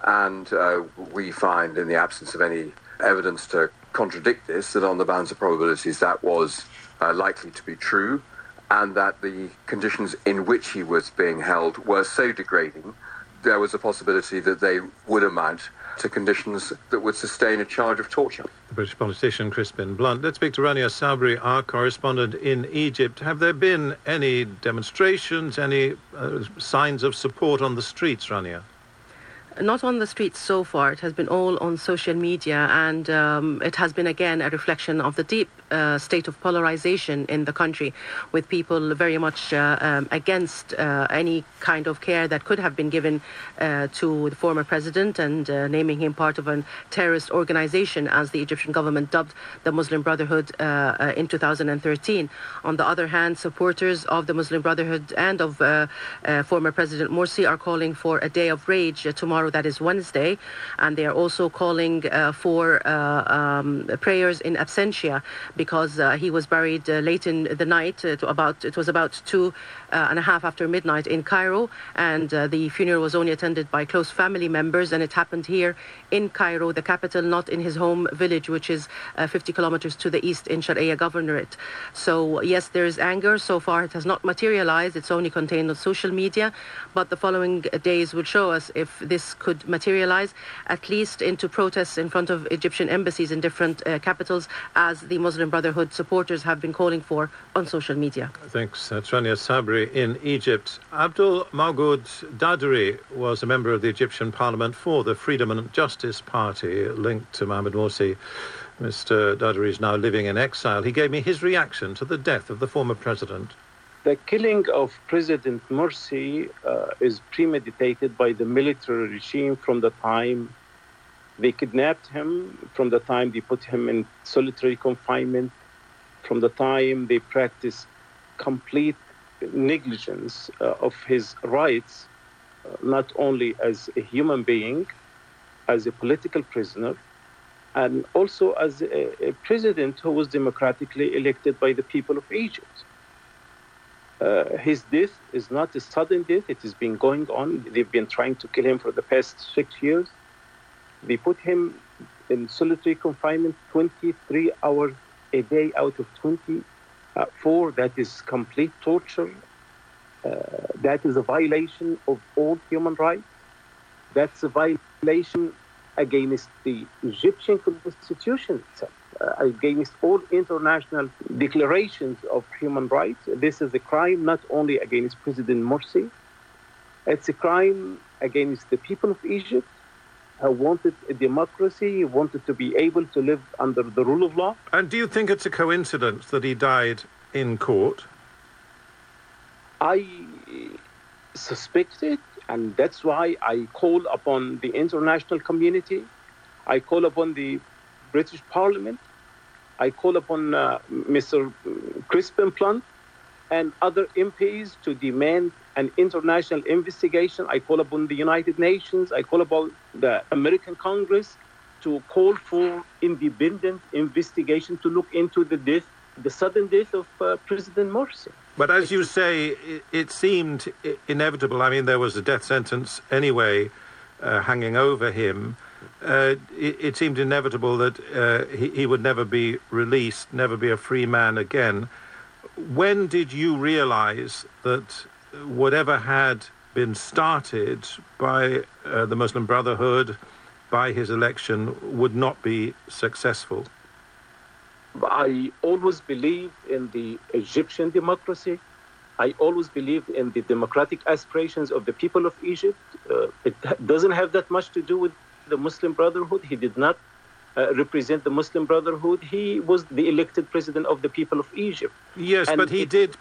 And uh, we find, in the absence of any evidence to contradict this, that on the bounds of probabilities that was uh, likely to be true, and that the conditions in which he was being held were so degrading there was a possibility that they would amount to conditions that would sustain a charge of torture. The British politician Crispin Blunt. Let's speak to Rania Sabri, our correspondent in Egypt. Have there been any demonstrations, any uh, signs of support on the streets, Rania? not on the streets so far. It has been all on social media, and um, it has been again a reflection of the deep state of polarization in the country, with people very much uh, um, against uh, any kind of care that could have been given uh, to the former president and uh, naming him part of a terrorist organization, as the Egyptian government dubbed the Muslim Brotherhood in 2013. On the other hand, supporters of the Muslim Brotherhood and of former President Morsi are calling for a day of rage tomorrow that is Wednesday, and they are also calling for um, prayers in absentia because uh, he was buried uh, late in the night. Uh, about it was about two uh, and a half after midnight in Cairo, and the funeral was only attended by close family members, and it happened here in Cairo, the capital, not in his home village, which is 50 kilometers to the east in Sharqiya Governorate. So yes, there is anger. So far, it has not materialized. It's only contained on social media, but the following days will show us if this could materialize, at least into protests in front of Egyptian embassies in different uh, capitals, as the Muslim Brotherhood supporters have been calling for on social media. Thanks, uh, Rania Sabri in Egypt. Abdul Mawgood Dardery was a member of the Egyptian parliament for the Freedom and Justice Party linked to Mohamed Morsi. Mr. Dardery is now living in exile. He gave me his reaction to the death of the former president. The killing of President Morsi uh, is premeditated by the military regime from the time they kidnapped him, from the time they put him in solitary confinement, from the time they practiced complete negligence uh, of his rights, uh, not only as a human being, as a political prisoner, and also as a, a president who was democratically elected by the people of Egypt. Uh, his death is not a sudden death. It has been going on. They've been trying to kill him for the past six years. They put him in solitary confinement 23 hours a day out of 24. That is complete torture. Uh, that is a violation of all human rights. That's a violation against the Egyptian constitution itself. Uh, against all international declarations of human rights. This is a crime not only against President Morsi, it's a crime against the people of Egypt who wanted a democracy, wanted to be able to live under the rule of law. And do you think it's a coincidence that he died in court? I suspect it, and that's why I call upon the international community. I call upon the British Parliament. I call upon uh, Mr. Crispin Blunt and other MPs to demand an international investigation. I call upon the United Nations. I call upon the American Congress to call for independent investigation to look into the death, the sudden death of uh, President Morsi. But as you say, it, seemed inevitable. I mean, there was a death sentence anyway uh, hanging over him uh, it, it, seemed inevitable that uh, he, he, would never be released, never be a free man again. When did you realize that whatever had been started by uh, the Muslim Brotherhood, by his election, would not be successful? I always believed in the Egyptian democracy. I always believed in the democratic aspirations of the people of Egypt. Uh, it doesn't have that much to do with the Muslim Brotherhood. He did not uh, represent the Muslim Brotherhood. He was the elected president of the people of Egypt. Yes, and but he it, did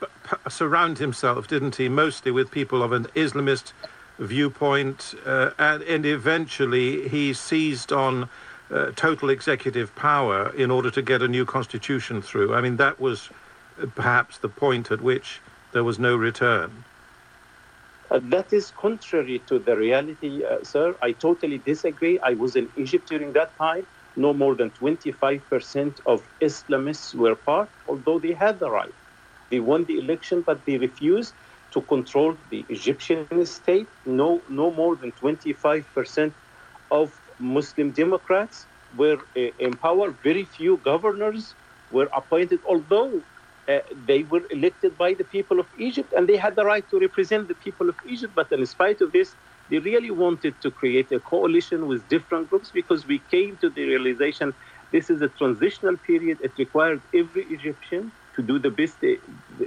surround himself, didn't he, mostly with people of an Islamist viewpoint, uh, and, and, eventually he seized on uh, total executive power in order to get a new constitution through. I mean, that was uh, perhaps the point at which there was no return. Uh, that is contrary to the reality, uh, sir. I totally disagree. I was in Egypt during that time. No more than 25% of Islamists were part, although they had the right. They won the election, but they refused to control the Egyptian state. No, no more than 25% of Muslim Democrats were uh, in power. Very few governors were appointed, although uh, they were elected by the people of Egypt and they had the right to represent the people of Egypt. But in spite of this, they really wanted to create a coalition with different groups because we came to the realization this is a transitional period. It required every Egyptian to do the best they,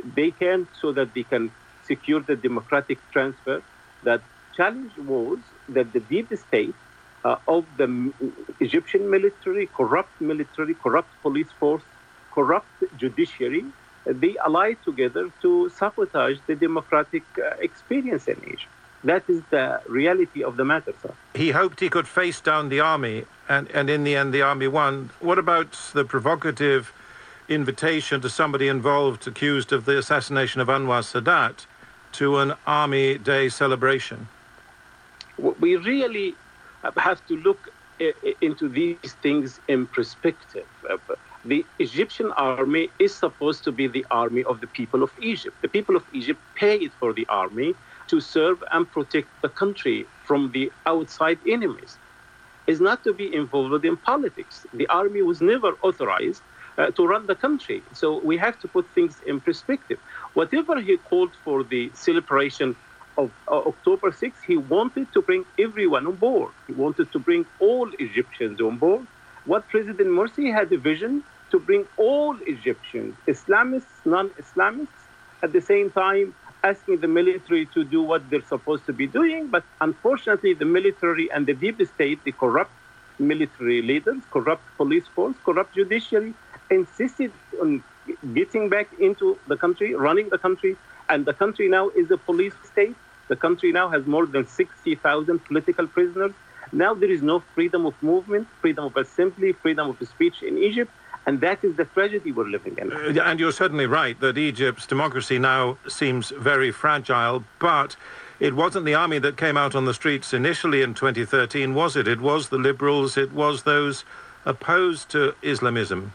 they can so that they can secure the democratic transfer. That challenge was that the deep state uh, of the Egyptian military, corrupt military, corrupt police force, corrupt judiciary, they allied together to sabotage the democratic uh, experience in Egypt. That is the reality of the matter, sir. He hoped he could face down the army, and, and in the end, the army won. What about the provocative invitation to somebody involved, accused of the assassination of Anwar Sadat, to an Army Day celebration? We really have to look uh, into these things in perspective. The Egyptian army is supposed to be the army of the people of Egypt. The people of Egypt paid for the army to serve and protect the country from the outside enemies. Is not to be involved in politics. The army was never authorized uh, to run the country. So we have to put things in perspective. Whatever he called for the celebration of uh, October 6th, he wanted to bring everyone on board. He wanted to bring all Egyptians on board. What President Morsi had a vision to bring all Egyptians, Islamists, non Islamists, at the same time asking the military to do what they're supposed to be doing. But unfortunately, the military and the deep state, the corrupt military leaders, corrupt police force, corrupt judiciary, insisted on getting back into the country, running the country. And the country now is a police state. The country now has more than 60,000 political prisoners. Now there is no freedom of movement, freedom of assembly, freedom of speech in Egypt. And that is the tragedy we're living in. Uh, and you're certainly right that Egypt's democracy now seems very fragile, but it wasn't the army that came out on the streets initially in 2013, was it? It was the liberals, it was those opposed to Islamism.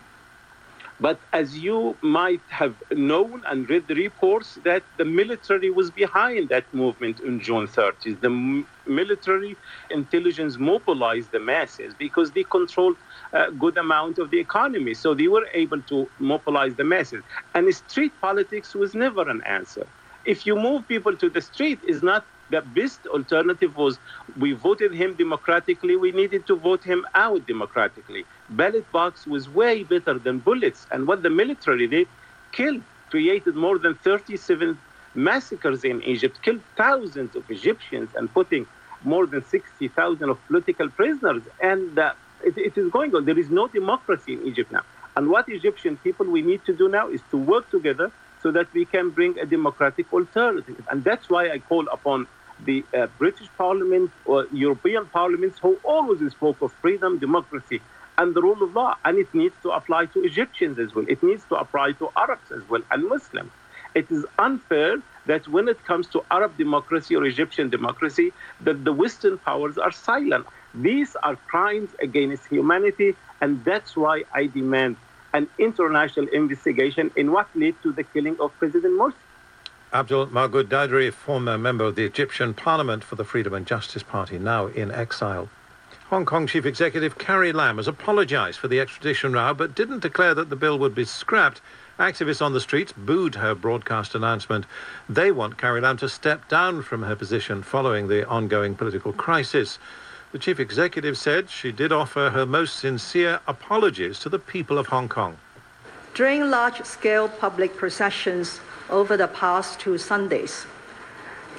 But as you might have known and read the reports, that the military was behind that movement on June 30th. The military intelligence mobilized the masses because they controlled a good amount of the economy. So they were able to mobilize the masses. And street politics was never an answer. If you move people to the street, is not the best alternative was we voted him democratically. We needed to vote him out democratically. Ballot box was way better than bullets. And what the military did, killed, created more than 37 massacres in Egypt, killed thousands of Egyptians and putting more than 60,000 of political prisoners. And uh, it, it is going on. There is no democracy in Egypt now. And what Egyptian people we need to do now is to work together so that we can bring a democratic alternative. And that's why I call upon the uh, British Parliament or European parliaments who always spoke of freedom, democracy, and the rule of law. And it needs to apply to Egyptians as well. It needs to apply to Arabs as well and Muslims. It is unfair that when it comes to Arab democracy or Egyptian democracy, that the Western powers are silent. These are crimes against humanity, and that's why I demand an international investigation in what led to the killing of President Morsi. Abdul Mawgood Dardery, former member of the Egyptian Parliament for the Freedom and Justice Party, now in exile. Hong Kong Chief Executive Carrie Lam has apologised for the extradition row but didn't declare that the bill would be scrapped. Activists on the streets booed her broadcast announcement. They want Carrie Lam to step down from her position following the ongoing political crisis. The chief executive said she did offer her most sincere apologies to the people of Hong Kong. During large scale public processions over the past two Sundays,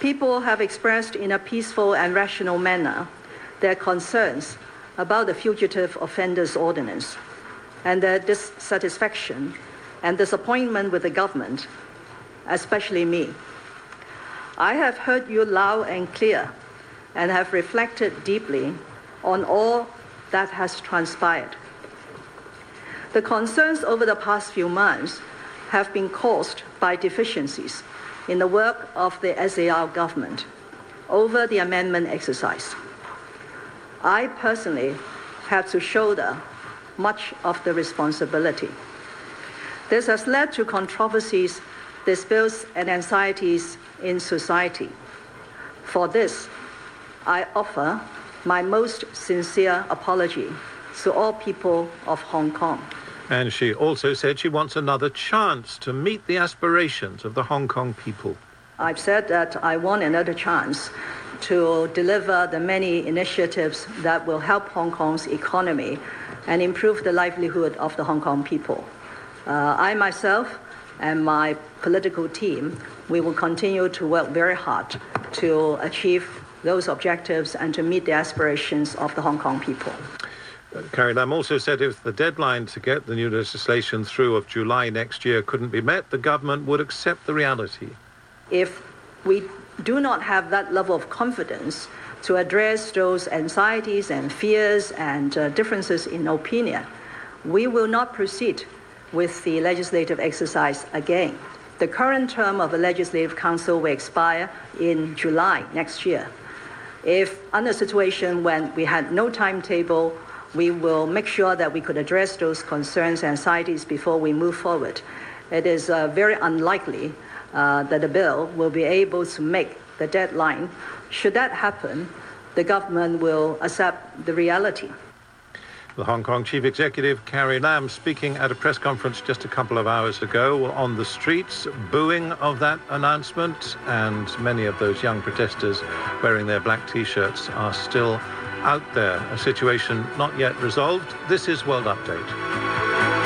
people have expressed in a peaceful and rational manner their concerns about the Fugitive Offenders Ordinance and their dissatisfaction and disappointment with the government, especially me. I have heard you loud and clear and have reflected deeply on all that has transpired. The concerns over the past few months have been caused by deficiencies in the work of the SAR government over the amendment exercise. I personally have to shoulder much of the responsibility. This has led to controversies, disputes, and anxieties in society. For this, I offer my most sincere apology to all people of Hong Kong. And she also said she wants another chance to meet the aspirations of the Hong Kong people. I've said that I want another chance to deliver the many initiatives that will help Hong Kong's economy and improve the livelihood of the Hong Kong people. Uh, I myself and my political team, we will continue to work very hard to achieve those objectives and to meet the aspirations of the Hong Kong people. Carrie Lam also said if the deadline to get the new legislation through of July next year couldn't be met, the government would accept the reality. If we do not have that level of confidence to address those anxieties and fears and uh, differences in opinion, we will not proceed with the legislative exercise again. The current term of the Legislative Council will expire in July next year. If under a situation when we had no timetable we will make sure that we could address those concerns and anxieties before we move forward. It is uh, very unlikely uh, that the bill will be able to make the deadline. Should that happen, the government will accept the reality. The Hong Kong Chief Executive Carrie Lam speaking at a press conference just a couple of hours ago on the streets, booing of that announcement, and many of those young protesters wearing their black t-shirts are still out there, a situation not yet resolved. This is World Update.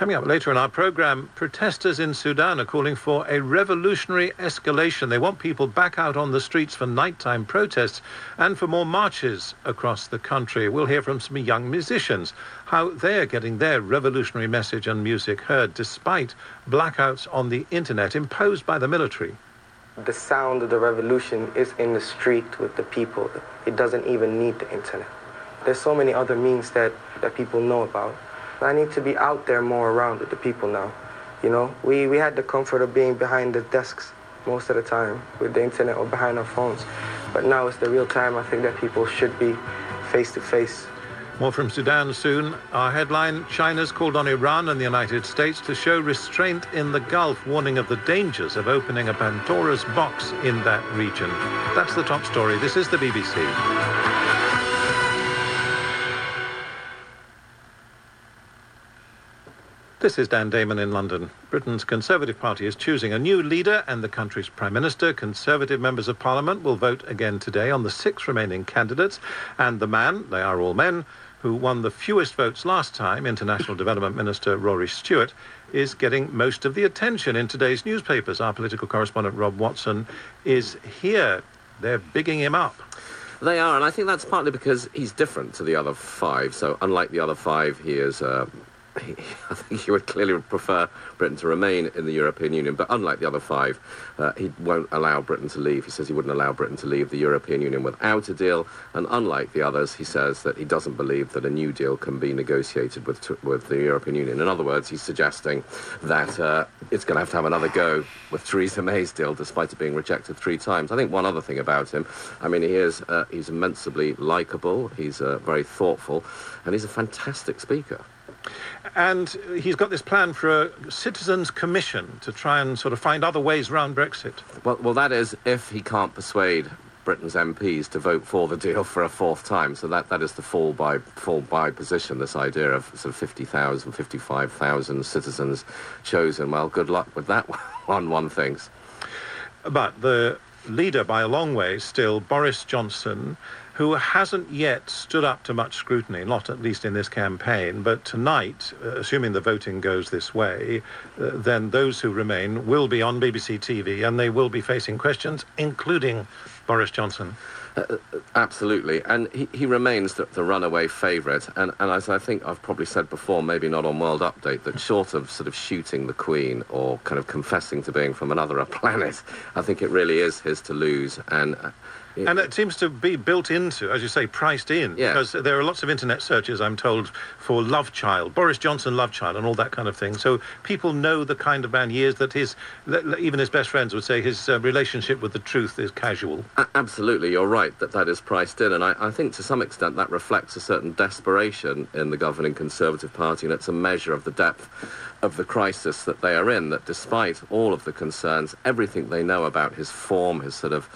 Coming up later in our program, protesters in Sudan are calling for a revolutionary escalation. They want people back out on the streets for nighttime protests and for more marches across the country. We'll hear from some young musicians how they're getting their revolutionary message and music heard despite blackouts on the internet imposed by the military. The sound of the revolution is in the street with the people. It doesn't even need the internet. There's so many other means that, that people know about. I need to be out there more around with the people now. You know, we, we had the comfort of being behind the desks most of the time with the internet or behind our phones. But now it's the real time. I think that people should be face to face. More from Sudan soon. Our headline China's called on Iran and the United States to show restraint in the Gulf, warning of the dangers of opening a Pandora's box in that region. That's the top story. This is the BBC. This is Dan Damon in London. Britain's Conservative Party is choosing a new leader and the country's Prime Minister. Conservative members of Parliament will vote again today on the six remaining candidates. And the man, they are all men, who won the fewest votes last time, International Development Minister Rory Stewart, is getting most of the attention in today's newspapers. Our political correspondent Rob Watson is here. They're bigging him up. They are, and I think that's partly because he's different to the other five. So, unlike the other five, he is uh, he, I think he would clearly prefer Britain to remain in the European Union, but unlike the other five, uh, he won't allow Britain to leave. He says he wouldn't allow Britain to leave the European Union without a deal, and unlike the others, he says that he doesn't believe that a new deal can be negotiated with, with the European Union. In other words, he's suggesting that uh, it's going to have to have another go with Theresa May's deal, despite it being rejected three times. I think one other thing about him, I mean, he is uh, he's immensely likable, he's very thoughtful, and he's a fantastic speaker. And he's got this plan for a citizens' commission to try and sort of find other ways around Brexit. Well, well, that is if he can't persuade Britain's MPs to vote for the deal for a fourth time. So that, that is the fall by fall by position. This idea of sort of 50,000, 55,000 citizens chosen. Well, good luck with that one. One thinks. But the leader, by a long way, still Boris Johnson who hasn't yet stood up to much scrutiny, not at least in this campaign. But tonight, uh, assuming the voting goes this way, uh, then those who remain will be on BBC TV and they will be facing questions, including Boris Johnson. Uh, uh, absolutely, and he, he remains the, the runaway favourite. And, and as I think I've probably said before, maybe not on World Update, that short of sort of shooting the Queen or kind of confessing to being from another planet, I think it really is his to lose. And And it seems to be built into, as you say, priced in, Yeah. because there are lots of internet searches, I'm told, for Love Child, Boris Johnson Love Child, and all that kind of thing. So people know the kind of man he is, that his, even his best friends would say his uh, relationship with the truth is casual. A- absolutely, you're right that that is priced in, and I, I think to some extent that reflects a certain desperation in the governing Conservative Party, and it's a measure of the depth of the crisis that they are in. That despite all of the concerns, everything they know about his form, his sort of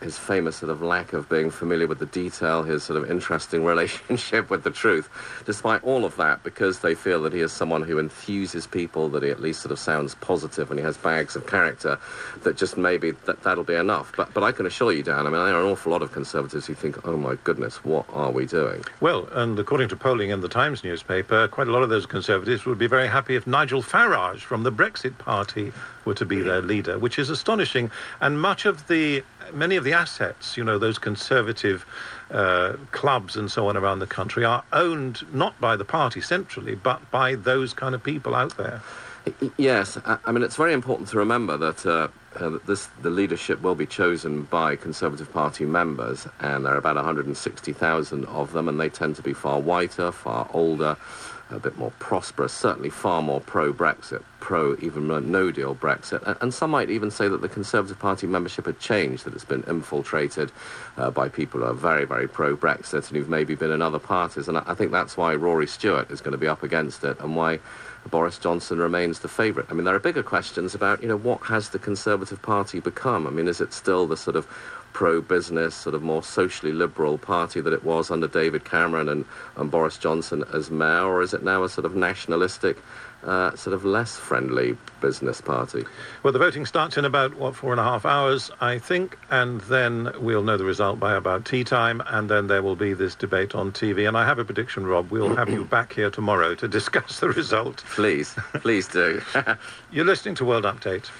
his famous sort of lack of being familiar with the detail, his sort of interesting relationship with the truth, despite all of that, because they feel that he is someone who enthuses people, that he at least sort of sounds positive and he has bags of character, that just maybe that, that'll be enough. But, but I can assure you, Dan, I mean, there are an awful lot of conservatives who think, oh my goodness, what are we doing? Well, and according to polling in the Times newspaper, quite a lot of those Conservatives would be very happy if Nigel Farage from the Brexit Party were to be hmm. their leader, which is astonishing. And much of the, many of the assets, you know, those Conservative uh, clubs and so on around the country are owned not by the party centrally, but by those kind of people out there. Yes, I, mean it's very important to remember that, uh, uh, this the leadership will be chosen by Conservative Party members, and there are about 160,000 of them, and they tend to be far whiter, far older, a bit more prosperous, certainly far more pro-Brexit, pro even no-deal Brexit, and, some might even say that the Conservative Party membership had changed, that it's been infiltrated uh, by people who are very, very pro-Brexit and who've maybe been in other parties, and I, I think that's why Rory Stewart is going to be up against it, and why. Boris Johnson remains the favourite. I mean, there are bigger questions about, you know, what has the Conservative Party become? I mean, is it still the sort of pro-business, sort of more socially liberal party that it was under David Cameron and, and Boris Johnson as mayor, or is it now a sort of nationalistic, uh, sort of less friendly business party? Well, the voting starts in about, what, four and a half hours, I think, and then we'll know the result by about tea time, and then there will be this debate on TV. And I have a prediction, Rob. We'll have you back here tomorrow to discuss the result. Please, please do. You're listening to World Update.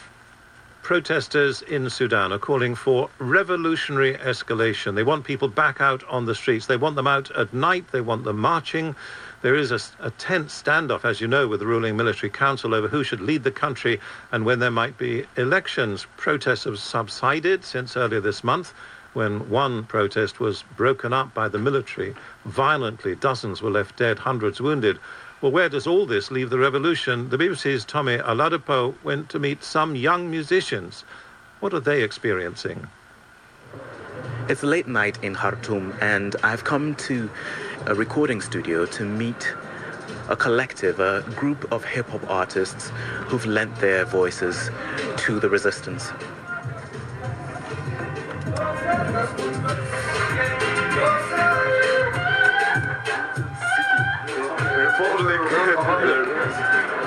Protesters in Sudan are calling for revolutionary escalation. They want people back out on the streets. They want them out at night. They want them marching. There is a, a tense standoff, as you know, with the ruling military council over who should lead the country and when there might be elections. Protests have subsided since earlier this month when one protest was broken up by the military violently. Dozens were left dead, hundreds wounded. Well, where does all this leave the revolution? The BBC's Tomi Oladipo went to meet some young musicians. What are they experiencing? It's late night in Khartoum, and I've come to a recording studio to meet a collective, a group of hip hop artists who've lent their voices to the resistance.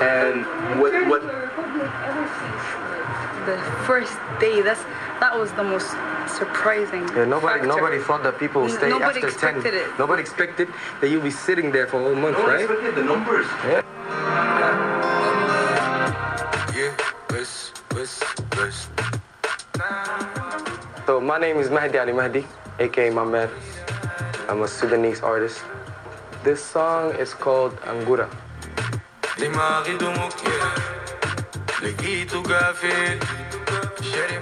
And what, what the first day that's that was the most surprising Yeah, nobody, factor. nobody thought that people would N- stay nobody after 10. expected it. Nobody expected that you'll be sitting there for a whole month, No right? expected the numbers. Yeah. So my name is Mahdi Ali Mahdi, aka Mamed. I'm a Sudanese artist. This song is called Angura.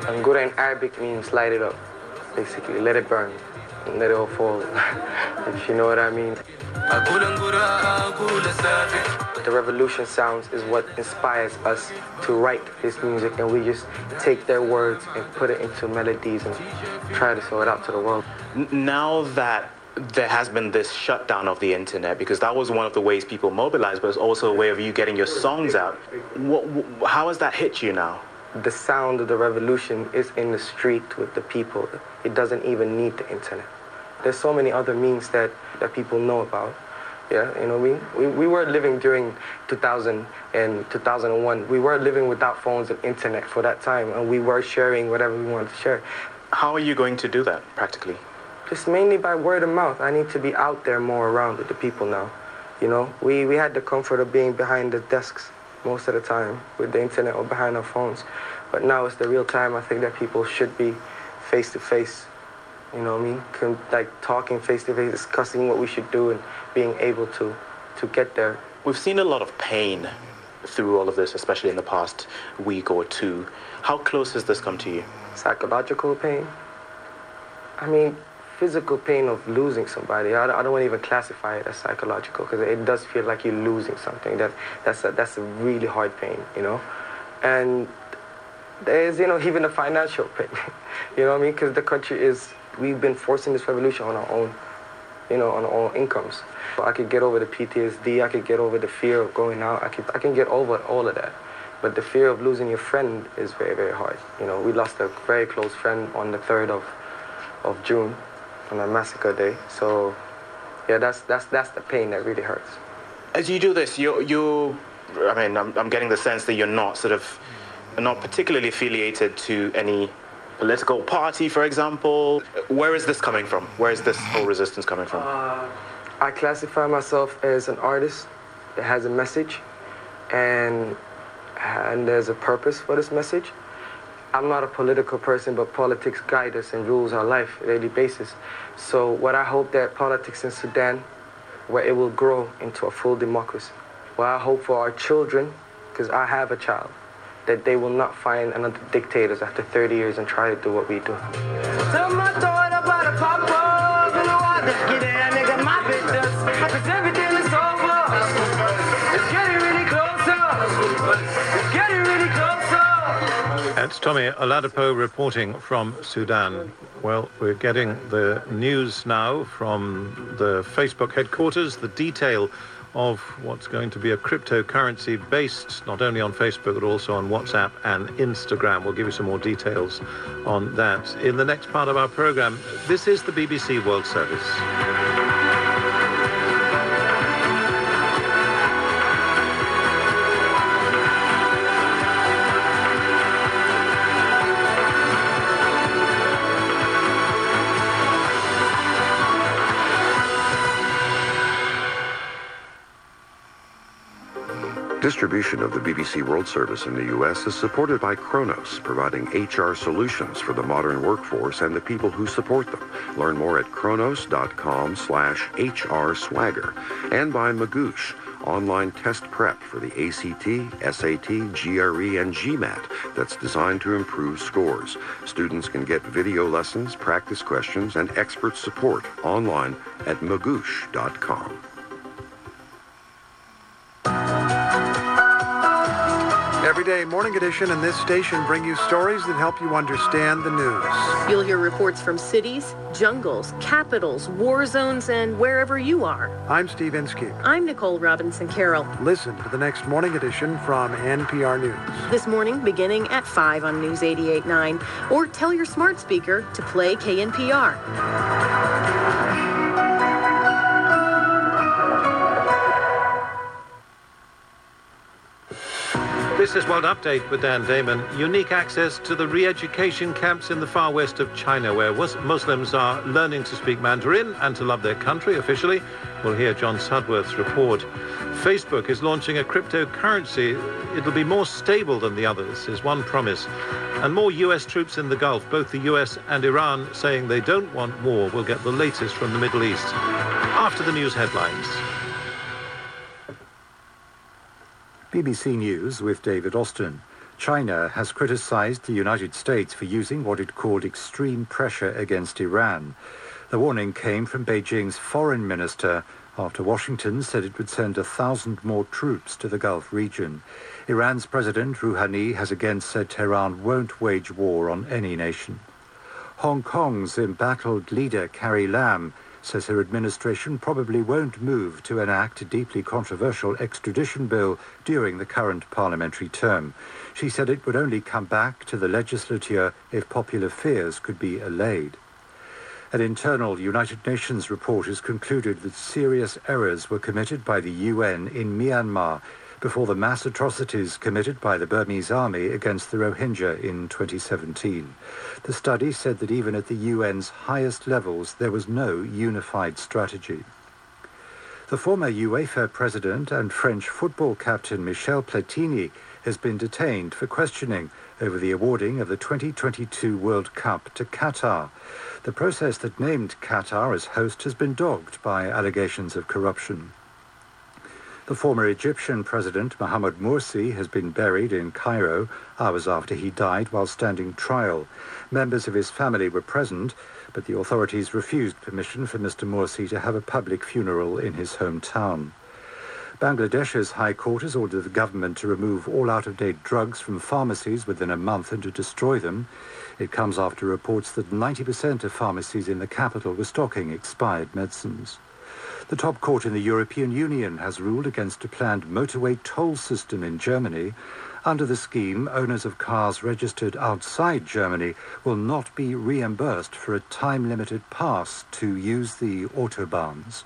Angura in Arabic means light it up. Basically, let it burn. Let it all fall. if you know what I mean. The revolution sounds is what inspires us to write this music and we just take their words and put it into melodies and try to sell it out to the world. N- Now that there has been this shutdown of the internet, because that was one of the ways people mobilized, but it's also a way of you getting your songs out. What, wh- how has that hit you now? The sound of the revolution is in the street with the people. It doesn't even need the internet. There's so many other means that, that people know about. Yeah, you know mean? We, we were living during 2000 and 2001. We were living without phones and internet for that time, and we were sharing whatever we wanted to share. How are you going to do that practically? Just mainly by word of mouth. I need to be out there more around with the people now. You know, we, we had the comfort of being behind the desks most of the time with the internet or behind our phones. But now it's the real time. I think that people should be face to face. You know what I mean? Con- like talking face to face, discussing what we should do and being able to, to get there. We've seen a lot of pain through all of this, especially in the past week or two. How close has this come to you? Psychological pain. I mean, physical pain of losing somebody. I, I don't want to even classify it as psychological because it does feel like you're losing something. That that's a, that's a really hard pain, you know. And there's you know even a financial pain, you know what I mean? Because the country is we've been forcing this revolution on our own, you know, on our own incomes. I could get over the PTSD. I could get over the fear of going out. I could I can get over all of that. But the fear of losing your friend is very very hard. You know, we lost a very close friend on the third of of June, on a massacre day. So yeah, that's that's that's the pain that really hurts. As you do this, you you, I mean, I'm, I'm getting the sense that you're not sort of not particularly affiliated to any political party, for example. Where is this coming from? Where is this whole resistance coming from? Uh, I classify myself as an artist that has a message, and and there's a purpose for this message. I'm not a political person, but politics guide us and rules our life daily basis. So what I hope that politics in Sudan, where it will grow into a full democracy. What I hope for our children, because I have a child, that they will not find another dictators after 30 years and try to do what we do. Tell That's Tomi Oladipo reporting from Sudan. Well, we're getting the news now from the Facebook headquarters, the detail of what's going to be a cryptocurrency based not only on Facebook but also on WhatsApp and Instagram. We'll give you some more details on that in the next part of our program. This is the BBC World Service. Distribution of the BBC World Service in the U.S. is supported by Kronos, providing HR solutions for the modern workforce and the people who support them. Learn more at kronos.com slash HR swagger. And by Magoosh, online test prep for the ACT, SAT, GRE, and GMAT that's designed to improve scores. Students can get video lessons, practice questions, and expert support online at magoosh.com. Everyday Morning Edition and this station bring you stories that help you understand the news. You'll hear reports from cities, jungles, capitals, war zones, and wherever you are. I'm Steve Inskeep. I'm Nicole Robinson Carroll. Listen to the next Morning Edition from NPR News. This morning, beginning at 5 on News 88.9, or tell your smart speaker to play KNPR. This is World Update with Dan Damon. Unique access to the re-education camps in the far west of China, where Muslims are learning to speak Mandarin and to love their country officially. We'll hear John Sudworth's report. Facebook is launching a cryptocurrency. It'll be more stable than the others, is one promise. And more U.S. troops in the Gulf, both the U.S. and Iran saying they don't want war. We'll get the latest from the Middle East after the news headlines. BBC News with David Austin. China has criticized the United States for using what it called extreme pressure against Iran. The warning came from Beijing's foreign minister after Washington said it would send a thousand more troops to the Gulf region. Iran's President Rouhani has again said Tehran won't wage war on any nation. Hong Kong's embattled leader Carrie Lam says her administration probably won't move to enact a deeply controversial extradition bill during the current parliamentary term. She said it would only come back to the legislature if popular fears could be allayed. An internal United Nations report has concluded that serious errors were committed by the UN in Myanmar before the mass atrocities committed by the Burmese army against the Rohingya in 2017. The study said that even at the UN's highest levels, there was no unified strategy. The former UEFA president and French football captain Michel Platini has been detained for questioning over the awarding of the 2022 World Cup to Qatar. The process that named Qatar as host has been dogged by allegations of corruption. The former Egyptian President Mohamed Morsi has been buried in Cairo hours after he died while standing trial. Members of his family were present, but the authorities refused permission for Mr. Morsi to have a public funeral in his hometown. Bangladesh's High Court has ordered the government to remove all out-of-date drugs from pharmacies within a month and to destroy them. It comes after reports that 90% of pharmacies in the capital were stocking expired medicines. The top court in the European Union has ruled against a planned motorway toll system in Germany. Under the scheme, owners of cars registered outside Germany will not be reimbursed for a time-limited pass to use the autobahns.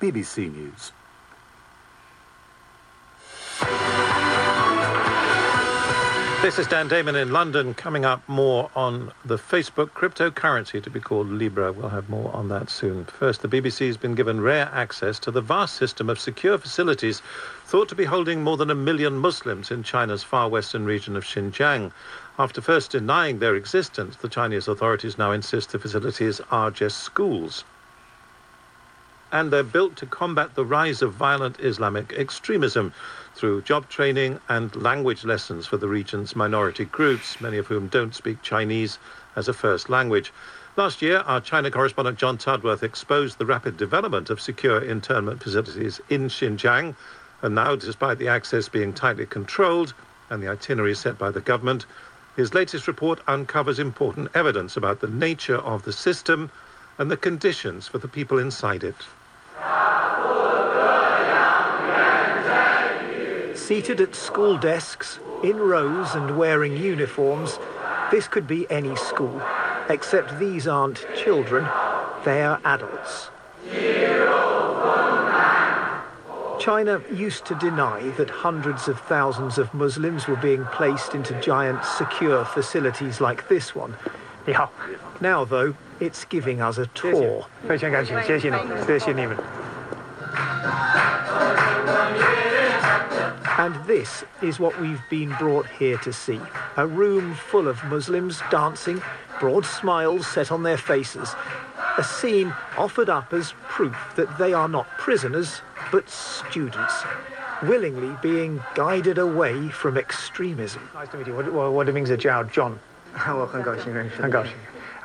BBC News. This is Dan Damon in London. Coming up more on the Facebook cryptocurrency to be called Libra. We'll have more on that soon. First, the BBC has been given rare access to the vast system of secure facilities thought to be holding more than a million Muslims in China's far western region of Xinjiang. After first denying their existence, the Chinese authorities now insist the facilities are just schools and they're built to combat the rise of violent Islamic extremism through job training and language lessons for the region's minority groups, many of whom don't speak Chinese as a first language. Last year, our China correspondent John Sudworth exposed the rapid development of secure internment facilities in Xinjiang. And now, despite the access being tightly controlled and the itinerary set by the government, his latest report uncovers important evidence about the nature of the system and the conditions for the people inside it. Seated at school desks, in rows and wearing uniforms, this could be any school. Except these aren't children, they are adults. China used to deny that hundreds of thousands of Muslims were being placed into giant secure facilities like this one. Now, though, it's giving us a tour. And this is what we've been brought here to see. A room full of Muslims dancing, broad smiles set on their faces. A scene offered up as proof that they are not prisoners, but students, willingly being guided away from extremism. Nice to meet you. What, what, what means a Jiao John?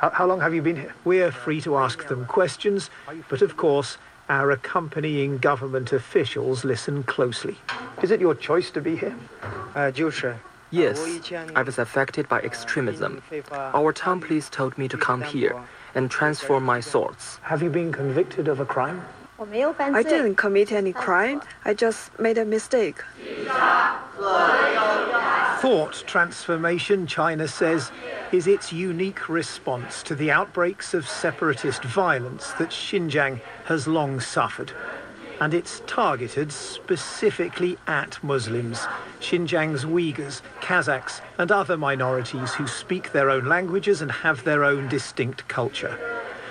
How long have you been here? We're free to ask them questions, but of course, our accompanying government officials listen closely. Is it your choice to be here? Uh, yes, I was affected by extremism. Our town police told me to come here and transform my thoughts. Have you been convicted of a crime? I didn't commit any crime. I just made a mistake. Thought transformation, China says, is its unique response to the outbreaks of separatist violence that Xinjiang has long suffered. And it's targeted specifically at Muslims, Xinjiang's Uyghurs, Kazakhs, and other minorities who speak their own languages and have their own distinct culture.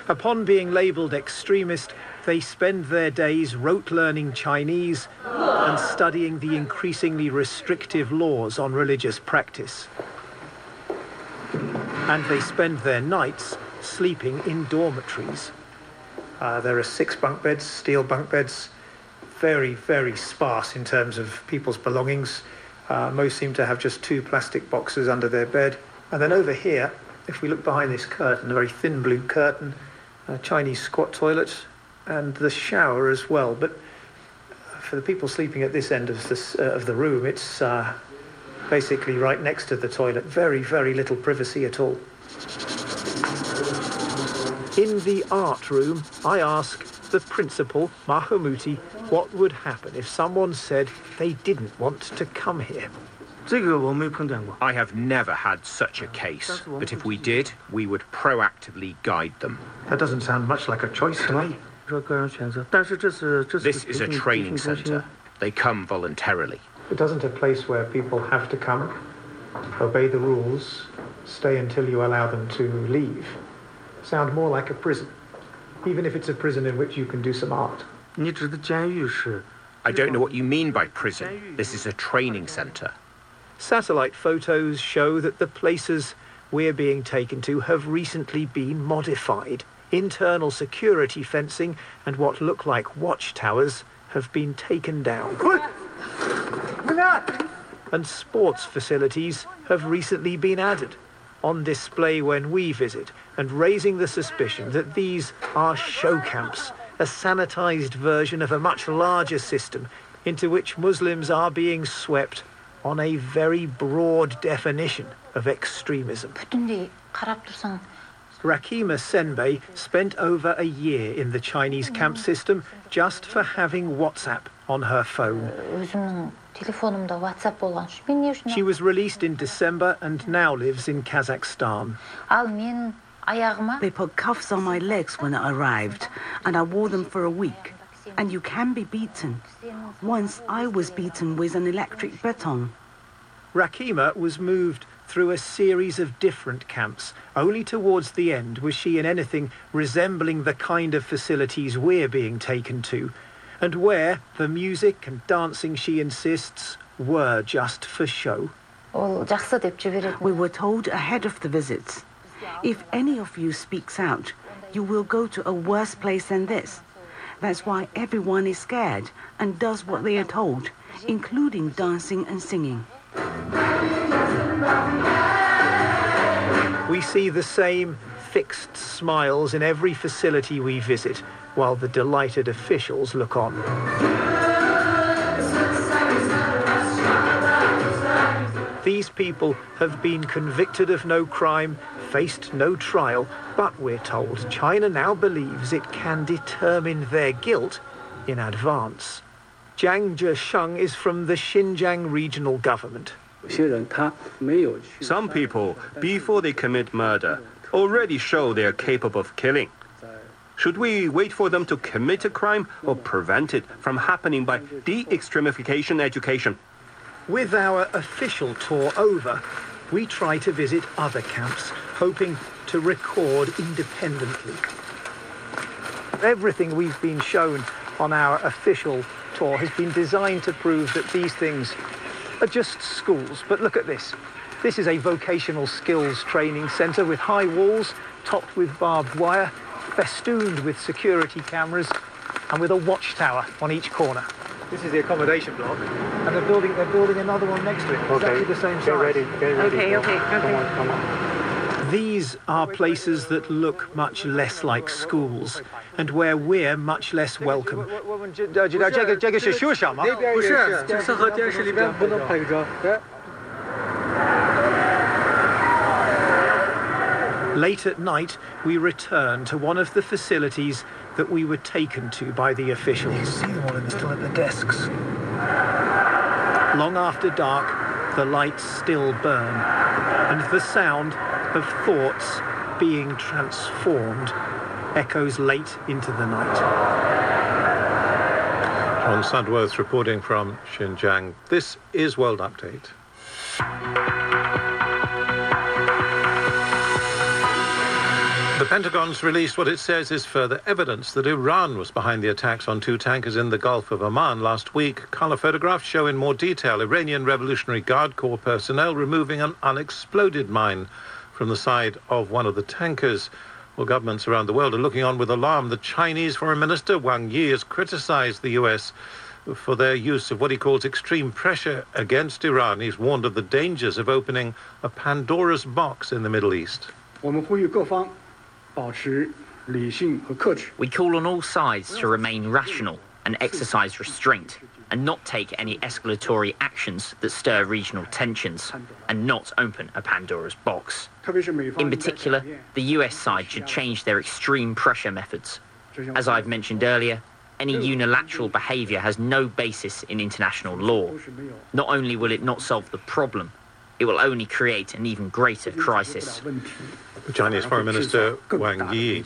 Upon being labelled extremist, they spend their days rote learning Chinese and studying the increasingly restrictive laws on religious practice. And they spend their nights sleeping in dormitories. Uh, there are six bunk beds, steel bunk beds, very, very sparse in terms of people's belongings. Uh, most seem to have just two plastic boxes under their bed. And then over here, if we look behind this curtain, a very thin blue curtain, a Chinese squat toilet, and the shower as well. But for the people sleeping at this end of, this, uh, of the room, it's uh, basically right next to the toilet. Very, very little privacy at all. In the art room, I ask the principal, Mahamuti, what would happen if someone said they didn't want to come here. I have never had such a case, but if we did, we would proactively guide them. That doesn't sound much like a choice to me. This is a training center. They come voluntarily. It doesn't a place where people have to come, obey the rules, stay until you allow them to leave. Sound more like a prison, even if it's a prison in which you can do some art. I don't know what you mean by prison. This is a training center. Satellite photos show that the places we're being taken to have recently been modified. Internal security fencing and what look like watchtowers have been taken down. And sports facilities have recently been added. On display when we visit, and raising the suspicion that these are show camps, a sanitized version of a much larger system into which Muslims are being swept on a very broad definition of extremism. Rakima Senbei spent over a year in the Chinese camp mm. system just for having WhatsApp on her phone. She was released in December and now lives in Kazakhstan. They put cuffs on my legs when I arrived, and I wore them for a week. And you can be beaten. Once I was beaten with an electric baton. Rakima was moved through a series of different camps. Only towards the end was she in anything resembling the kind of facilities we're being taken to, and where the music and dancing, she insists, were just for show. Oh, we were told ahead of the visits. If any of you speaks out, you will go to a worse place than this. That's why everyone is scared and does what they are told, including dancing and singing. We see the same fixed smiles in every facility we visit, while the delighted officials look on. These people have been convicted of no crime, faced no trial, but we're told China now believes it can determine their guilt in advance. Jiang Zhesheng is from the Xinjiang regional government. Some people, before they commit murder, already show they are capable of killing. Should we wait for them to commit a crime or prevent it from happening by de-extremification education? With our official tour over, we try to visit other camps, hoping to record independently. Everything we've been shown on our official tour has been designed to prove that these things are just schools. But look at this. This is a vocational skills training centre with high walls, topped with barbed wire, festooned with security cameras, and with a watchtower on each corner. This is the accommodation block, and they're building they're building another one next to it. Exactly the same size. Get ready. Get ready. Okay, okay, okay. Come on, come on. These are places that look much less like schools and where we're much less welcome. Late at night, we return to one of the facilities that we were taken to by the officials. You see them all in the, still at the desks. Long after dark, the lights still burn, and the sound of thoughts being transformed echoes late into the night. John Sudworth reporting from Xinjiang. This is World Update. The Pentagon's released what it says is further evidence that Iran was behind the attacks on two tankers in the Gulf of Oman last week. Color photographs show in more detail Iranian Revolutionary Guard Corps personnel removing an unexploded mine from the side of one of the tankers. Well, governments around the world are looking on with alarm. The Chinese Foreign Minister Wang Yi has criticized the U.S. for their use of what he calls extreme pressure against Iran. He's warned of the dangers of opening a Pandora's box in the Middle East. We call on all sides to remain rational and exercise restraint and not take any escalatory actions that stir regional tensions and not open a Pandora's box. In particular, the US side should change their extreme pressure methods. As I've mentioned earlier, any unilateral behaviour has no basis in international law. Not only will it not solve the problem, it will only create an even greater crisis. Chinese Foreign Minister Wang Yi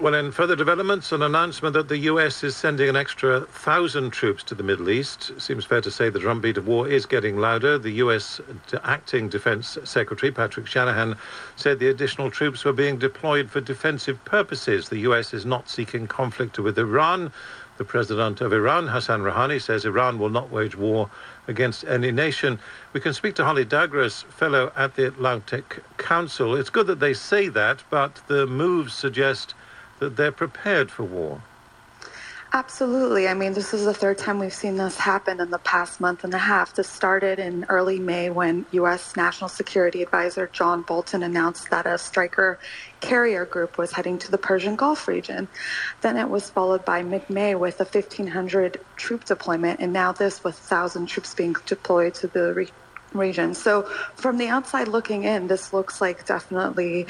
well, in further developments, an announcement that the US is sending an extra thousand troops to the Middle East. Seems fair to say the drumbeat of war is getting louder. The US acting Defense Secretary Patrick Shanahan said the additional troops were being deployed for defensive purposes. The US is not seeking conflict with Iran. The president of Iran, Hassan Rouhani, says Iran will not wage war against any nation. We can speak to Holly Dagres, fellow at the Atlantic Council. It's good that they say that, but the moves suggest that they're prepared for war. Absolutely. I mean, this is the third time we've seen this happen in the past month and a half. This started in early May when U.S. National Security Advisor John Bolton announced that a striker carrier group was heading to the Persian Gulf region. Then it was followed by mid May with a 1,500 troop deployment, and now this with 1,000 troops being deployed to the region. So from the outside looking in, this looks like definitely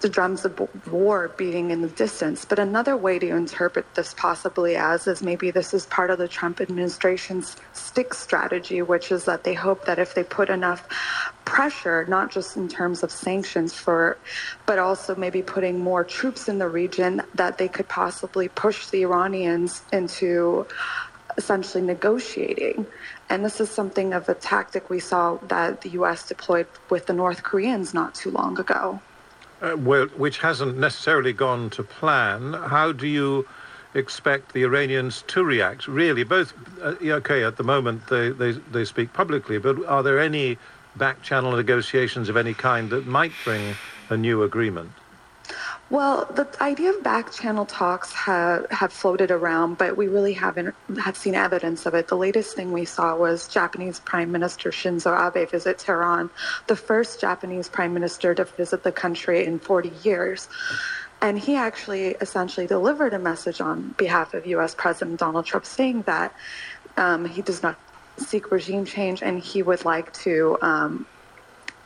the drums of war beating in the distance. But another way to interpret this possibly as is maybe this is part of the Trump administration's stick strategy, which is that they hope that if they put enough pressure, not just in terms of sanctions for, but also maybe putting more troops in the region, that they could possibly push the Iranians into essentially negotiating. And this is something of a tactic we saw that the U.S. deployed with the North Koreans not too long ago. Uh, well, which hasn't necessarily gone to plan. How do you expect the Iranians to react? Really, both, uh, okay, at the moment they, they, they speak publicly, but are there any back channel negotiations of any kind that might bring a new agreement? Well, the idea of back channel talks have, have floated around, but we really haven't have seen evidence of it. The latest thing we saw was Japanese Prime Minister Shinzo Abe visit Tehran, the first Japanese prime minister to visit the country in 40 years. And he actually essentially delivered a message on behalf of U.S. President Donald Trump saying that um, he does not seek regime change and he would like to um,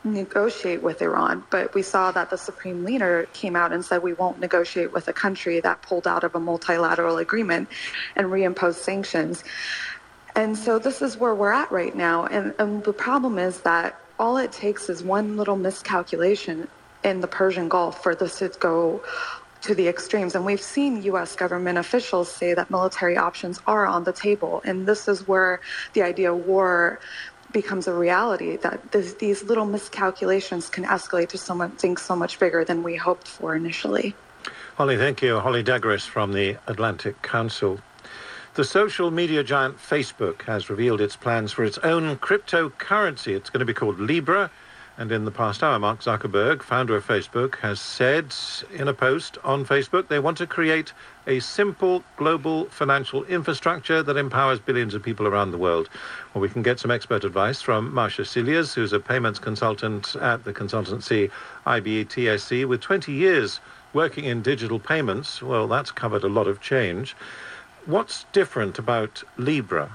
negotiate with Iran, but we saw that the supreme leader came out and said we won't negotiate with a country that pulled out of a multilateral agreement and reimposed sanctions. And so this is where we're at right now. And, and the problem is that all it takes is one little miscalculation in the Persian Gulf for this to go to the extremes. And we've seen U.S. government officials say that military options are on the table. And this is where the idea of war becomes a reality that this, these little miscalculations can escalate to something so much bigger than we hoped for initially. Holly, thank you. Holly Dagres from the Atlantic Council. The social media giant Facebook has revealed its plans for its own cryptocurrency. It's going to be called Libra. And in the past hour, Mark Zuckerberg, founder of Facebook, has said in a post on Facebook they want to create a simple global financial infrastructure that empowers billions of people around the world. Well, we can get some expert advice from Marcia Cilliers, who's a payments consultant at the consultancy IBTSC with 20 years working in digital payments. Well, that's covered a lot of change. What's different about Libra?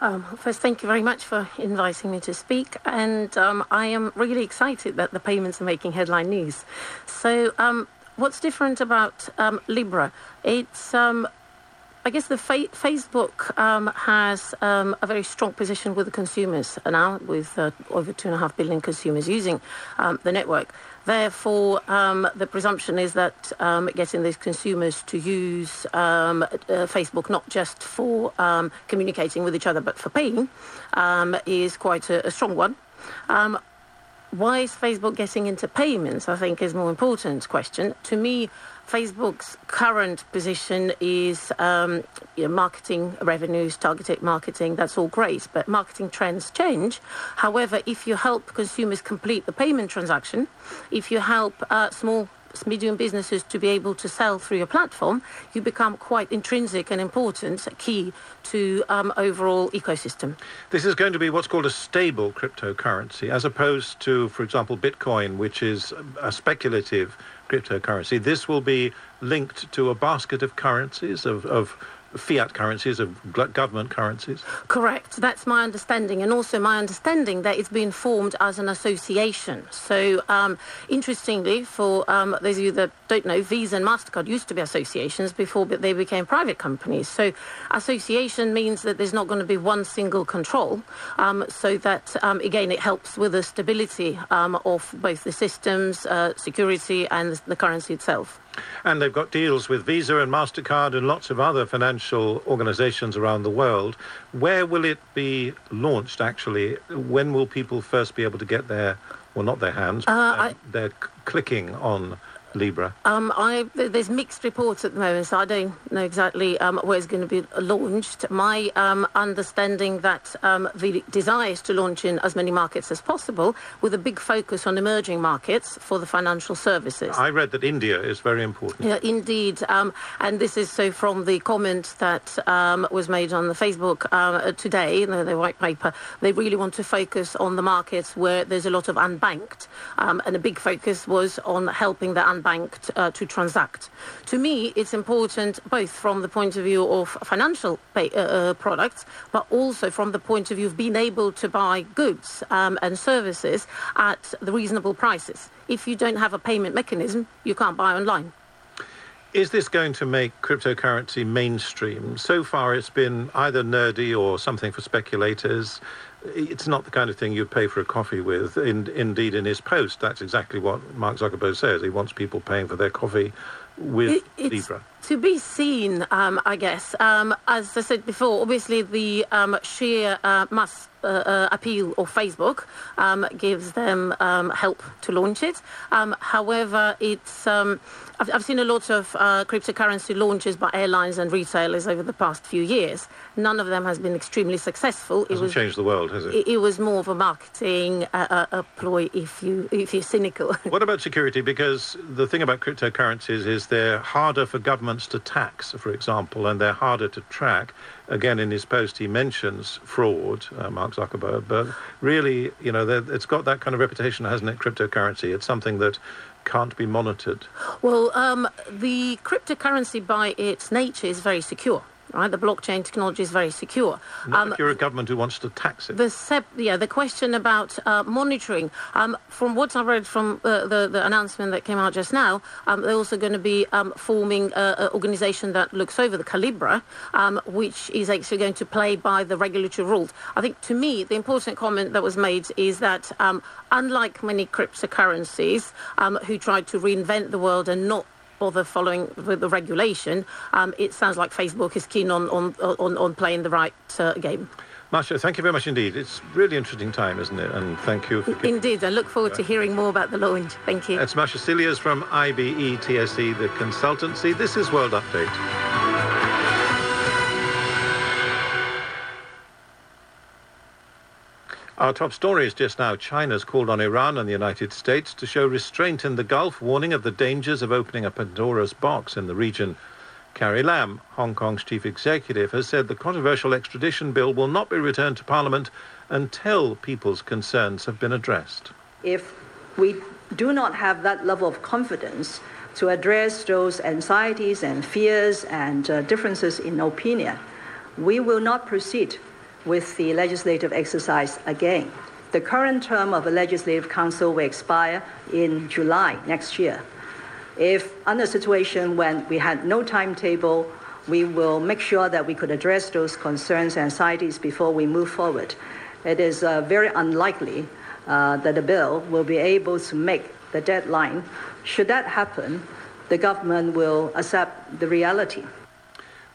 Um, first, thank you very much for inviting me to speak. And um, I am really excited that the payments are making headline news. So, um, what's different about um, Libra? It's um, I guess the fa- Facebook um, has um, a very strong position with the consumers now, with uh, over two and a half billion consumers using um, the network. Therefore, um, the presumption is that um, getting these consumers to use um, uh, Facebook not just for um, communicating with each other but for paying um, is quite a, a strong one. Um, why is Facebook getting into payments? I think is more important question. To me, Facebook's current position is um, you know, marketing revenues, targeted marketing, that's all great, but marketing trends change. However, if you help consumers complete the payment transaction, if you help uh, small medium businesses to be able to sell through your platform, you become quite intrinsic and important, key to um, overall ecosystem. This is going to be what's called a stable cryptocurrency, as opposed to, for example, Bitcoin, which is a speculative cryptocurrency. This will be linked to a basket of currencies, of, of fiat currencies, of government currencies? Correct. That's my understanding. And also my understanding that it's been formed as an association. So, um, interestingly, for um, those of you that don't know, Visa and MasterCard used to be associations before they became private companies. So, association means that there's not going to be one single control. Um, so that, um, again, it helps with the stability um, of both the systems, uh, security, and the currency itself. And they've got deals with Visa and MasterCard and lots of other financial organizations around the world. Where will it be launched, actually? When will people first be able to get their, well, not their hands, uh, I... their clicking on Libra? Um, I, there's mixed reports at the moment, so I don't know exactly um, where it's going to be launched. My um, understanding that um, the desire is to launch in as many markets as possible, with a big focus on emerging markets for the financial services. I read that India is very important. Yeah, indeed, um, and this is so from the comment that um, was made on the Facebook uh, today, the, the white paper. They really want to focus on the markets where there's a lot of unbanked, and a big focus was on helping the unbanked uh, to transact. To me, it's important both from the point of view of financial pay, uh, uh, products, but also from the point of view of being able to buy goods um, and services at the reasonable prices. If you don't have a payment mechanism, you can't buy online. Is this going to make cryptocurrency mainstream? So far, it's been either nerdy or something for speculators it's not the kind of thing you'd pay for a coffee with. In, indeed, in his post, that's exactly what Mark Zuckerberg says. He wants people paying for their coffee with it, Libra. To be seen, um, I guess. Um, as I said before, obviously the um, sheer uh, mass uh, uh, appeal of Facebook um, gives them um, help to launch it. Um, however, it's I've, I've, seen a lot of uh, cryptocurrency launches by airlines and retailers over the past few years. None of them has been extremely successful. It Hasn't was changed the world, has it? it? it? was more of a marketing uh, uh, ploy if you if you're cynical. what about security? Because the thing about cryptocurrencies is they're harder for governments to tax, for example, and they're harder to track. Again, in his post, he mentions fraud, uh, Mark Zuckerberg, but really, you know, it's got that kind of reputation, hasn't it? Cryptocurrency. It's something that can't be monitored? Well, um, the cryptocurrency by its nature is very secure. Right, the blockchain technology is very secure. Not um, if you're a government who wants to tax it. The sep- yeah, the question about uh, monitoring. Um, from what I read from uh, the, the announcement that came out just now, um, they're also going to be um, forming an organisation that looks over the Calibra, um, which is actually going to play by the regulatory rules. I think to me, the important comment that was made is that um, unlike many cryptocurrencies who tried to reinvent the world and not bother following with the regulation, um, it sounds like Facebook is keen on, on, on, on playing the right uh, game. Marsha, thank you very much indeed. It's really interesting time, isn't it? And thank you. For indeed, I look forward to hearing more about the launch. Thank you. It's Marsha Cilliers from IBE TSE, the consultancy. This is World Update. Our top story is just now China's called on Iran and the United States to show restraint in the Gulf, warning of the dangers of opening a Pandora's box in the region. Carrie Lam, Hong Kong's chief executive, has said the controversial extradition bill will not be returned to Parliament until people's concerns have been addressed. If we do not have that level of confidence to address those anxieties and fears and uh, differences in opinion, we will not proceed with the legislative exercise again. The current term of the Legislative Council will expire in July next year. If under a situation when we had no timetable, we will make sure that we could address those concerns and anxieties before we move forward. It is uh, very unlikely uh, that the bill will be able to make the deadline. Should that happen, the government will accept the reality.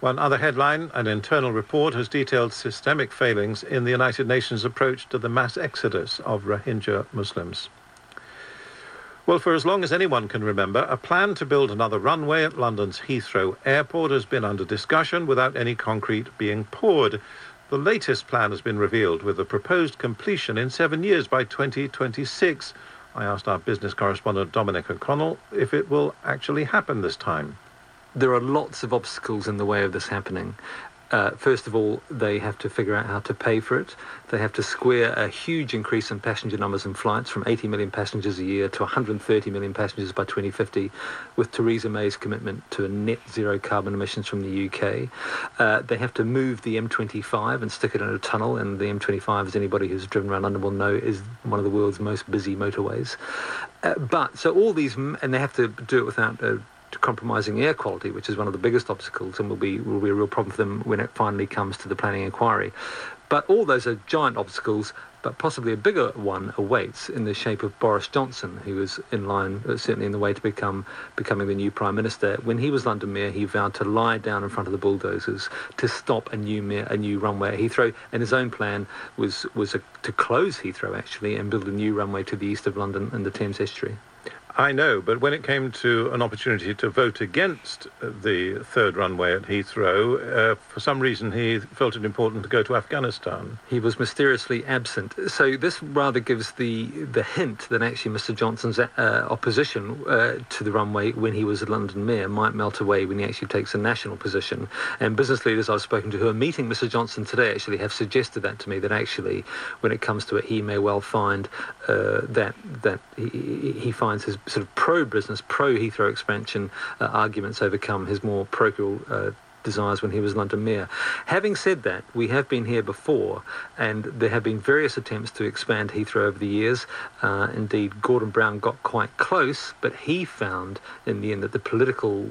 One other headline an internal report has detailed systemic failings in the United Nations approach to the mass exodus of Rohingya Muslims. Well, for as long as anyone can remember, a plan to build another runway at London's Heathrow Airport has been under discussion without any concrete being poured. The latest plan has been revealed with a proposed completion in seven years by 2026. I asked our business correspondent Dominic O'Connell if it will actually happen this time there are lots of obstacles in the way of this happening. Uh, first of all, they have to figure out how to pay for it. They have to square a huge increase in passenger numbers and flights from 80 million passengers a year to 130 million passengers by 2050, with Theresa May's commitment to a net zero carbon emissions from the UK. Uh, they have to move the M25 and stick it in a tunnel, and the M25, as anybody who's driven around London will know, is one of the world's most busy motorways. Uh, but so all these, and they have to do it without uh, compromising air quality, which is one of the biggest obstacles and will be will be a real problem for them when it finally comes to the planning inquiry. But all those are giant obstacles, but possibly a bigger one awaits in the shape of Boris Johnson, who is in line, uh, certainly in the way to become becoming the new prime minister. When he was London mayor, he vowed to lie down in front of the bulldozers to stop a new mayor, a new runway at Heathrow, and his own plan was was a, to close Heathrow actually and build a new runway to the east of London and the Thames estuary. I know, but when it came to an opportunity to vote against the third runway at Heathrow, uh, for some reason he felt it important to go to Afghanistan. He was mysteriously absent. So this rather gives the the hint that actually Mr. Johnson's uh, opposition uh, to the runway when he was a London mayor might melt away when he actually takes a national position. And business leaders I've spoken to who are meeting Mr. Johnson today actually have suggested that to me that actually when it comes to it, he may well find that that he, he finds his sort of pro-business, pro-Heathrow expansion uh, arguments overcome his more parochial uh, desires when he was London Mayor. Having said that, we have been here before, and there have been various attempts to expand Heathrow over the years. Uh, indeed, Gordon Brown got quite close, but he found in the end that the political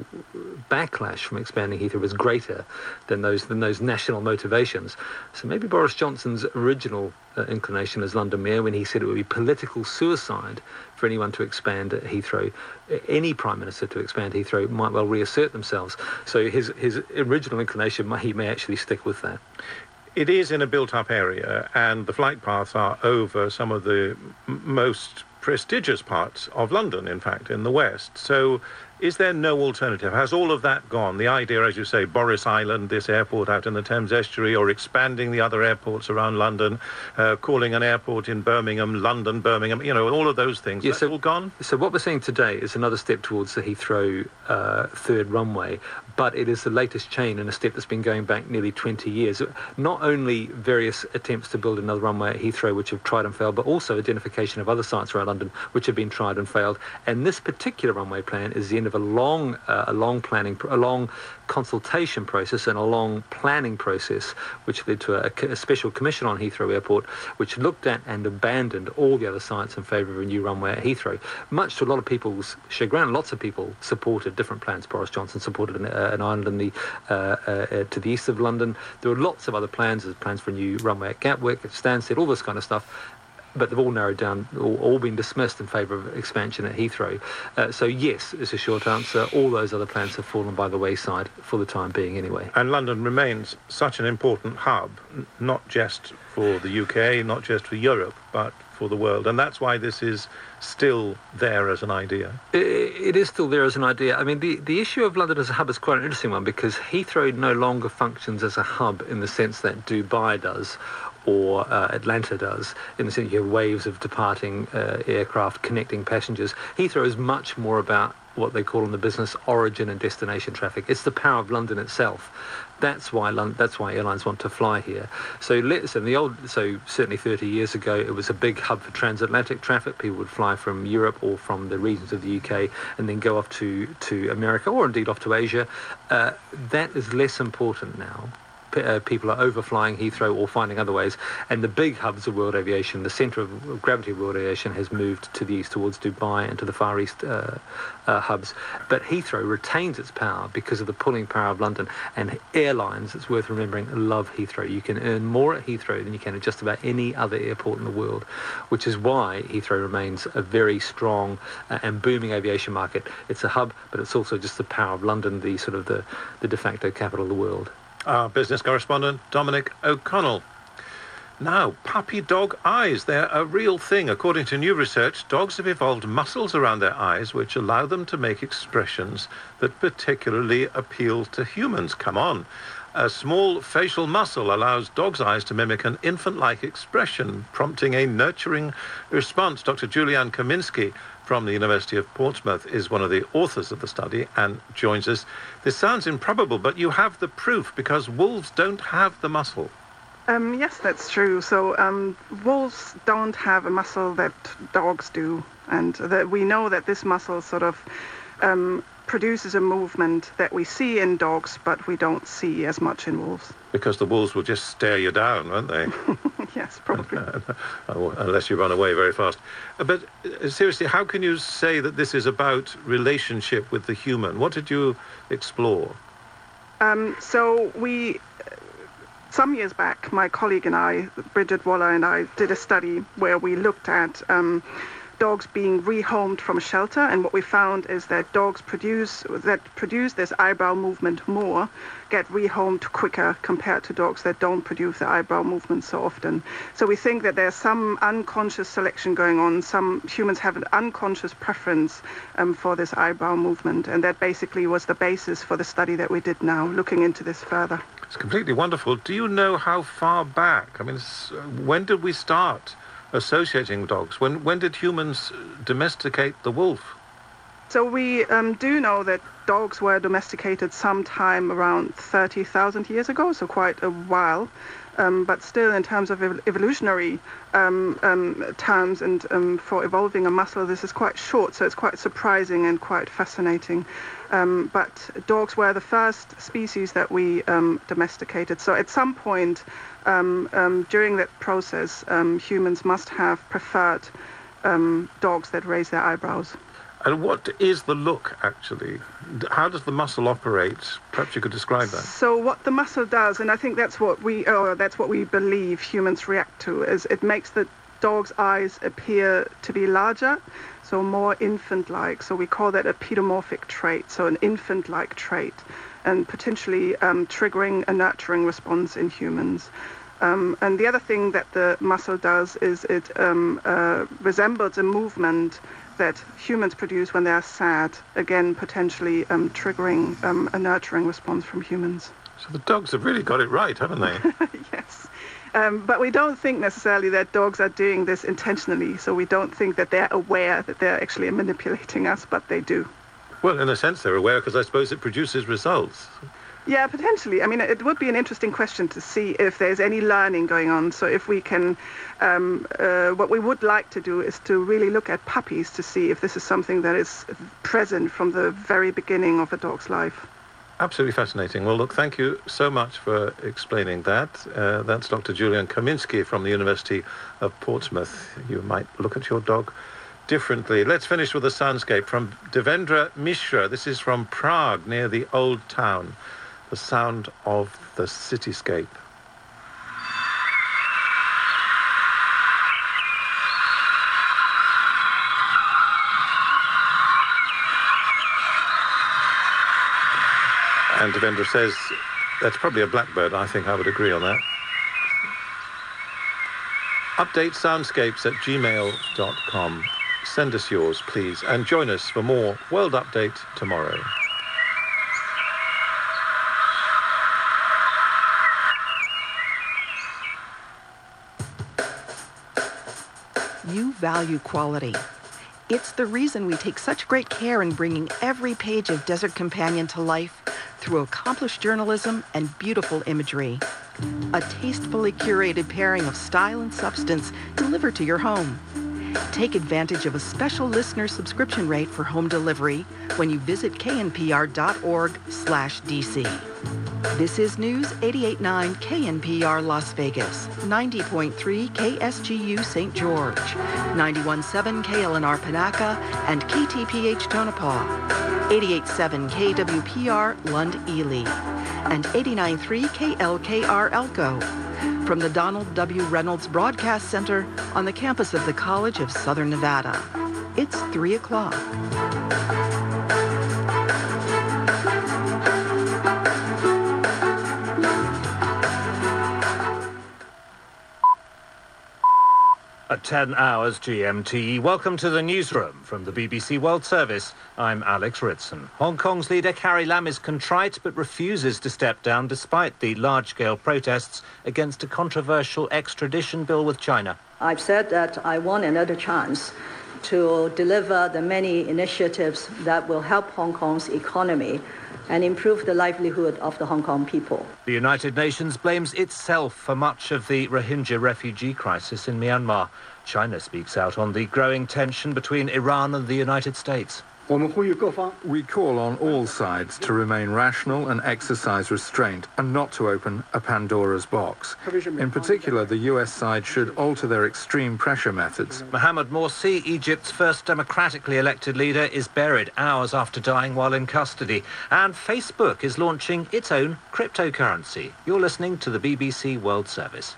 backlash from expanding Heathrow was greater than those than those national motivations. So maybe Boris Johnson's original uh, inclination as London Mayor, when he said it would be political suicide for anyone to expand Heathrow, any Prime Minister to expand Heathrow might well reassert themselves. So his, his original inclination, he may actually stick with that. It is in a built-up area, and the flight paths are over some of the most prestigious parts of London, in fact, in the west. So is there no alternative? Has all of that gone? The idea, as you say, Boris Island, this airport out in the Thames estuary, or expanding the other airports around London, uh, calling an airport in Birmingham, London, Birmingham, you know, all of those things. Yes, so, all gone? So what we're seeing today is another step towards the Heathrow uh, third runway, but it is the latest chain and a step that's been going back nearly 20 years. Not only various attempts to build another runway at Heathrow, which have tried and failed, but also identification of other sites around London, which have been tried and failed. And this particular runway plan is the end of a long, uh, a long planning, a long consultation process and a long planning process, which led to a, a, special commission on Heathrow Airport, which looked at and abandoned all the other sites in favour of a new runway at Heathrow. Much to a lot of people's chagrin, lots of people supported different plans. Boris Johnson supported an, uh, an island in the, uh, uh, to the east of London. There were lots of other plans. There's plans for a new runway at Gatwick, at Stansted, all this kind of stuff but they've all narrowed down, all, all been dismissed in favour of expansion at Heathrow. Uh, so yes, is a short answer. All those other plans have fallen by the wayside for the time being, anyway. And London remains such an important hub, not just for the UK, not just for Europe, but for the world. And that's why this is still there as an idea. it is still there as an idea. I mean, the, the issue of London as a hub is quite an interesting one because Heathrow no longer functions as a hub in the sense that Dubai does or uh, Atlanta does, in the sense you have waves of departing uh, aircraft connecting passengers. Heathrow is much more about what they call in the business origin and destination traffic. It's the power of London itself. That's why London, that's why airlines want to fly here. So listen, the old so certainly 30 years ago it was a big hub for transatlantic traffic. People would fly from Europe or from the regions of the UK and then go off to to America or indeed off to Asia. Uh, that is less important now uh, people are overflying Heathrow or finding other ways. And the big hubs of world aviation, the centre of gravity of world aviation, has moved to the east towards Dubai and to the Far East uh, uh, hubs. But Heathrow retains its power because of the pulling power of London. And airlines, it's worth remembering, love Heathrow. You can earn more at Heathrow than you can at just about any other airport in the world, which is why Heathrow remains a very strong uh, and booming aviation market. It's a hub, but it's also just the power of London, the sort of the, the de facto capital of the world. Our business correspondent, Dominic O'Connell. Now, puppy dog eyes. They're a real thing. According to new research, dogs have evolved muscles around their eyes which allow them to make expressions that particularly appeal to humans. Come on. A small facial muscle allows dogs' eyes to mimic an infant-like expression, prompting a nurturing response. Dr. Julian Kaminski from the University of Portsmouth is one of the authors of the study and joins us. This sounds improbable, but you have the proof because wolves don't have the muscle. Um, yes, that's true. So um, wolves don't have a muscle that dogs do, and that we know that this muscle sort of um, produces a movement that we see in dogs, but we don't see as much in wolves. Because the wolves will just stare you down, won't they? yes, probably. Unless you run away very fast. Uh, but uh, seriously, how can you say that this is about relationship with the human? What did you explore? Um, so we, some years back, my colleague and I, Bridget Waller and I, did a study where we looked at um, dogs being rehomed from shelter, and what we found is that dogs produce that produce this eyebrow movement more get rehomed quicker compared to dogs that don't produce the eyebrow movement so often. So we think that there's some unconscious selection going on. Some humans have an unconscious preference um, for this eyebrow movement, and that basically was the basis for the study that we did now, looking into this further. It's completely wonderful. Do you know how far back? I mean, when did we start associating dogs? When when did humans domesticate the wolf? So we um, do know that dogs were domesticated sometime around 30,000 years ago, so quite a while. Um, but still, in terms of ev- evolutionary um, um terms and um, for evolving a muscle, this is quite short, so it's quite surprising and quite fascinating. But dogs were the first species that we domesticated. So at some point Um, um, during that process, um, humans must have preferred dogs that raise their eyebrows. And what is the look actually? How does the muscle operate? Perhaps you could describe that. So what the muscle does, and I think that's what we, or that's what we believe humans react to, is it makes the dog's eyes appear to be larger, so more infant-like. So we call that a pedomorphic trait, so an infant-like trait, and potentially um, triggering a nurturing response in humans. Um, and the other thing that the muscle does is it um, uh, resembles a movement that humans produce when they are sad, again, potentially um, triggering um, a nurturing response from humans. So the dogs have really got it right, haven't they? yes. Um, but we don't think necessarily that dogs are doing this intentionally. So we don't think that they're aware that they're actually manipulating us, but they do. Well, in a sense, they're aware because I suppose it produces results. Yeah, potentially. I mean, it would be an interesting question to see if there's any learning going on. So if we can, um, uh, what we would like to do is to really look at puppies to see if this is something that is present from the very beginning of a dog's life. Absolutely fascinating. Well, look, thank you so much for explaining that. Uh, that's Dr. Julian Kaminski from the University of Portsmouth. You might look at your dog differently. Let's finish with a soundscape from Devendra Mishra. This is from Prague, near the Old Town the sound of the cityscape. And Devendra says that's probably a blackbird. I think I would agree on that. Update soundscapes at gmail.com. Send us yours, please, and join us for more World Update tomorrow. You value quality. It's the reason we take such great care in bringing every page of Desert Companion to life through accomplished journalism and beautiful imagery. A tastefully curated pairing of style and substance delivered to your home. Take advantage of a special listener subscription rate for home delivery when you visit knpr.org slash DC. This is News 889 KNPR Las Vegas, 90.3 KSGU St. George, 91.7 KLNR Panaca, and KTPH Tonopah, 88.7 KWPR Lund Ely, and 89.3 KLKR Elko. From the Donald W. Reynolds Broadcast Center on the campus of the College of Southern Nevada. It's 3 o'clock. At 10 hours GMT, welcome to the newsroom from the BBC World Service. I'm Alex Ritson. Hong Kong's leader Carrie Lam is contrite but refuses to step down despite the large-scale protests against a controversial extradition bill with China. I've said that I want another chance to deliver the many initiatives that will help Hong Kong's economy and improve the livelihood of the Hong Kong people. The United Nations blames itself for much of the Rohingya refugee crisis in Myanmar. China speaks out on the growing tension between Iran and the United States. We call on all sides to remain rational and exercise restraint and not to open a Pandora's box. In particular, the US side should alter their extreme pressure methods. Mohamed Morsi, Egypt's first democratically elected leader, is buried hours after dying while in custody. And Facebook is launching its own cryptocurrency. You're listening to the BBC World Service.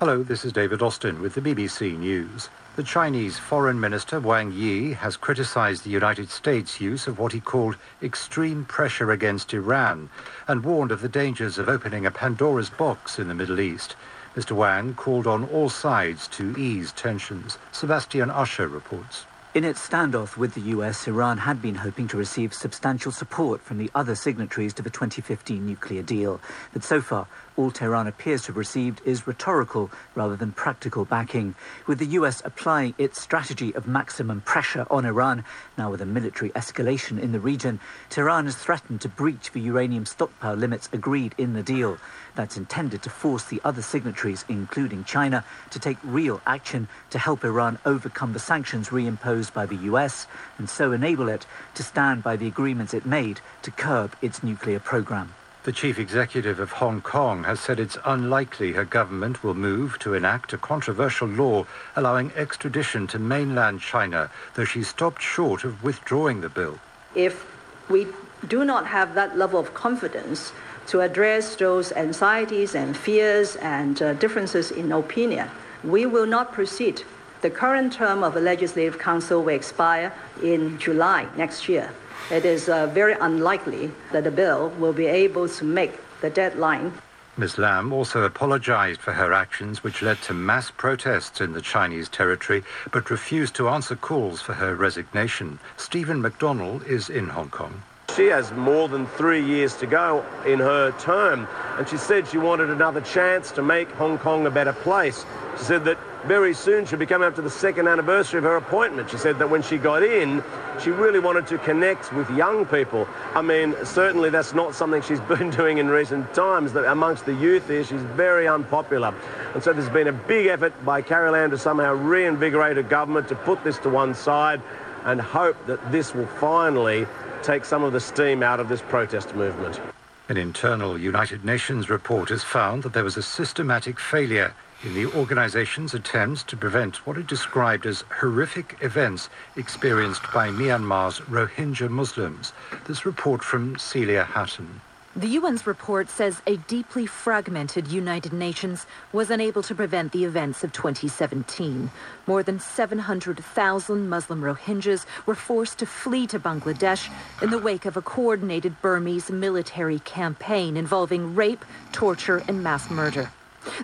Hello, this is David Austin with the BBC News. The Chinese Foreign Minister Wang Yi has criticized the United States' use of what he called extreme pressure against Iran and warned of the dangers of opening a Pandora's box in the Middle East. Mr. Wang called on all sides to ease tensions. Sebastian Usher reports. In its standoff with the US, Iran had been hoping to receive substantial support from the other signatories to the 2015 nuclear deal. But so far, all Tehran appears to have received is rhetorical rather than practical backing, with the US applying its strategy of maximum pressure on Iran. Now, with a military escalation in the region, Tehran has threatened to breach the uranium stockpile limits agreed in the deal. That's intended to force the other signatories, including China, to take real action to help Iran overcome the sanctions reimposed by the US and so enable it to stand by the agreements it made to curb its nuclear program. The chief executive of Hong Kong has said it's unlikely her government will move to enact a controversial law allowing extradition to mainland China, though she stopped short of withdrawing the bill. If we do not have that level of confidence to address those anxieties and fears and uh, differences in opinion, we will not proceed. The current term of the Legislative Council will expire in July next year it is uh, very unlikely that the bill will be able to make the deadline. Ms. Lam also apologized for her actions, which led to mass protests in the Chinese territory, but refused to answer calls for her resignation. Stephen McDonnell is in Hong Kong. She has more than three years to go in her term, and she said she wanted another chance to make Hong Kong a better place. She said that very soon she'll be coming up to the second anniversary of her appointment. She said that when she got in, she really wanted to connect with young people. I mean, certainly that's not something she's been doing in recent times. That amongst the youth here, she's very unpopular. And so there's been a big effort by Carrie Lam to somehow reinvigorate her government to put this to one side and hope that this will finally take some of the steam out of this protest movement. An internal United Nations report has found that there was a systematic failure in the organization's attempts to prevent what it described as horrific events experienced by Myanmar's Rohingya Muslims. This report from Celia Hatton. The UN's report says a deeply fragmented United Nations was unable to prevent the events of 2017. More than 700,000 Muslim Rohingyas were forced to flee to Bangladesh in the wake of a coordinated Burmese military campaign involving rape, torture, and mass murder.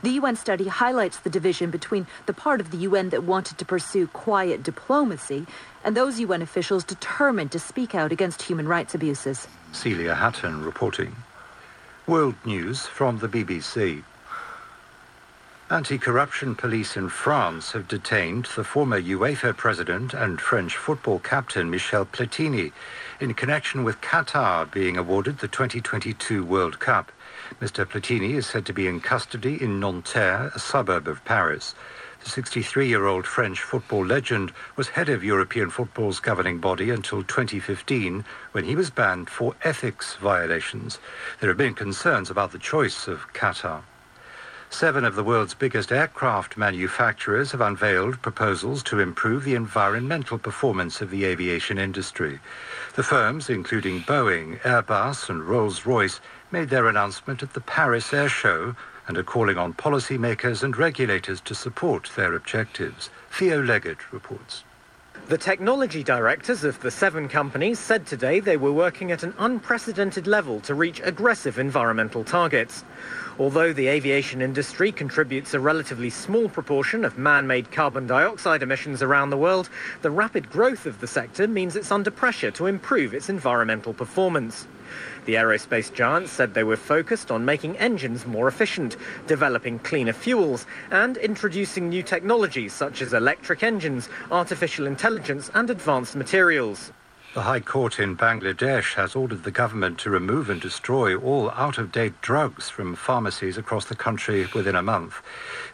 The UN study highlights the division between the part of the UN that wanted to pursue quiet diplomacy and those UN officials determined to speak out against human rights abuses. Celia Hatton reporting. World News from the BBC. Anti-corruption police in France have detained the former UEFA president and French football captain Michel Platini in connection with Qatar being awarded the 2022 World Cup. Mr. Platini is said to be in custody in Nanterre, a suburb of Paris. The 63-year-old French football legend was head of European football's governing body until 2015, when he was banned for ethics violations. There have been concerns about the choice of Qatar. Seven of the world's biggest aircraft manufacturers have unveiled proposals to improve the environmental performance of the aviation industry. The firms, including Boeing, Airbus and Rolls-Royce, made their announcement at the Paris Air Show and are calling on policymakers and regulators to support their objectives. Theo Leggett reports. The technology directors of the seven companies said today they were working at an unprecedented level to reach aggressive environmental targets. Although the aviation industry contributes a relatively small proportion of man-made carbon dioxide emissions around the world, the rapid growth of the sector means it's under pressure to improve its environmental performance. The aerospace giants said they were focused on making engines more efficient, developing cleaner fuels, and introducing new technologies such as electric engines, artificial intelligence, and advanced materials. The High Court in Bangladesh has ordered the government to remove and destroy all out-of-date drugs from pharmacies across the country within a month.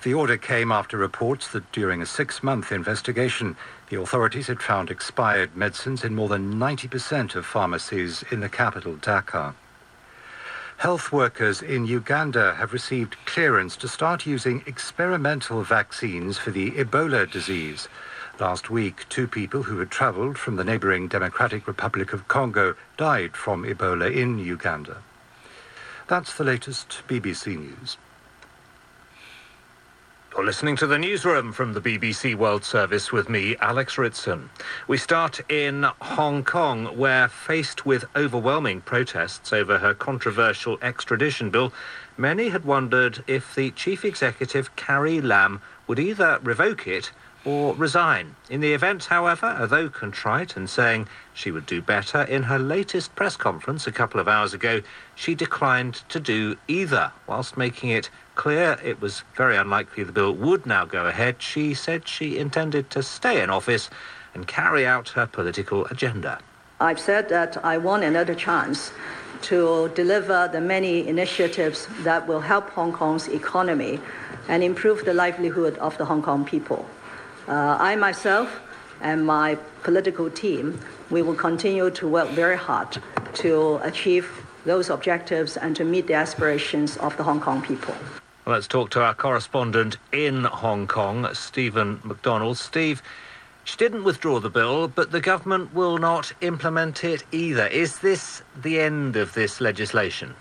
The order came after reports that during a six-month investigation, the authorities had found expired medicines in more than 90% of pharmacies in the capital, Dhaka. Health workers in Uganda have received clearance to start using experimental vaccines for the Ebola disease. Last week, two people who had travelled from the neighbouring Democratic Republic of Congo died from Ebola in Uganda. That's the latest BBC News. You're listening to the newsroom from the BBC World Service with me, Alex Ritson. We start in Hong Kong, where faced with overwhelming protests over her controversial extradition bill, many had wondered if the chief executive, Carrie Lam, would either revoke it or resign. In the event, however, although contrite and saying she would do better, in her latest press conference a couple of hours ago, she declined to do either. Whilst making it clear it was very unlikely the bill would now go ahead, she said she intended to stay in office and carry out her political agenda. I've said that I want another chance to deliver the many initiatives that will help Hong Kong's economy and improve the livelihood of the Hong Kong people. Uh, I myself and my political team, we will continue to work very hard to achieve those objectives and to meet the aspirations of the Hong Kong people. Let's talk to our correspondent in Hong Kong, Stephen McDonnell. Steve, she didn't withdraw the bill, but the government will not implement it either. Is this the end of this legislation?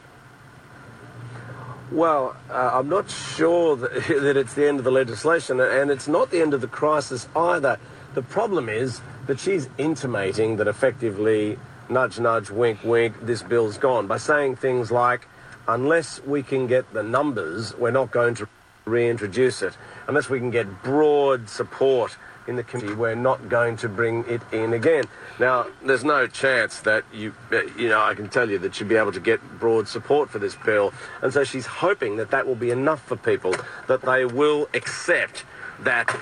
Well, uh, I'm not sure that, that it's the end of the legislation, and it's not the end of the crisis either. The problem is that she's intimating that effectively, nudge, nudge, wink, wink, this bill's gone by saying things like, unless we can get the numbers, we're not going to reintroduce it. Unless we can get broad support in the committee, we're not going to bring it in again. Now, there's no chance that you, you know, I can tell you that she'll be able to get broad support for this bill. And so she's hoping that that will be enough for people, that they will accept that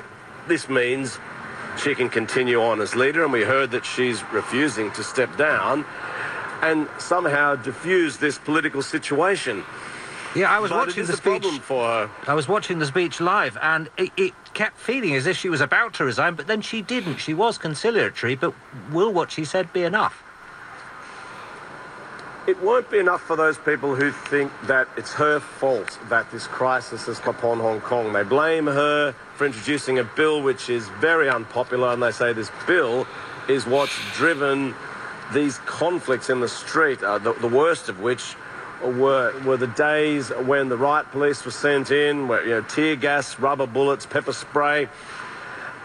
this means she can continue on as leader. And we heard that she's refusing to step down and somehow diffuse this political situation. Yeah, I was But watching the speech. for her. I was watching the speech live, and it, it kept feeling as if she was about to resign, but then she didn't. She was conciliatory, but will what she said be enough? It won't be enough for those people who think that it's her fault that this crisis has come upon Hong Kong. They blame her for introducing a bill which is very unpopular, and they say this bill is what's driven these conflicts in the street, uh, the, the worst of which were, were the days when the riot police were sent in, where, you know, tear gas, rubber bullets, pepper spray.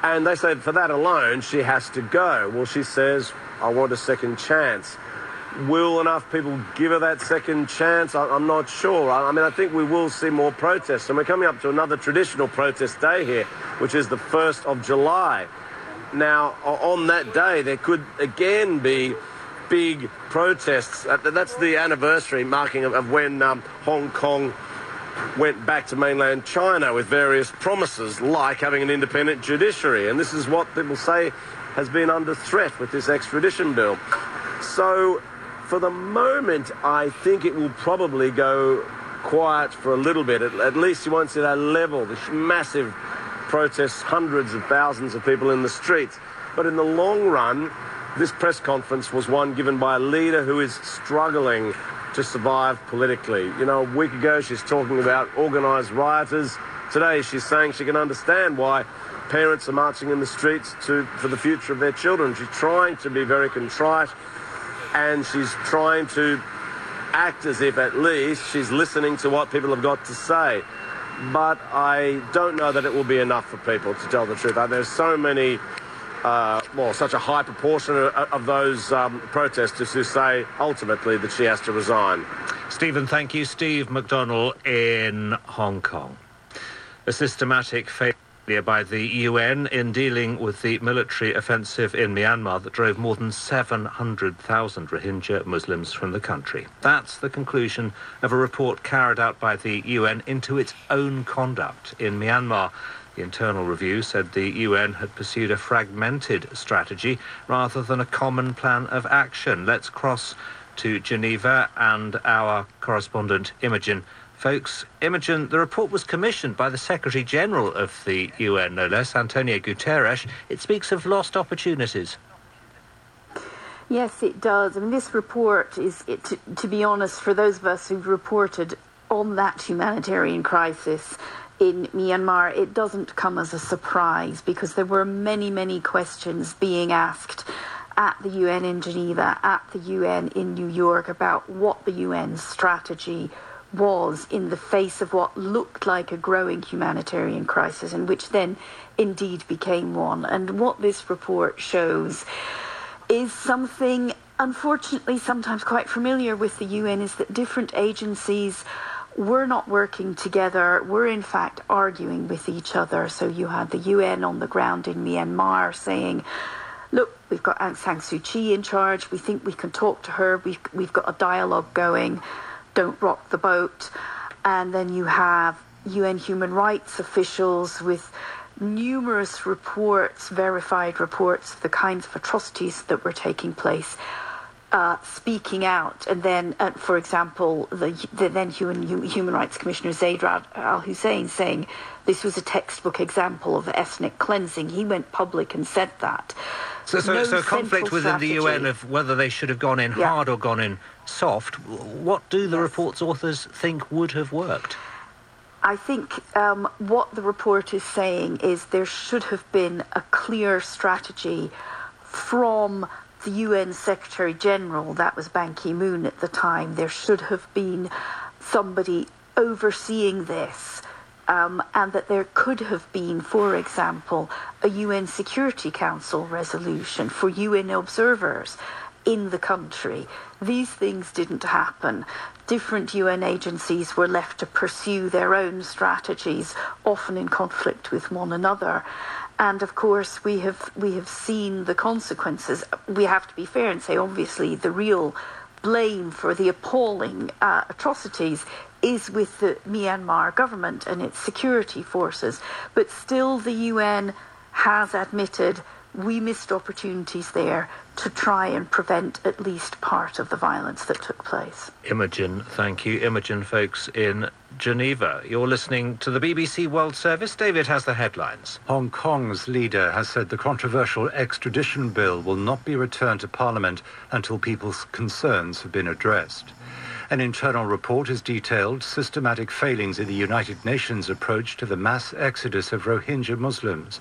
And they said for that alone, she has to go. Well, she says, I want a second chance. Will enough people give her that second chance? I, I'm not sure. I, I mean, I think we will see more protests. And we're coming up to another traditional protest day here, which is the 1st of July. Now, on that day, there could again be big protests. That's the anniversary marking of, of when um, Hong Kong went back to mainland China with various promises, like having an independent judiciary. And this is what people say has been under threat with this extradition bill. So, for the moment, I think it will probably go quiet for a little bit. At, at least you won't see that level, this massive protests, hundreds of thousands of people in the streets. But in the long run, this press conference was one given by a leader who is struggling to survive politically. You know, a week ago she's talking about organised rioters. Today she's saying she can understand why parents are marching in the streets to, for the future of their children. She's trying to be very contrite and she's trying to act as if at least she's listening to what people have got to say. But I don't know that it will be enough for people, to tell the truth. There's so many uh, well, such a high proportion of, of those um, protesters who say ultimately that she has to resign. Stephen, thank you. Steve McDonnell in Hong Kong. A systematic failure by the UN in dealing with the military offensive in Myanmar that drove more than 700,000 Rohingya Muslims from the country. That's the conclusion of a report carried out by the UN into its own conduct in Myanmar. The internal review said the UN had pursued a fragmented strategy rather than a common plan of action. Let's cross to Geneva and our correspondent Imogen. Foulkes, Imogen, the report was commissioned by the Secretary General of the UN, no less, Antonio Guterres. It speaks of lost opportunities. Yes, it does. I mean, this report is, it, to, to be honest, for those of us who've reported on that humanitarian crisis in Myanmar, it doesn't come as a surprise because there were many, many questions being asked at the UN in Geneva, at the UN in New York about what the UN's strategy was in the face of what looked like a growing humanitarian crisis, and which then indeed became one. And what this report shows is something, unfortunately, sometimes quite familiar with the UN, is that different agencies were not working together, we're in fact arguing with each other. So you had the UN on the ground in Myanmar saying, look, we've got Aung San Suu Kyi in charge, we think we can talk to her, we've, we've got a dialogue going don't rock the boat. And then you have UN human rights officials with numerous reports, verified reports, of the kinds of atrocities that were taking place. Uh, speaking out, and then, uh, for example, the, the then human, human Rights Commissioner Zeid Al Hussein saying this was a textbook example of ethnic cleansing. He went public and said that. So, so, no so conflict within strategy. the UN of whether they should have gone in yeah. hard or gone in soft. What do the yes. report's authors think would have worked? I think um, what the report is saying is there should have been a clear strategy from the UN Secretary General, that was Ban Ki moon at the time. There should have been somebody overseeing this. Um, and that there could have been, for example, a UN Security Council resolution for UN observers in the country. These things didn't happen. Different UN agencies were left to pursue their own strategies, often in conflict with one another. And of course, we have we have seen the consequences. We have to be fair and say, obviously, the real blame for the appalling uh, atrocities is with the Myanmar government and its security forces. But still, the UN has admitted we missed opportunities there to try and prevent at least part of the violence that took place. Imogen, thank you. Imogen, Foulkes in Geneva. You're listening to the BBC World Service. David has the headlines. Hong Kong's leader has said the controversial extradition bill will not be returned to Parliament until people's concerns have been addressed. An internal report has detailed systematic failings in the United Nations approach to the mass exodus of Rohingya Muslims.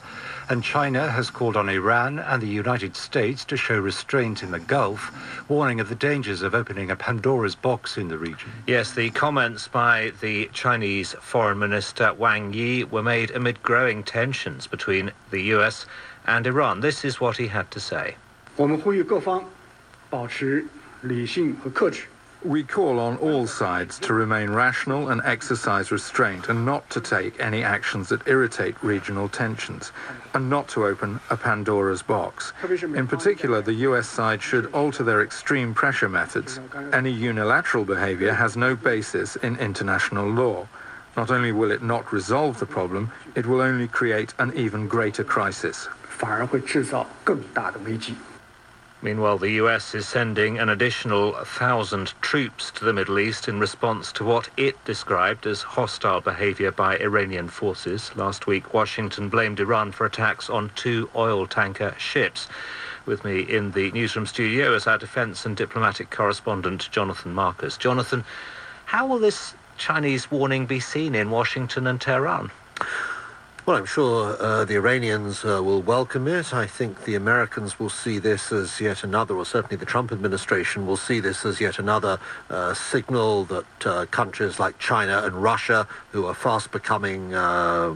And China has called on Iran and the United States to show restraint in the Gulf, warning of the dangers of opening a Pandora's box in the region. Yes, the comments by the Chinese Foreign Minister Wang Yi were made amid growing tensions between the US and Iran. This is what he had to say. 我们呼吁各方保持理性和克制。 we call on all sides to remain rational and exercise restraint and not to take any actions that irritate regional tensions and not to open a Pandora's box. In particular, the US side should alter their extreme pressure methods. Any unilateral behavior has no basis in international law. Not only will it not resolve the problem, it will only create an even greater crisis. 反而会制造更大的危机。 Meanwhile, the US is sending an additional thousand troops to the Middle East in response to what it described as hostile behavior by Iranian forces. Last week, Washington blamed Iran for attacks on two oil tanker ships. With me in the newsroom studio is our defense and diplomatic correspondent, Jonathan Marcus. Jonathan, how will this Chinese warning be seen in Washington and Tehran? Well, I'm sure uh, the Iranians uh, will welcome it. I think the Americans will see this as yet another, or certainly the Trump administration will see this as yet another uh, signal that uh, countries like China and Russia, who are fast becoming uh,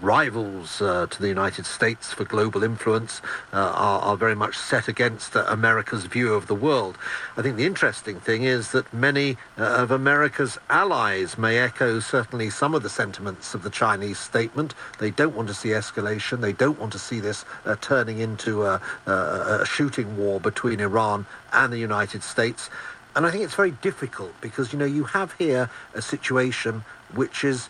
rivals uh, to the United States for global influence uh, are, are, very much set against uh, America's view of the world. I think the interesting thing is that many of America's allies may echo certainly some of the sentiments of the Chinese statement. They don't want to see escalation. They don't want to see this turning into a, a, a shooting war between Iran and the United States. And I think it's very difficult because, you know, you have here a situation which is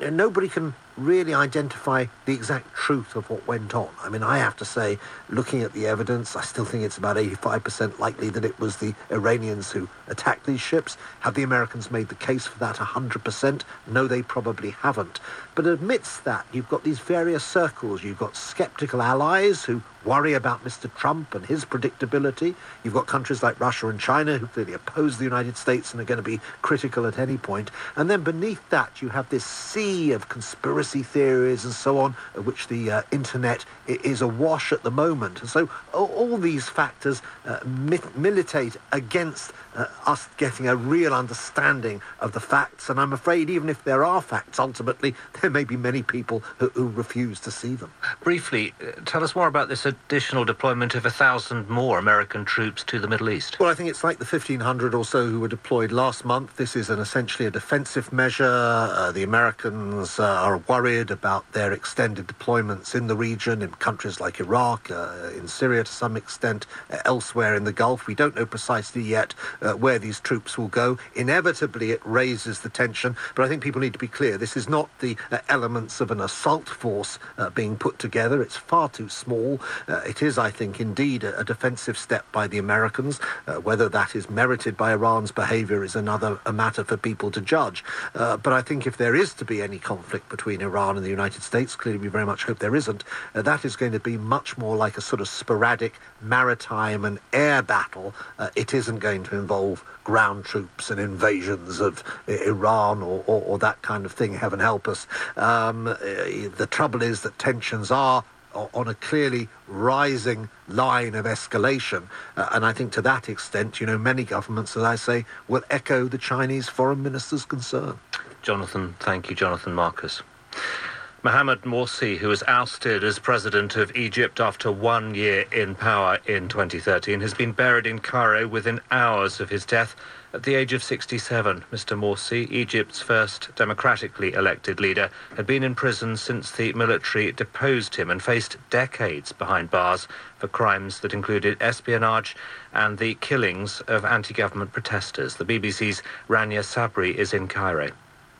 nobody can really identify the exact truth of what went on. I mean, I have to say, looking at the evidence, I still think it's about 85% likely that it was the Iranians who attacked these ships. Have the Americans made the case for that 100%? No, they probably haven't. But amidst that, you've got these various circles. You've got skeptical allies who worry about Mr. Trump and his predictability. You've got countries like Russia and China who clearly oppose the United States and are going to be critical at any point. And then beneath that, you have this sea of conspiracy theories and so on, of which the uh, internet is awash at the moment. And so all, these factors uh, militate against uh, us getting a real understanding of the facts. And I'm afraid even if there are facts, ultimately, there may be many people who, who refuse to see them. Briefly, uh, tell us more about this additional deployment of a thousand more American troops to the Middle East. Well, I think it's like the 1,500 or so who were deployed last month. This is an essentially a defensive measure. Uh, the Americans uh, are worried about their extended deployments in the region, in countries like Iraq, uh, in Syria to some extent, uh, elsewhere in the Gulf. We don't know precisely yet uh, where these troops will go. Inevitably, it raises the tension, but I think people need to be clear. This is not the uh, elements of an assault force uh, being put together. It's far too small. Uh, it is, I think, indeed a, a, defensive step by the Americans. Uh, whether that is merited by Iran's behavior is another a matter for people to judge. Uh, but I think if there is to be any conflict between Iran and the United States, clearly we very much hope there isn't, that is going to be much more like a sort of sporadic maritime and air battle. it isn't going to involve ground troops and invasions of Iran or, or, or that kind of thing, heaven help us. Um, eh, the trouble is that tensions are on a clearly rising line of escalation. Uh, and I think to that extent, you know, many governments, as I say, will echo the Chinese foreign minister's concern. Jonathan, thank you, Jonathan Marcus. Mohamed Morsi, who was ousted as president of Egypt after one year in power in 2013, has been buried in Cairo within hours of his death at the age of 67. Mr. Morsi, Egypt's first democratically elected leader, had been in prison since the military deposed him and faced decades behind bars for crimes that included espionage and the killings of anti government protesters. The BBC's Rania Sabri is in Cairo.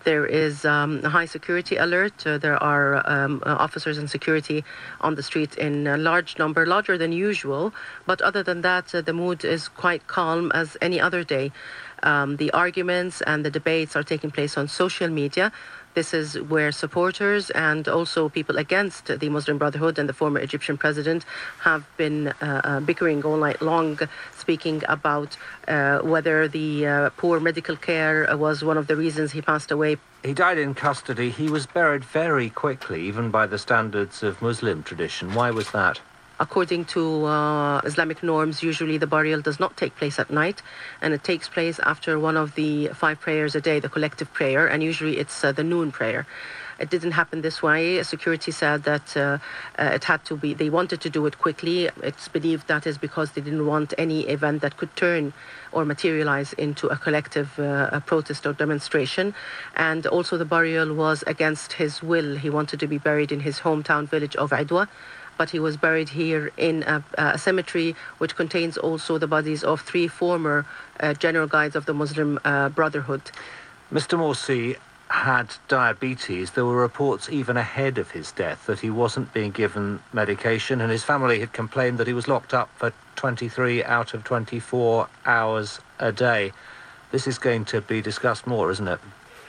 There is um, a high security alert. Uh, there are um, uh, officers and security on the street in a large number, larger than usual. But other than that, uh, the mood is quite calm as any other day. Um, the arguments and the debates are taking place on social media. This is where supporters and also people against the Muslim Brotherhood and the former Egyptian president have been uh, uh, bickering all night long, speaking about uh, whether the uh, poor medical care was one of the reasons he passed away. He died in custody. He was buried very quickly, even by the standards of Muslim tradition. Why was that? According to uh, Islamic norms, usually the burial does not take place at night, and it takes place after one of the five prayers a day, the collective prayer, and usually it's uh, the noon prayer. It didn't happen this way. Security said that uh, uh, it had to be, they wanted to do it quickly. It's believed that is because they didn't want any event that could turn or materialize into a collective uh, a protest or demonstration. And also, the burial was against his will. He wanted to be buried in his hometown village of Adwa but he was buried here in a, a cemetery which contains also the bodies of three former uh, general guides of the Muslim uh, Brotherhood. Mr. Morsi had diabetes. There were reports even ahead of his death that he wasn't being given medication, and his family had complained that he was locked up for 23 out of 24 hours a day. This is going to be discussed more, isn't it?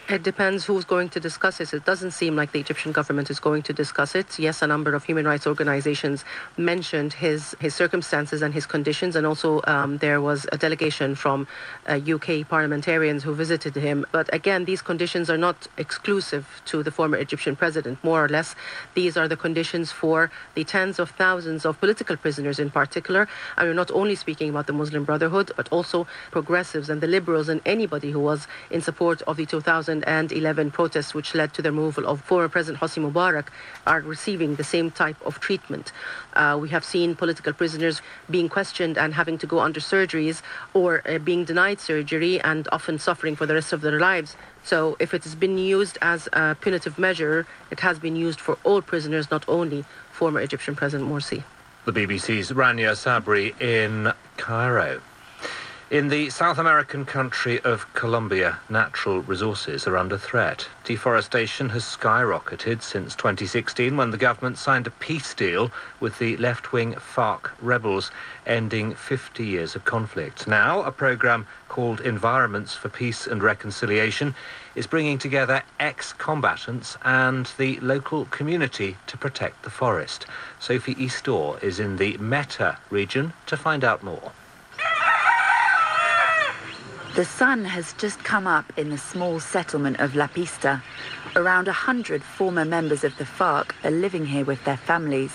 It depends who's going to discuss it. It doesn't seem like the Egyptian government is going to discuss it. Yes, a number of human rights organizations mentioned his, his circumstances and his conditions, and also um, there was a delegation from uh, UK parliamentarians who visited him. But again, these conditions are not exclusive to the former Egyptian president. More or less, these are the conditions for the tens of thousands of political prisoners in particular. And we're not only speaking about the Muslim Brotherhood, but also progressives and the liberals and anybody who was in support of the 2000 2011 protests, which led to the removal of former President Hosni Mubarak, are receiving the same type of treatment. Uh, we have seen political prisoners being questioned and having to go under surgeries or uh, being denied surgery and often suffering for the rest of their lives. So, if it has been used as a punitive measure, it has been used for all prisoners, not only former Egyptian President Morsi. The BBC's Rania Sabri in Cairo. In the South American country of Colombia, natural resources are under threat. Deforestation has skyrocketed since 2016 when the government signed a peace deal with the left-wing FARC rebels, ending 50 years of conflict. Now, a program called Environments for Peace and Reconciliation is bringing together ex-combatants and the local community to protect the forest. Sophie Eastaugh is in the Meta region to find out more. The sun has just come up in the small settlement of La Pista. Around a hundred former members of the FARC are living here with their families.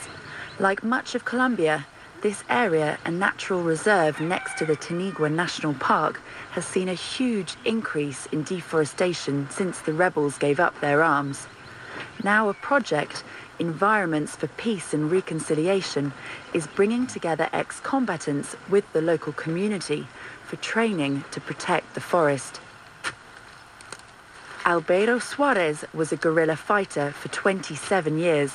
Like much of Colombia, this area, a natural reserve next to the Tinigua National Park, has seen a huge increase in deforestation since the rebels gave up their arms. Now a project, Environments for Peace and Reconciliation, is bringing together ex-combatants with the local community for training to protect the forest. Albeiro Suarez was a guerrilla fighter for 27 years.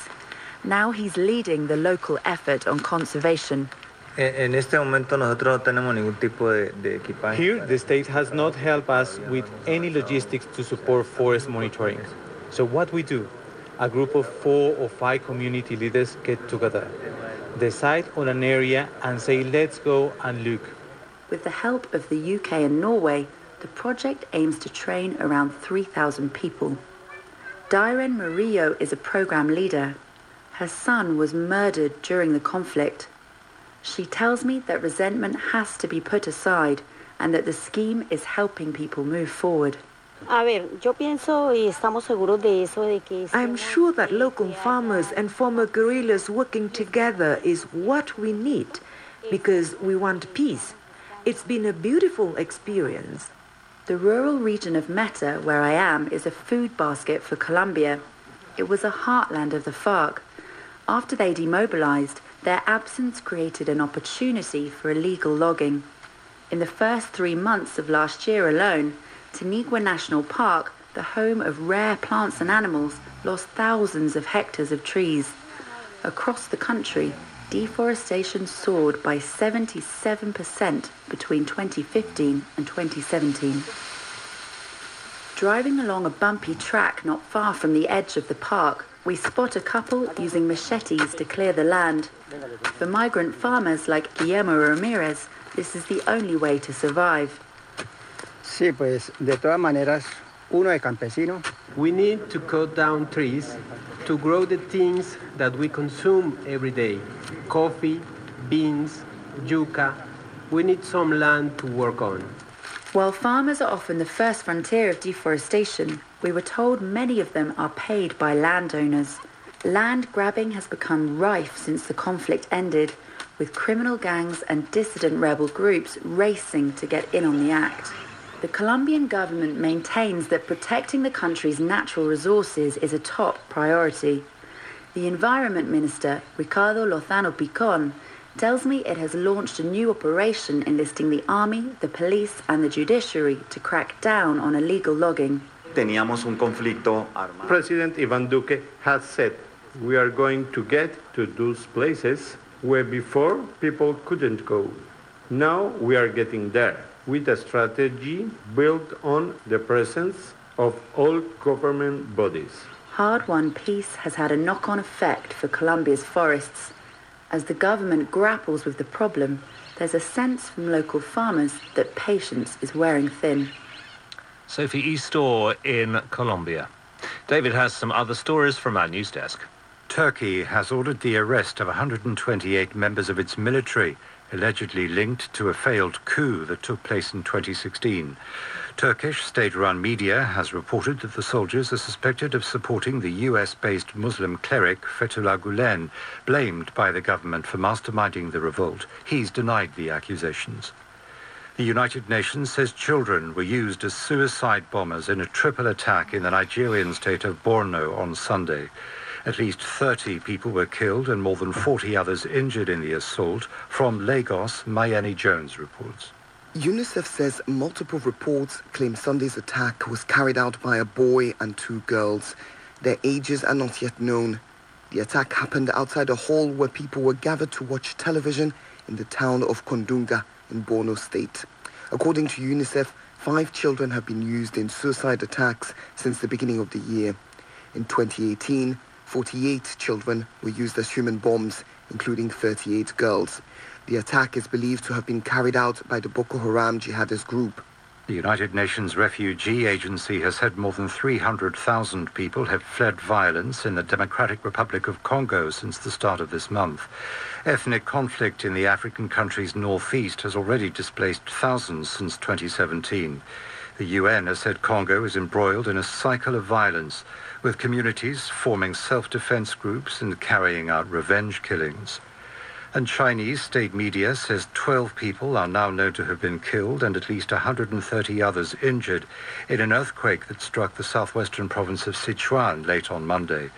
Now he's leading the local effort on conservation. En este momento nosotros tenemos ningún tipo de, de equipaje. Here, the state has not helped us with any logistics to support forest monitoring. So what we do, a group of four or five community leaders get together, decide on an area and say, let's go and look. With the help of the UK and Norway, the project aims to train around 3,000 people. Diren Murillo is a program leader. Her son was murdered during the conflict. She tells me that resentment has to be put aside and that the scheme is helping people move forward. A ver, yo pienso y estamos seguros de eso, de que... I am sure that local farmers and former guerrillas working together is what we need because we want peace. It's been a beautiful experience. The rural region of Meta, where I am, is a food basket for Colombia. It was a heartland of the FARC. After they demobilized, their absence created an opportunity for illegal logging. In the first three months of last year alone, Tinigua National Park, the home of rare plants and animals, lost thousands of hectares of trees. Across the country, deforestation soared by 77% between 2015 and 2017. Driving along a bumpy track not far from the edge of the park, we spot a couple using machetes to clear the land. For migrant farmers like Guillermo Ramirez, this is the only way to survive. Sí, pues de todas maneras, uno es campesino. We need to cut down trees to grow the things that we consume every day coffee, beans, yuca. We need some land to work on. While farmers are often the first frontier of deforestation, we were told many of them are paid by landowners. Land grabbing has become rife since the conflict ended, with criminal gangs and dissident rebel groups racing to get in on the act. The Colombian government maintains that protecting the country's natural resources is a top priority. The Environment Minister, Ricardo Lozano Picon, tells me it has launched a new operation enlisting the army, the police, and the judiciary to crack down on illegal logging. Teníamos un conflicto. President Ivan Duque has said we are going to get to those places where before people couldn't go. Now we are getting there with a strategy built on the presence of all government bodies. Hard-won peace has had a knock-on effect for Colombia's forests. As the government grapples with the problem, there's a sense from local farmers that patience is wearing thin. Sophie Eastaugh in Colombia. David has some other stories from our news desk. Turkey has ordered the arrest of 128 members of its military, allegedly linked to a failed coup that took place in 2016. Turkish state-run media has reported that the soldiers are suspected of supporting the US-based Muslim cleric Fethullah Gulen, blamed by the government for masterminding the revolt. He's denied the accusations. The United Nations says children were used as suicide bombers in a triple attack in the Nigerian state of Borno on Sunday. At least 30 people were killed and more than 40 others injured in the assault. From Lagos, Mayeni Jones reports. UNICEF says multiple reports claim Sunday's attack was carried out by a boy and two girls. Their ages are not yet known. The attack happened outside a hall where people were gathered to watch television in the town of Konduga in Borno State. According to UNICEF, five children have been used in suicide attacks since the beginning of the year. In 2018, 48 children were used as human bombs, including 38 girls. The attack is believed to have been carried out by the Boko Haram jihadist group. The United Nations Refugee Agency has said more than 300,000 people have fled violence in the Democratic Republic of Congo since the start of this month. Ethnic conflict in the African country's northeast has already displaced thousands since 2017. The UN has said Congo is embroiled in a cycle of violence, with communities forming self-defense groups and carrying out revenge killings. And Chinese state media says 12 people are now known to have been killed and at least 130 others injured in an earthquake that struck the southwestern province of Sichuan late on Monday.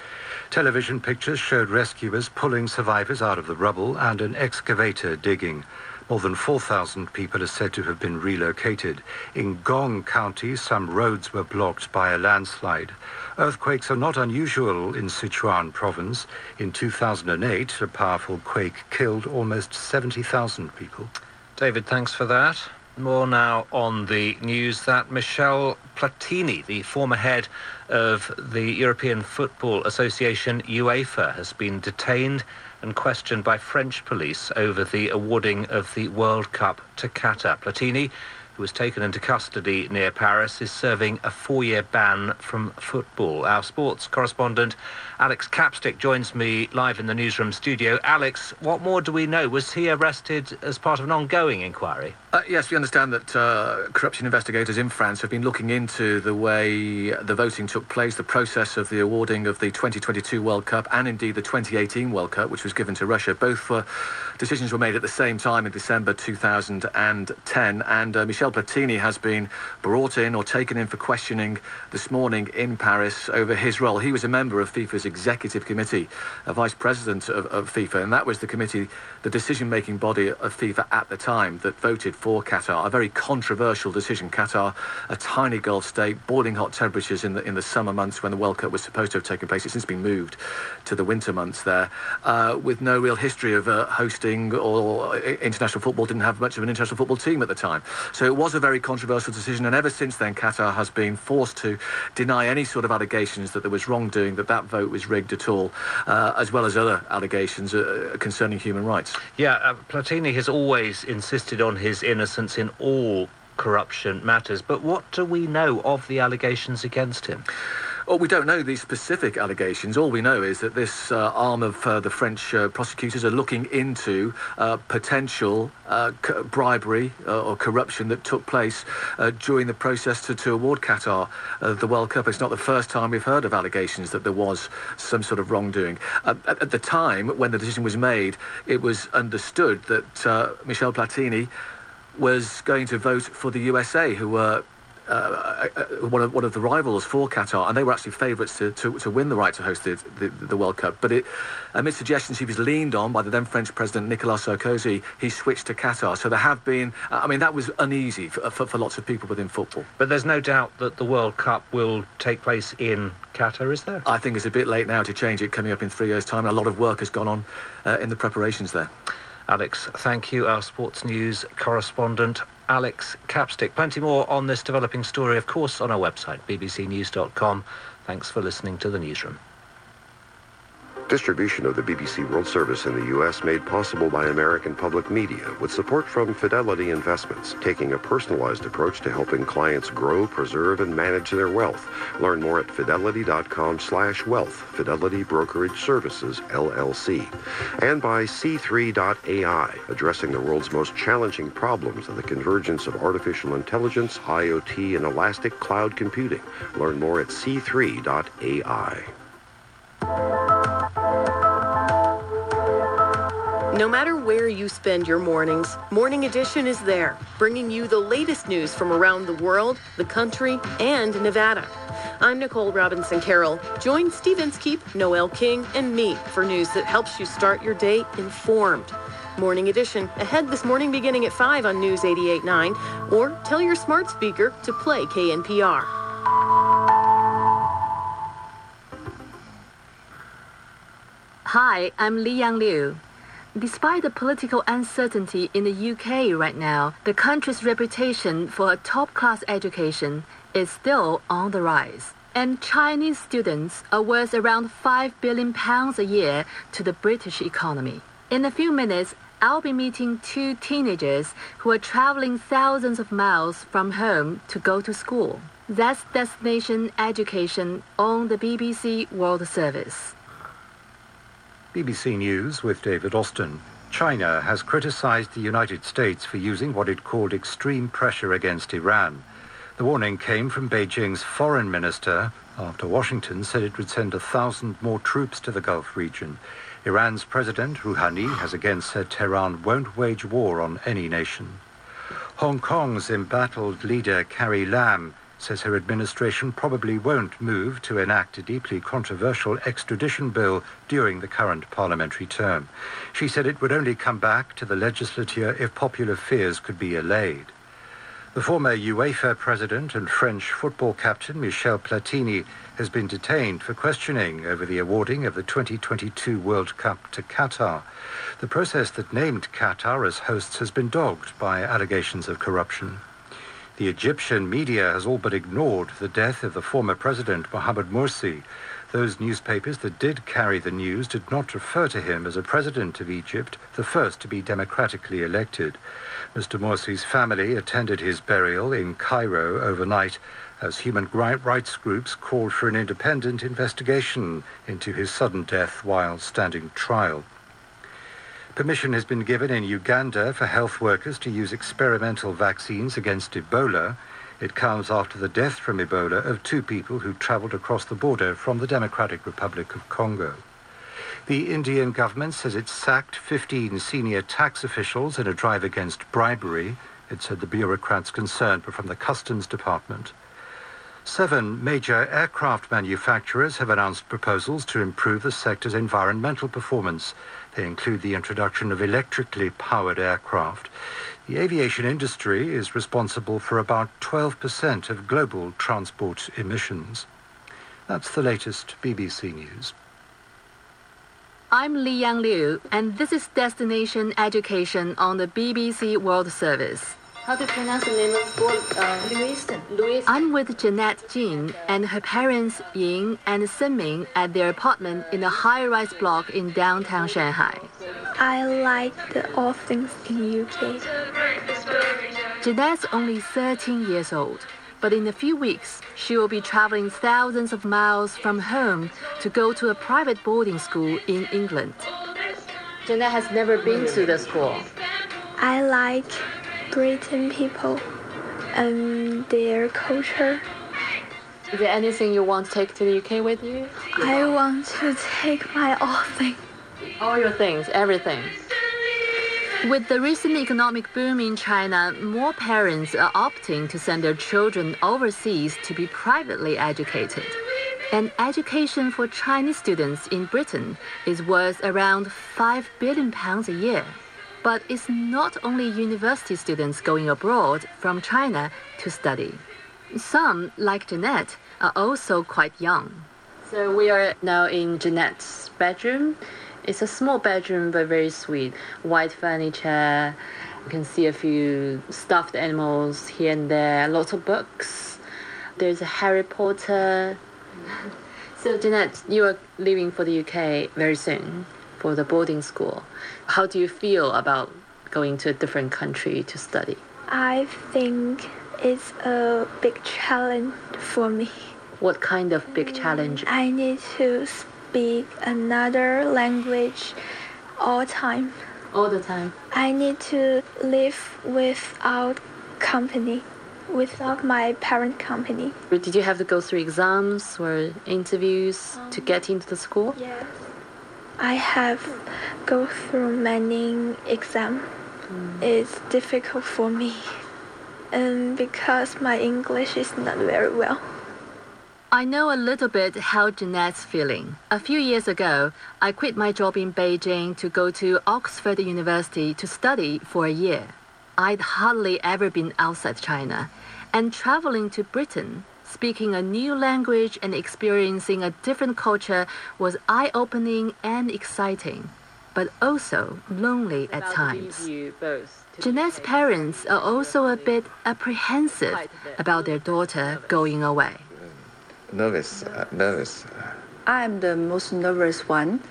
Television pictures showed rescuers pulling survivors out of the rubble and an excavator digging. More than 4,000 people are said to have been relocated. In Gong County, some roads were blocked by a landslide. Earthquakes are not unusual in Sichuan province. In 2008, a powerful quake killed almost 70,000 people. David, thanks for that. More now on the news that Michel Platini, the former head of the European Football Association UEFA, has been detained and questioned by French police over the awarding of the World Cup to Qatar. Platini, who was taken into custody near Paris, is serving a four-year ban from football. Our sports correspondent Alex Capstick joins me live in the newsroom studio. Alex, what more do we know? Was he arrested as part of an ongoing inquiry? Uh, yes, we understand that uh, corruption investigators in France have been looking into the way the voting took place, the process of the awarding of the 2022 World Cup and indeed the 2018 World Cup, which was given to Russia. Both uh, decisions were made at the same time in December 2010, and uh, Michel Platini has been brought in or taken in for questioning this morning in Paris over his role. He was a member of FIFA's executive committee, a vice president of, of FIFA, and that was the committee, the decision-making body of FIFA at the time that voted for Qatar. A very controversial decision. Qatar, a tiny Gulf state, boiling hot temperatures in the in the summer months when the World Cup was supposed to have taken place. It's since been moved to the winter months there, uh, with no real history of uh, hosting or uh, international football. Didn't have much of an international football team at the time, so it was a very controversial decision. And ever since then, Qatar has been forced to deny any sort of allegations that there was wrongdoing, that that vote was rigged at all, uh, as well as other allegations uh, concerning human rights. Yeah, uh, Platini has always insisted on his innocence in all corruption matters. But what do we know of the allegations against him? Well, we don't know these specific allegations. All we know is that this uh, arm of uh, the French uh, prosecutors are looking into uh, potential uh, bribery uh, or corruption that took place during the process to, to award Qatar the World Cup. It's not the first time we've heard of allegations that there was some sort of wrongdoing. At, at, the time when the decision was made, it was understood that Michel Platini was going to vote for the USA, who were uh, uh, one, of, one of the rivals for Qatar, and they were actually favourites to, to, to, win the right to host the, the, the World Cup. But it, amid suggestions he was leaned on by the then French President Nicolas Sarkozy, he switched to Qatar. So there have been, I mean, that was uneasy for, for, for lots of people within football. But there's no doubt that the World Cup will take place in Qatar, is there? I think it's a bit late now to change it, coming up in three years' time. A lot of work has gone on uh, in the preparations there. Alex, thank you. Our sports news correspondent, Alex Capstick. Plenty more on this developing story, of course, on our website, bbcnews.com. Thanks for listening to the newsroom. Distribution of the BBC World Service in the U.S. made possible by American Public Media with support from Fidelity Investments, taking a personalized approach to helping clients grow, preserve, and manage their wealth. Learn more at fidelity.com slash wealth. Fidelity Brokerage Services, LLC. And by C3.ai, addressing the world's most challenging problems of the convergence of artificial intelligence, IoT, and elastic cloud computing. Learn more at C3.ai. No matter where you spend your mornings, Morning Edition is there, bringing you the latest news from around the world, the country, and Nevada. I'm Nicole Robinson Carroll. Join Steve Inskeep, Noel King, and me for news that helps you start your day informed. Morning Edition, ahead this morning beginning at 5 on News 88.9, or tell your smart speaker to play KNPR. Hi, I'm Li Yang Liu. Despite the political uncertainty in the UK right now, the country's reputation for a top class education is still on the rise. And Chinese students are worth around 5 billion pounds a year to the British economy. In a few minutes, I'll be meeting two teenagers who are traveling thousands of miles from home to go to school. That's Destination Education on the BBC World Service. BBC News with David Austin. China has criticized the United States for using what it called extreme pressure against Iran. The warning came from Beijing's foreign minister after Washington said it would send a thousand more troops to the Gulf region. Iran's President Rouhani has again said Tehran won't wage war on any nation. Hong Kong's embattled leader Carrie Lam says her administration probably won't move to enact a deeply controversial extradition bill during the current parliamentary term. She said it would only come back to the legislature if popular fears could be allayed. The former UEFA president and French football captain Michel Platini has been detained for questioning over the awarding of the 2022 World Cup to Qatar. The process that named Qatar as hosts has been dogged by allegations of corruption. The Egyptian media has all but ignored the death of the former president Mohamed Morsi. Those newspapers that did carry the news did not refer to him as a president of Egypt, the first to be democratically elected. Mr. Morsi's family attended his burial in Cairo overnight as human rights groups called for an independent investigation into his sudden death while standing trial. Permission has been given in Uganda for health workers to use experimental vaccines against Ebola. It comes after the death from Ebola of two people who traveled across the border from the Democratic Republic of Congo. The Indian government says it sacked 15 senior tax officials in a drive against bribery. It said the bureaucrats concerned were from the Customs Department. Seven major aircraft manufacturers have announced proposals to improve the sector's environmental performance. They include the introduction of electrically powered aircraft. The aviation industry is responsible for about 12% of global transport emissions. That's the latest BBC News. I'm Li Yang Liu, and this is Destination Education on the BBC World Service. How do you pronounce the name of the school? Uh, Leweston. Leweston. I'm with Jeanette Jin and her parents Ying and Sinming at their apartment in a high-rise block in downtown Shanghai. I like the, all things in UK. Jeanette's only 13 years old but in a few weeks, she will be traveling thousands of miles from home to go to a private boarding school in England. Jeanette has never been to the school. I like Britain people and their culture. Is there anything you want to take to the UK with you? I want to take my all things. All your things, everything. With the recent economic boom in China, more parents are opting to send their children overseas to be privately educated. And education for Chinese students in Britain is worth around 5 billion pounds a year. But it's not only university students going abroad from China to study. Some, like Jeanette, are also quite young. So we are now in Jeanette's bedroom. It's a small bedroom, but very sweet. White furniture. You can see a few stuffed animals here and there. Lots of books. There's a Harry Potter. So, Jeanette, you are leaving for the UK very soon for the boarding school. How do you feel about going to a different country to study? I think it's a big challenge for me. What kind of big challenge? I need to speak another language all the time. All the time. I need to live without company, without my parent company. Did you have to go through exams or interviews um, to get into the school? Yes. I have go through many exams. Mm. It's difficult for me. And because my English is not very well. I know a little bit how Jeanette's feeling. A few years ago, I quit my job in Beijing to go to Oxford University to study for a year. I'd hardly ever been outside China, and traveling to Britain, speaking a new language and experiencing a different culture was eye opening and exciting, but also lonely at times. Jeanette's parents are also a bit apprehensive about their daughter going away nervous, uh, nervous. I'm the most nervous one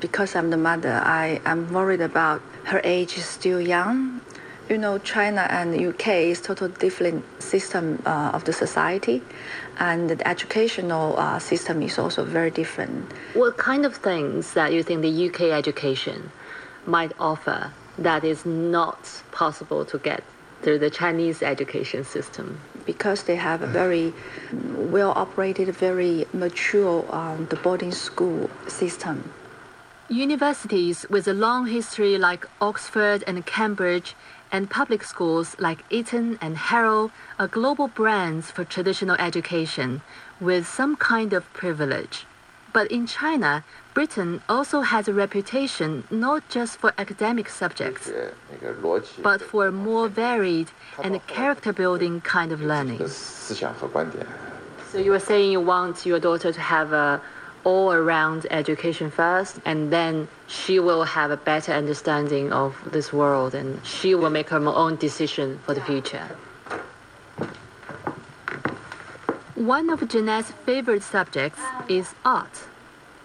because I'm the mother, I am worried about her age is still young. You know, China and the UK is total different system uh, of the society, and the educational uh, system is also very different. What kind of things that you think the UK education might offer that is not possible to get through the Chinese education system? Because they have a very well operated, very mature um, the boarding school system. Universities with a long history like Oxford and Cambridge and public schools like Eton and Harrow are global brands for traditional education with some kind of privilege. But in China, Britain also has a reputation not just for academic subjects, but for a more varied and character building kind of learning. So you were saying you want your daughter to have a all around education first, and then she will have a better understanding of this world and she will make her own decision for the future. One of Jeanette's favorite subjects is art.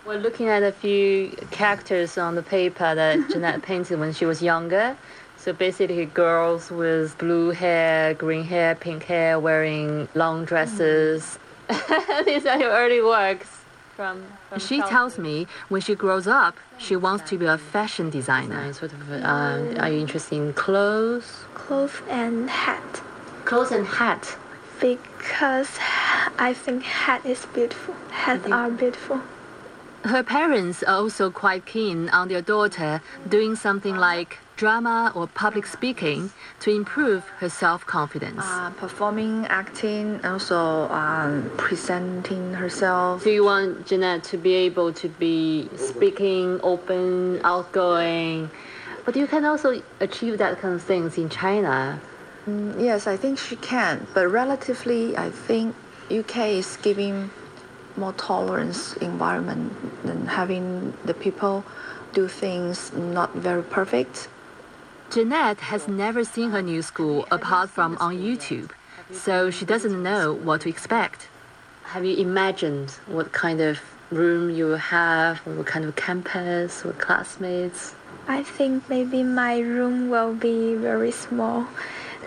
We're looking at a few characters on the paper that Jeanette painted when she was younger. So basically, girls with blue hair, green hair, pink hair, wearing long dresses. Mm. These are your early works. From, from she tells me when she grows up, she wants to be a fashion designer. Sort of, uh, are you interested in clothes? Clothes and hat. Clothes and hat. Because I think hat is beautiful. Hats are beautiful. Her parents are also quite keen on their daughter doing something like drama or public speaking to improve her self-confidence. Uh, performing, acting, also um, presenting herself. Do you want Jeanette to be able to be speaking, open, outgoing? But you can also achieve that kind of things in China. Mm, yes, I think she can. But relatively, I think UK is giving more tolerance environment than having the people do things not very perfect. Jeanette has never seen her new school apart from on YouTube, so she doesn't know what to expect. Have you imagined what kind of room you will have, what kind of campus, what classmates? I think maybe my room will be very small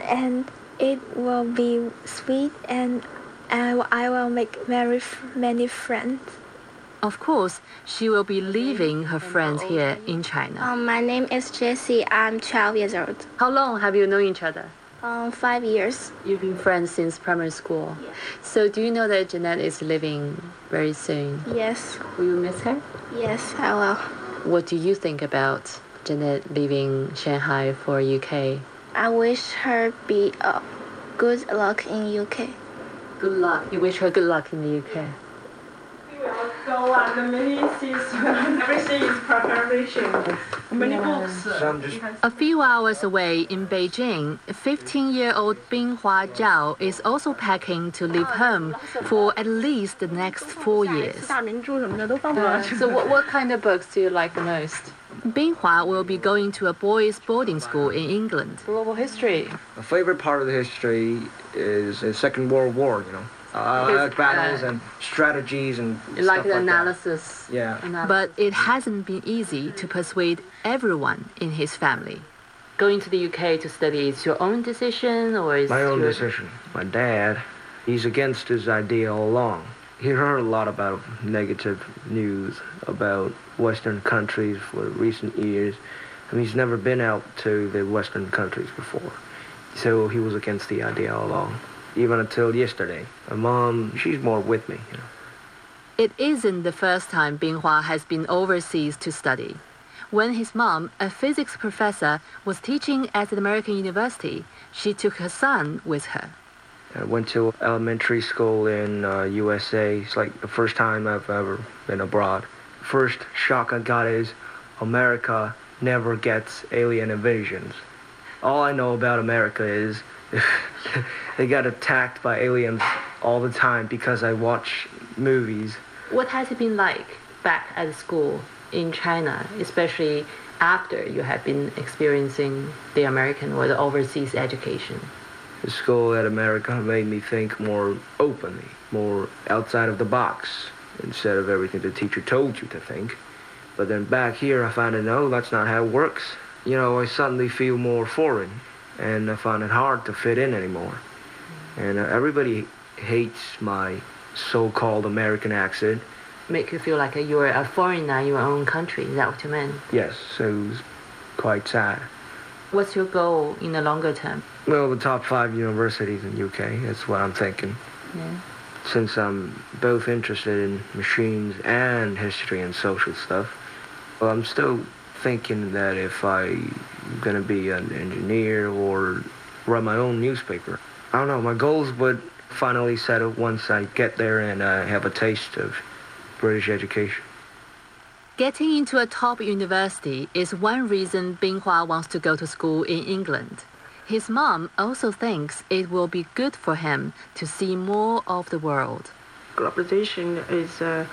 and it will be sweet and I will make very many friends. Of course, she will be leaving her friends here in China. Um, my name is Jessie. I'm 12 years old. How long have you known each other? Um, five years. You've been friends since primary school. Yes. So, do you know that Jeanette is leaving very soon? Yes. Will you miss her? Yes, I will. What do you think about Jeanette leaving Shanghai for UK? I wish her be uh, good luck in UK. Good luck. You wish her good luck in the UK. Go on the mini Everything is preparation. Many books. A few hours away in Beijing, 15-year-old Binghua Zhao is also packing to leave home for at least the next four years. Uh, so what, what kind of books do you like the most? Binghua will be going to a boys' boarding school in England. Global history. My favorite part of the history is the Second World War, you know. Uh, like battles and strategies and like the like analysis. That. Yeah. Analysis. But it hasn't been easy to persuade everyone in his family. Going to the UK to study is your own decision or is my own your... decision? My dad, he's against his idea all along. He heard a lot about negative news about Western countries for recent years. I mean, he's never been out to the Western countries before. So he was against the idea all along even until yesterday. My mom, she's more with me. You know. It isn't the first time Binghua has been overseas to study. When his mom, a physics professor, was teaching at an American university, she took her son with her. I went to elementary school in uh, USA. It's like the first time I've ever been abroad. First shock I got is America never gets alien invasions. All I know about America is they got attacked by aliens all the time because I watch movies. What has it been like back at school in China, especially after you have been experiencing the American or the overseas education? The school at America made me think more openly, more outside of the box, instead of everything the teacher told you to think. But then back here, I find out, no, that's not how it works. You know, I suddenly feel more foreign, and I find it hard to fit in anymore. And uh, everybody hates my so-called American accent. Make you feel like you're a foreigner in your own country. Is that what you meant? Yes, so it was quite sad. What's your goal in the longer term? Well, the top five universities in UK. That's what I'm thinking. Yeah. Since I'm both interested in machines and history and social stuff, well, I'm still thinking that if I'm going to be an engineer or run my own newspaper, I don't know, my goals would finally settle once I get there and uh, have a taste of British education. Getting into a top university is one reason Binghua wants to go to school in England. His mom also thinks it will be good for him to see more of the world. Globalization is a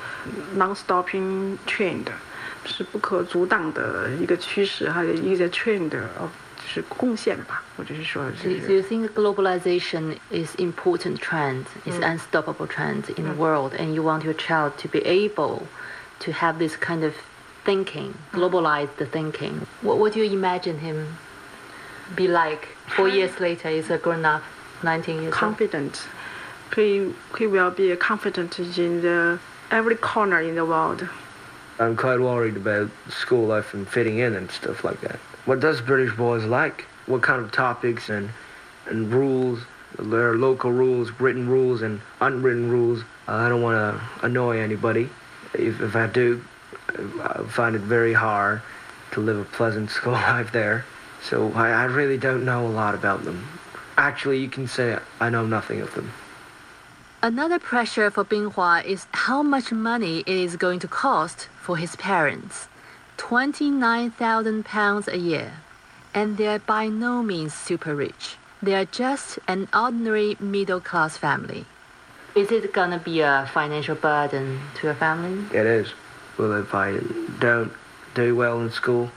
non-stopping trend，是不可阻挡的一个趋势，还有一个 trend of 是贡献吧，或者是说 Do you, do you think globalization is important trend, is Mm. unstoppable trend in the Mm. world, and you want your child to be able To have this kind of thinking, globalized the thinking? What would you imagine him be like four years later? Is a grown up, 19 years old. confident. He, he will be confident in the every corner in the world. I'm quite worried about school life and fitting in and stuff like that. What does British boys like? What kind of topics and and rules? There are local rules, written rules, and unwritten rules. I don't want to annoy anybody. If, if I do, uh, I find it very hard to live a pleasant school life there. So I, I really don't know a lot about them. Actually, you can say I know nothing of them. Another pressure for Binghua is how much money it is going to cost for his parents. 29,000 pounds a year. And they're by no means super rich. They are just an ordinary middle class family. Is it gonna be a financial burden to your family? It is. Well, if I don't do well in school,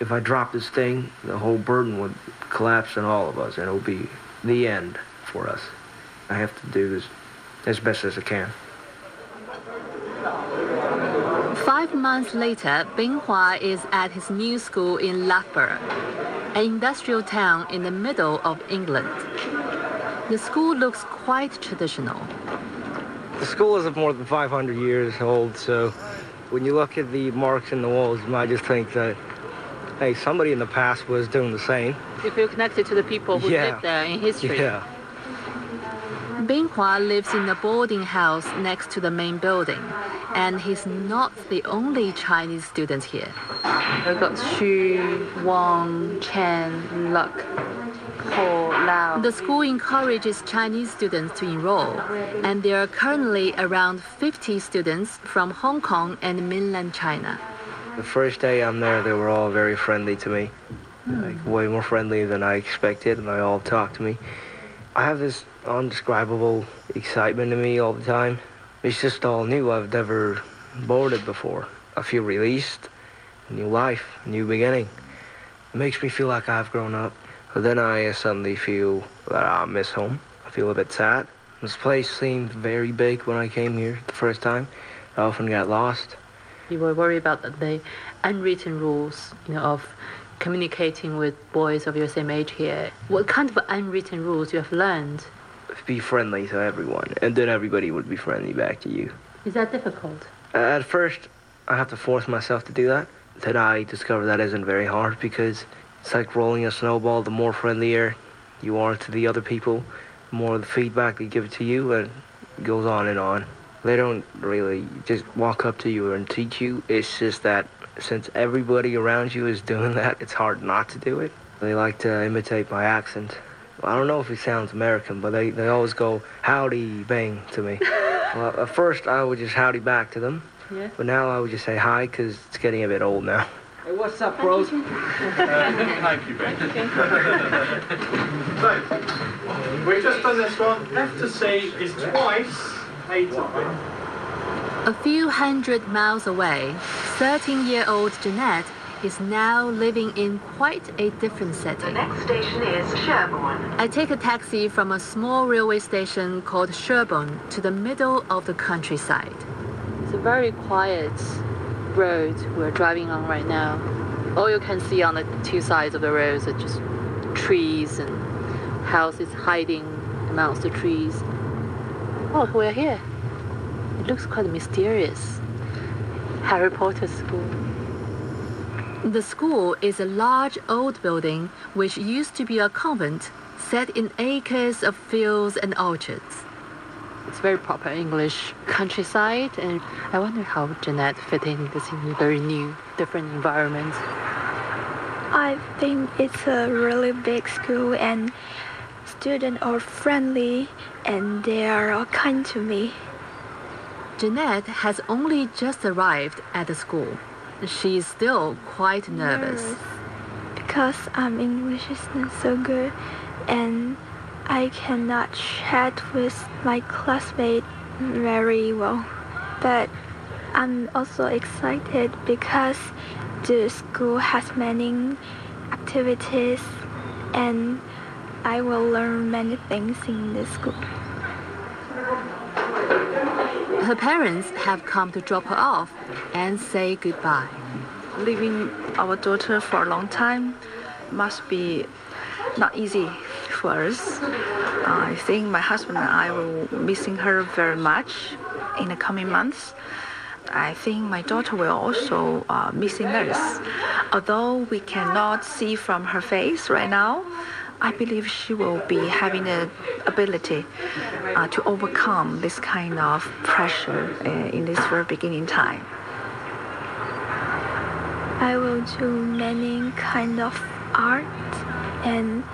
if I drop this thing, the whole burden would collapse on all of us, and it will be the end for us. I have to do this as best as I can. Five months later, Binghua is at his new school in Loughborough, an industrial town in the middle of England. The school looks quite traditional. The school is of more than 500 years old, so when you look at the marks in the walls, you might just think that, hey, somebody in the past was doing the same. You feel connected to the people who Yeah. lived there in history. Yeah. Binghua lives in a boarding house next to the main building, and he's not the only Chinese student here. We've got Xu, Wang, Chen, Luck. The school encourages Chinese students to enroll, and there are currently around 50 students from Hong Kong and mainland China. The first day I'm there, they were all very friendly to me, hmm. like way more friendly than I expected, and they all talked to me. I have this undescribable excitement in me all the time. It's just all new. I've never boarded before. I feel released, new life, new beginning. It makes me feel like I've grown up. But then I suddenly feel that I miss home. I feel a bit sad. This place seemed very big when I came here the first time. I often got lost. You were worried about the- the unwritten rules, you know, of communicating with boys of your same age here. What kind of unwritten rules you have learned? be friendly to everyone, and then everybody would be friendly back to you. Is that difficult? At first, I have to force myself to do that. Then I discover that isn't very hard because it's like rolling a snowball. The more friendlier you are to the other people, the more of the feedback they give to you, and it goes on and on. They don't really just walk up to you and teach you. It's just that since everybody around you is doing that, it's hard not to do it. They like to imitate my accent. I don't know if it sounds American, but they, they always go howdy bang to me. well, at first I would just howdy back to them, Yeah. but now I would just say hi because it's getting a bit old now. Hey, what's up, bros? Uh, thank you, Ben. so, we've just done this one. Left to see is twice A to B. A few hundred miles away, 13 year old Jeanette is now living in quite a different setting. The next station is Sherborne. I take a taxi from a small railway station called Sherborne to the middle of the countryside. It's a very quiet road we're driving on right now. All you can see on the two sides of the roads are just trees and houses hiding amongst the trees. Oh, we're here. It looks quite mysterious. Harry Potter School. The school is a large old building which used to be a convent set in acres of fields and orchards. It's very proper English countryside, and I wonder how Jeanette fit in this very new, different environment. I think it's a really big school, and students are friendly, and they are all kind to me. Jeanette has only just arrived at the school. She is still quite nervous. Nervous because um, English is not so good, and I cannot chat with my classmate very well. But I'm also excited because the school has many activities and I will learn many things in the school. Her parents have come to drop her off and say goodbye. Leaving our daughter for a long time must be not easy for us. I think my husband and I will missing her very much in the coming months. I think my daughter will also uh, missing us. Although we cannot see from her face right now, I believe she will be having the ability uh, to overcome this kind of pressure uh, in this very beginning time. I will do many kind of art and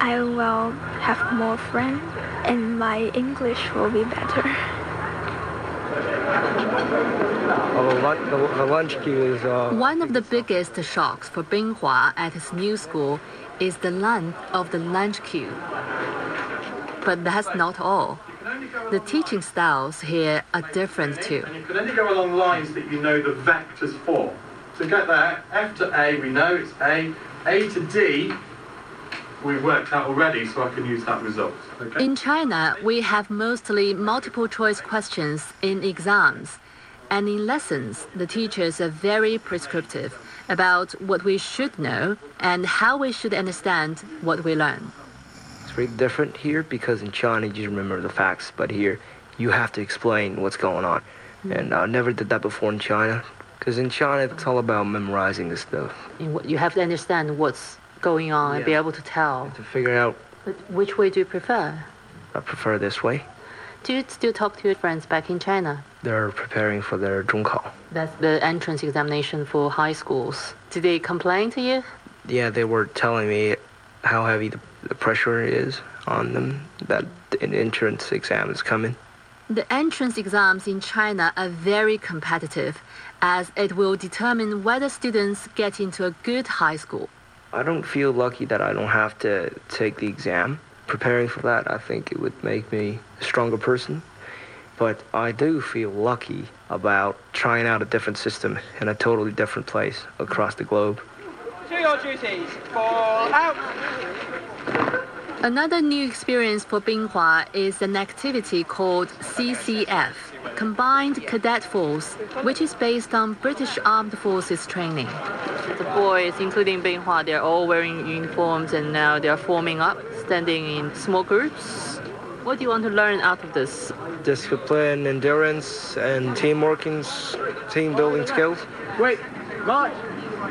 I will have more friends and my English will be better. the, the lunch queue is. Uh, One of the biggest shocks for Binghua at his new school is the length of the lunch queue. But that's not all. The teaching styles here are different too. And you can only go along lines that you know the vectors for. So get that, F to A, we know it's A. A to D, we've worked out already, so I can use that result. Okay? In China, we have mostly multiple choice questions in exams. And in lessons, the teachers are very prescriptive about what we should know and how we should understand what we learn. It's very different here because in China you just remember the facts, but here you have to explain what's going on. Hmm. And I never did that before in China because in China it's all about memorizing the stuff. You have to understand what's going on and be able to tell. To figure out, which way do you prefer? I prefer this way. Do you still talk to your friends back in China? They're preparing for their 中考. That's the entrance examination for high schools. Did they complain to you? Yeah, they were telling me how heavy the, the pressure is on them, that an entrance exam is coming. The entrance exams in China are very competitive as it will determine whether students get into a good high school. I don't feel lucky that I don't have to take the exam. Preparing for that, I think it would make me a stronger person. But I do feel lucky about trying out a different system in a totally different place across the globe. To your duties. Ball out. Another new experience for Binghua is an activity called CCF, Combined Cadet Force, which is based on British Armed Forces training. The boys, including Binghua, they're all wearing uniforms and now they're forming up, standing in small groups. What do you want to learn out of this? Discipline, endurance, and team working, team building skills. Wait. March.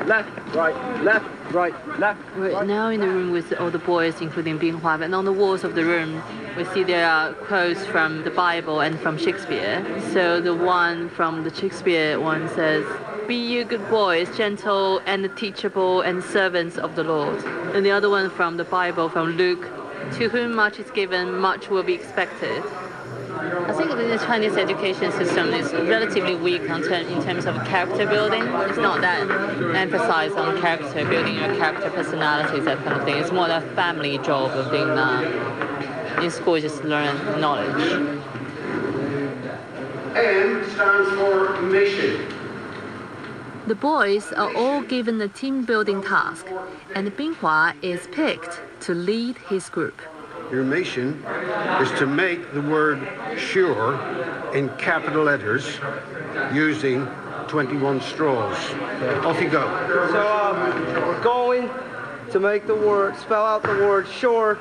Left. Right. Left. Right. Left. We're now in the room with all the boys, including Bing Hua, and on the walls of the room, we see there are quotes from the Bible and from Shakespeare. So the one from the Shakespeare one says, Be you good boys, gentle and teachable and servants of the Lord. And the other one from the Bible, from Luke, To whom much is given, much will be expected. I think the Chinese education system is relatively weak in terms of character building. It's not that emphasized on character building your character personalities, that kind of thing. It's more a family job of being uh, in school, just learn knowledge. M stands for mission. The boys are all given a team building task, and Binghua is picked to lead his group. Your mission is to make the word sure in capital letters using 21 straws. Off you go. So um, we're going to make the word, spell out the word sure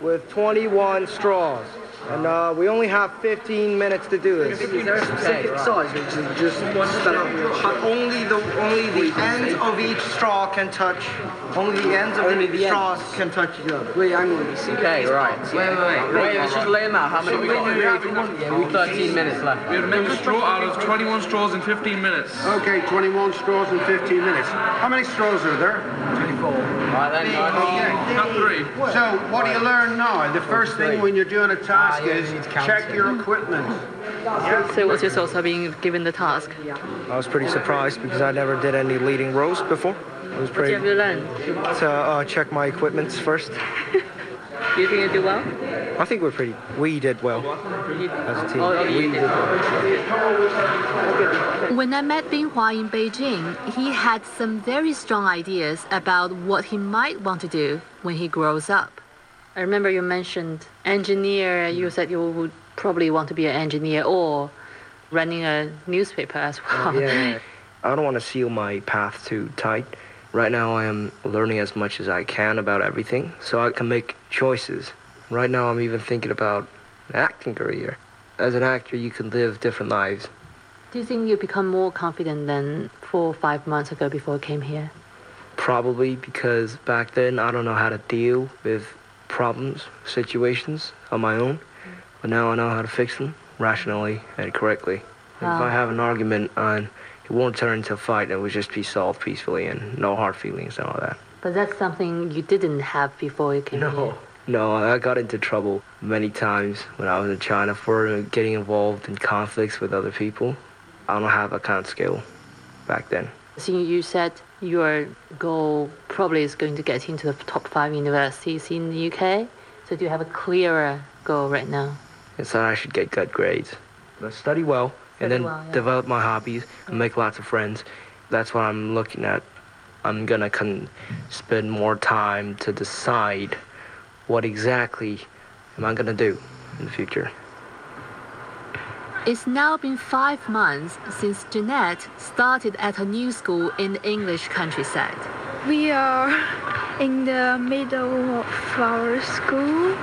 with 21 straws. And uh, we only have 15 minutes to do this. Is there a specific size which is just spell? But only the only the ends of each straw can touch. Only the ends of Only the, the straws can touch each other. Wait, hang on. Okay, right. Wait, wait, wait. Wait, let's just lay them out. How many we got? Yeah, we've 13 minutes left. We have to make a straw out of 21 straws in 15 minutes. Okay, 21 straws in 15 minutes. How many straws are there? 24. Right then, Not three. So, what do you learn now? The first thing when you're doing a task yeah, is you need to count check your equipment. So what's your thoughts of being given the task? I was pretty surprised because I never did any leading rows before. It was What pretty have you learned? to uh, check my equipments first. Do you think you do well? I think we're pretty. We did well as a team. Oh, we did. did well. When I met Binghua in Beijing, he had some very strong ideas about what he might want to do when he grows up. I remember you mentioned engineer. You mm. said you would probably want to be an engineer or running a newspaper as oh, well. yeah, yeah. I don't want to seal my path too tight. Right now, I am learning as much as I can about everything, so I can make choices. Right now, I'm even thinking about an acting career. As an actor, you can live different lives. Do you think you become more confident than four or five months ago before I came here? Probably because back then I don't know how to deal with problems, situations on my own. But now I know how to fix them rationally and correctly. If I ah. have an argument and it won't turn into a fight, it will just be solved peacefully and no hard feelings and all that. But that's something you didn't have before you came here. No, I got into trouble many times when I was in China for getting involved in conflicts with other people. I don't have that kind of skill back then. So you said your goal probably is going to get into the top five universities in the UK. So do you have a clearer goal right now? It's that I should get good grades. But study well and then well, yeah. develop my hobbies and make lots of friends. That's what I'm looking at. I'm gonna con- spend more time to decide what exactly am I gonna do in the future. It's now been five months since Jeanette started at her new school in the English countryside. We are in the middle of our school.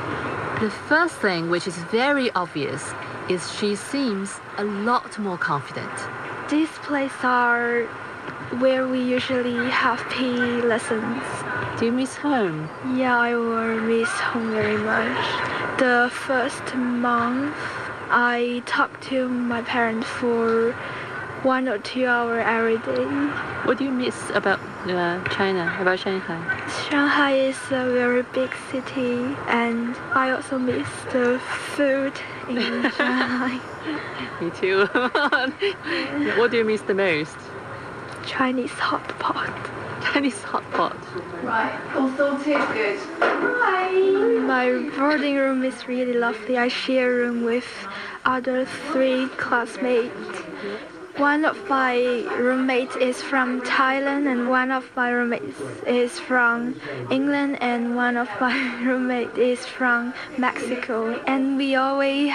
The first thing, which is very obvious, is she seems a lot more confident. These places are where we usually have PE lessons. Do you miss home? Yeah, I will miss home very much. The first month, I talked to my parents for one or two hours every day. What do you miss about uh, China, about Shanghai? Shanghai is a very big city, and I also miss the food in Shanghai. Me too. what do you miss the most? Chinese hot pot. Chinese hot pot. Right, all sorted, good. Hi. My boarding room is really lovely. I share a room with other three classmates One of my roommates is from Thailand, and one of my roommates is from England, and one of my roommates is from Mexico. And we always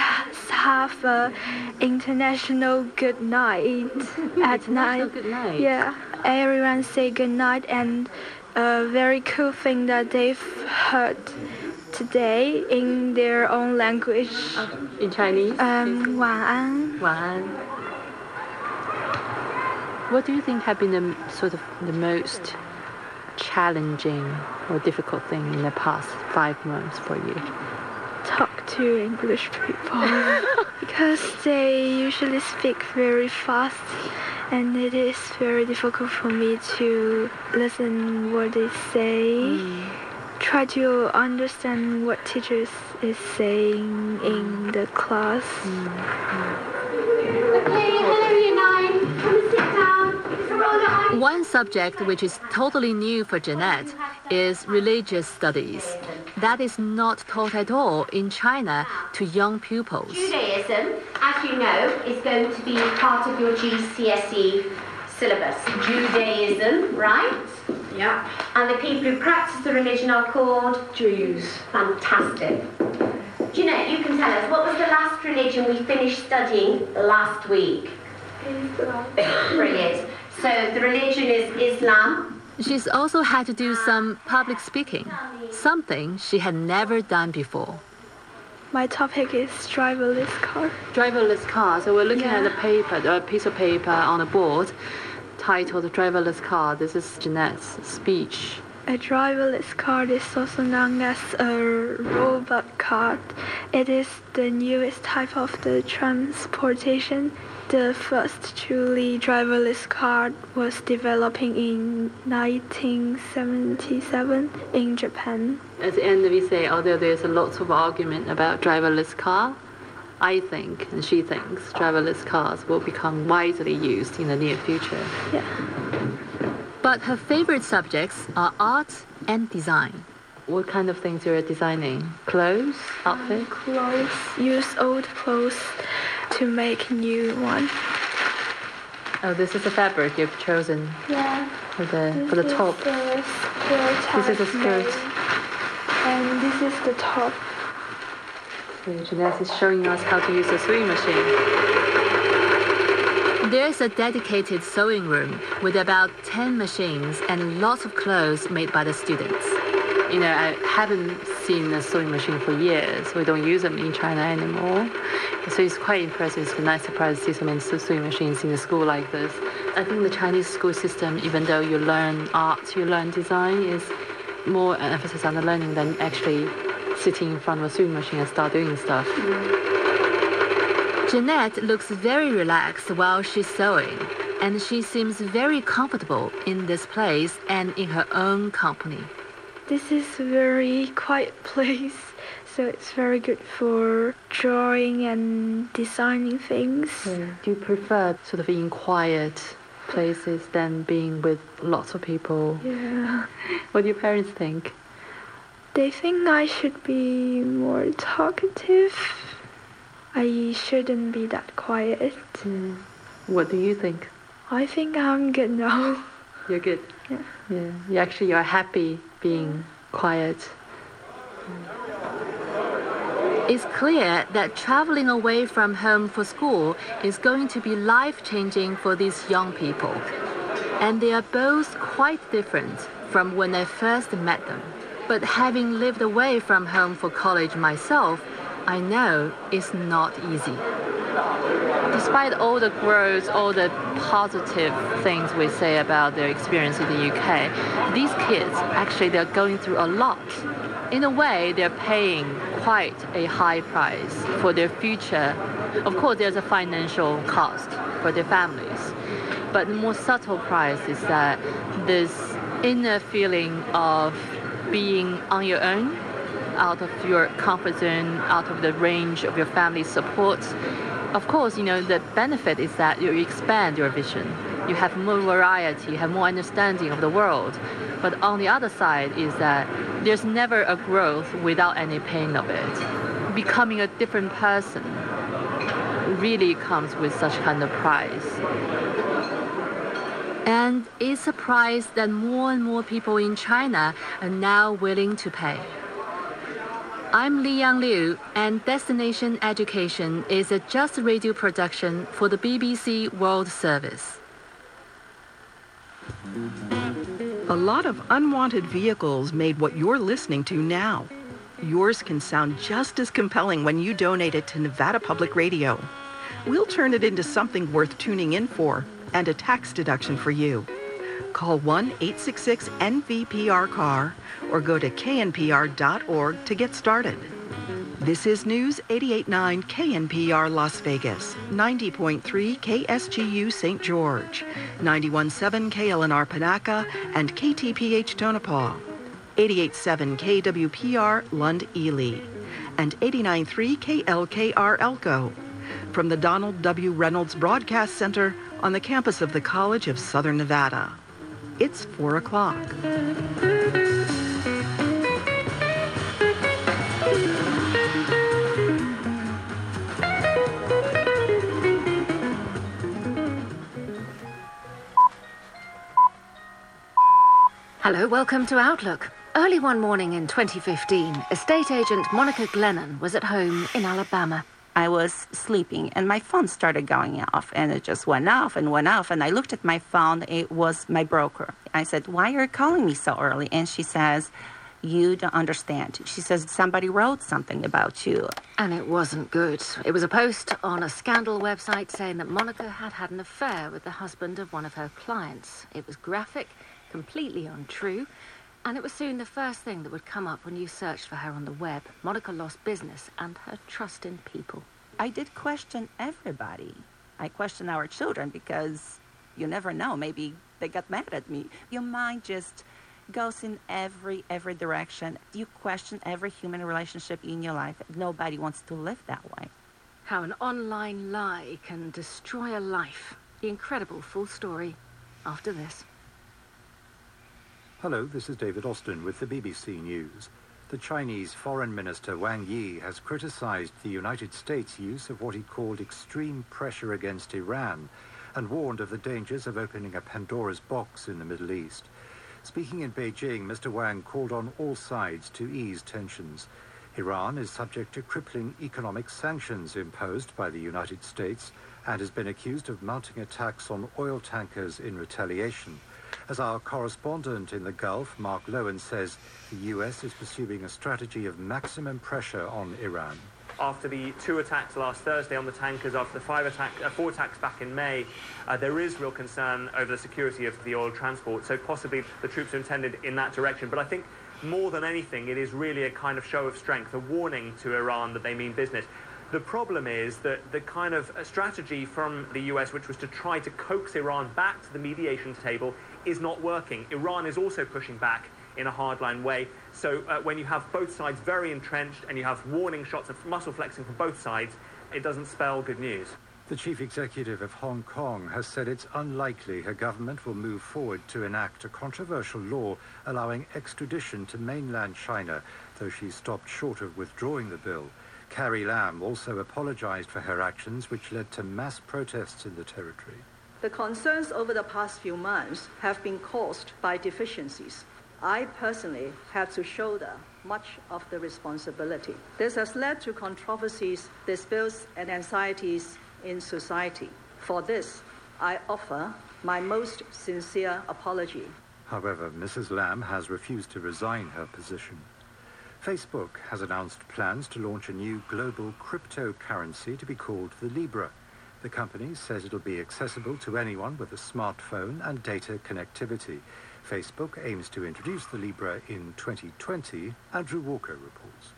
have a international good night at night. good night? Yeah, everyone say good night, and a very cool thing that they've heard today in their own language. In Chinese? Um, 晚安.晚安. What do you think have been the sort of the most challenging or difficult thing in the past five months for you? Talk to English people because they usually speak very fast, and it is very difficult for me to listen what they say. Mm. Try to understand what teachers is saying in mm. the class. Mm. One subject which is totally new for Jeanette is religious studies. That is not taught at all in China to young pupils. Judaism, as you know, is going to be part of your GCSE syllabus. Judaism, right? Yeah. And the people who practice the religion are called Jews. Fantastic. Jeanette, you can tell us what was the last religion we finished studying last week? Brilliant. So the religion is Islam. She's also had to do some public speaking, something she had never done before. My topic is driverless car. Driverless car. So we're looking Yeah. at a paper, a piece of paper on a board titled Driverless Car. This is Jeanette's speech. A driverless car is also known as a robot car. It is the newest type of the transportation. The first truly driverless car was developing in 1977 in Japan. At the end, we say, oh, although there's a lot of argument about driverless car, I think, and she thinks, driverless cars will become widely used in the near future. Yeah. But her favorite subjects are art and design. What kind of things you're designing? Clothes, um, outfits? Clothes. Use old clothes to make new one. Oh, this is the fabric you've chosen Yeah. for the for the top. is the skirt This is a I've skirt. made. And this is the top. So Jeanette is showing us how to use the sewing machine. There's a dedicated sewing room with about 10 machines and lots of clothes made by the students. You know, I haven't seen a sewing machine for years. We don't use them in China anymore. So it's quite impressive. It's a nice surprise to see so many sewing machines in a school like this. I think the Chinese school system, even though you learn art, you learn design, is more emphasis on the learning than actually sitting in front of a sewing machine and start doing stuff. Jeanette looks very relaxed while she's sewing, and she seems very comfortable in this place and in her own company. This is a very quiet place, so it's very good for drawing and designing things. Do you prefer sort of in quiet places than being with lots of people? Yeah. What do your parents think? They think I should be more talkative. I shouldn't be that quiet. Hmm. What do you think? I think I'm good now. You're good. Yeah. Yeah. You actually you're happy being quiet. It's clear that traveling away from home for school is going to be life changing for these young people. And they are both quite different from when I first met them. But having lived away from home for college myself, I know it's not easy. Despite all the growth, all the positive things we say about their experience in the UK, these kids actually they're going through a lot. In a way, they're paying quite a high price for their future. Of course, there's a financial cost for their families, but the more subtle price is that this inner feeling of being on your own, out of your comfort zone, out of the range of your family's support. Of course, you know, the benefit is that you expand your vision. You have more variety, you have more understanding of the world. But on the other side is that there's never a growth without any pain of it. Becoming a different person really comes with such kind of price. And it's a price that more and more people in China are now willing to pay. I'm Li Yang Liu, and Destination Education is a Just Radio production for the BBC World Service. A lot of unwanted vehicles made what you're listening to now. Yours can sound just as compelling when you donate it to Nevada Public Radio. We'll turn it into something worth tuning in for and a tax deduction for you. Call 1 866 NVPR CAR or go to knpr.org to get started. This is News 889 KNPR Las Vegas, 90.3 KSGU St. George, 91.7 KLNR Panaca, and KTPH Tonopah, 88.7 KWPR Lund Ely, and 89.3 KLKR Elko. From the Donald W. Reynolds Broadcast Center on the campus of the College of Southern Nevada. It's 4 o'clock. Hello, welcome to Outlook. Early one morning in 2015, estate agent Monica Glennon was at home in Alabama. I was sleeping and my phone started going off and it just went off and went off. And I looked at my phone, it was my broker. I said, Why are you calling me so early? And she says, You don't understand. She says, Somebody wrote something about you. And it wasn't good. It was a post on a scandal website saying that Monica had had an affair with the husband of one of her clients. It was graphic, completely untrue. And it was soon the first thing that would come up when you searched for her on the web. Monica lost business and her trust in people. I did question everybody. I questioned our children because you never know. Maybe they got mad at me. Your mind just goes in every every direction. You question every human relationship in your life. Nobody wants to live that way. How an online lie can destroy a life. The incredible full story after this. Hello, this is David Austin with the BBC News. The Chinese Foreign Minister Wang Yi has criticized the United States' use of what he called extreme pressure against Iran and warned of the dangers of opening a Pandora's box in the Middle East. Speaking in Beijing, Mr. Wang called on all sides to ease tensions. Iran is subject to crippling economic sanctions imposed by the United States and has been accused of mounting attacks on oil tankers in retaliation. As our correspondent in the Gulf, Mark Lowen, says, the U.S. is pursuing a strategy of maximum pressure on Iran. After the two attacks last Thursday on the tankers, after the five attack, uh, four attacks back in May, uh, there is real concern over the security of the oil transport. So possibly the troops are intended in that direction. But I think more than anything, it is really a kind of show of strength, a warning to Iran that they mean business. The problem is that the kind of strategy from the US, which was to try to coax Iran back to the mediation table, is not working. Iran is also pushing back in a hardline way. So uh, when you have both sides very entrenched and you have warning shots of muscle flexing from both sides, it doesn't spell good news. The chief executive of Hong Kong has said it's unlikely her government will move forward to enact a controversial law allowing extradition to mainland China, though she stopped short of withdrawing the bill. Carrie Lam also apologized for her actions, which led to mass protests in the territory. The concerns over the past few months have been caused by deficiencies. I personally had to shoulder much of the responsibility. This has led to controversies, disputes, and anxieties in society. For this, I offer my most sincere apology. However, Mrs. Lam has refused to resign her position. Facebook has announced plans to launch a new global cryptocurrency to be called the Libra. The company says it'll be accessible to anyone with a smartphone and data connectivity. Facebook aims to introduce the Libra in 2020, Andrew Walker reports.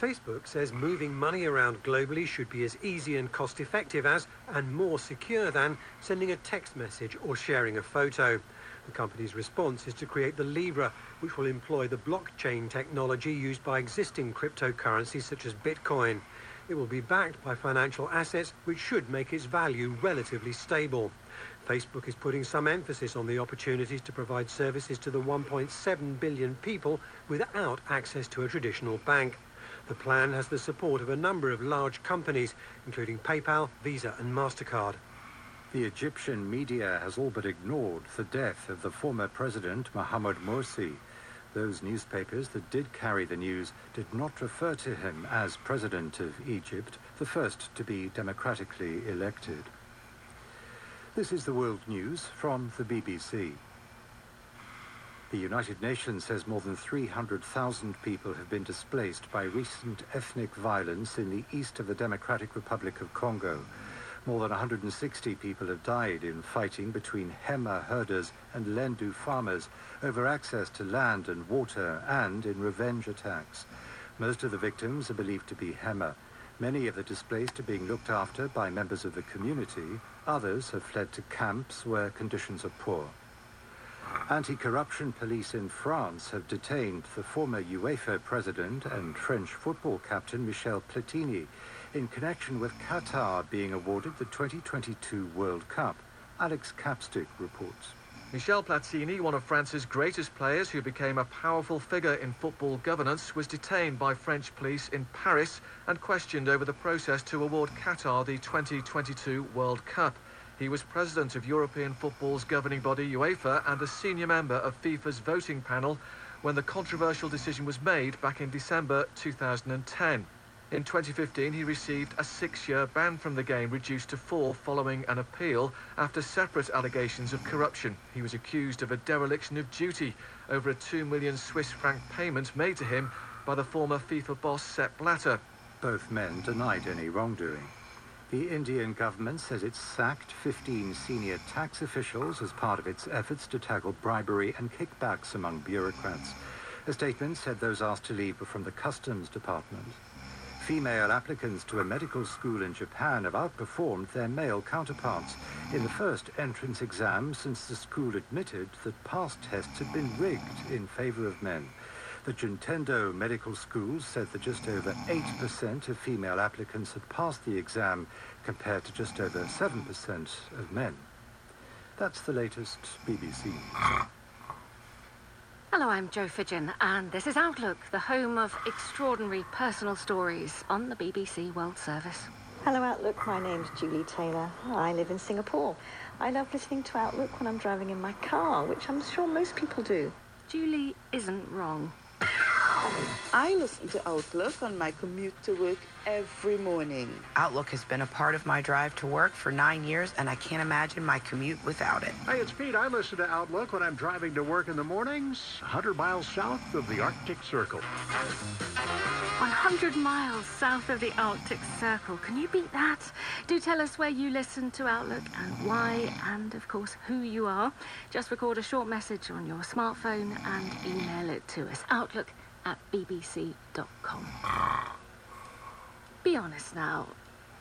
Facebook says moving money around globally should be as easy and cost effective as, and more secure than, sending a text message or sharing a photo. The company's response is to create the Libra, which will employ the blockchain technology used by existing cryptocurrencies such as Bitcoin. It will be backed by financial assets, which should make its value relatively stable. Facebook is putting some emphasis on the opportunities to provide services to the 1.7 billion people without access to a traditional bank. The plan has the support of a number of large companies, including PayPal, Visa and MasterCard. The Egyptian media has all but ignored the death of the former president Mohamed Morsi. Those newspapers that did carry the news did not refer to him as president of Egypt, the first to be democratically elected. This is the world news from the BBC. The United Nations says more than 300,000 people have been displaced by recent ethnic violence in the east of the Democratic Republic of Congo. More than 160 people have died in fighting between Hema herders and Lendu farmers over access to land and water and in revenge attacks. Most of the victims are believed to be Hema. Many of the displaced are being looked after by members of the community. Others have fled to camps where conditions are poor. Anti-corruption police in France have detained the former UEFA president and French football captain Michel Platini in connection with Qatar being awarded the 2022 World Cup. Alex Capstick reports. Michel Platini, one of France's greatest players who became a powerful figure in football governance, was detained by French police in Paris and questioned over the process to award Qatar the 2022 World Cup. He was president of European football's governing body UEFA and a senior member of FIFA's voting panel when the controversial decision was made back in December 2010. In 2015, he received a six-year ban from the game, reduced to four following an appeal after separate allegations of corruption. He was accused of a dereliction of duty over a 2 million Swiss franc payment made to him by the former FIFA boss Sepp Blatter. Both men denied any wrongdoing. The Indian government says it sacked 15 senior tax officials as part of its efforts to tackle bribery and kickbacks among bureaucrats. A statement said those asked to leave were from the customs department. Female applicants to a medical school in Japan have outperformed their male counterparts in the first entrance exam since the school admitted that past tests had been rigged in favor of men. The Juntendo Medical School said that just over 8% of female applicants had passed the exam compared to just over 7% of men. That's the latest BBC. Hello, I'm Joe Fidgen, and this is Outlook, the home of extraordinary personal stories on the BBC World Service. Hello, Outlook. My name's Julie Taylor. I live in Singapore. I love listening to Outlook when I'm driving in my car, which I'm sure most people do. Julie isn't wrong. I listen to Outlook on my commute to work every morning. Outlook has been a part of my drive to work for nine years, and I can't imagine my commute without it. Hey, it's Pete. I listen to Outlook when I'm driving to work in the mornings, 100 miles south of the Arctic Circle. 100 miles south of the Arctic Circle. Can you beat that? Do tell us where you listen to Outlook and why, and of course, who you are. Just record a short message on your smartphone and email it to us. Outlook at bbc.com. Be honest now.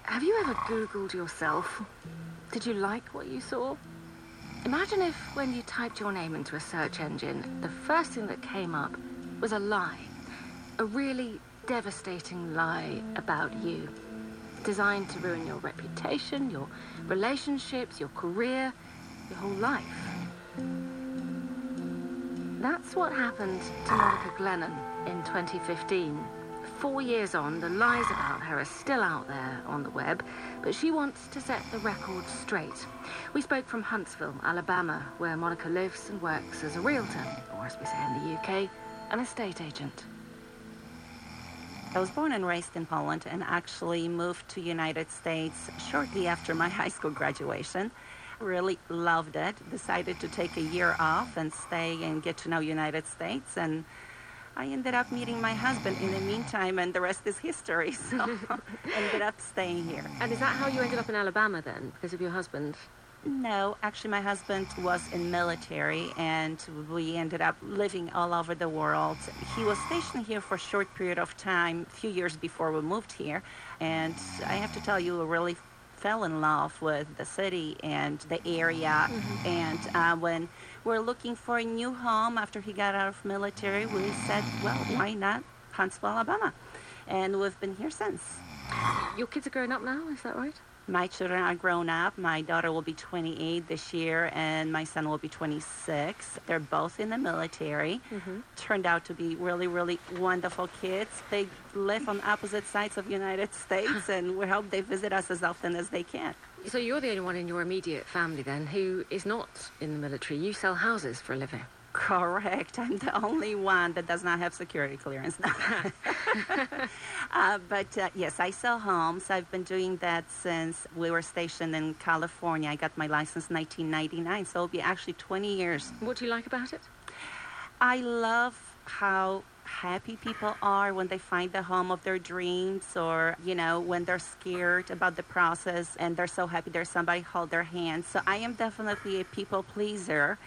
Have you ever Googled yourself? Did you like what you saw? Imagine if, when you typed your name into a search engine, the first thing that came up was a lie. A really devastating lie about you. Designed to ruin your reputation, your relationships, your career, your whole life. That's what happened to Monica Glennon in 2015. Four years on, the lies about her are still out there on the web, but she wants to set the record straight. We spoke from Huntsville, Alabama, where Monica lives and works as a realtor, or as we say in the UK, an estate agent. I was born and raised in Poland and actually moved to United States shortly after my high school graduation. Really loved it. Decided to take a year off and stay and get to know United States and I ended up meeting my husband in the meantime, and the rest is history. So ended up staying here. And is that how you ended up in Alabama then, because of your husband? No, actually, my husband was in military, and we ended up living all over the world. He was stationed here for a short period of time, a few years before we moved here, and I have to tell you, we really fell in love with the city and the area. Mm-hmm. And uh, when we're looking for a new home after he got out of military, we said, well, why not Huntsville, Alabama? And we've been here since. Your kids are grown up now, is that right? My children are grown up. My daughter will be 28 this year, and my son will be 26. They're both in the military. Mm-hmm. Turned out to be really, really wonderful kids. They live on opposite sides of the United States, and we hope they visit us as often as they can. So you're the only one in your immediate family then who is not in the military. You sell houses for a living. Correct. I'm the only one that does not have security clearance. uh, but uh, yes, I sell homes. I've been doing that since we were stationed in California. I got my license in 1999, so it'll be actually 20 years. What do you like about it? I love how happy people are when they find the home of their dreams or you know when they're scared about the process and they're so happy there's somebody hold their hand so i am definitely a people pleaser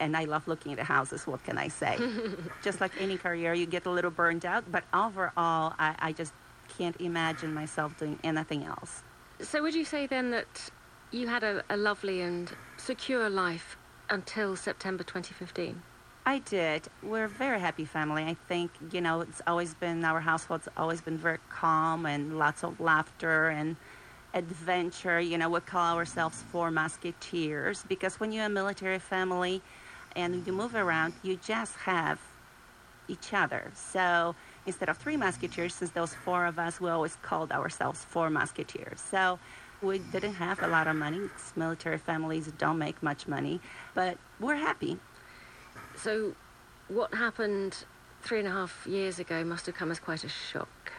and I love looking at the houses. What can I say? just like any career, you get a little burned out, but overall, I, I just can't imagine myself doing anything else. So, would you say then that you had a, a lovely and secure life until September 2015? I did. We're a very happy family. I think, you know, it's always been, our household's always been very calm and lots of laughter and adventure. You know, we call ourselves four musketeers because when you're a military family, and you move around, you just have each other. So instead of three musketeers, since those four of us, we always called ourselves four musketeers. So we didn't have a lot of money. Military families don't make much money, but we're happy. So what happened three and a half years ago must have come as quite a shock.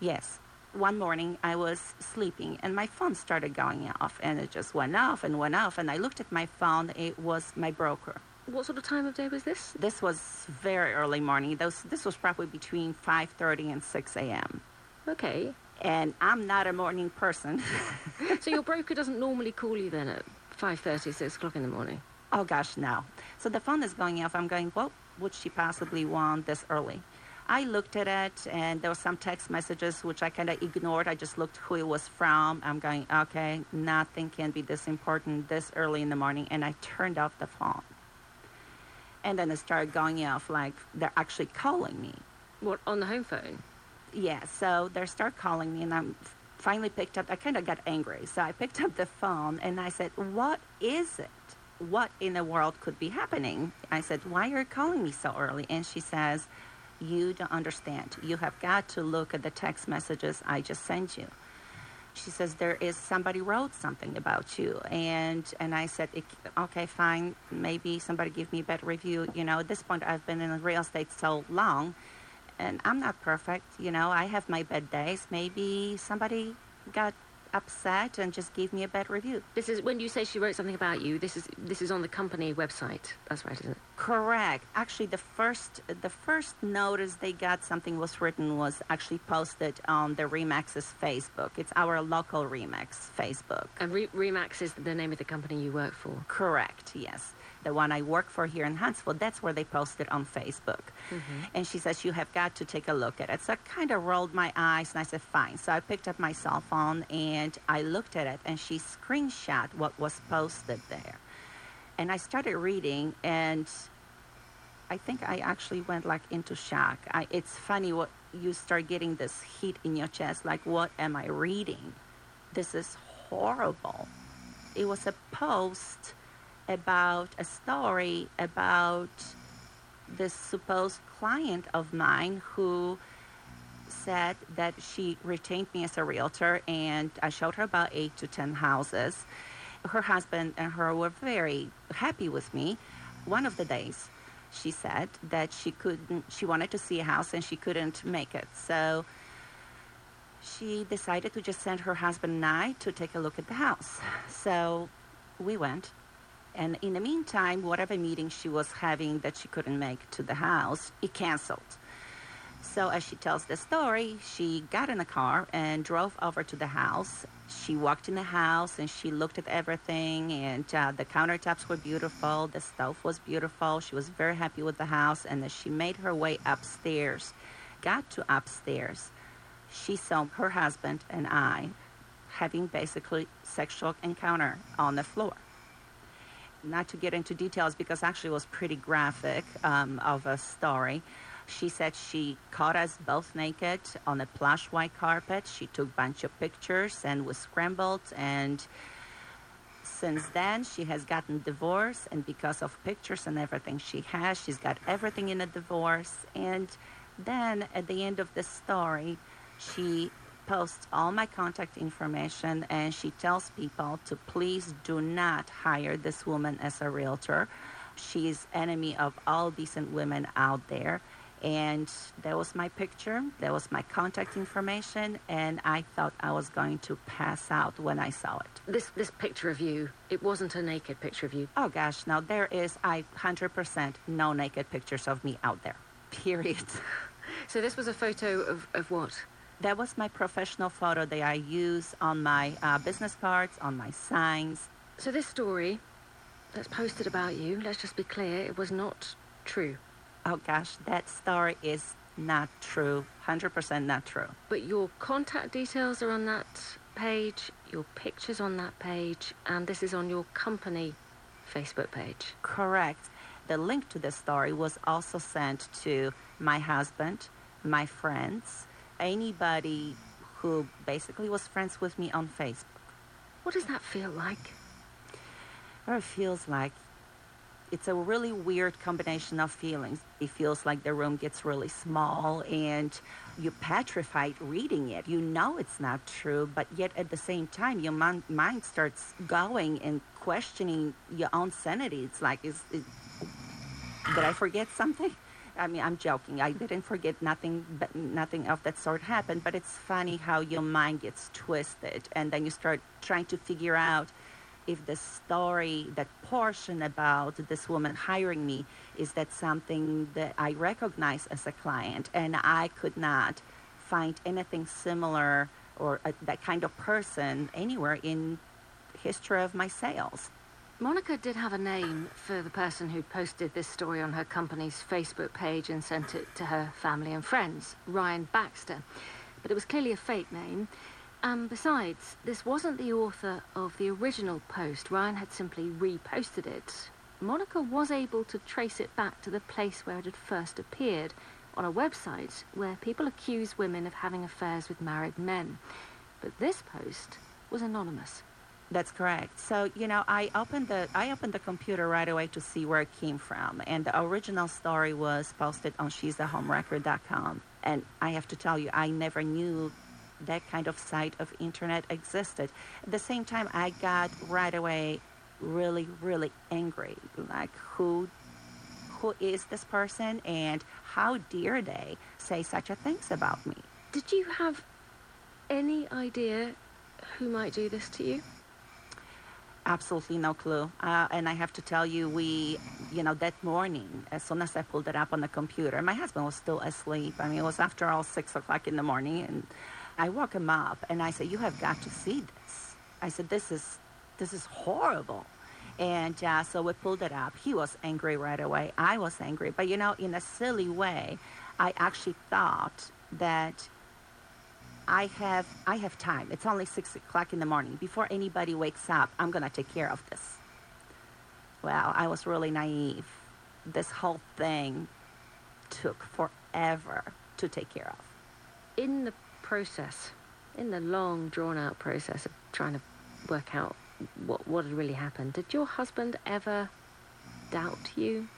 Yes, one morning I was sleeping and my phone started going off and it just went off and went off and I looked at my phone. It was my broker. What sort of time of day was this? This was very early morning. This this was probably between 5:30 and 6 a.m. okay. And I'm not a morning person. So your broker doesn't normally call you then at 5:30 6 o'clock in the morning oh gosh no so the phone is going off I'm going what would she possibly want this early I looked at it and there were some text messages which I kind of ignored. I just looked who it was from. I'm going, okay, nothing can be this important this early in the morning. And I turned off the phone. And then it started going off like they're actually calling me. What, on the home phone? Yeah, so they start calling me and I'm finally picked up. I kind of got angry. So I picked up the phone and I said, what is it? What in the world could be happening? I said, why are you calling me so early? And she says, you don't understand. You have got to look at the text messages I just sent you. She says there is somebody wrote something about you, and and I said, okay, fine, maybe somebody give me a better review. You know, at this point I've been in real estate so long, and I'm not perfect. You know, I have my bad days. Maybe somebody got upset and just gave me a bad review. This is when you say she wrote something about you. This is this is on the company website. That's right, isn't it? Correct. Actually, the first the first notice they got something was written was actually posted on the Remax's Facebook. It's our local Remax Facebook. And Re- Remax is the name of the company you work for. Correct. Yes the one I work for here in Huntsville, that's where they posted on Facebook. Mm-hmm. And she says, You have got to take a look at it. So I kind of rolled my eyes and I said, Fine. So I picked up my cell phone and I looked at it and she screenshot what was posted there. And I started reading and I think I actually went like into shock. I, it's funny what you start getting this heat in your chest like, What am I reading? This is horrible. It was a post about a story about this supposed client of mine who said that she retained me as a realtor and I showed her about eight to ten houses. Her husband and her were very happy with me. One of the days, she said that she couldn't, she wanted to see a house and she couldn't make it. So she decided to just send her husband and I to take a look at the house. So we went and in the meantime, whatever meeting she was having that she couldn't make to the house, it canceled. So as she tells the story, she got in a car and drove over to the house. She walked in the house and she looked at everything, and uh, the countertops were beautiful, the stove was beautiful. She was very happy with the house, and as she made her way upstairs, got to upstairs, she saw her husband and I having basically sexual encounter on the floor not to get into details because actually it was pretty graphic um, of a story. She said she caught us both naked on a plush white carpet. She took a bunch of pictures and was scrambled. And since then, she has gotten divorced. And because of pictures and everything she has, she's got everything in a divorce. And then at the end of the story, she posts all my contact information and she tells people to please do not hire this woman as a realtor. She's enemy of all decent women out there. And that was my picture, that was my contact information, and I thought I was going to pass out when I saw it. This this picture of you, it wasn't a naked picture of you. Oh gosh, no, there is I 100% no naked pictures of me out there. Period. so this was a photo of, of what? That was my professional photo that I use on my uh, business cards, on my signs. So this story that's posted about you, let's just be clear, it was not true. Oh gosh, that story is not true. 100% not true. But your contact details are on that page, your pictures on that page, and this is on your company Facebook page. Correct. The link to the story was also sent to my husband, my friends, anybody who basically was friends with me on Facebook. What does that feel like? Or it feels like it's a really weird combination of feelings. It feels like the room gets really small and you're petrified reading it. You know it's not true, but yet at the same time, your mind, mind starts going and questioning your own sanity. It's like, is, is did I forget something? I mean, I'm joking. I didn't forget nothing, but nothing of that sort happened. But it's funny how your mind gets twisted, and then you start trying to figure out if the story, that portion about this woman hiring me, is that something that I recognize as a client, and I could not find anything similar or a, that kind of person anywhere in history of my sales. Monica did have a name for the person who posted this story on her company's Facebook page and sent it to her family and friends, Ryan Baxter. But it was clearly a fake name. And besides, this wasn't the author of the original post. Ryan had simply reposted it. Monica was able to trace it back to the place where it had first appeared, on a website where people accuse women of having affairs with married men. But this post was anonymous. That's correct. So you know, I opened the I opened the computer right away to see where it came from, and the original story was posted on she'sahomewrecker.com. And I have to tell you, I never knew that kind of site of internet existed. At the same time, I got right away really, really angry. Like, who, who is this person, and how dare they say such a things about me? Did you have any idea who might do this to you? Absolutely no clue. Uh, and I have to tell you, we, you know, that morning, as soon as I pulled it up on the computer, my husband was still asleep. I mean, it was after all six o'clock in the morning, and I woke him up and I said, "You have got to see this." I said, "This is, this is horrible." And uh, so we pulled it up. He was angry right away. I was angry, but you know, in a silly way, I actually thought that I have I have time. It's only six o'clock in the morning. Before anybody wakes up, I'm gonna take care of this. Well, I was really naive. This whole thing took forever to take care of. In the process, in the long drawn out process of trying to work out what what had really happened, did your husband ever doubt you?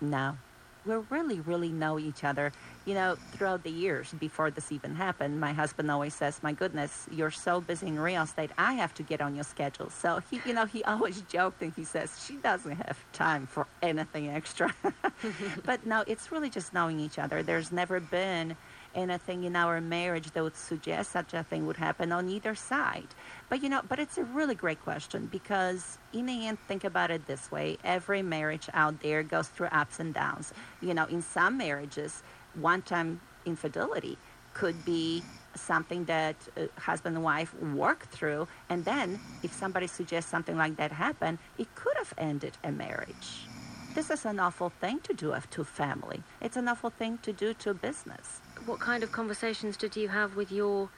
No we really, really know each other. You know, throughout the years before this even happened, my husband always says, "My goodness, you're so busy in real estate. I have to get on your schedule." So he, you know, he always joked and he says she doesn't have time for anything extra. but no, it's really just knowing each other. There's never been anything in our marriage that would suggest such a thing would happen on either side. But you know, but it's a really great question because in the end, think about it this way: every marriage out there goes through ups and downs. You know, in some marriages, one-time infidelity could be something that uh, husband and wife work through and then if somebody suggests something like that happen it could have ended a marriage this is an awful thing to do to family it's an awful thing to do to business what kind of conversations did you have with your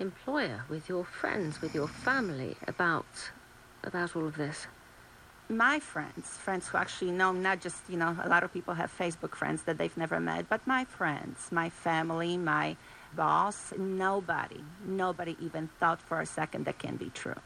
employer, with your friends, with your family about about all of this? My friends, friends who actually know, not just, you know, a lot of people have Facebook friends that they've never met, but my friends, my family, my boss, nobody, nobody even thought for a second that can be true.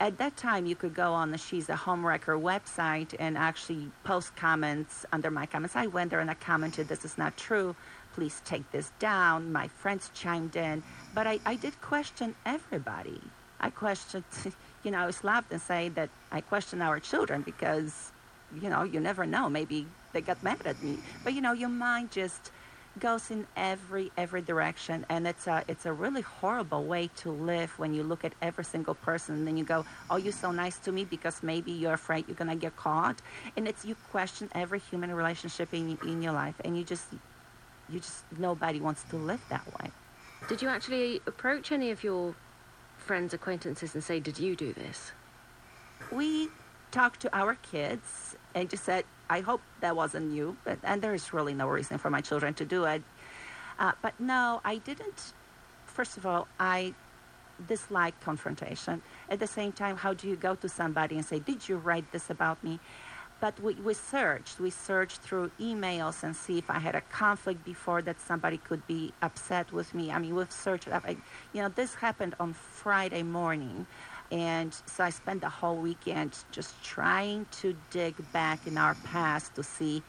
At that time, you could go on the She's a Homewrecker website and actually post comments under my comments. I went there and I commented, this is not true please take this down. My friends chimed in, but I, I did question everybody. I questioned, you know, I was laughed and say that I question our children because, you know, you never know. Maybe they got mad at me. But, you know, your mind just goes in every every direction and it's a it's a really horrible way to live when you look at every single person and then you go oh you're so nice to me because maybe you're afraid you're gonna get caught and it's you question every human relationship in in your life and you just you just nobody wants to live that way. Did you actually approach any of your friends, acquaintances, and say, "Did you do this?" We talked to our kids and just said, "I hope that wasn't you," but, and there is really no reason for my children to do it. Uh, but no, I didn't. First of all, I dislike confrontation. At the same time, how do you go to somebody and say, "Did you write this about me?" But we, we searched. We searched through emails and see if I had a conflict before that somebody could be upset with me. I mean, we've searched. I, you know, this happened on Friday morning. And so I spent the whole weekend just trying to dig back in our past to see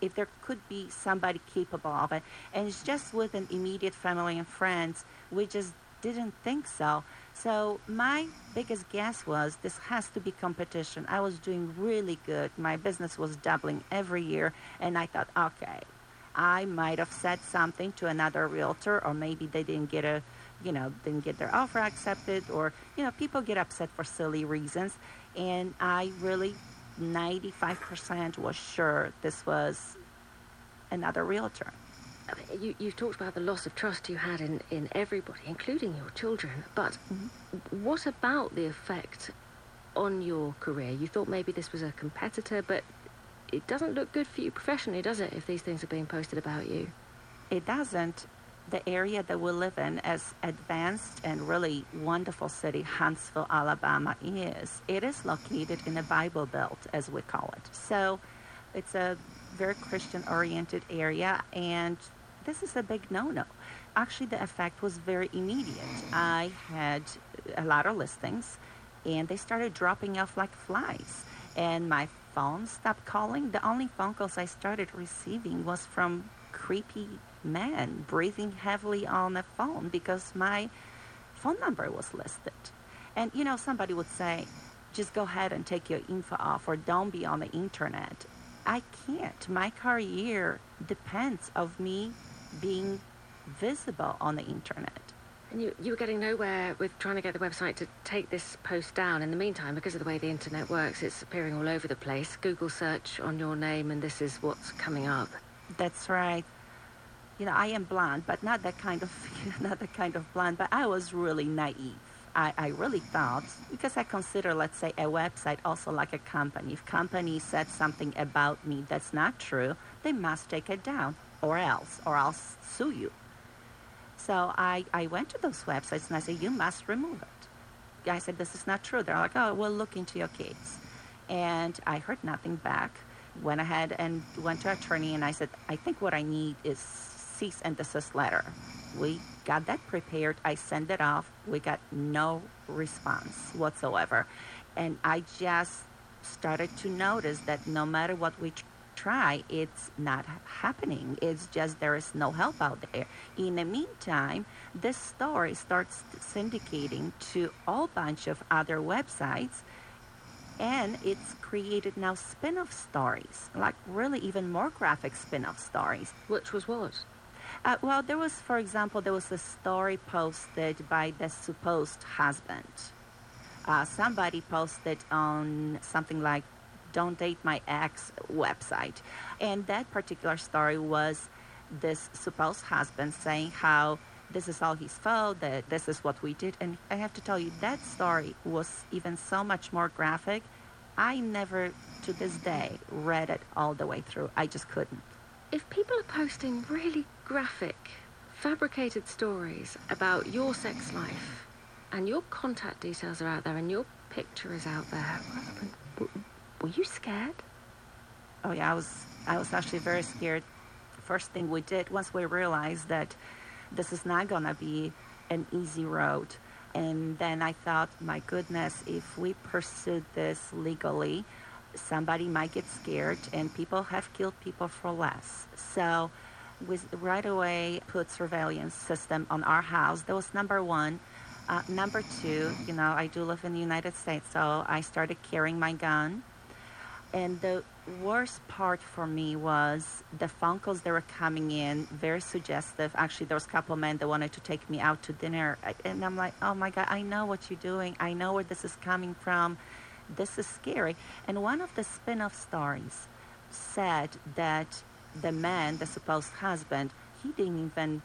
if there could be somebody capable of it. And it's just with an immediate family and friends, we just didn't think so. So my biggest guess was this has to be competition. I was doing really good. My business was doubling every year, and I thought, okay, I might have said something to another realtor, or maybe they didn't get a, you know, didn't get their offer accepted, or you know, people get upset for silly reasons, and I really, 95% was sure this was another realtor. You, you've talked about the loss of trust you had in, in everybody, including your children. But Mm-hmm. what about the effect on your career? You thought maybe this was a competitor, but it doesn't look good for you professionally, does it, if these things are being posted about you? It doesn't. The area that we live in, as advanced and really wonderful city Huntsville, Alabama is, it is located in the Bible Belt, as we call it. So it's a very Christian oriented area, and this is a big no no. Actually, the effect was very immediate. I had a lot of listings, and they started dropping off like flies. And my phone stopped calling. The only phone calls I started receiving was from creepy men breathing heavily on the phone because my phone number was listed. And you know, somebody would say, just go ahead and take your info off or don't be on the internet. I can't. My career depends of me being visible on the internet. And you, you were getting nowhere with trying to get the website to take this post down. In the meantime, because of the way the internet works, it's appearing all over the place. Google search on your name, and this is what's coming up. That's right. You know, I am blonde, but not that kind of not that kind of blonde. But I was really naive. I, I really thought because I consider, let's say, a website also like a company. If company said something about me that's not true, they must take it down, or else, or I'll sue you. So I, I went to those websites and I said, you must remove it. I said, this is not true. They're like, oh, we'll look into your case. And I heard nothing back. Went ahead and went to attorney and I said, I think what I need is cease and desist letter. We got that prepared. I sent it off. We got no response whatsoever. And I just started to notice that no matter what we try, it's not happening. It's just there is no help out there. In the meantime, this story starts syndicating to all bunch of other websites and it's created now spin-off stories like really even more graphic spin-off stories which was what uh, well there was for example there was a story posted by the supposed husband uh, somebody posted on something like don't date my ex website and that particular story was this supposed husband saying how this is all his fault, that this is what we did. And I have to tell you, that story was even so much more graphic. I never, to this day, read it all the way through. I just couldn't. If people are posting really graphic, fabricated stories about your sex life, and your contact details are out there, and your picture is out there, were you scared? Oh yeah, I was. I was actually very scared. First thing we did once we realized that this is not gonna be an easy road, and then I thought, my goodness, if we pursue this legally, somebody might get scared, and people have killed people for less. So we right away put surveillance system on our house. That was number one. Uh, number two, you know, I do live in the United States, so I started carrying my gun. And the worst part for me was the phone calls that were coming in, very suggestive. Actually, there was a couple of men that wanted to take me out to dinner. And I'm like, oh my God, I know what you're doing. I know where this is coming from. This is scary. And one of the spin off stories said that the man, the supposed husband, he didn't even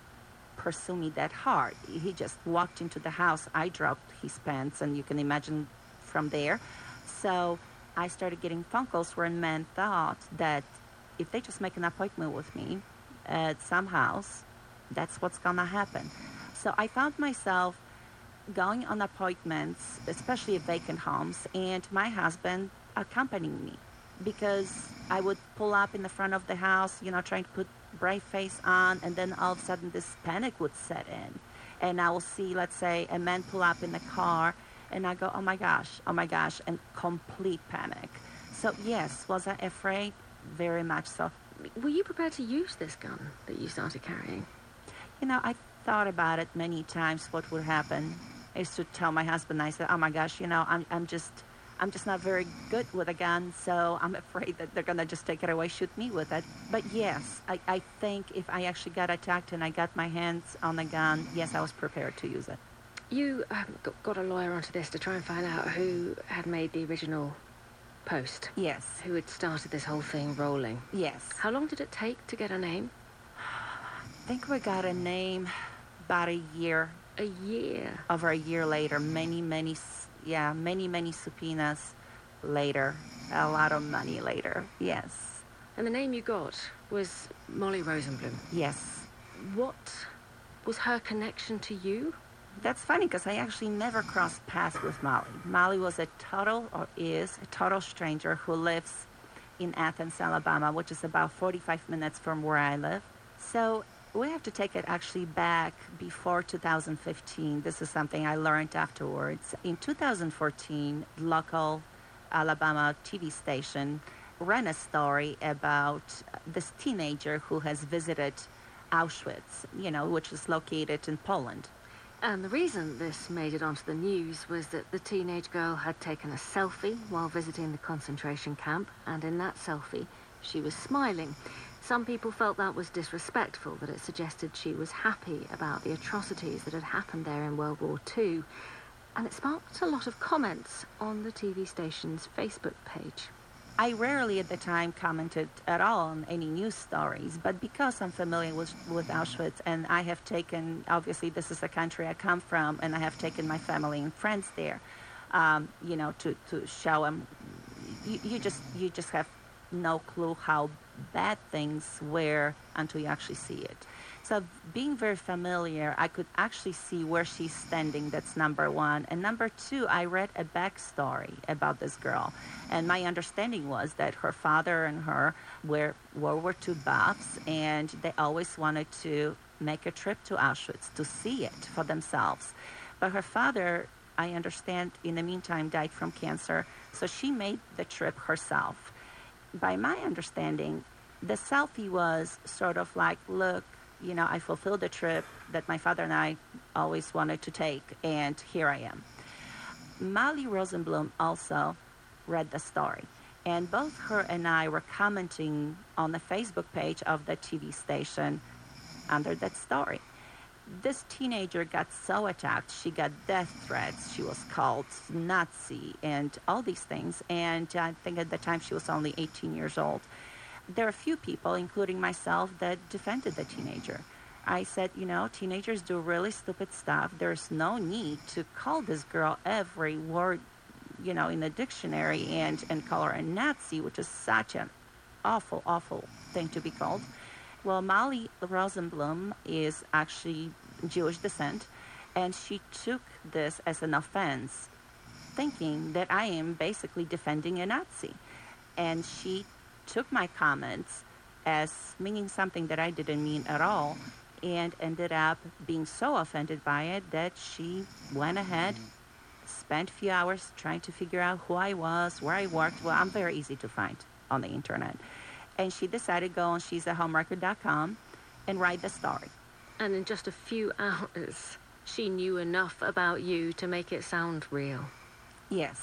pursue me that hard. He just walked into the house. I dropped his pants, and you can imagine from there. So I started getting phone calls where men thought that if they just make an appointment with me uh, at some house, that's what's gonna happen. So I found myself going on appointments, especially at vacant homes, and my husband accompanying me because I would pull up in the front of the house, you know, trying to put brave face on, and then all of a sudden this panic would set in. And I will see, let's say, a man pull up in the car, and I go, oh my gosh, oh my gosh, and complete panic. So, yes, was I afraid? Very much so. Were you prepared to use this gun that you started carrying? You know, I thought about it many times what would happen is to tell my husband, I said, oh my gosh, you know, I'm, I'm just, I'm just not very good with a gun, so I'm afraid that they're going to just take it away, shoot me with it. But yes, I, I think if I actually got attacked and I got my hands on the gun, yes, I was prepared to use it. You um, got, got a lawyer onto this to try and find out who had made the original post. Yes. Who had started this whole thing rolling. Yes. How long did it take to get a name? I think we got a name about a year. A year? Over a year later. Many, many, yeah, many, many subpoenas later. A lot of money later. Yes. And the name you got was Molly Rosenblum. Yes. What was her connection to you? That's funny because I actually never crossed paths with Molly. Molly was a total, or is a total stranger who lives in Athens, Alabama, which is about 45 minutes from where I live. So we have to take it actually back before 2015. This is something I learned afterwards. In 2014, local Alabama TV station ran a story about this teenager who has visited Auschwitz, you know, which is located in Poland. And the reason this made it onto the news was that the teenage girl had taken a selfie while visiting the concentration camp, and in that selfie, she was smiling. Some people felt that was disrespectful, that it suggested she was happy about the atrocities that had happened there in World War II. And it sparked a lot of comments on the TV station's Facebook page. I rarely at the time commented at all on any news stories, but because I'm familiar with, with Auschwitz and I have taken, obviously, this is a country I come from, and I have taken my family and friends there, um, you know, to, to show them, you, you, just, you just have no clue how bad things were until you actually see it. So being very familiar, I could actually see where she's standing. That's number one. And number two, I read a backstory about this girl. And my understanding was that her father and her were World War II buffs, and they always wanted to make a trip to Auschwitz to see it for themselves. But her father, I understand, in the meantime, died from cancer. So she made the trip herself. By my understanding, the selfie was sort of like, look, you know, I fulfilled the trip that my father and I always wanted to take, and here I am. Molly Rosenblum also read the story, and both her and I were commenting on the Facebook page of the TV station under that story. This teenager got so attacked, she got death threats, she was called Nazi, and all these things. And I think at the time she was only 18 years old there are a few people, including myself, that defended the teenager. I said, you know, teenagers do really stupid stuff. There's no need to call this girl every word, you know, in the dictionary and, and call her a Nazi, which is such an awful, awful thing to be called. Well, Molly Rosenblum is actually Jewish descent, and she took this as an offense, thinking that I am basically defending a Nazi. And she took my comments as meaning something that I didn't mean at all and ended up being so offended by it that she went ahead, spent a few hours trying to figure out who I was, where I worked. Well, I'm very easy to find on the internet. And she decided to go on she'sahomewrecker.com and write the story. And in just a few hours, she knew enough about you to make it sound real. Yes.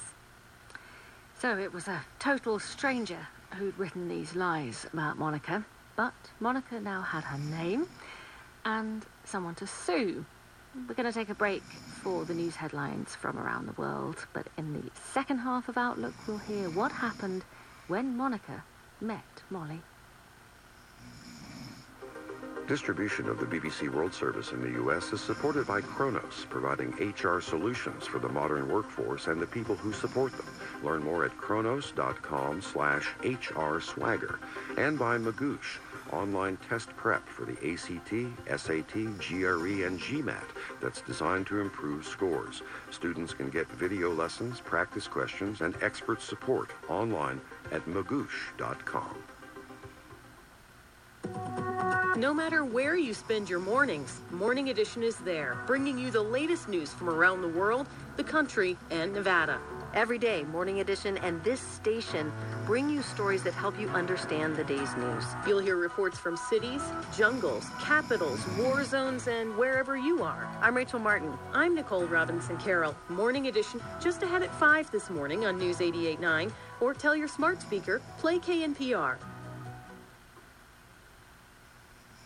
So it was a total stranger who'd written these lies about Monica, but Monica now had her name and someone to sue. We're going to take a break for the news headlines from around the world, but in the second half of Outlook, we'll hear what happened when Monica met Molly. Distribution of the BBC World Service in the U.S. is supported by Kronos, providing HR solutions for the modern workforce and the people who support them. Learn more at kronos.com slash hrswagger. And by Magoosh, online test prep for the ACT, SAT, GRE, and GMAT that's designed to improve scores. Students can get video lessons, practice questions, and expert support online at magoosh.com. No matter where you spend your mornings, Morning Edition is there, bringing you the latest news from around the world, the country, and Nevada. Every day, Morning Edition and this station bring you stories that help you understand the day's news. You'll hear reports from cities, jungles, capitals, war zones, and wherever you are. I'm Rachel Martin. I'm Nicole Robinson Carroll. Morning Edition just ahead at 5 this morning on News 88.9 or tell your smart speaker, play KNPR.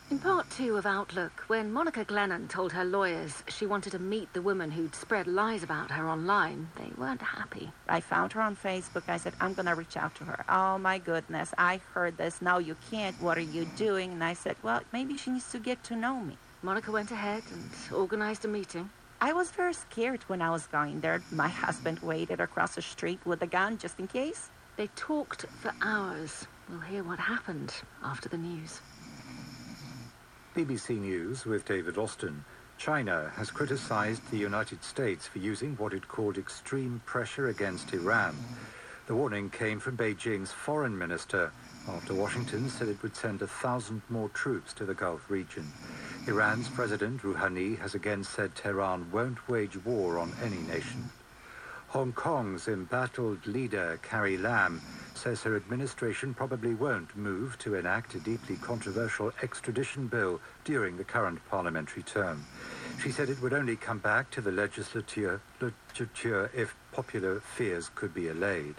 In part two of Outlook, when Monica Glennon told her lawyers she wanted to meet the woman who'd spread lies about her online, they weren't happy. I found her on Facebook. I said, I'm going to reach out to her. Oh my goodness, I heard this. Now you can't. What are you doing? And I said, well, maybe she needs to get to know me. Monica went ahead and organized a meeting. I was very scared when I was going there. My husband waited across the street with a gun just in case. They talked for hours. We'll hear what happened after the news. BBC News with David Austin. China has criticized the United States for using what it called extreme pressure against Iran. The warning came from Beijing's foreign minister after Washington said it would send a thousand more troops to the Gulf region. Iran's President Rouhani has again said Tehran won't wage war on any nation. Hong Kong's embattled leader, Carrie Lam, says her administration probably won't move to enact a deeply controversial extradition bill during the current parliamentary term. She said it would only come back to the legislature, legislature if popular fears could be allayed.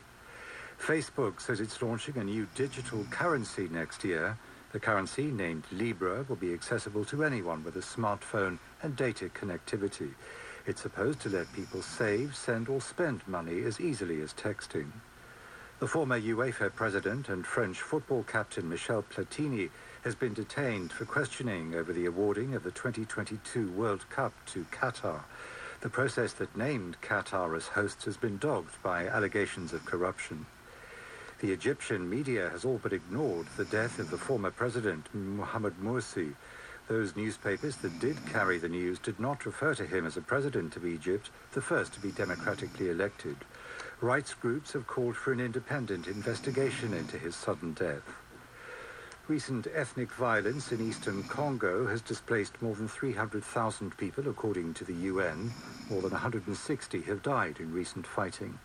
Facebook says it's launching a new digital currency next year. The currency, named Libra, will be accessible to anyone with a smartphone and data connectivity. It's supposed to let people save, send, or spend money as easily as texting. The former UEFA president and French football captain Michel Platini has been detained for questioning over the awarding of the 2022 World Cup to Qatar. The process that named Qatar as hosts has been dogged by allegations of corruption. The Egyptian media has all but ignored the death of the former president, Mohamed Morsi. Those newspapers that did carry the news did not refer to him as a president of Egypt, the first to be democratically elected. Rights groups have called for an independent investigation into his sudden death. Recent ethnic violence in eastern Congo has displaced more than 300,000 people, according to the UN. More than 160 have died in recent fighting.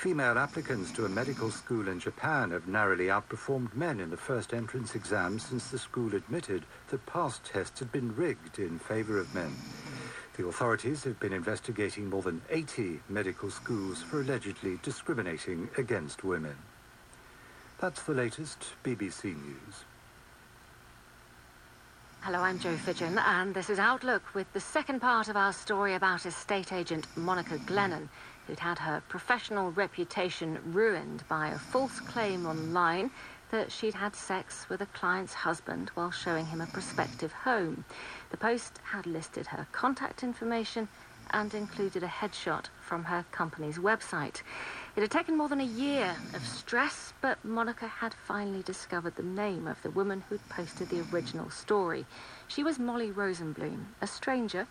Female applicants to a medical school in Japan have narrowly outperformed men in the first entrance exam since the school admitted that past tests had been rigged in favor of men. The authorities have been investigating more than 80 medical schools for allegedly discriminating against women. That's the latest BBC News. Hello, I'm Joe Fidgen, and this is Outlook with the second part of our story about estate agent Monica Glennon, who'd had her professional reputation ruined by a false claim online that she'd had sex with a client's husband while showing him a prospective home. The post had listed her contact information and included a headshot from her company's website. It had taken more than a year of stress, but Monica had finally discovered the name of the woman who'd posted the original story. She was Molly Rosenblum, a stranger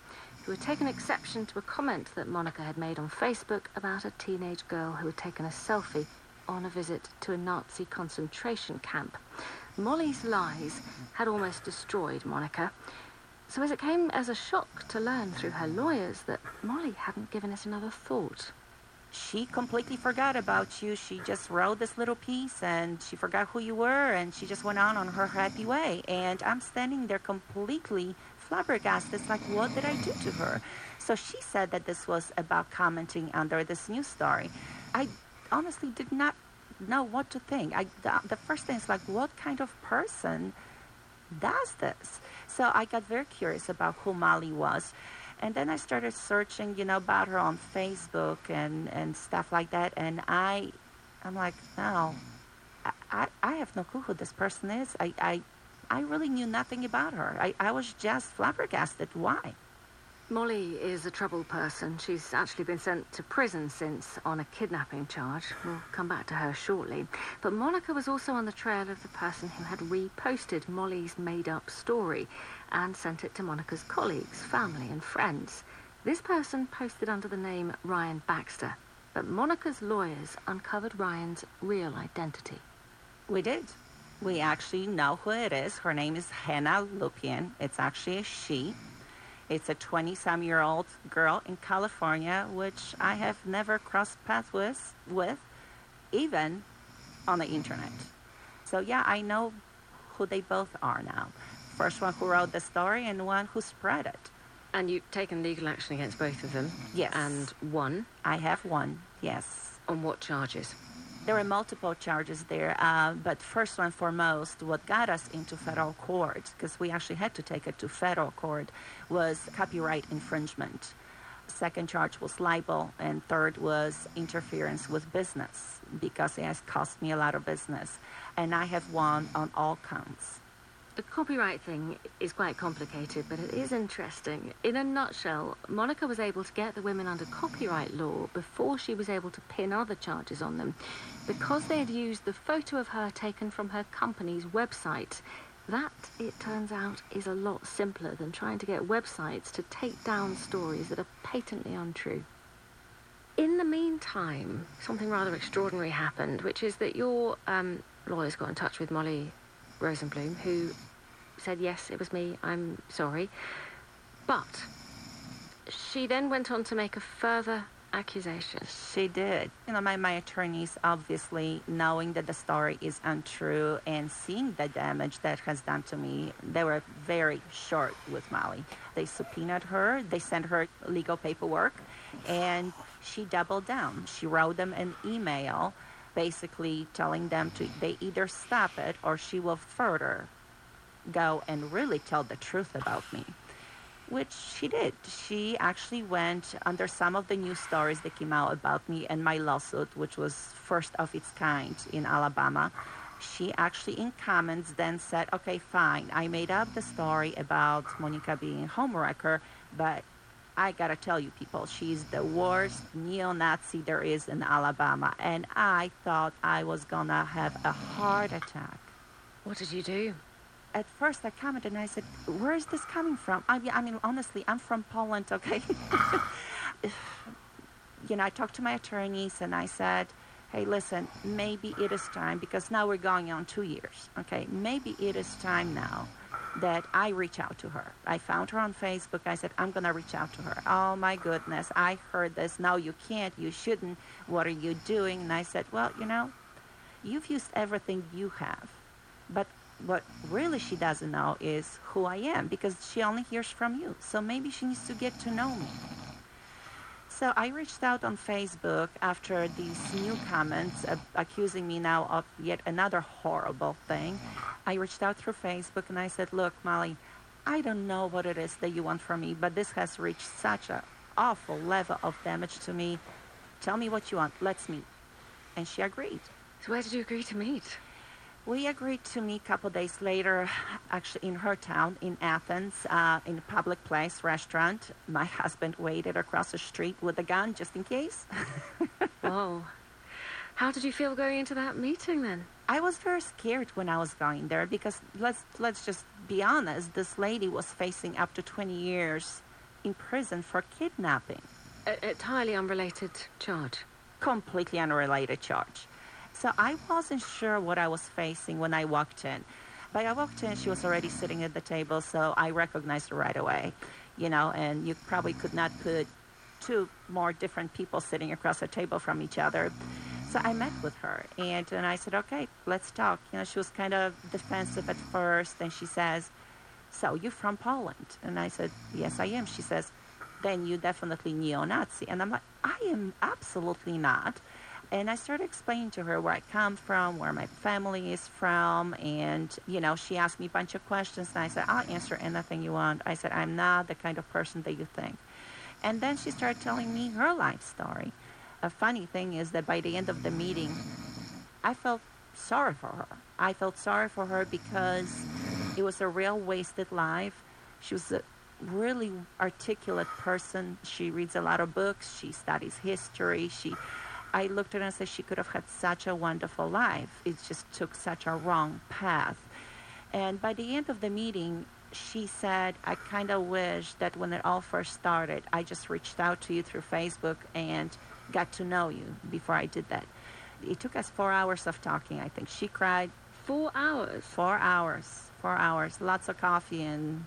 who had taken exception to a comment that Monica had made on Facebook about a teenage girl who had taken a selfie on a visit to a Nazi concentration camp. Molly's lies had almost destroyed Monica. So as it came as a shock to learn through her lawyers that Molly hadn't given it another thought. She completely forgot about you. She just wrote this little piece and she forgot who you were and she just went on on her happy way. And I'm standing there completely flabbergasted. It's like, what did I do to her? So she said that this was about commenting under this news story. I honestly did not know what to think. I, the, the first thing is like, what kind of person does this? So I got very curious about who Molly was. And then I started searching, you know, about her on Facebook and, and stuff like that. And I, I'm like, no, I, I have no clue who this person is. I, I, I really knew nothing about her. I, I was just flabbergasted. Why? Molly is a troubled person. She's actually been sent to prison since on a kidnapping charge. We'll come back to her shortly. But Monica was also on the trail of the person who had reposted Molly's made-up story and sent it to Monica's colleagues, family and friends. This person posted under the name Ryan Baxter, but Monica's lawyers uncovered Ryan's real identity. We did. We actually know who it is. Her name is Hannah Lupien. It's actually a she. It's a 20 some year old girl in California, which I have never crossed paths with, with, even on the internet. So, yeah, I know who they both are now. First one who wrote the story and one who spread it. And you've taken legal action against both of them? Yes. And won? I have won, yes. On what charges? There were multiple charges there, uh, but first and foremost, what got us into federal court, because we actually had to take it to federal court, was copyright infringement. Second charge was libel, and third was interference with business, because it has cost me a lot of business. And I have won on all counts. The copyright thing is quite complicated, but it is interesting. In a nutshell, Monica was able to get the women under copyright law before she was able to pin other charges on them because they had used the photo of her taken from her company's website. That, it turns out, is a lot simpler than trying to get websites to take down stories that are patently untrue. In the meantime, something rather extraordinary happened, which is that your um, lawyers got in touch with Molly Rosenblum, who said, Yes, it was me, I'm sorry. But she then went on to make a further accusation. She did. You know, my, my attorneys, obviously, knowing that the story is untrue and seeing the damage that has done to me, they were very short with Molly. They subpoenaed her, they sent her legal paperwork, and she doubled down. She wrote them an email basically telling them to they either stop it or she will further go and really tell the truth about me which she did. She actually went under some of the news stories that came out about me and my lawsuit, which was first of its kind in Alabama. She actually, in comments, then said, okay, fine, I made up the story about Monica being a homewrecker, but I gotta tell you, people, she's the worst neo Nazi there is in Alabama. And I thought I was gonna have a heart attack. What did you do? At first I commented and I said, where is this coming from? I mean, I mean honestly, I'm from Poland, okay? you know, I talked to my attorneys and I said, hey, listen, maybe it is time, because now we're going on two years, okay? Maybe it is time now that I reach out to her. I found her on Facebook. I said, I'm going to reach out to her. Oh my goodness, I heard this. No, you can't. You shouldn't. What are you doing? And I said, well, you know, you've used everything you have. But what really she doesn't know is who I am because she only hears from you. So maybe she needs to get to know me. So I reached out on Facebook after these new comments uh, accusing me now of yet another horrible thing. I reached out through Facebook and I said, "Look, Molly, I don't know what it is that you want from me, but this has reached such an awful level of damage to me. Tell me what you want. Let's meet." And she agreed. So where did you agree to meet? We agreed to meet a couple days later, actually in her town, in Athens, uh, in a public place, restaurant. My husband waited across the street with a gun just in case. Whoa. How did you feel going into that meeting then? I was very scared when I was going there because let's let's just be honest, this lady was facing up to 20 years in prison for kidnapping. A entirely unrelated charge. Completely unrelated charge. So I wasn't sure what I was facing when I walked in. But I walked in, she was already sitting at the table, so I recognized her right away. You know, and you probably could not put two more different people sitting across a table from each other. So I met with her and, and I said, okay, let's talk. You know, she was kind of defensive at first. And she says, so you're from Poland? And I said, yes, I am. She says, then you definitely neo-Nazi. And I'm like, I am absolutely not. And I started explaining to her where I come from, where my family is from, and you know, she asked me a bunch of questions, and I said, "I'll answer anything you want." I said, "I'm not the kind of person that you think." And then she started telling me her life story. A funny thing is that by the end of the meeting, I felt sorry for her. I felt sorry for her because it was a real wasted life. She was a really articulate person. She reads a lot of books. She studies history. She I looked at her and said she could have had such a wonderful life. It just took such a wrong path. And by the end of the meeting, she said, I kind of wish that when it all first started, I just reached out to you through Facebook and got to know you before I did that. It took us four hours of talking, I think. She cried. Four hours? Four hours. Four hours. Lots of coffee and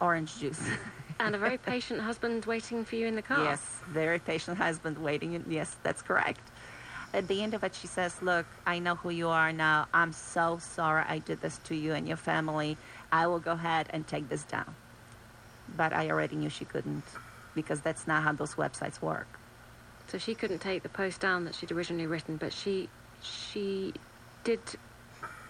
orange juice. And a very patient husband waiting for you in the car. Yes, very patient husband waiting. In, yes, that's correct. At the end of it, she says, Look, I know who you are now. I'm so sorry I did this to you and your family. I will go ahead and take this down. But I already knew she couldn't because that's not how those websites work. So she couldn't take the post down that she'd originally written, but she she did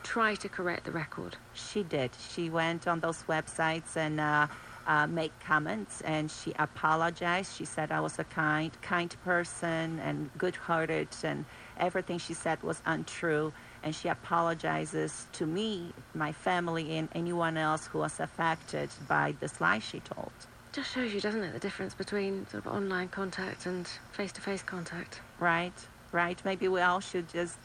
try to correct the record. She did. She went on those websites and uh, uh, make comments, and she apologized. She said I was a kind, kind person and good-hearted, and everything she said was untrue. And she apologizes to me, my family, and anyone else who was affected by this lie she told. Just shows you, doesn't it, the difference between sort of online contact and face-to-face contact. Right, right. Maybe we all should just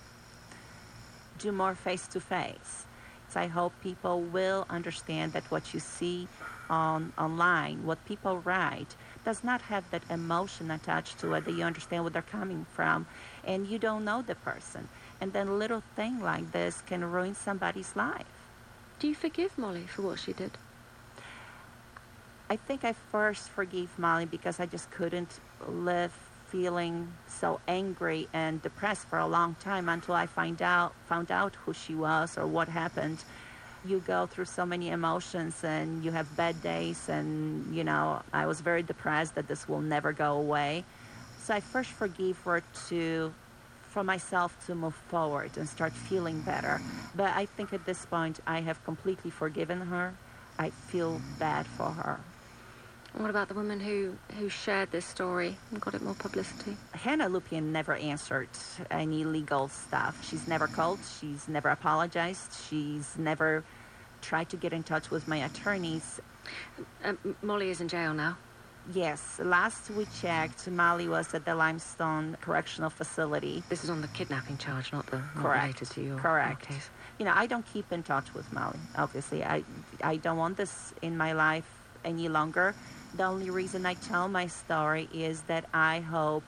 do more face to face. So I hope people will understand that what you see on online, what people write, does not have that emotion attached to it that you understand where they're coming from and you don't know the person. And then a little thing like this can ruin somebody's life. Do you forgive Molly for what she did? I think I first forgave Molly because I just couldn't live feeling so angry and depressed for a long time until I find out found out who she was or what happened. You go through so many emotions and you have bad days and you know, I was very depressed that this will never go away. So I first forgave her to for myself to move forward and start feeling better. But I think at this point I have completely forgiven her. I feel bad for her. What about the woman who, who shared this story and got it more publicity? Hannah Lupien never answered any legal stuff. She's never called. She's never apologized. She's never tried to get in touch with my attorneys. Uh, Molly is in jail now. Yes, last we checked, Molly was at the Limestone Correctional Facility. This is on the kidnapping charge, not the not Correct. to your Correct. case. You know, I don't keep in touch with Molly. Obviously, I I don't want this in my life any longer. The only reason I tell my story is that I hope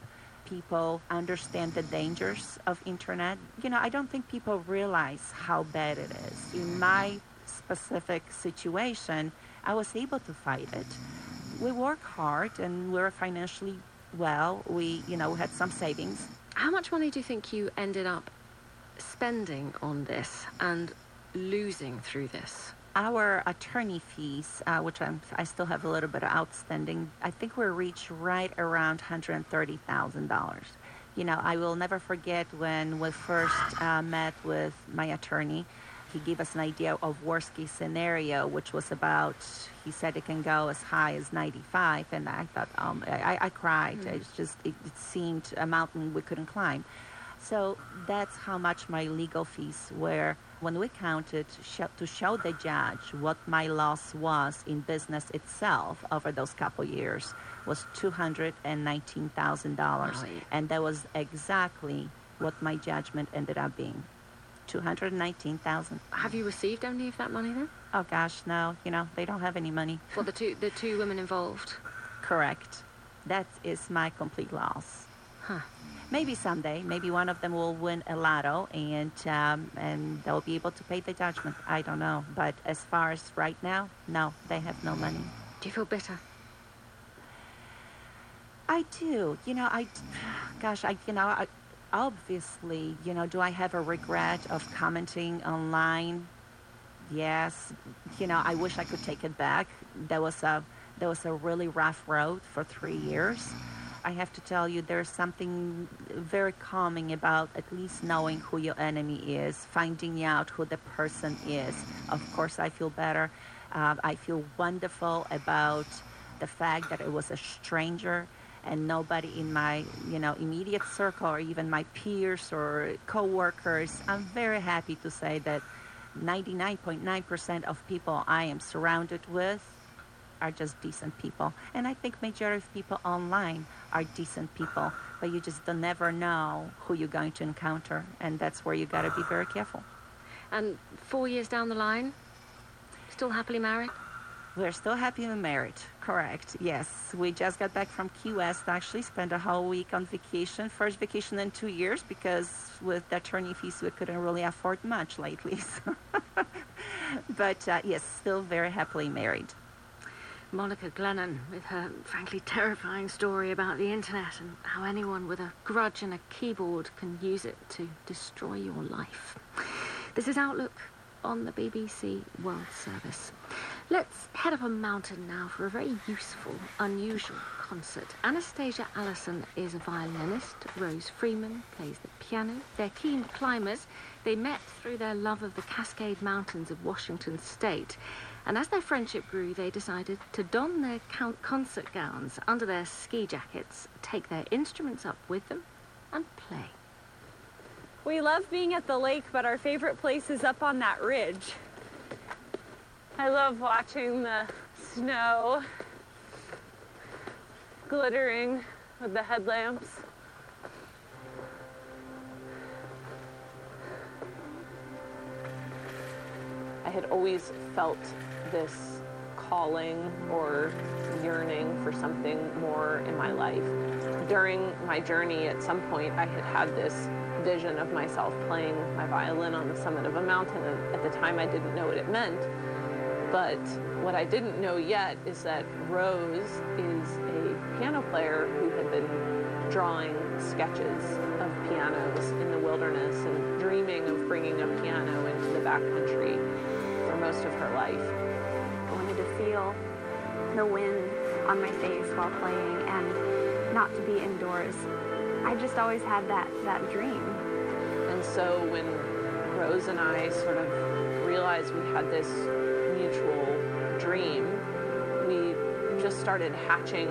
people understand the dangers of internet. You know, I don't think people realize how bad it is. In my specific situation, I was able to fight it. We work hard and we're financially well. We, you know, had some savings. How much money do you think you ended up spending on this and losing through this? Our attorney fees, uh, which I'm, I still have a little bit of outstanding, I think we reached right around $130,000. You know, I will never forget when we first uh, met with my attorney. He gave us an idea of worst case scenario, which was about, he said it can go as high as 95. And I thought, um, I, I cried. Mm. It's just, it, it seemed a mountain we couldn't climb. So that's how much my legal fees were. When we counted to show the judge what my loss was in business itself over those couple years was $219,000. Wow. And that was exactly what my judgment ended up being. 219,000. Have you received any of that money then? Oh gosh, no. You know, they don't have any money. For the two the two women involved? Correct. That is my complete loss. Huh. Maybe someday, maybe one of them will win a lotto and um, and they'll be able to pay the judgment. I don't know, but as far as right now, no, they have no money. Do you feel better? I do. You know, I, gosh, I, you know, I, obviously, you know, do I have a regret of commenting online? Yes. You know, I wish I could take it back. There was a, there was a really rough road for three years. I have to tell you, there's something very calming about at least knowing who your enemy is, finding out who the person is. Of course, I feel better. Uh, I feel wonderful about the fact that it was a stranger and nobody in my you know immediate circle or even my peers or coworkers i'm very happy to say that 99.9% of people i am surrounded with are just decent people and i think majority of people online are decent people but you just don't never know who you're going to encounter and that's where you got to be very careful And four years down the line, still happily married? We're still happy and married. Correct. Yes. We just got back from Key West. Actually, spent a whole week on vacation. First vacation in two years because with the attorney fees, we couldn't really afford much lately. So. but uh, yes, still very happily married. Monica Glennon with her frankly terrifying story about the internet and how anyone with a grudge and a keyboard can use it to destroy your life. This is Outlook on the BBC World Service. Let's head up a mountain now for a very useful, unusual concert. Anastasia Allison is a violinist. Rose Freeman plays the piano. They're keen climbers. They met through their love of the Cascade Mountains of Washington State. And as their friendship grew, they decided to don their concert gowns under their ski jackets, take their instruments up with them, and play. We love being at the lake, but our favorite place is up on that ridge. I love watching the snow glittering with the headlamps. I had always felt this calling or yearning for something more in my life. During my journey, at some point, I had had this vision of myself playing my violin on the summit of a mountain, and at the time I didn't know what it meant. But what I didn't know yet is that Rose is a piano player who had been drawing sketches of pianos in the wilderness and dreaming of bringing a piano into the backcountry for most of her life. Feel the wind on my face while playing and not to be indoors. I just always had that, that dream. And so when Rose and I sort of realized we had this mutual dream, we just started hatching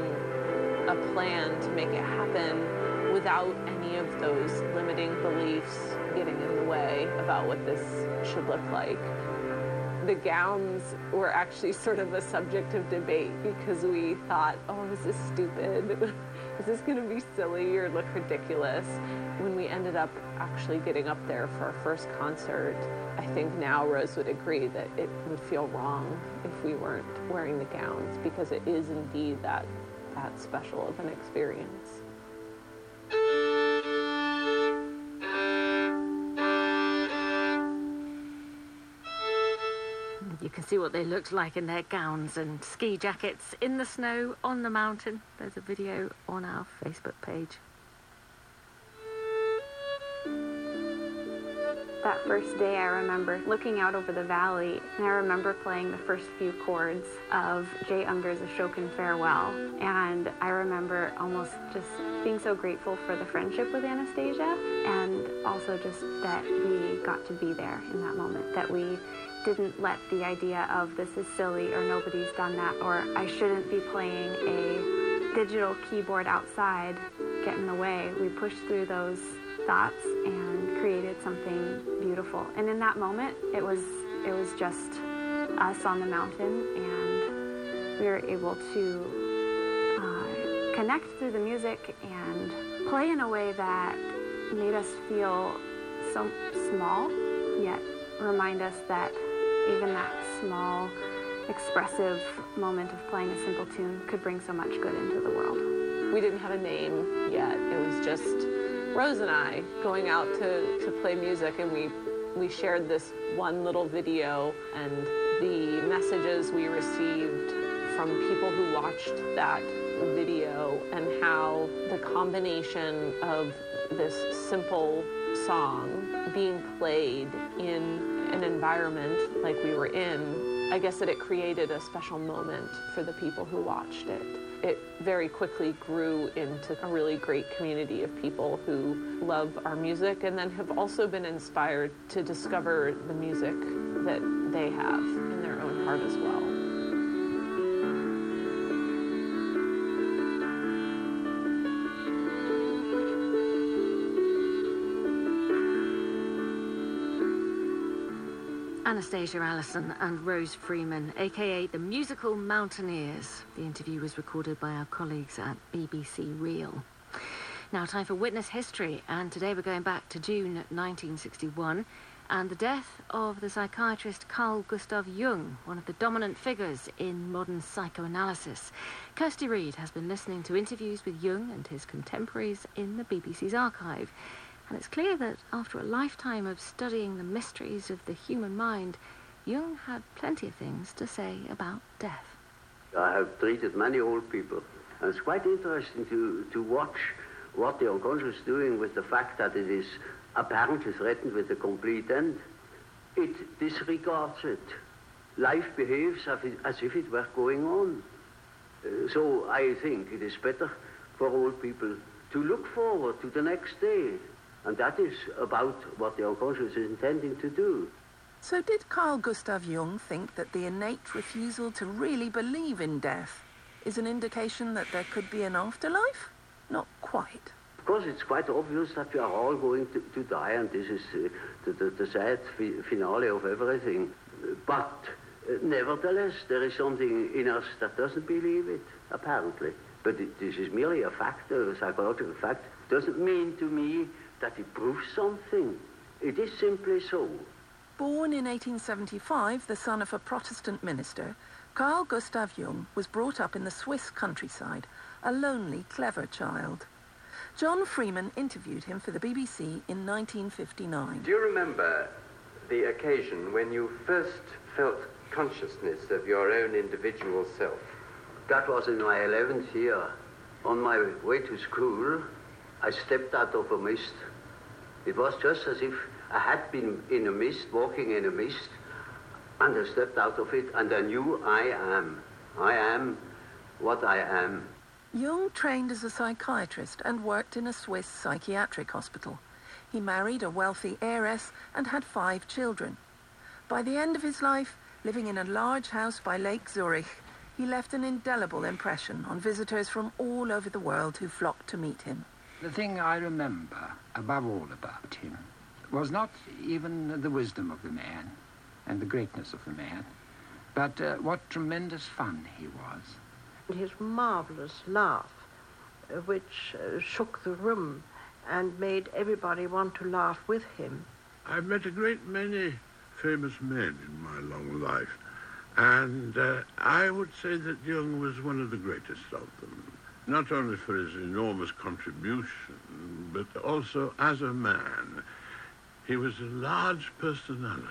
a plan to make it happen without any of those limiting beliefs getting in the way about what this should look like. The gowns were actually sort of a subject of debate because we thought, oh, this is this stupid? is this going to be silly or look ridiculous? When we ended up actually getting up there for our first concert, I think now Rose would agree that it would feel wrong if we weren't wearing the gowns because it is indeed that, that special of an experience. You can see what they looked like in their gowns and ski jackets in the snow on the mountain. There's a video on our Facebook page. That first day, I remember looking out over the valley, and I remember playing the first few chords of Jay Unger's Ashokan Farewell. And I remember almost just being so grateful for the friendship with Anastasia, and also just that we got to be there in that moment, that we didn't let the idea of this is silly or nobody's done that or I shouldn't be playing a digital keyboard outside get in the way. We pushed through those thoughts and created something beautiful. And in that moment, it was it was just us on the mountain, and we were able to uh, connect through the music and play in a way that made us feel so small, yet remind us that even that small, expressive moment of playing a simple tune could bring so much good into the world. We didn't have a name yet. It was just Rose and I going out to, to play music, and we, we shared this one little video, and the messages we received from people who watched that video, and how the combination of this simple song being played in an environment like we were in, I guess that it created a special moment for the people who watched it. It very quickly grew into a really great community of people who love our music and then have also been inspired to discover the music that they have in their own heart as well. Anastasia Allison and Rose Freeman, aka the musical Mountaineers. The interview was recorded by our colleagues at BBC Reel. Now, time for witness history, and today we're going back to June 1961 and the death of the psychiatrist Carl Gustav Jung, one of the dominant figures in modern psychoanalysis. Kirsty Reid has been listening to interviews with Jung and his contemporaries in the BBC's archive. And it's clear that after a lifetime of studying the mysteries of the human mind, Jung had plenty of things to say about death. I have treated many old people. And it's quite interesting to, to watch what the unconscious is doing with the fact that it is apparently threatened with a complete end. It disregards it. Life behaves as if, it were going on. Uh, so I think it is better for old people to look forward to the next day. And that is about what the unconscious is intending to do. So did Carl Gustav Jung think that the innate refusal to really believe in death is an indication that there could be an afterlife? Not quite. Of course, it's quite obvious that we are all going to, to die, and this is uh, the, the, the, sad fi finale of everything. But uh, nevertheless, there is something in us that doesn't believe it, apparently. But it, this is merely a fact, a psychological fact. Doesn't mean to me that it proves something. It is simply so. Born in 1875, the son of a Protestant minister, Carl Gustav Jung was brought up in the Swiss countryside, a lonely, clever child. John Freeman interviewed him for the BBC in 1959. Do you remember the occasion when you first felt consciousness of your own individual self? That was in my 11th year. On my way to school, I stepped out of a mist. It was just as if I had been in a mist, walking in a mist, and I stepped out of it, and I knew I am. I am what I am. Jung trained as a psychiatrist and worked in a Swiss psychiatric hospital. He married a wealthy heiress and had five children. By the end of his life, living in a large house by Lake Zurich, he left an indelible impression on visitors from all over the world who flocked to meet him. The thing I remember above all about him was not even the wisdom of the man and the greatness of the man, but uh, what tremendous fun he was. His marvelous laugh, uh, which uh, shook the room and made everybody want to laugh with him. I've met a great many famous men in my long life, and uh, I would say that Jung was one of the greatest of them, not only for his enormous contribution, but also as a man. He was a large personality,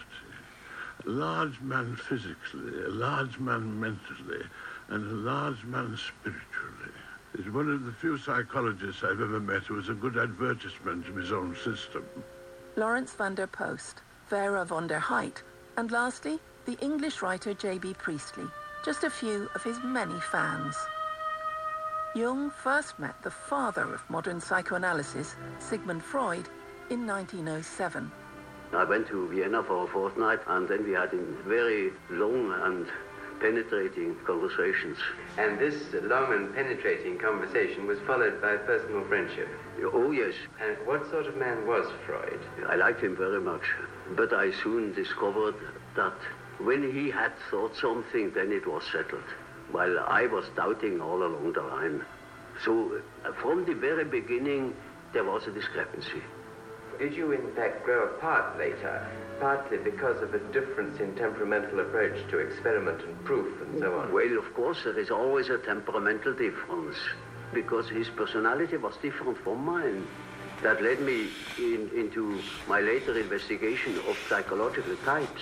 a large man physically, a large man mentally, and a large man spiritually. He's one of the few psychologists I've ever met who was a good advertisement of his own system. Laurens van der Post, Vera von der Heydt, and lastly, the English writer J.B. Priestley, just a few of his many fans. Jung first met the father of modern psychoanalysis, Sigmund Freud, in 1907. I went to Vienna for a fortnight and then we had very long and penetrating conversations. And this long and penetrating conversation was followed by personal friendship. Oh, yes. And what sort of man was Freud? I liked him very much. But I soon discovered that when he had thought something, then it was settled, while I was doubting all along the line. So uh, from the very beginning, there was a discrepancy. Did you in fact grow apart later, partly because of a difference in temperamental approach to experiment and proof and so on? Well, of course, there is always a temperamental difference, because his personality was different from mine. That led me in, into my later investigation of psychological types.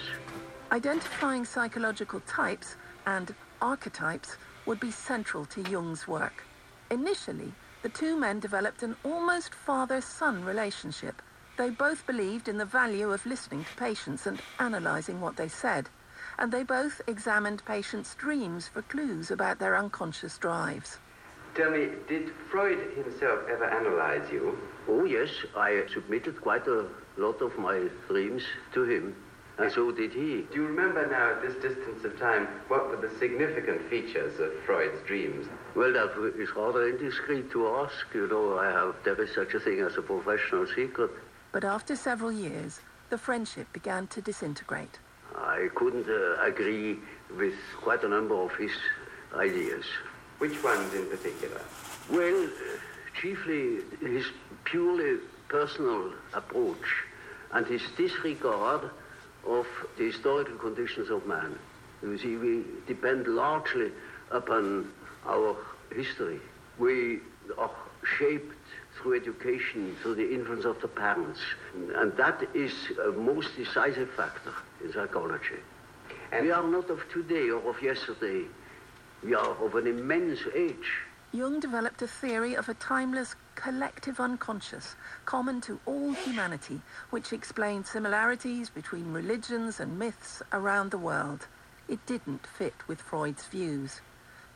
Identifying psychological types and archetypes would be central to Jung's work. Initially, the two men developed an almost father-son relationship. They both believed in the value of listening to patients and analysing what they said, and they both examined patients' dreams for clues about their unconscious drives. Tell me, did Freud himself ever analyze you? Oh, yes. I submitted quite a lot of my dreams to him, and so did he. Do you remember now, at this distance of time, what were the significant features of Freud's dreams? Well, that is rather indiscreet to ask. You know, I have, there is such a thing as a professional secret. But after several years, the friendship began to disintegrate. I couldn't uh, agree with quite a number of his ideas. Which ones in particular? Well, uh, chiefly his purely personal approach and his disregard of the historical conditions of man. You see, we depend largely upon our history. We are shaped through education, through the influence of the parents. And that is a most decisive factor in psychology. And we are not of today or of yesterday. We are of an immense age. Jung developed a theory of a timeless collective unconscious common to all humanity, which explained similarities between religions and myths around the world. It didn't fit with Freud's views.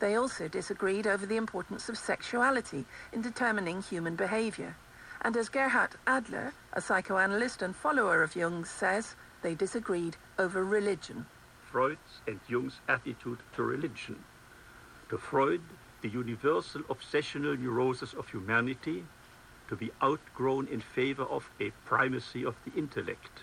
They also disagreed over the importance of sexuality in determining human behavior. And as Gerhard Adler, a psychoanalyst and follower of Jung, says, they disagreed over religion. Freud's and Jung's attitude to religion. To Freud, the universal obsessional neurosis of humanity to be outgrown in favor of a primacy of the intellect.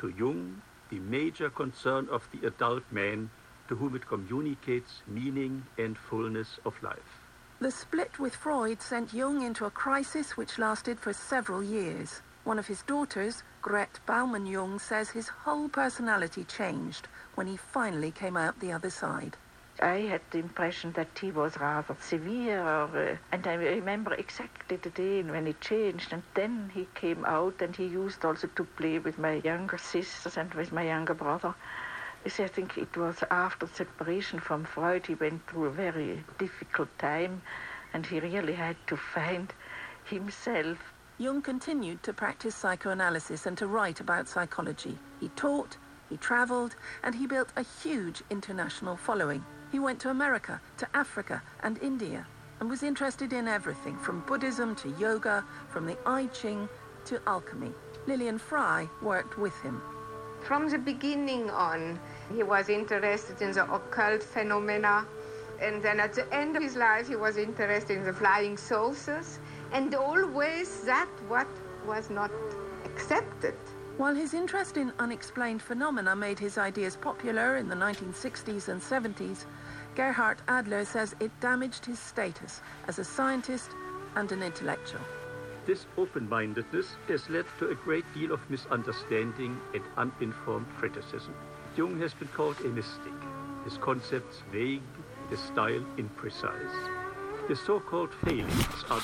To Jung, the major concern of the adult man to whom it communicates meaning and fullness of life. The split with Freud sent Jung into a crisis which lasted for several years. One of his daughters, Gret Baumann Jung, says his whole personality changed when he finally came out the other side. I had the impression that he was rather severe, uh, and I remember exactly the day when it changed. And then he came out, and he used also to play with my younger sisters and with my younger brother. I think it was after separation from Freud, he went through a very difficult time, and he really had to find himself. Jung continued to practice psychoanalysis and to write about psychology. He taught, he traveled, and he built a huge international following. He went to America, to Africa, and India, and was interested in everything from Buddhism to yoga, from the I Ching to alchemy. Lillian Fry worked with him. From the beginning on, he was interested in the occult phenomena. And then at the end of his life, he was interested in the flying saucers. And always that what was not accepted. While his interest in unexplained phenomena made his ideas popular in the 1960s and 70s, Gerhard Adler says it damaged his status as a scientist and an intellectual. This open-mindedness has led to a great deal of misunderstanding and uninformed criticism. Jung has been called a mystic, his concepts vague, his style imprecise. His so-called failings are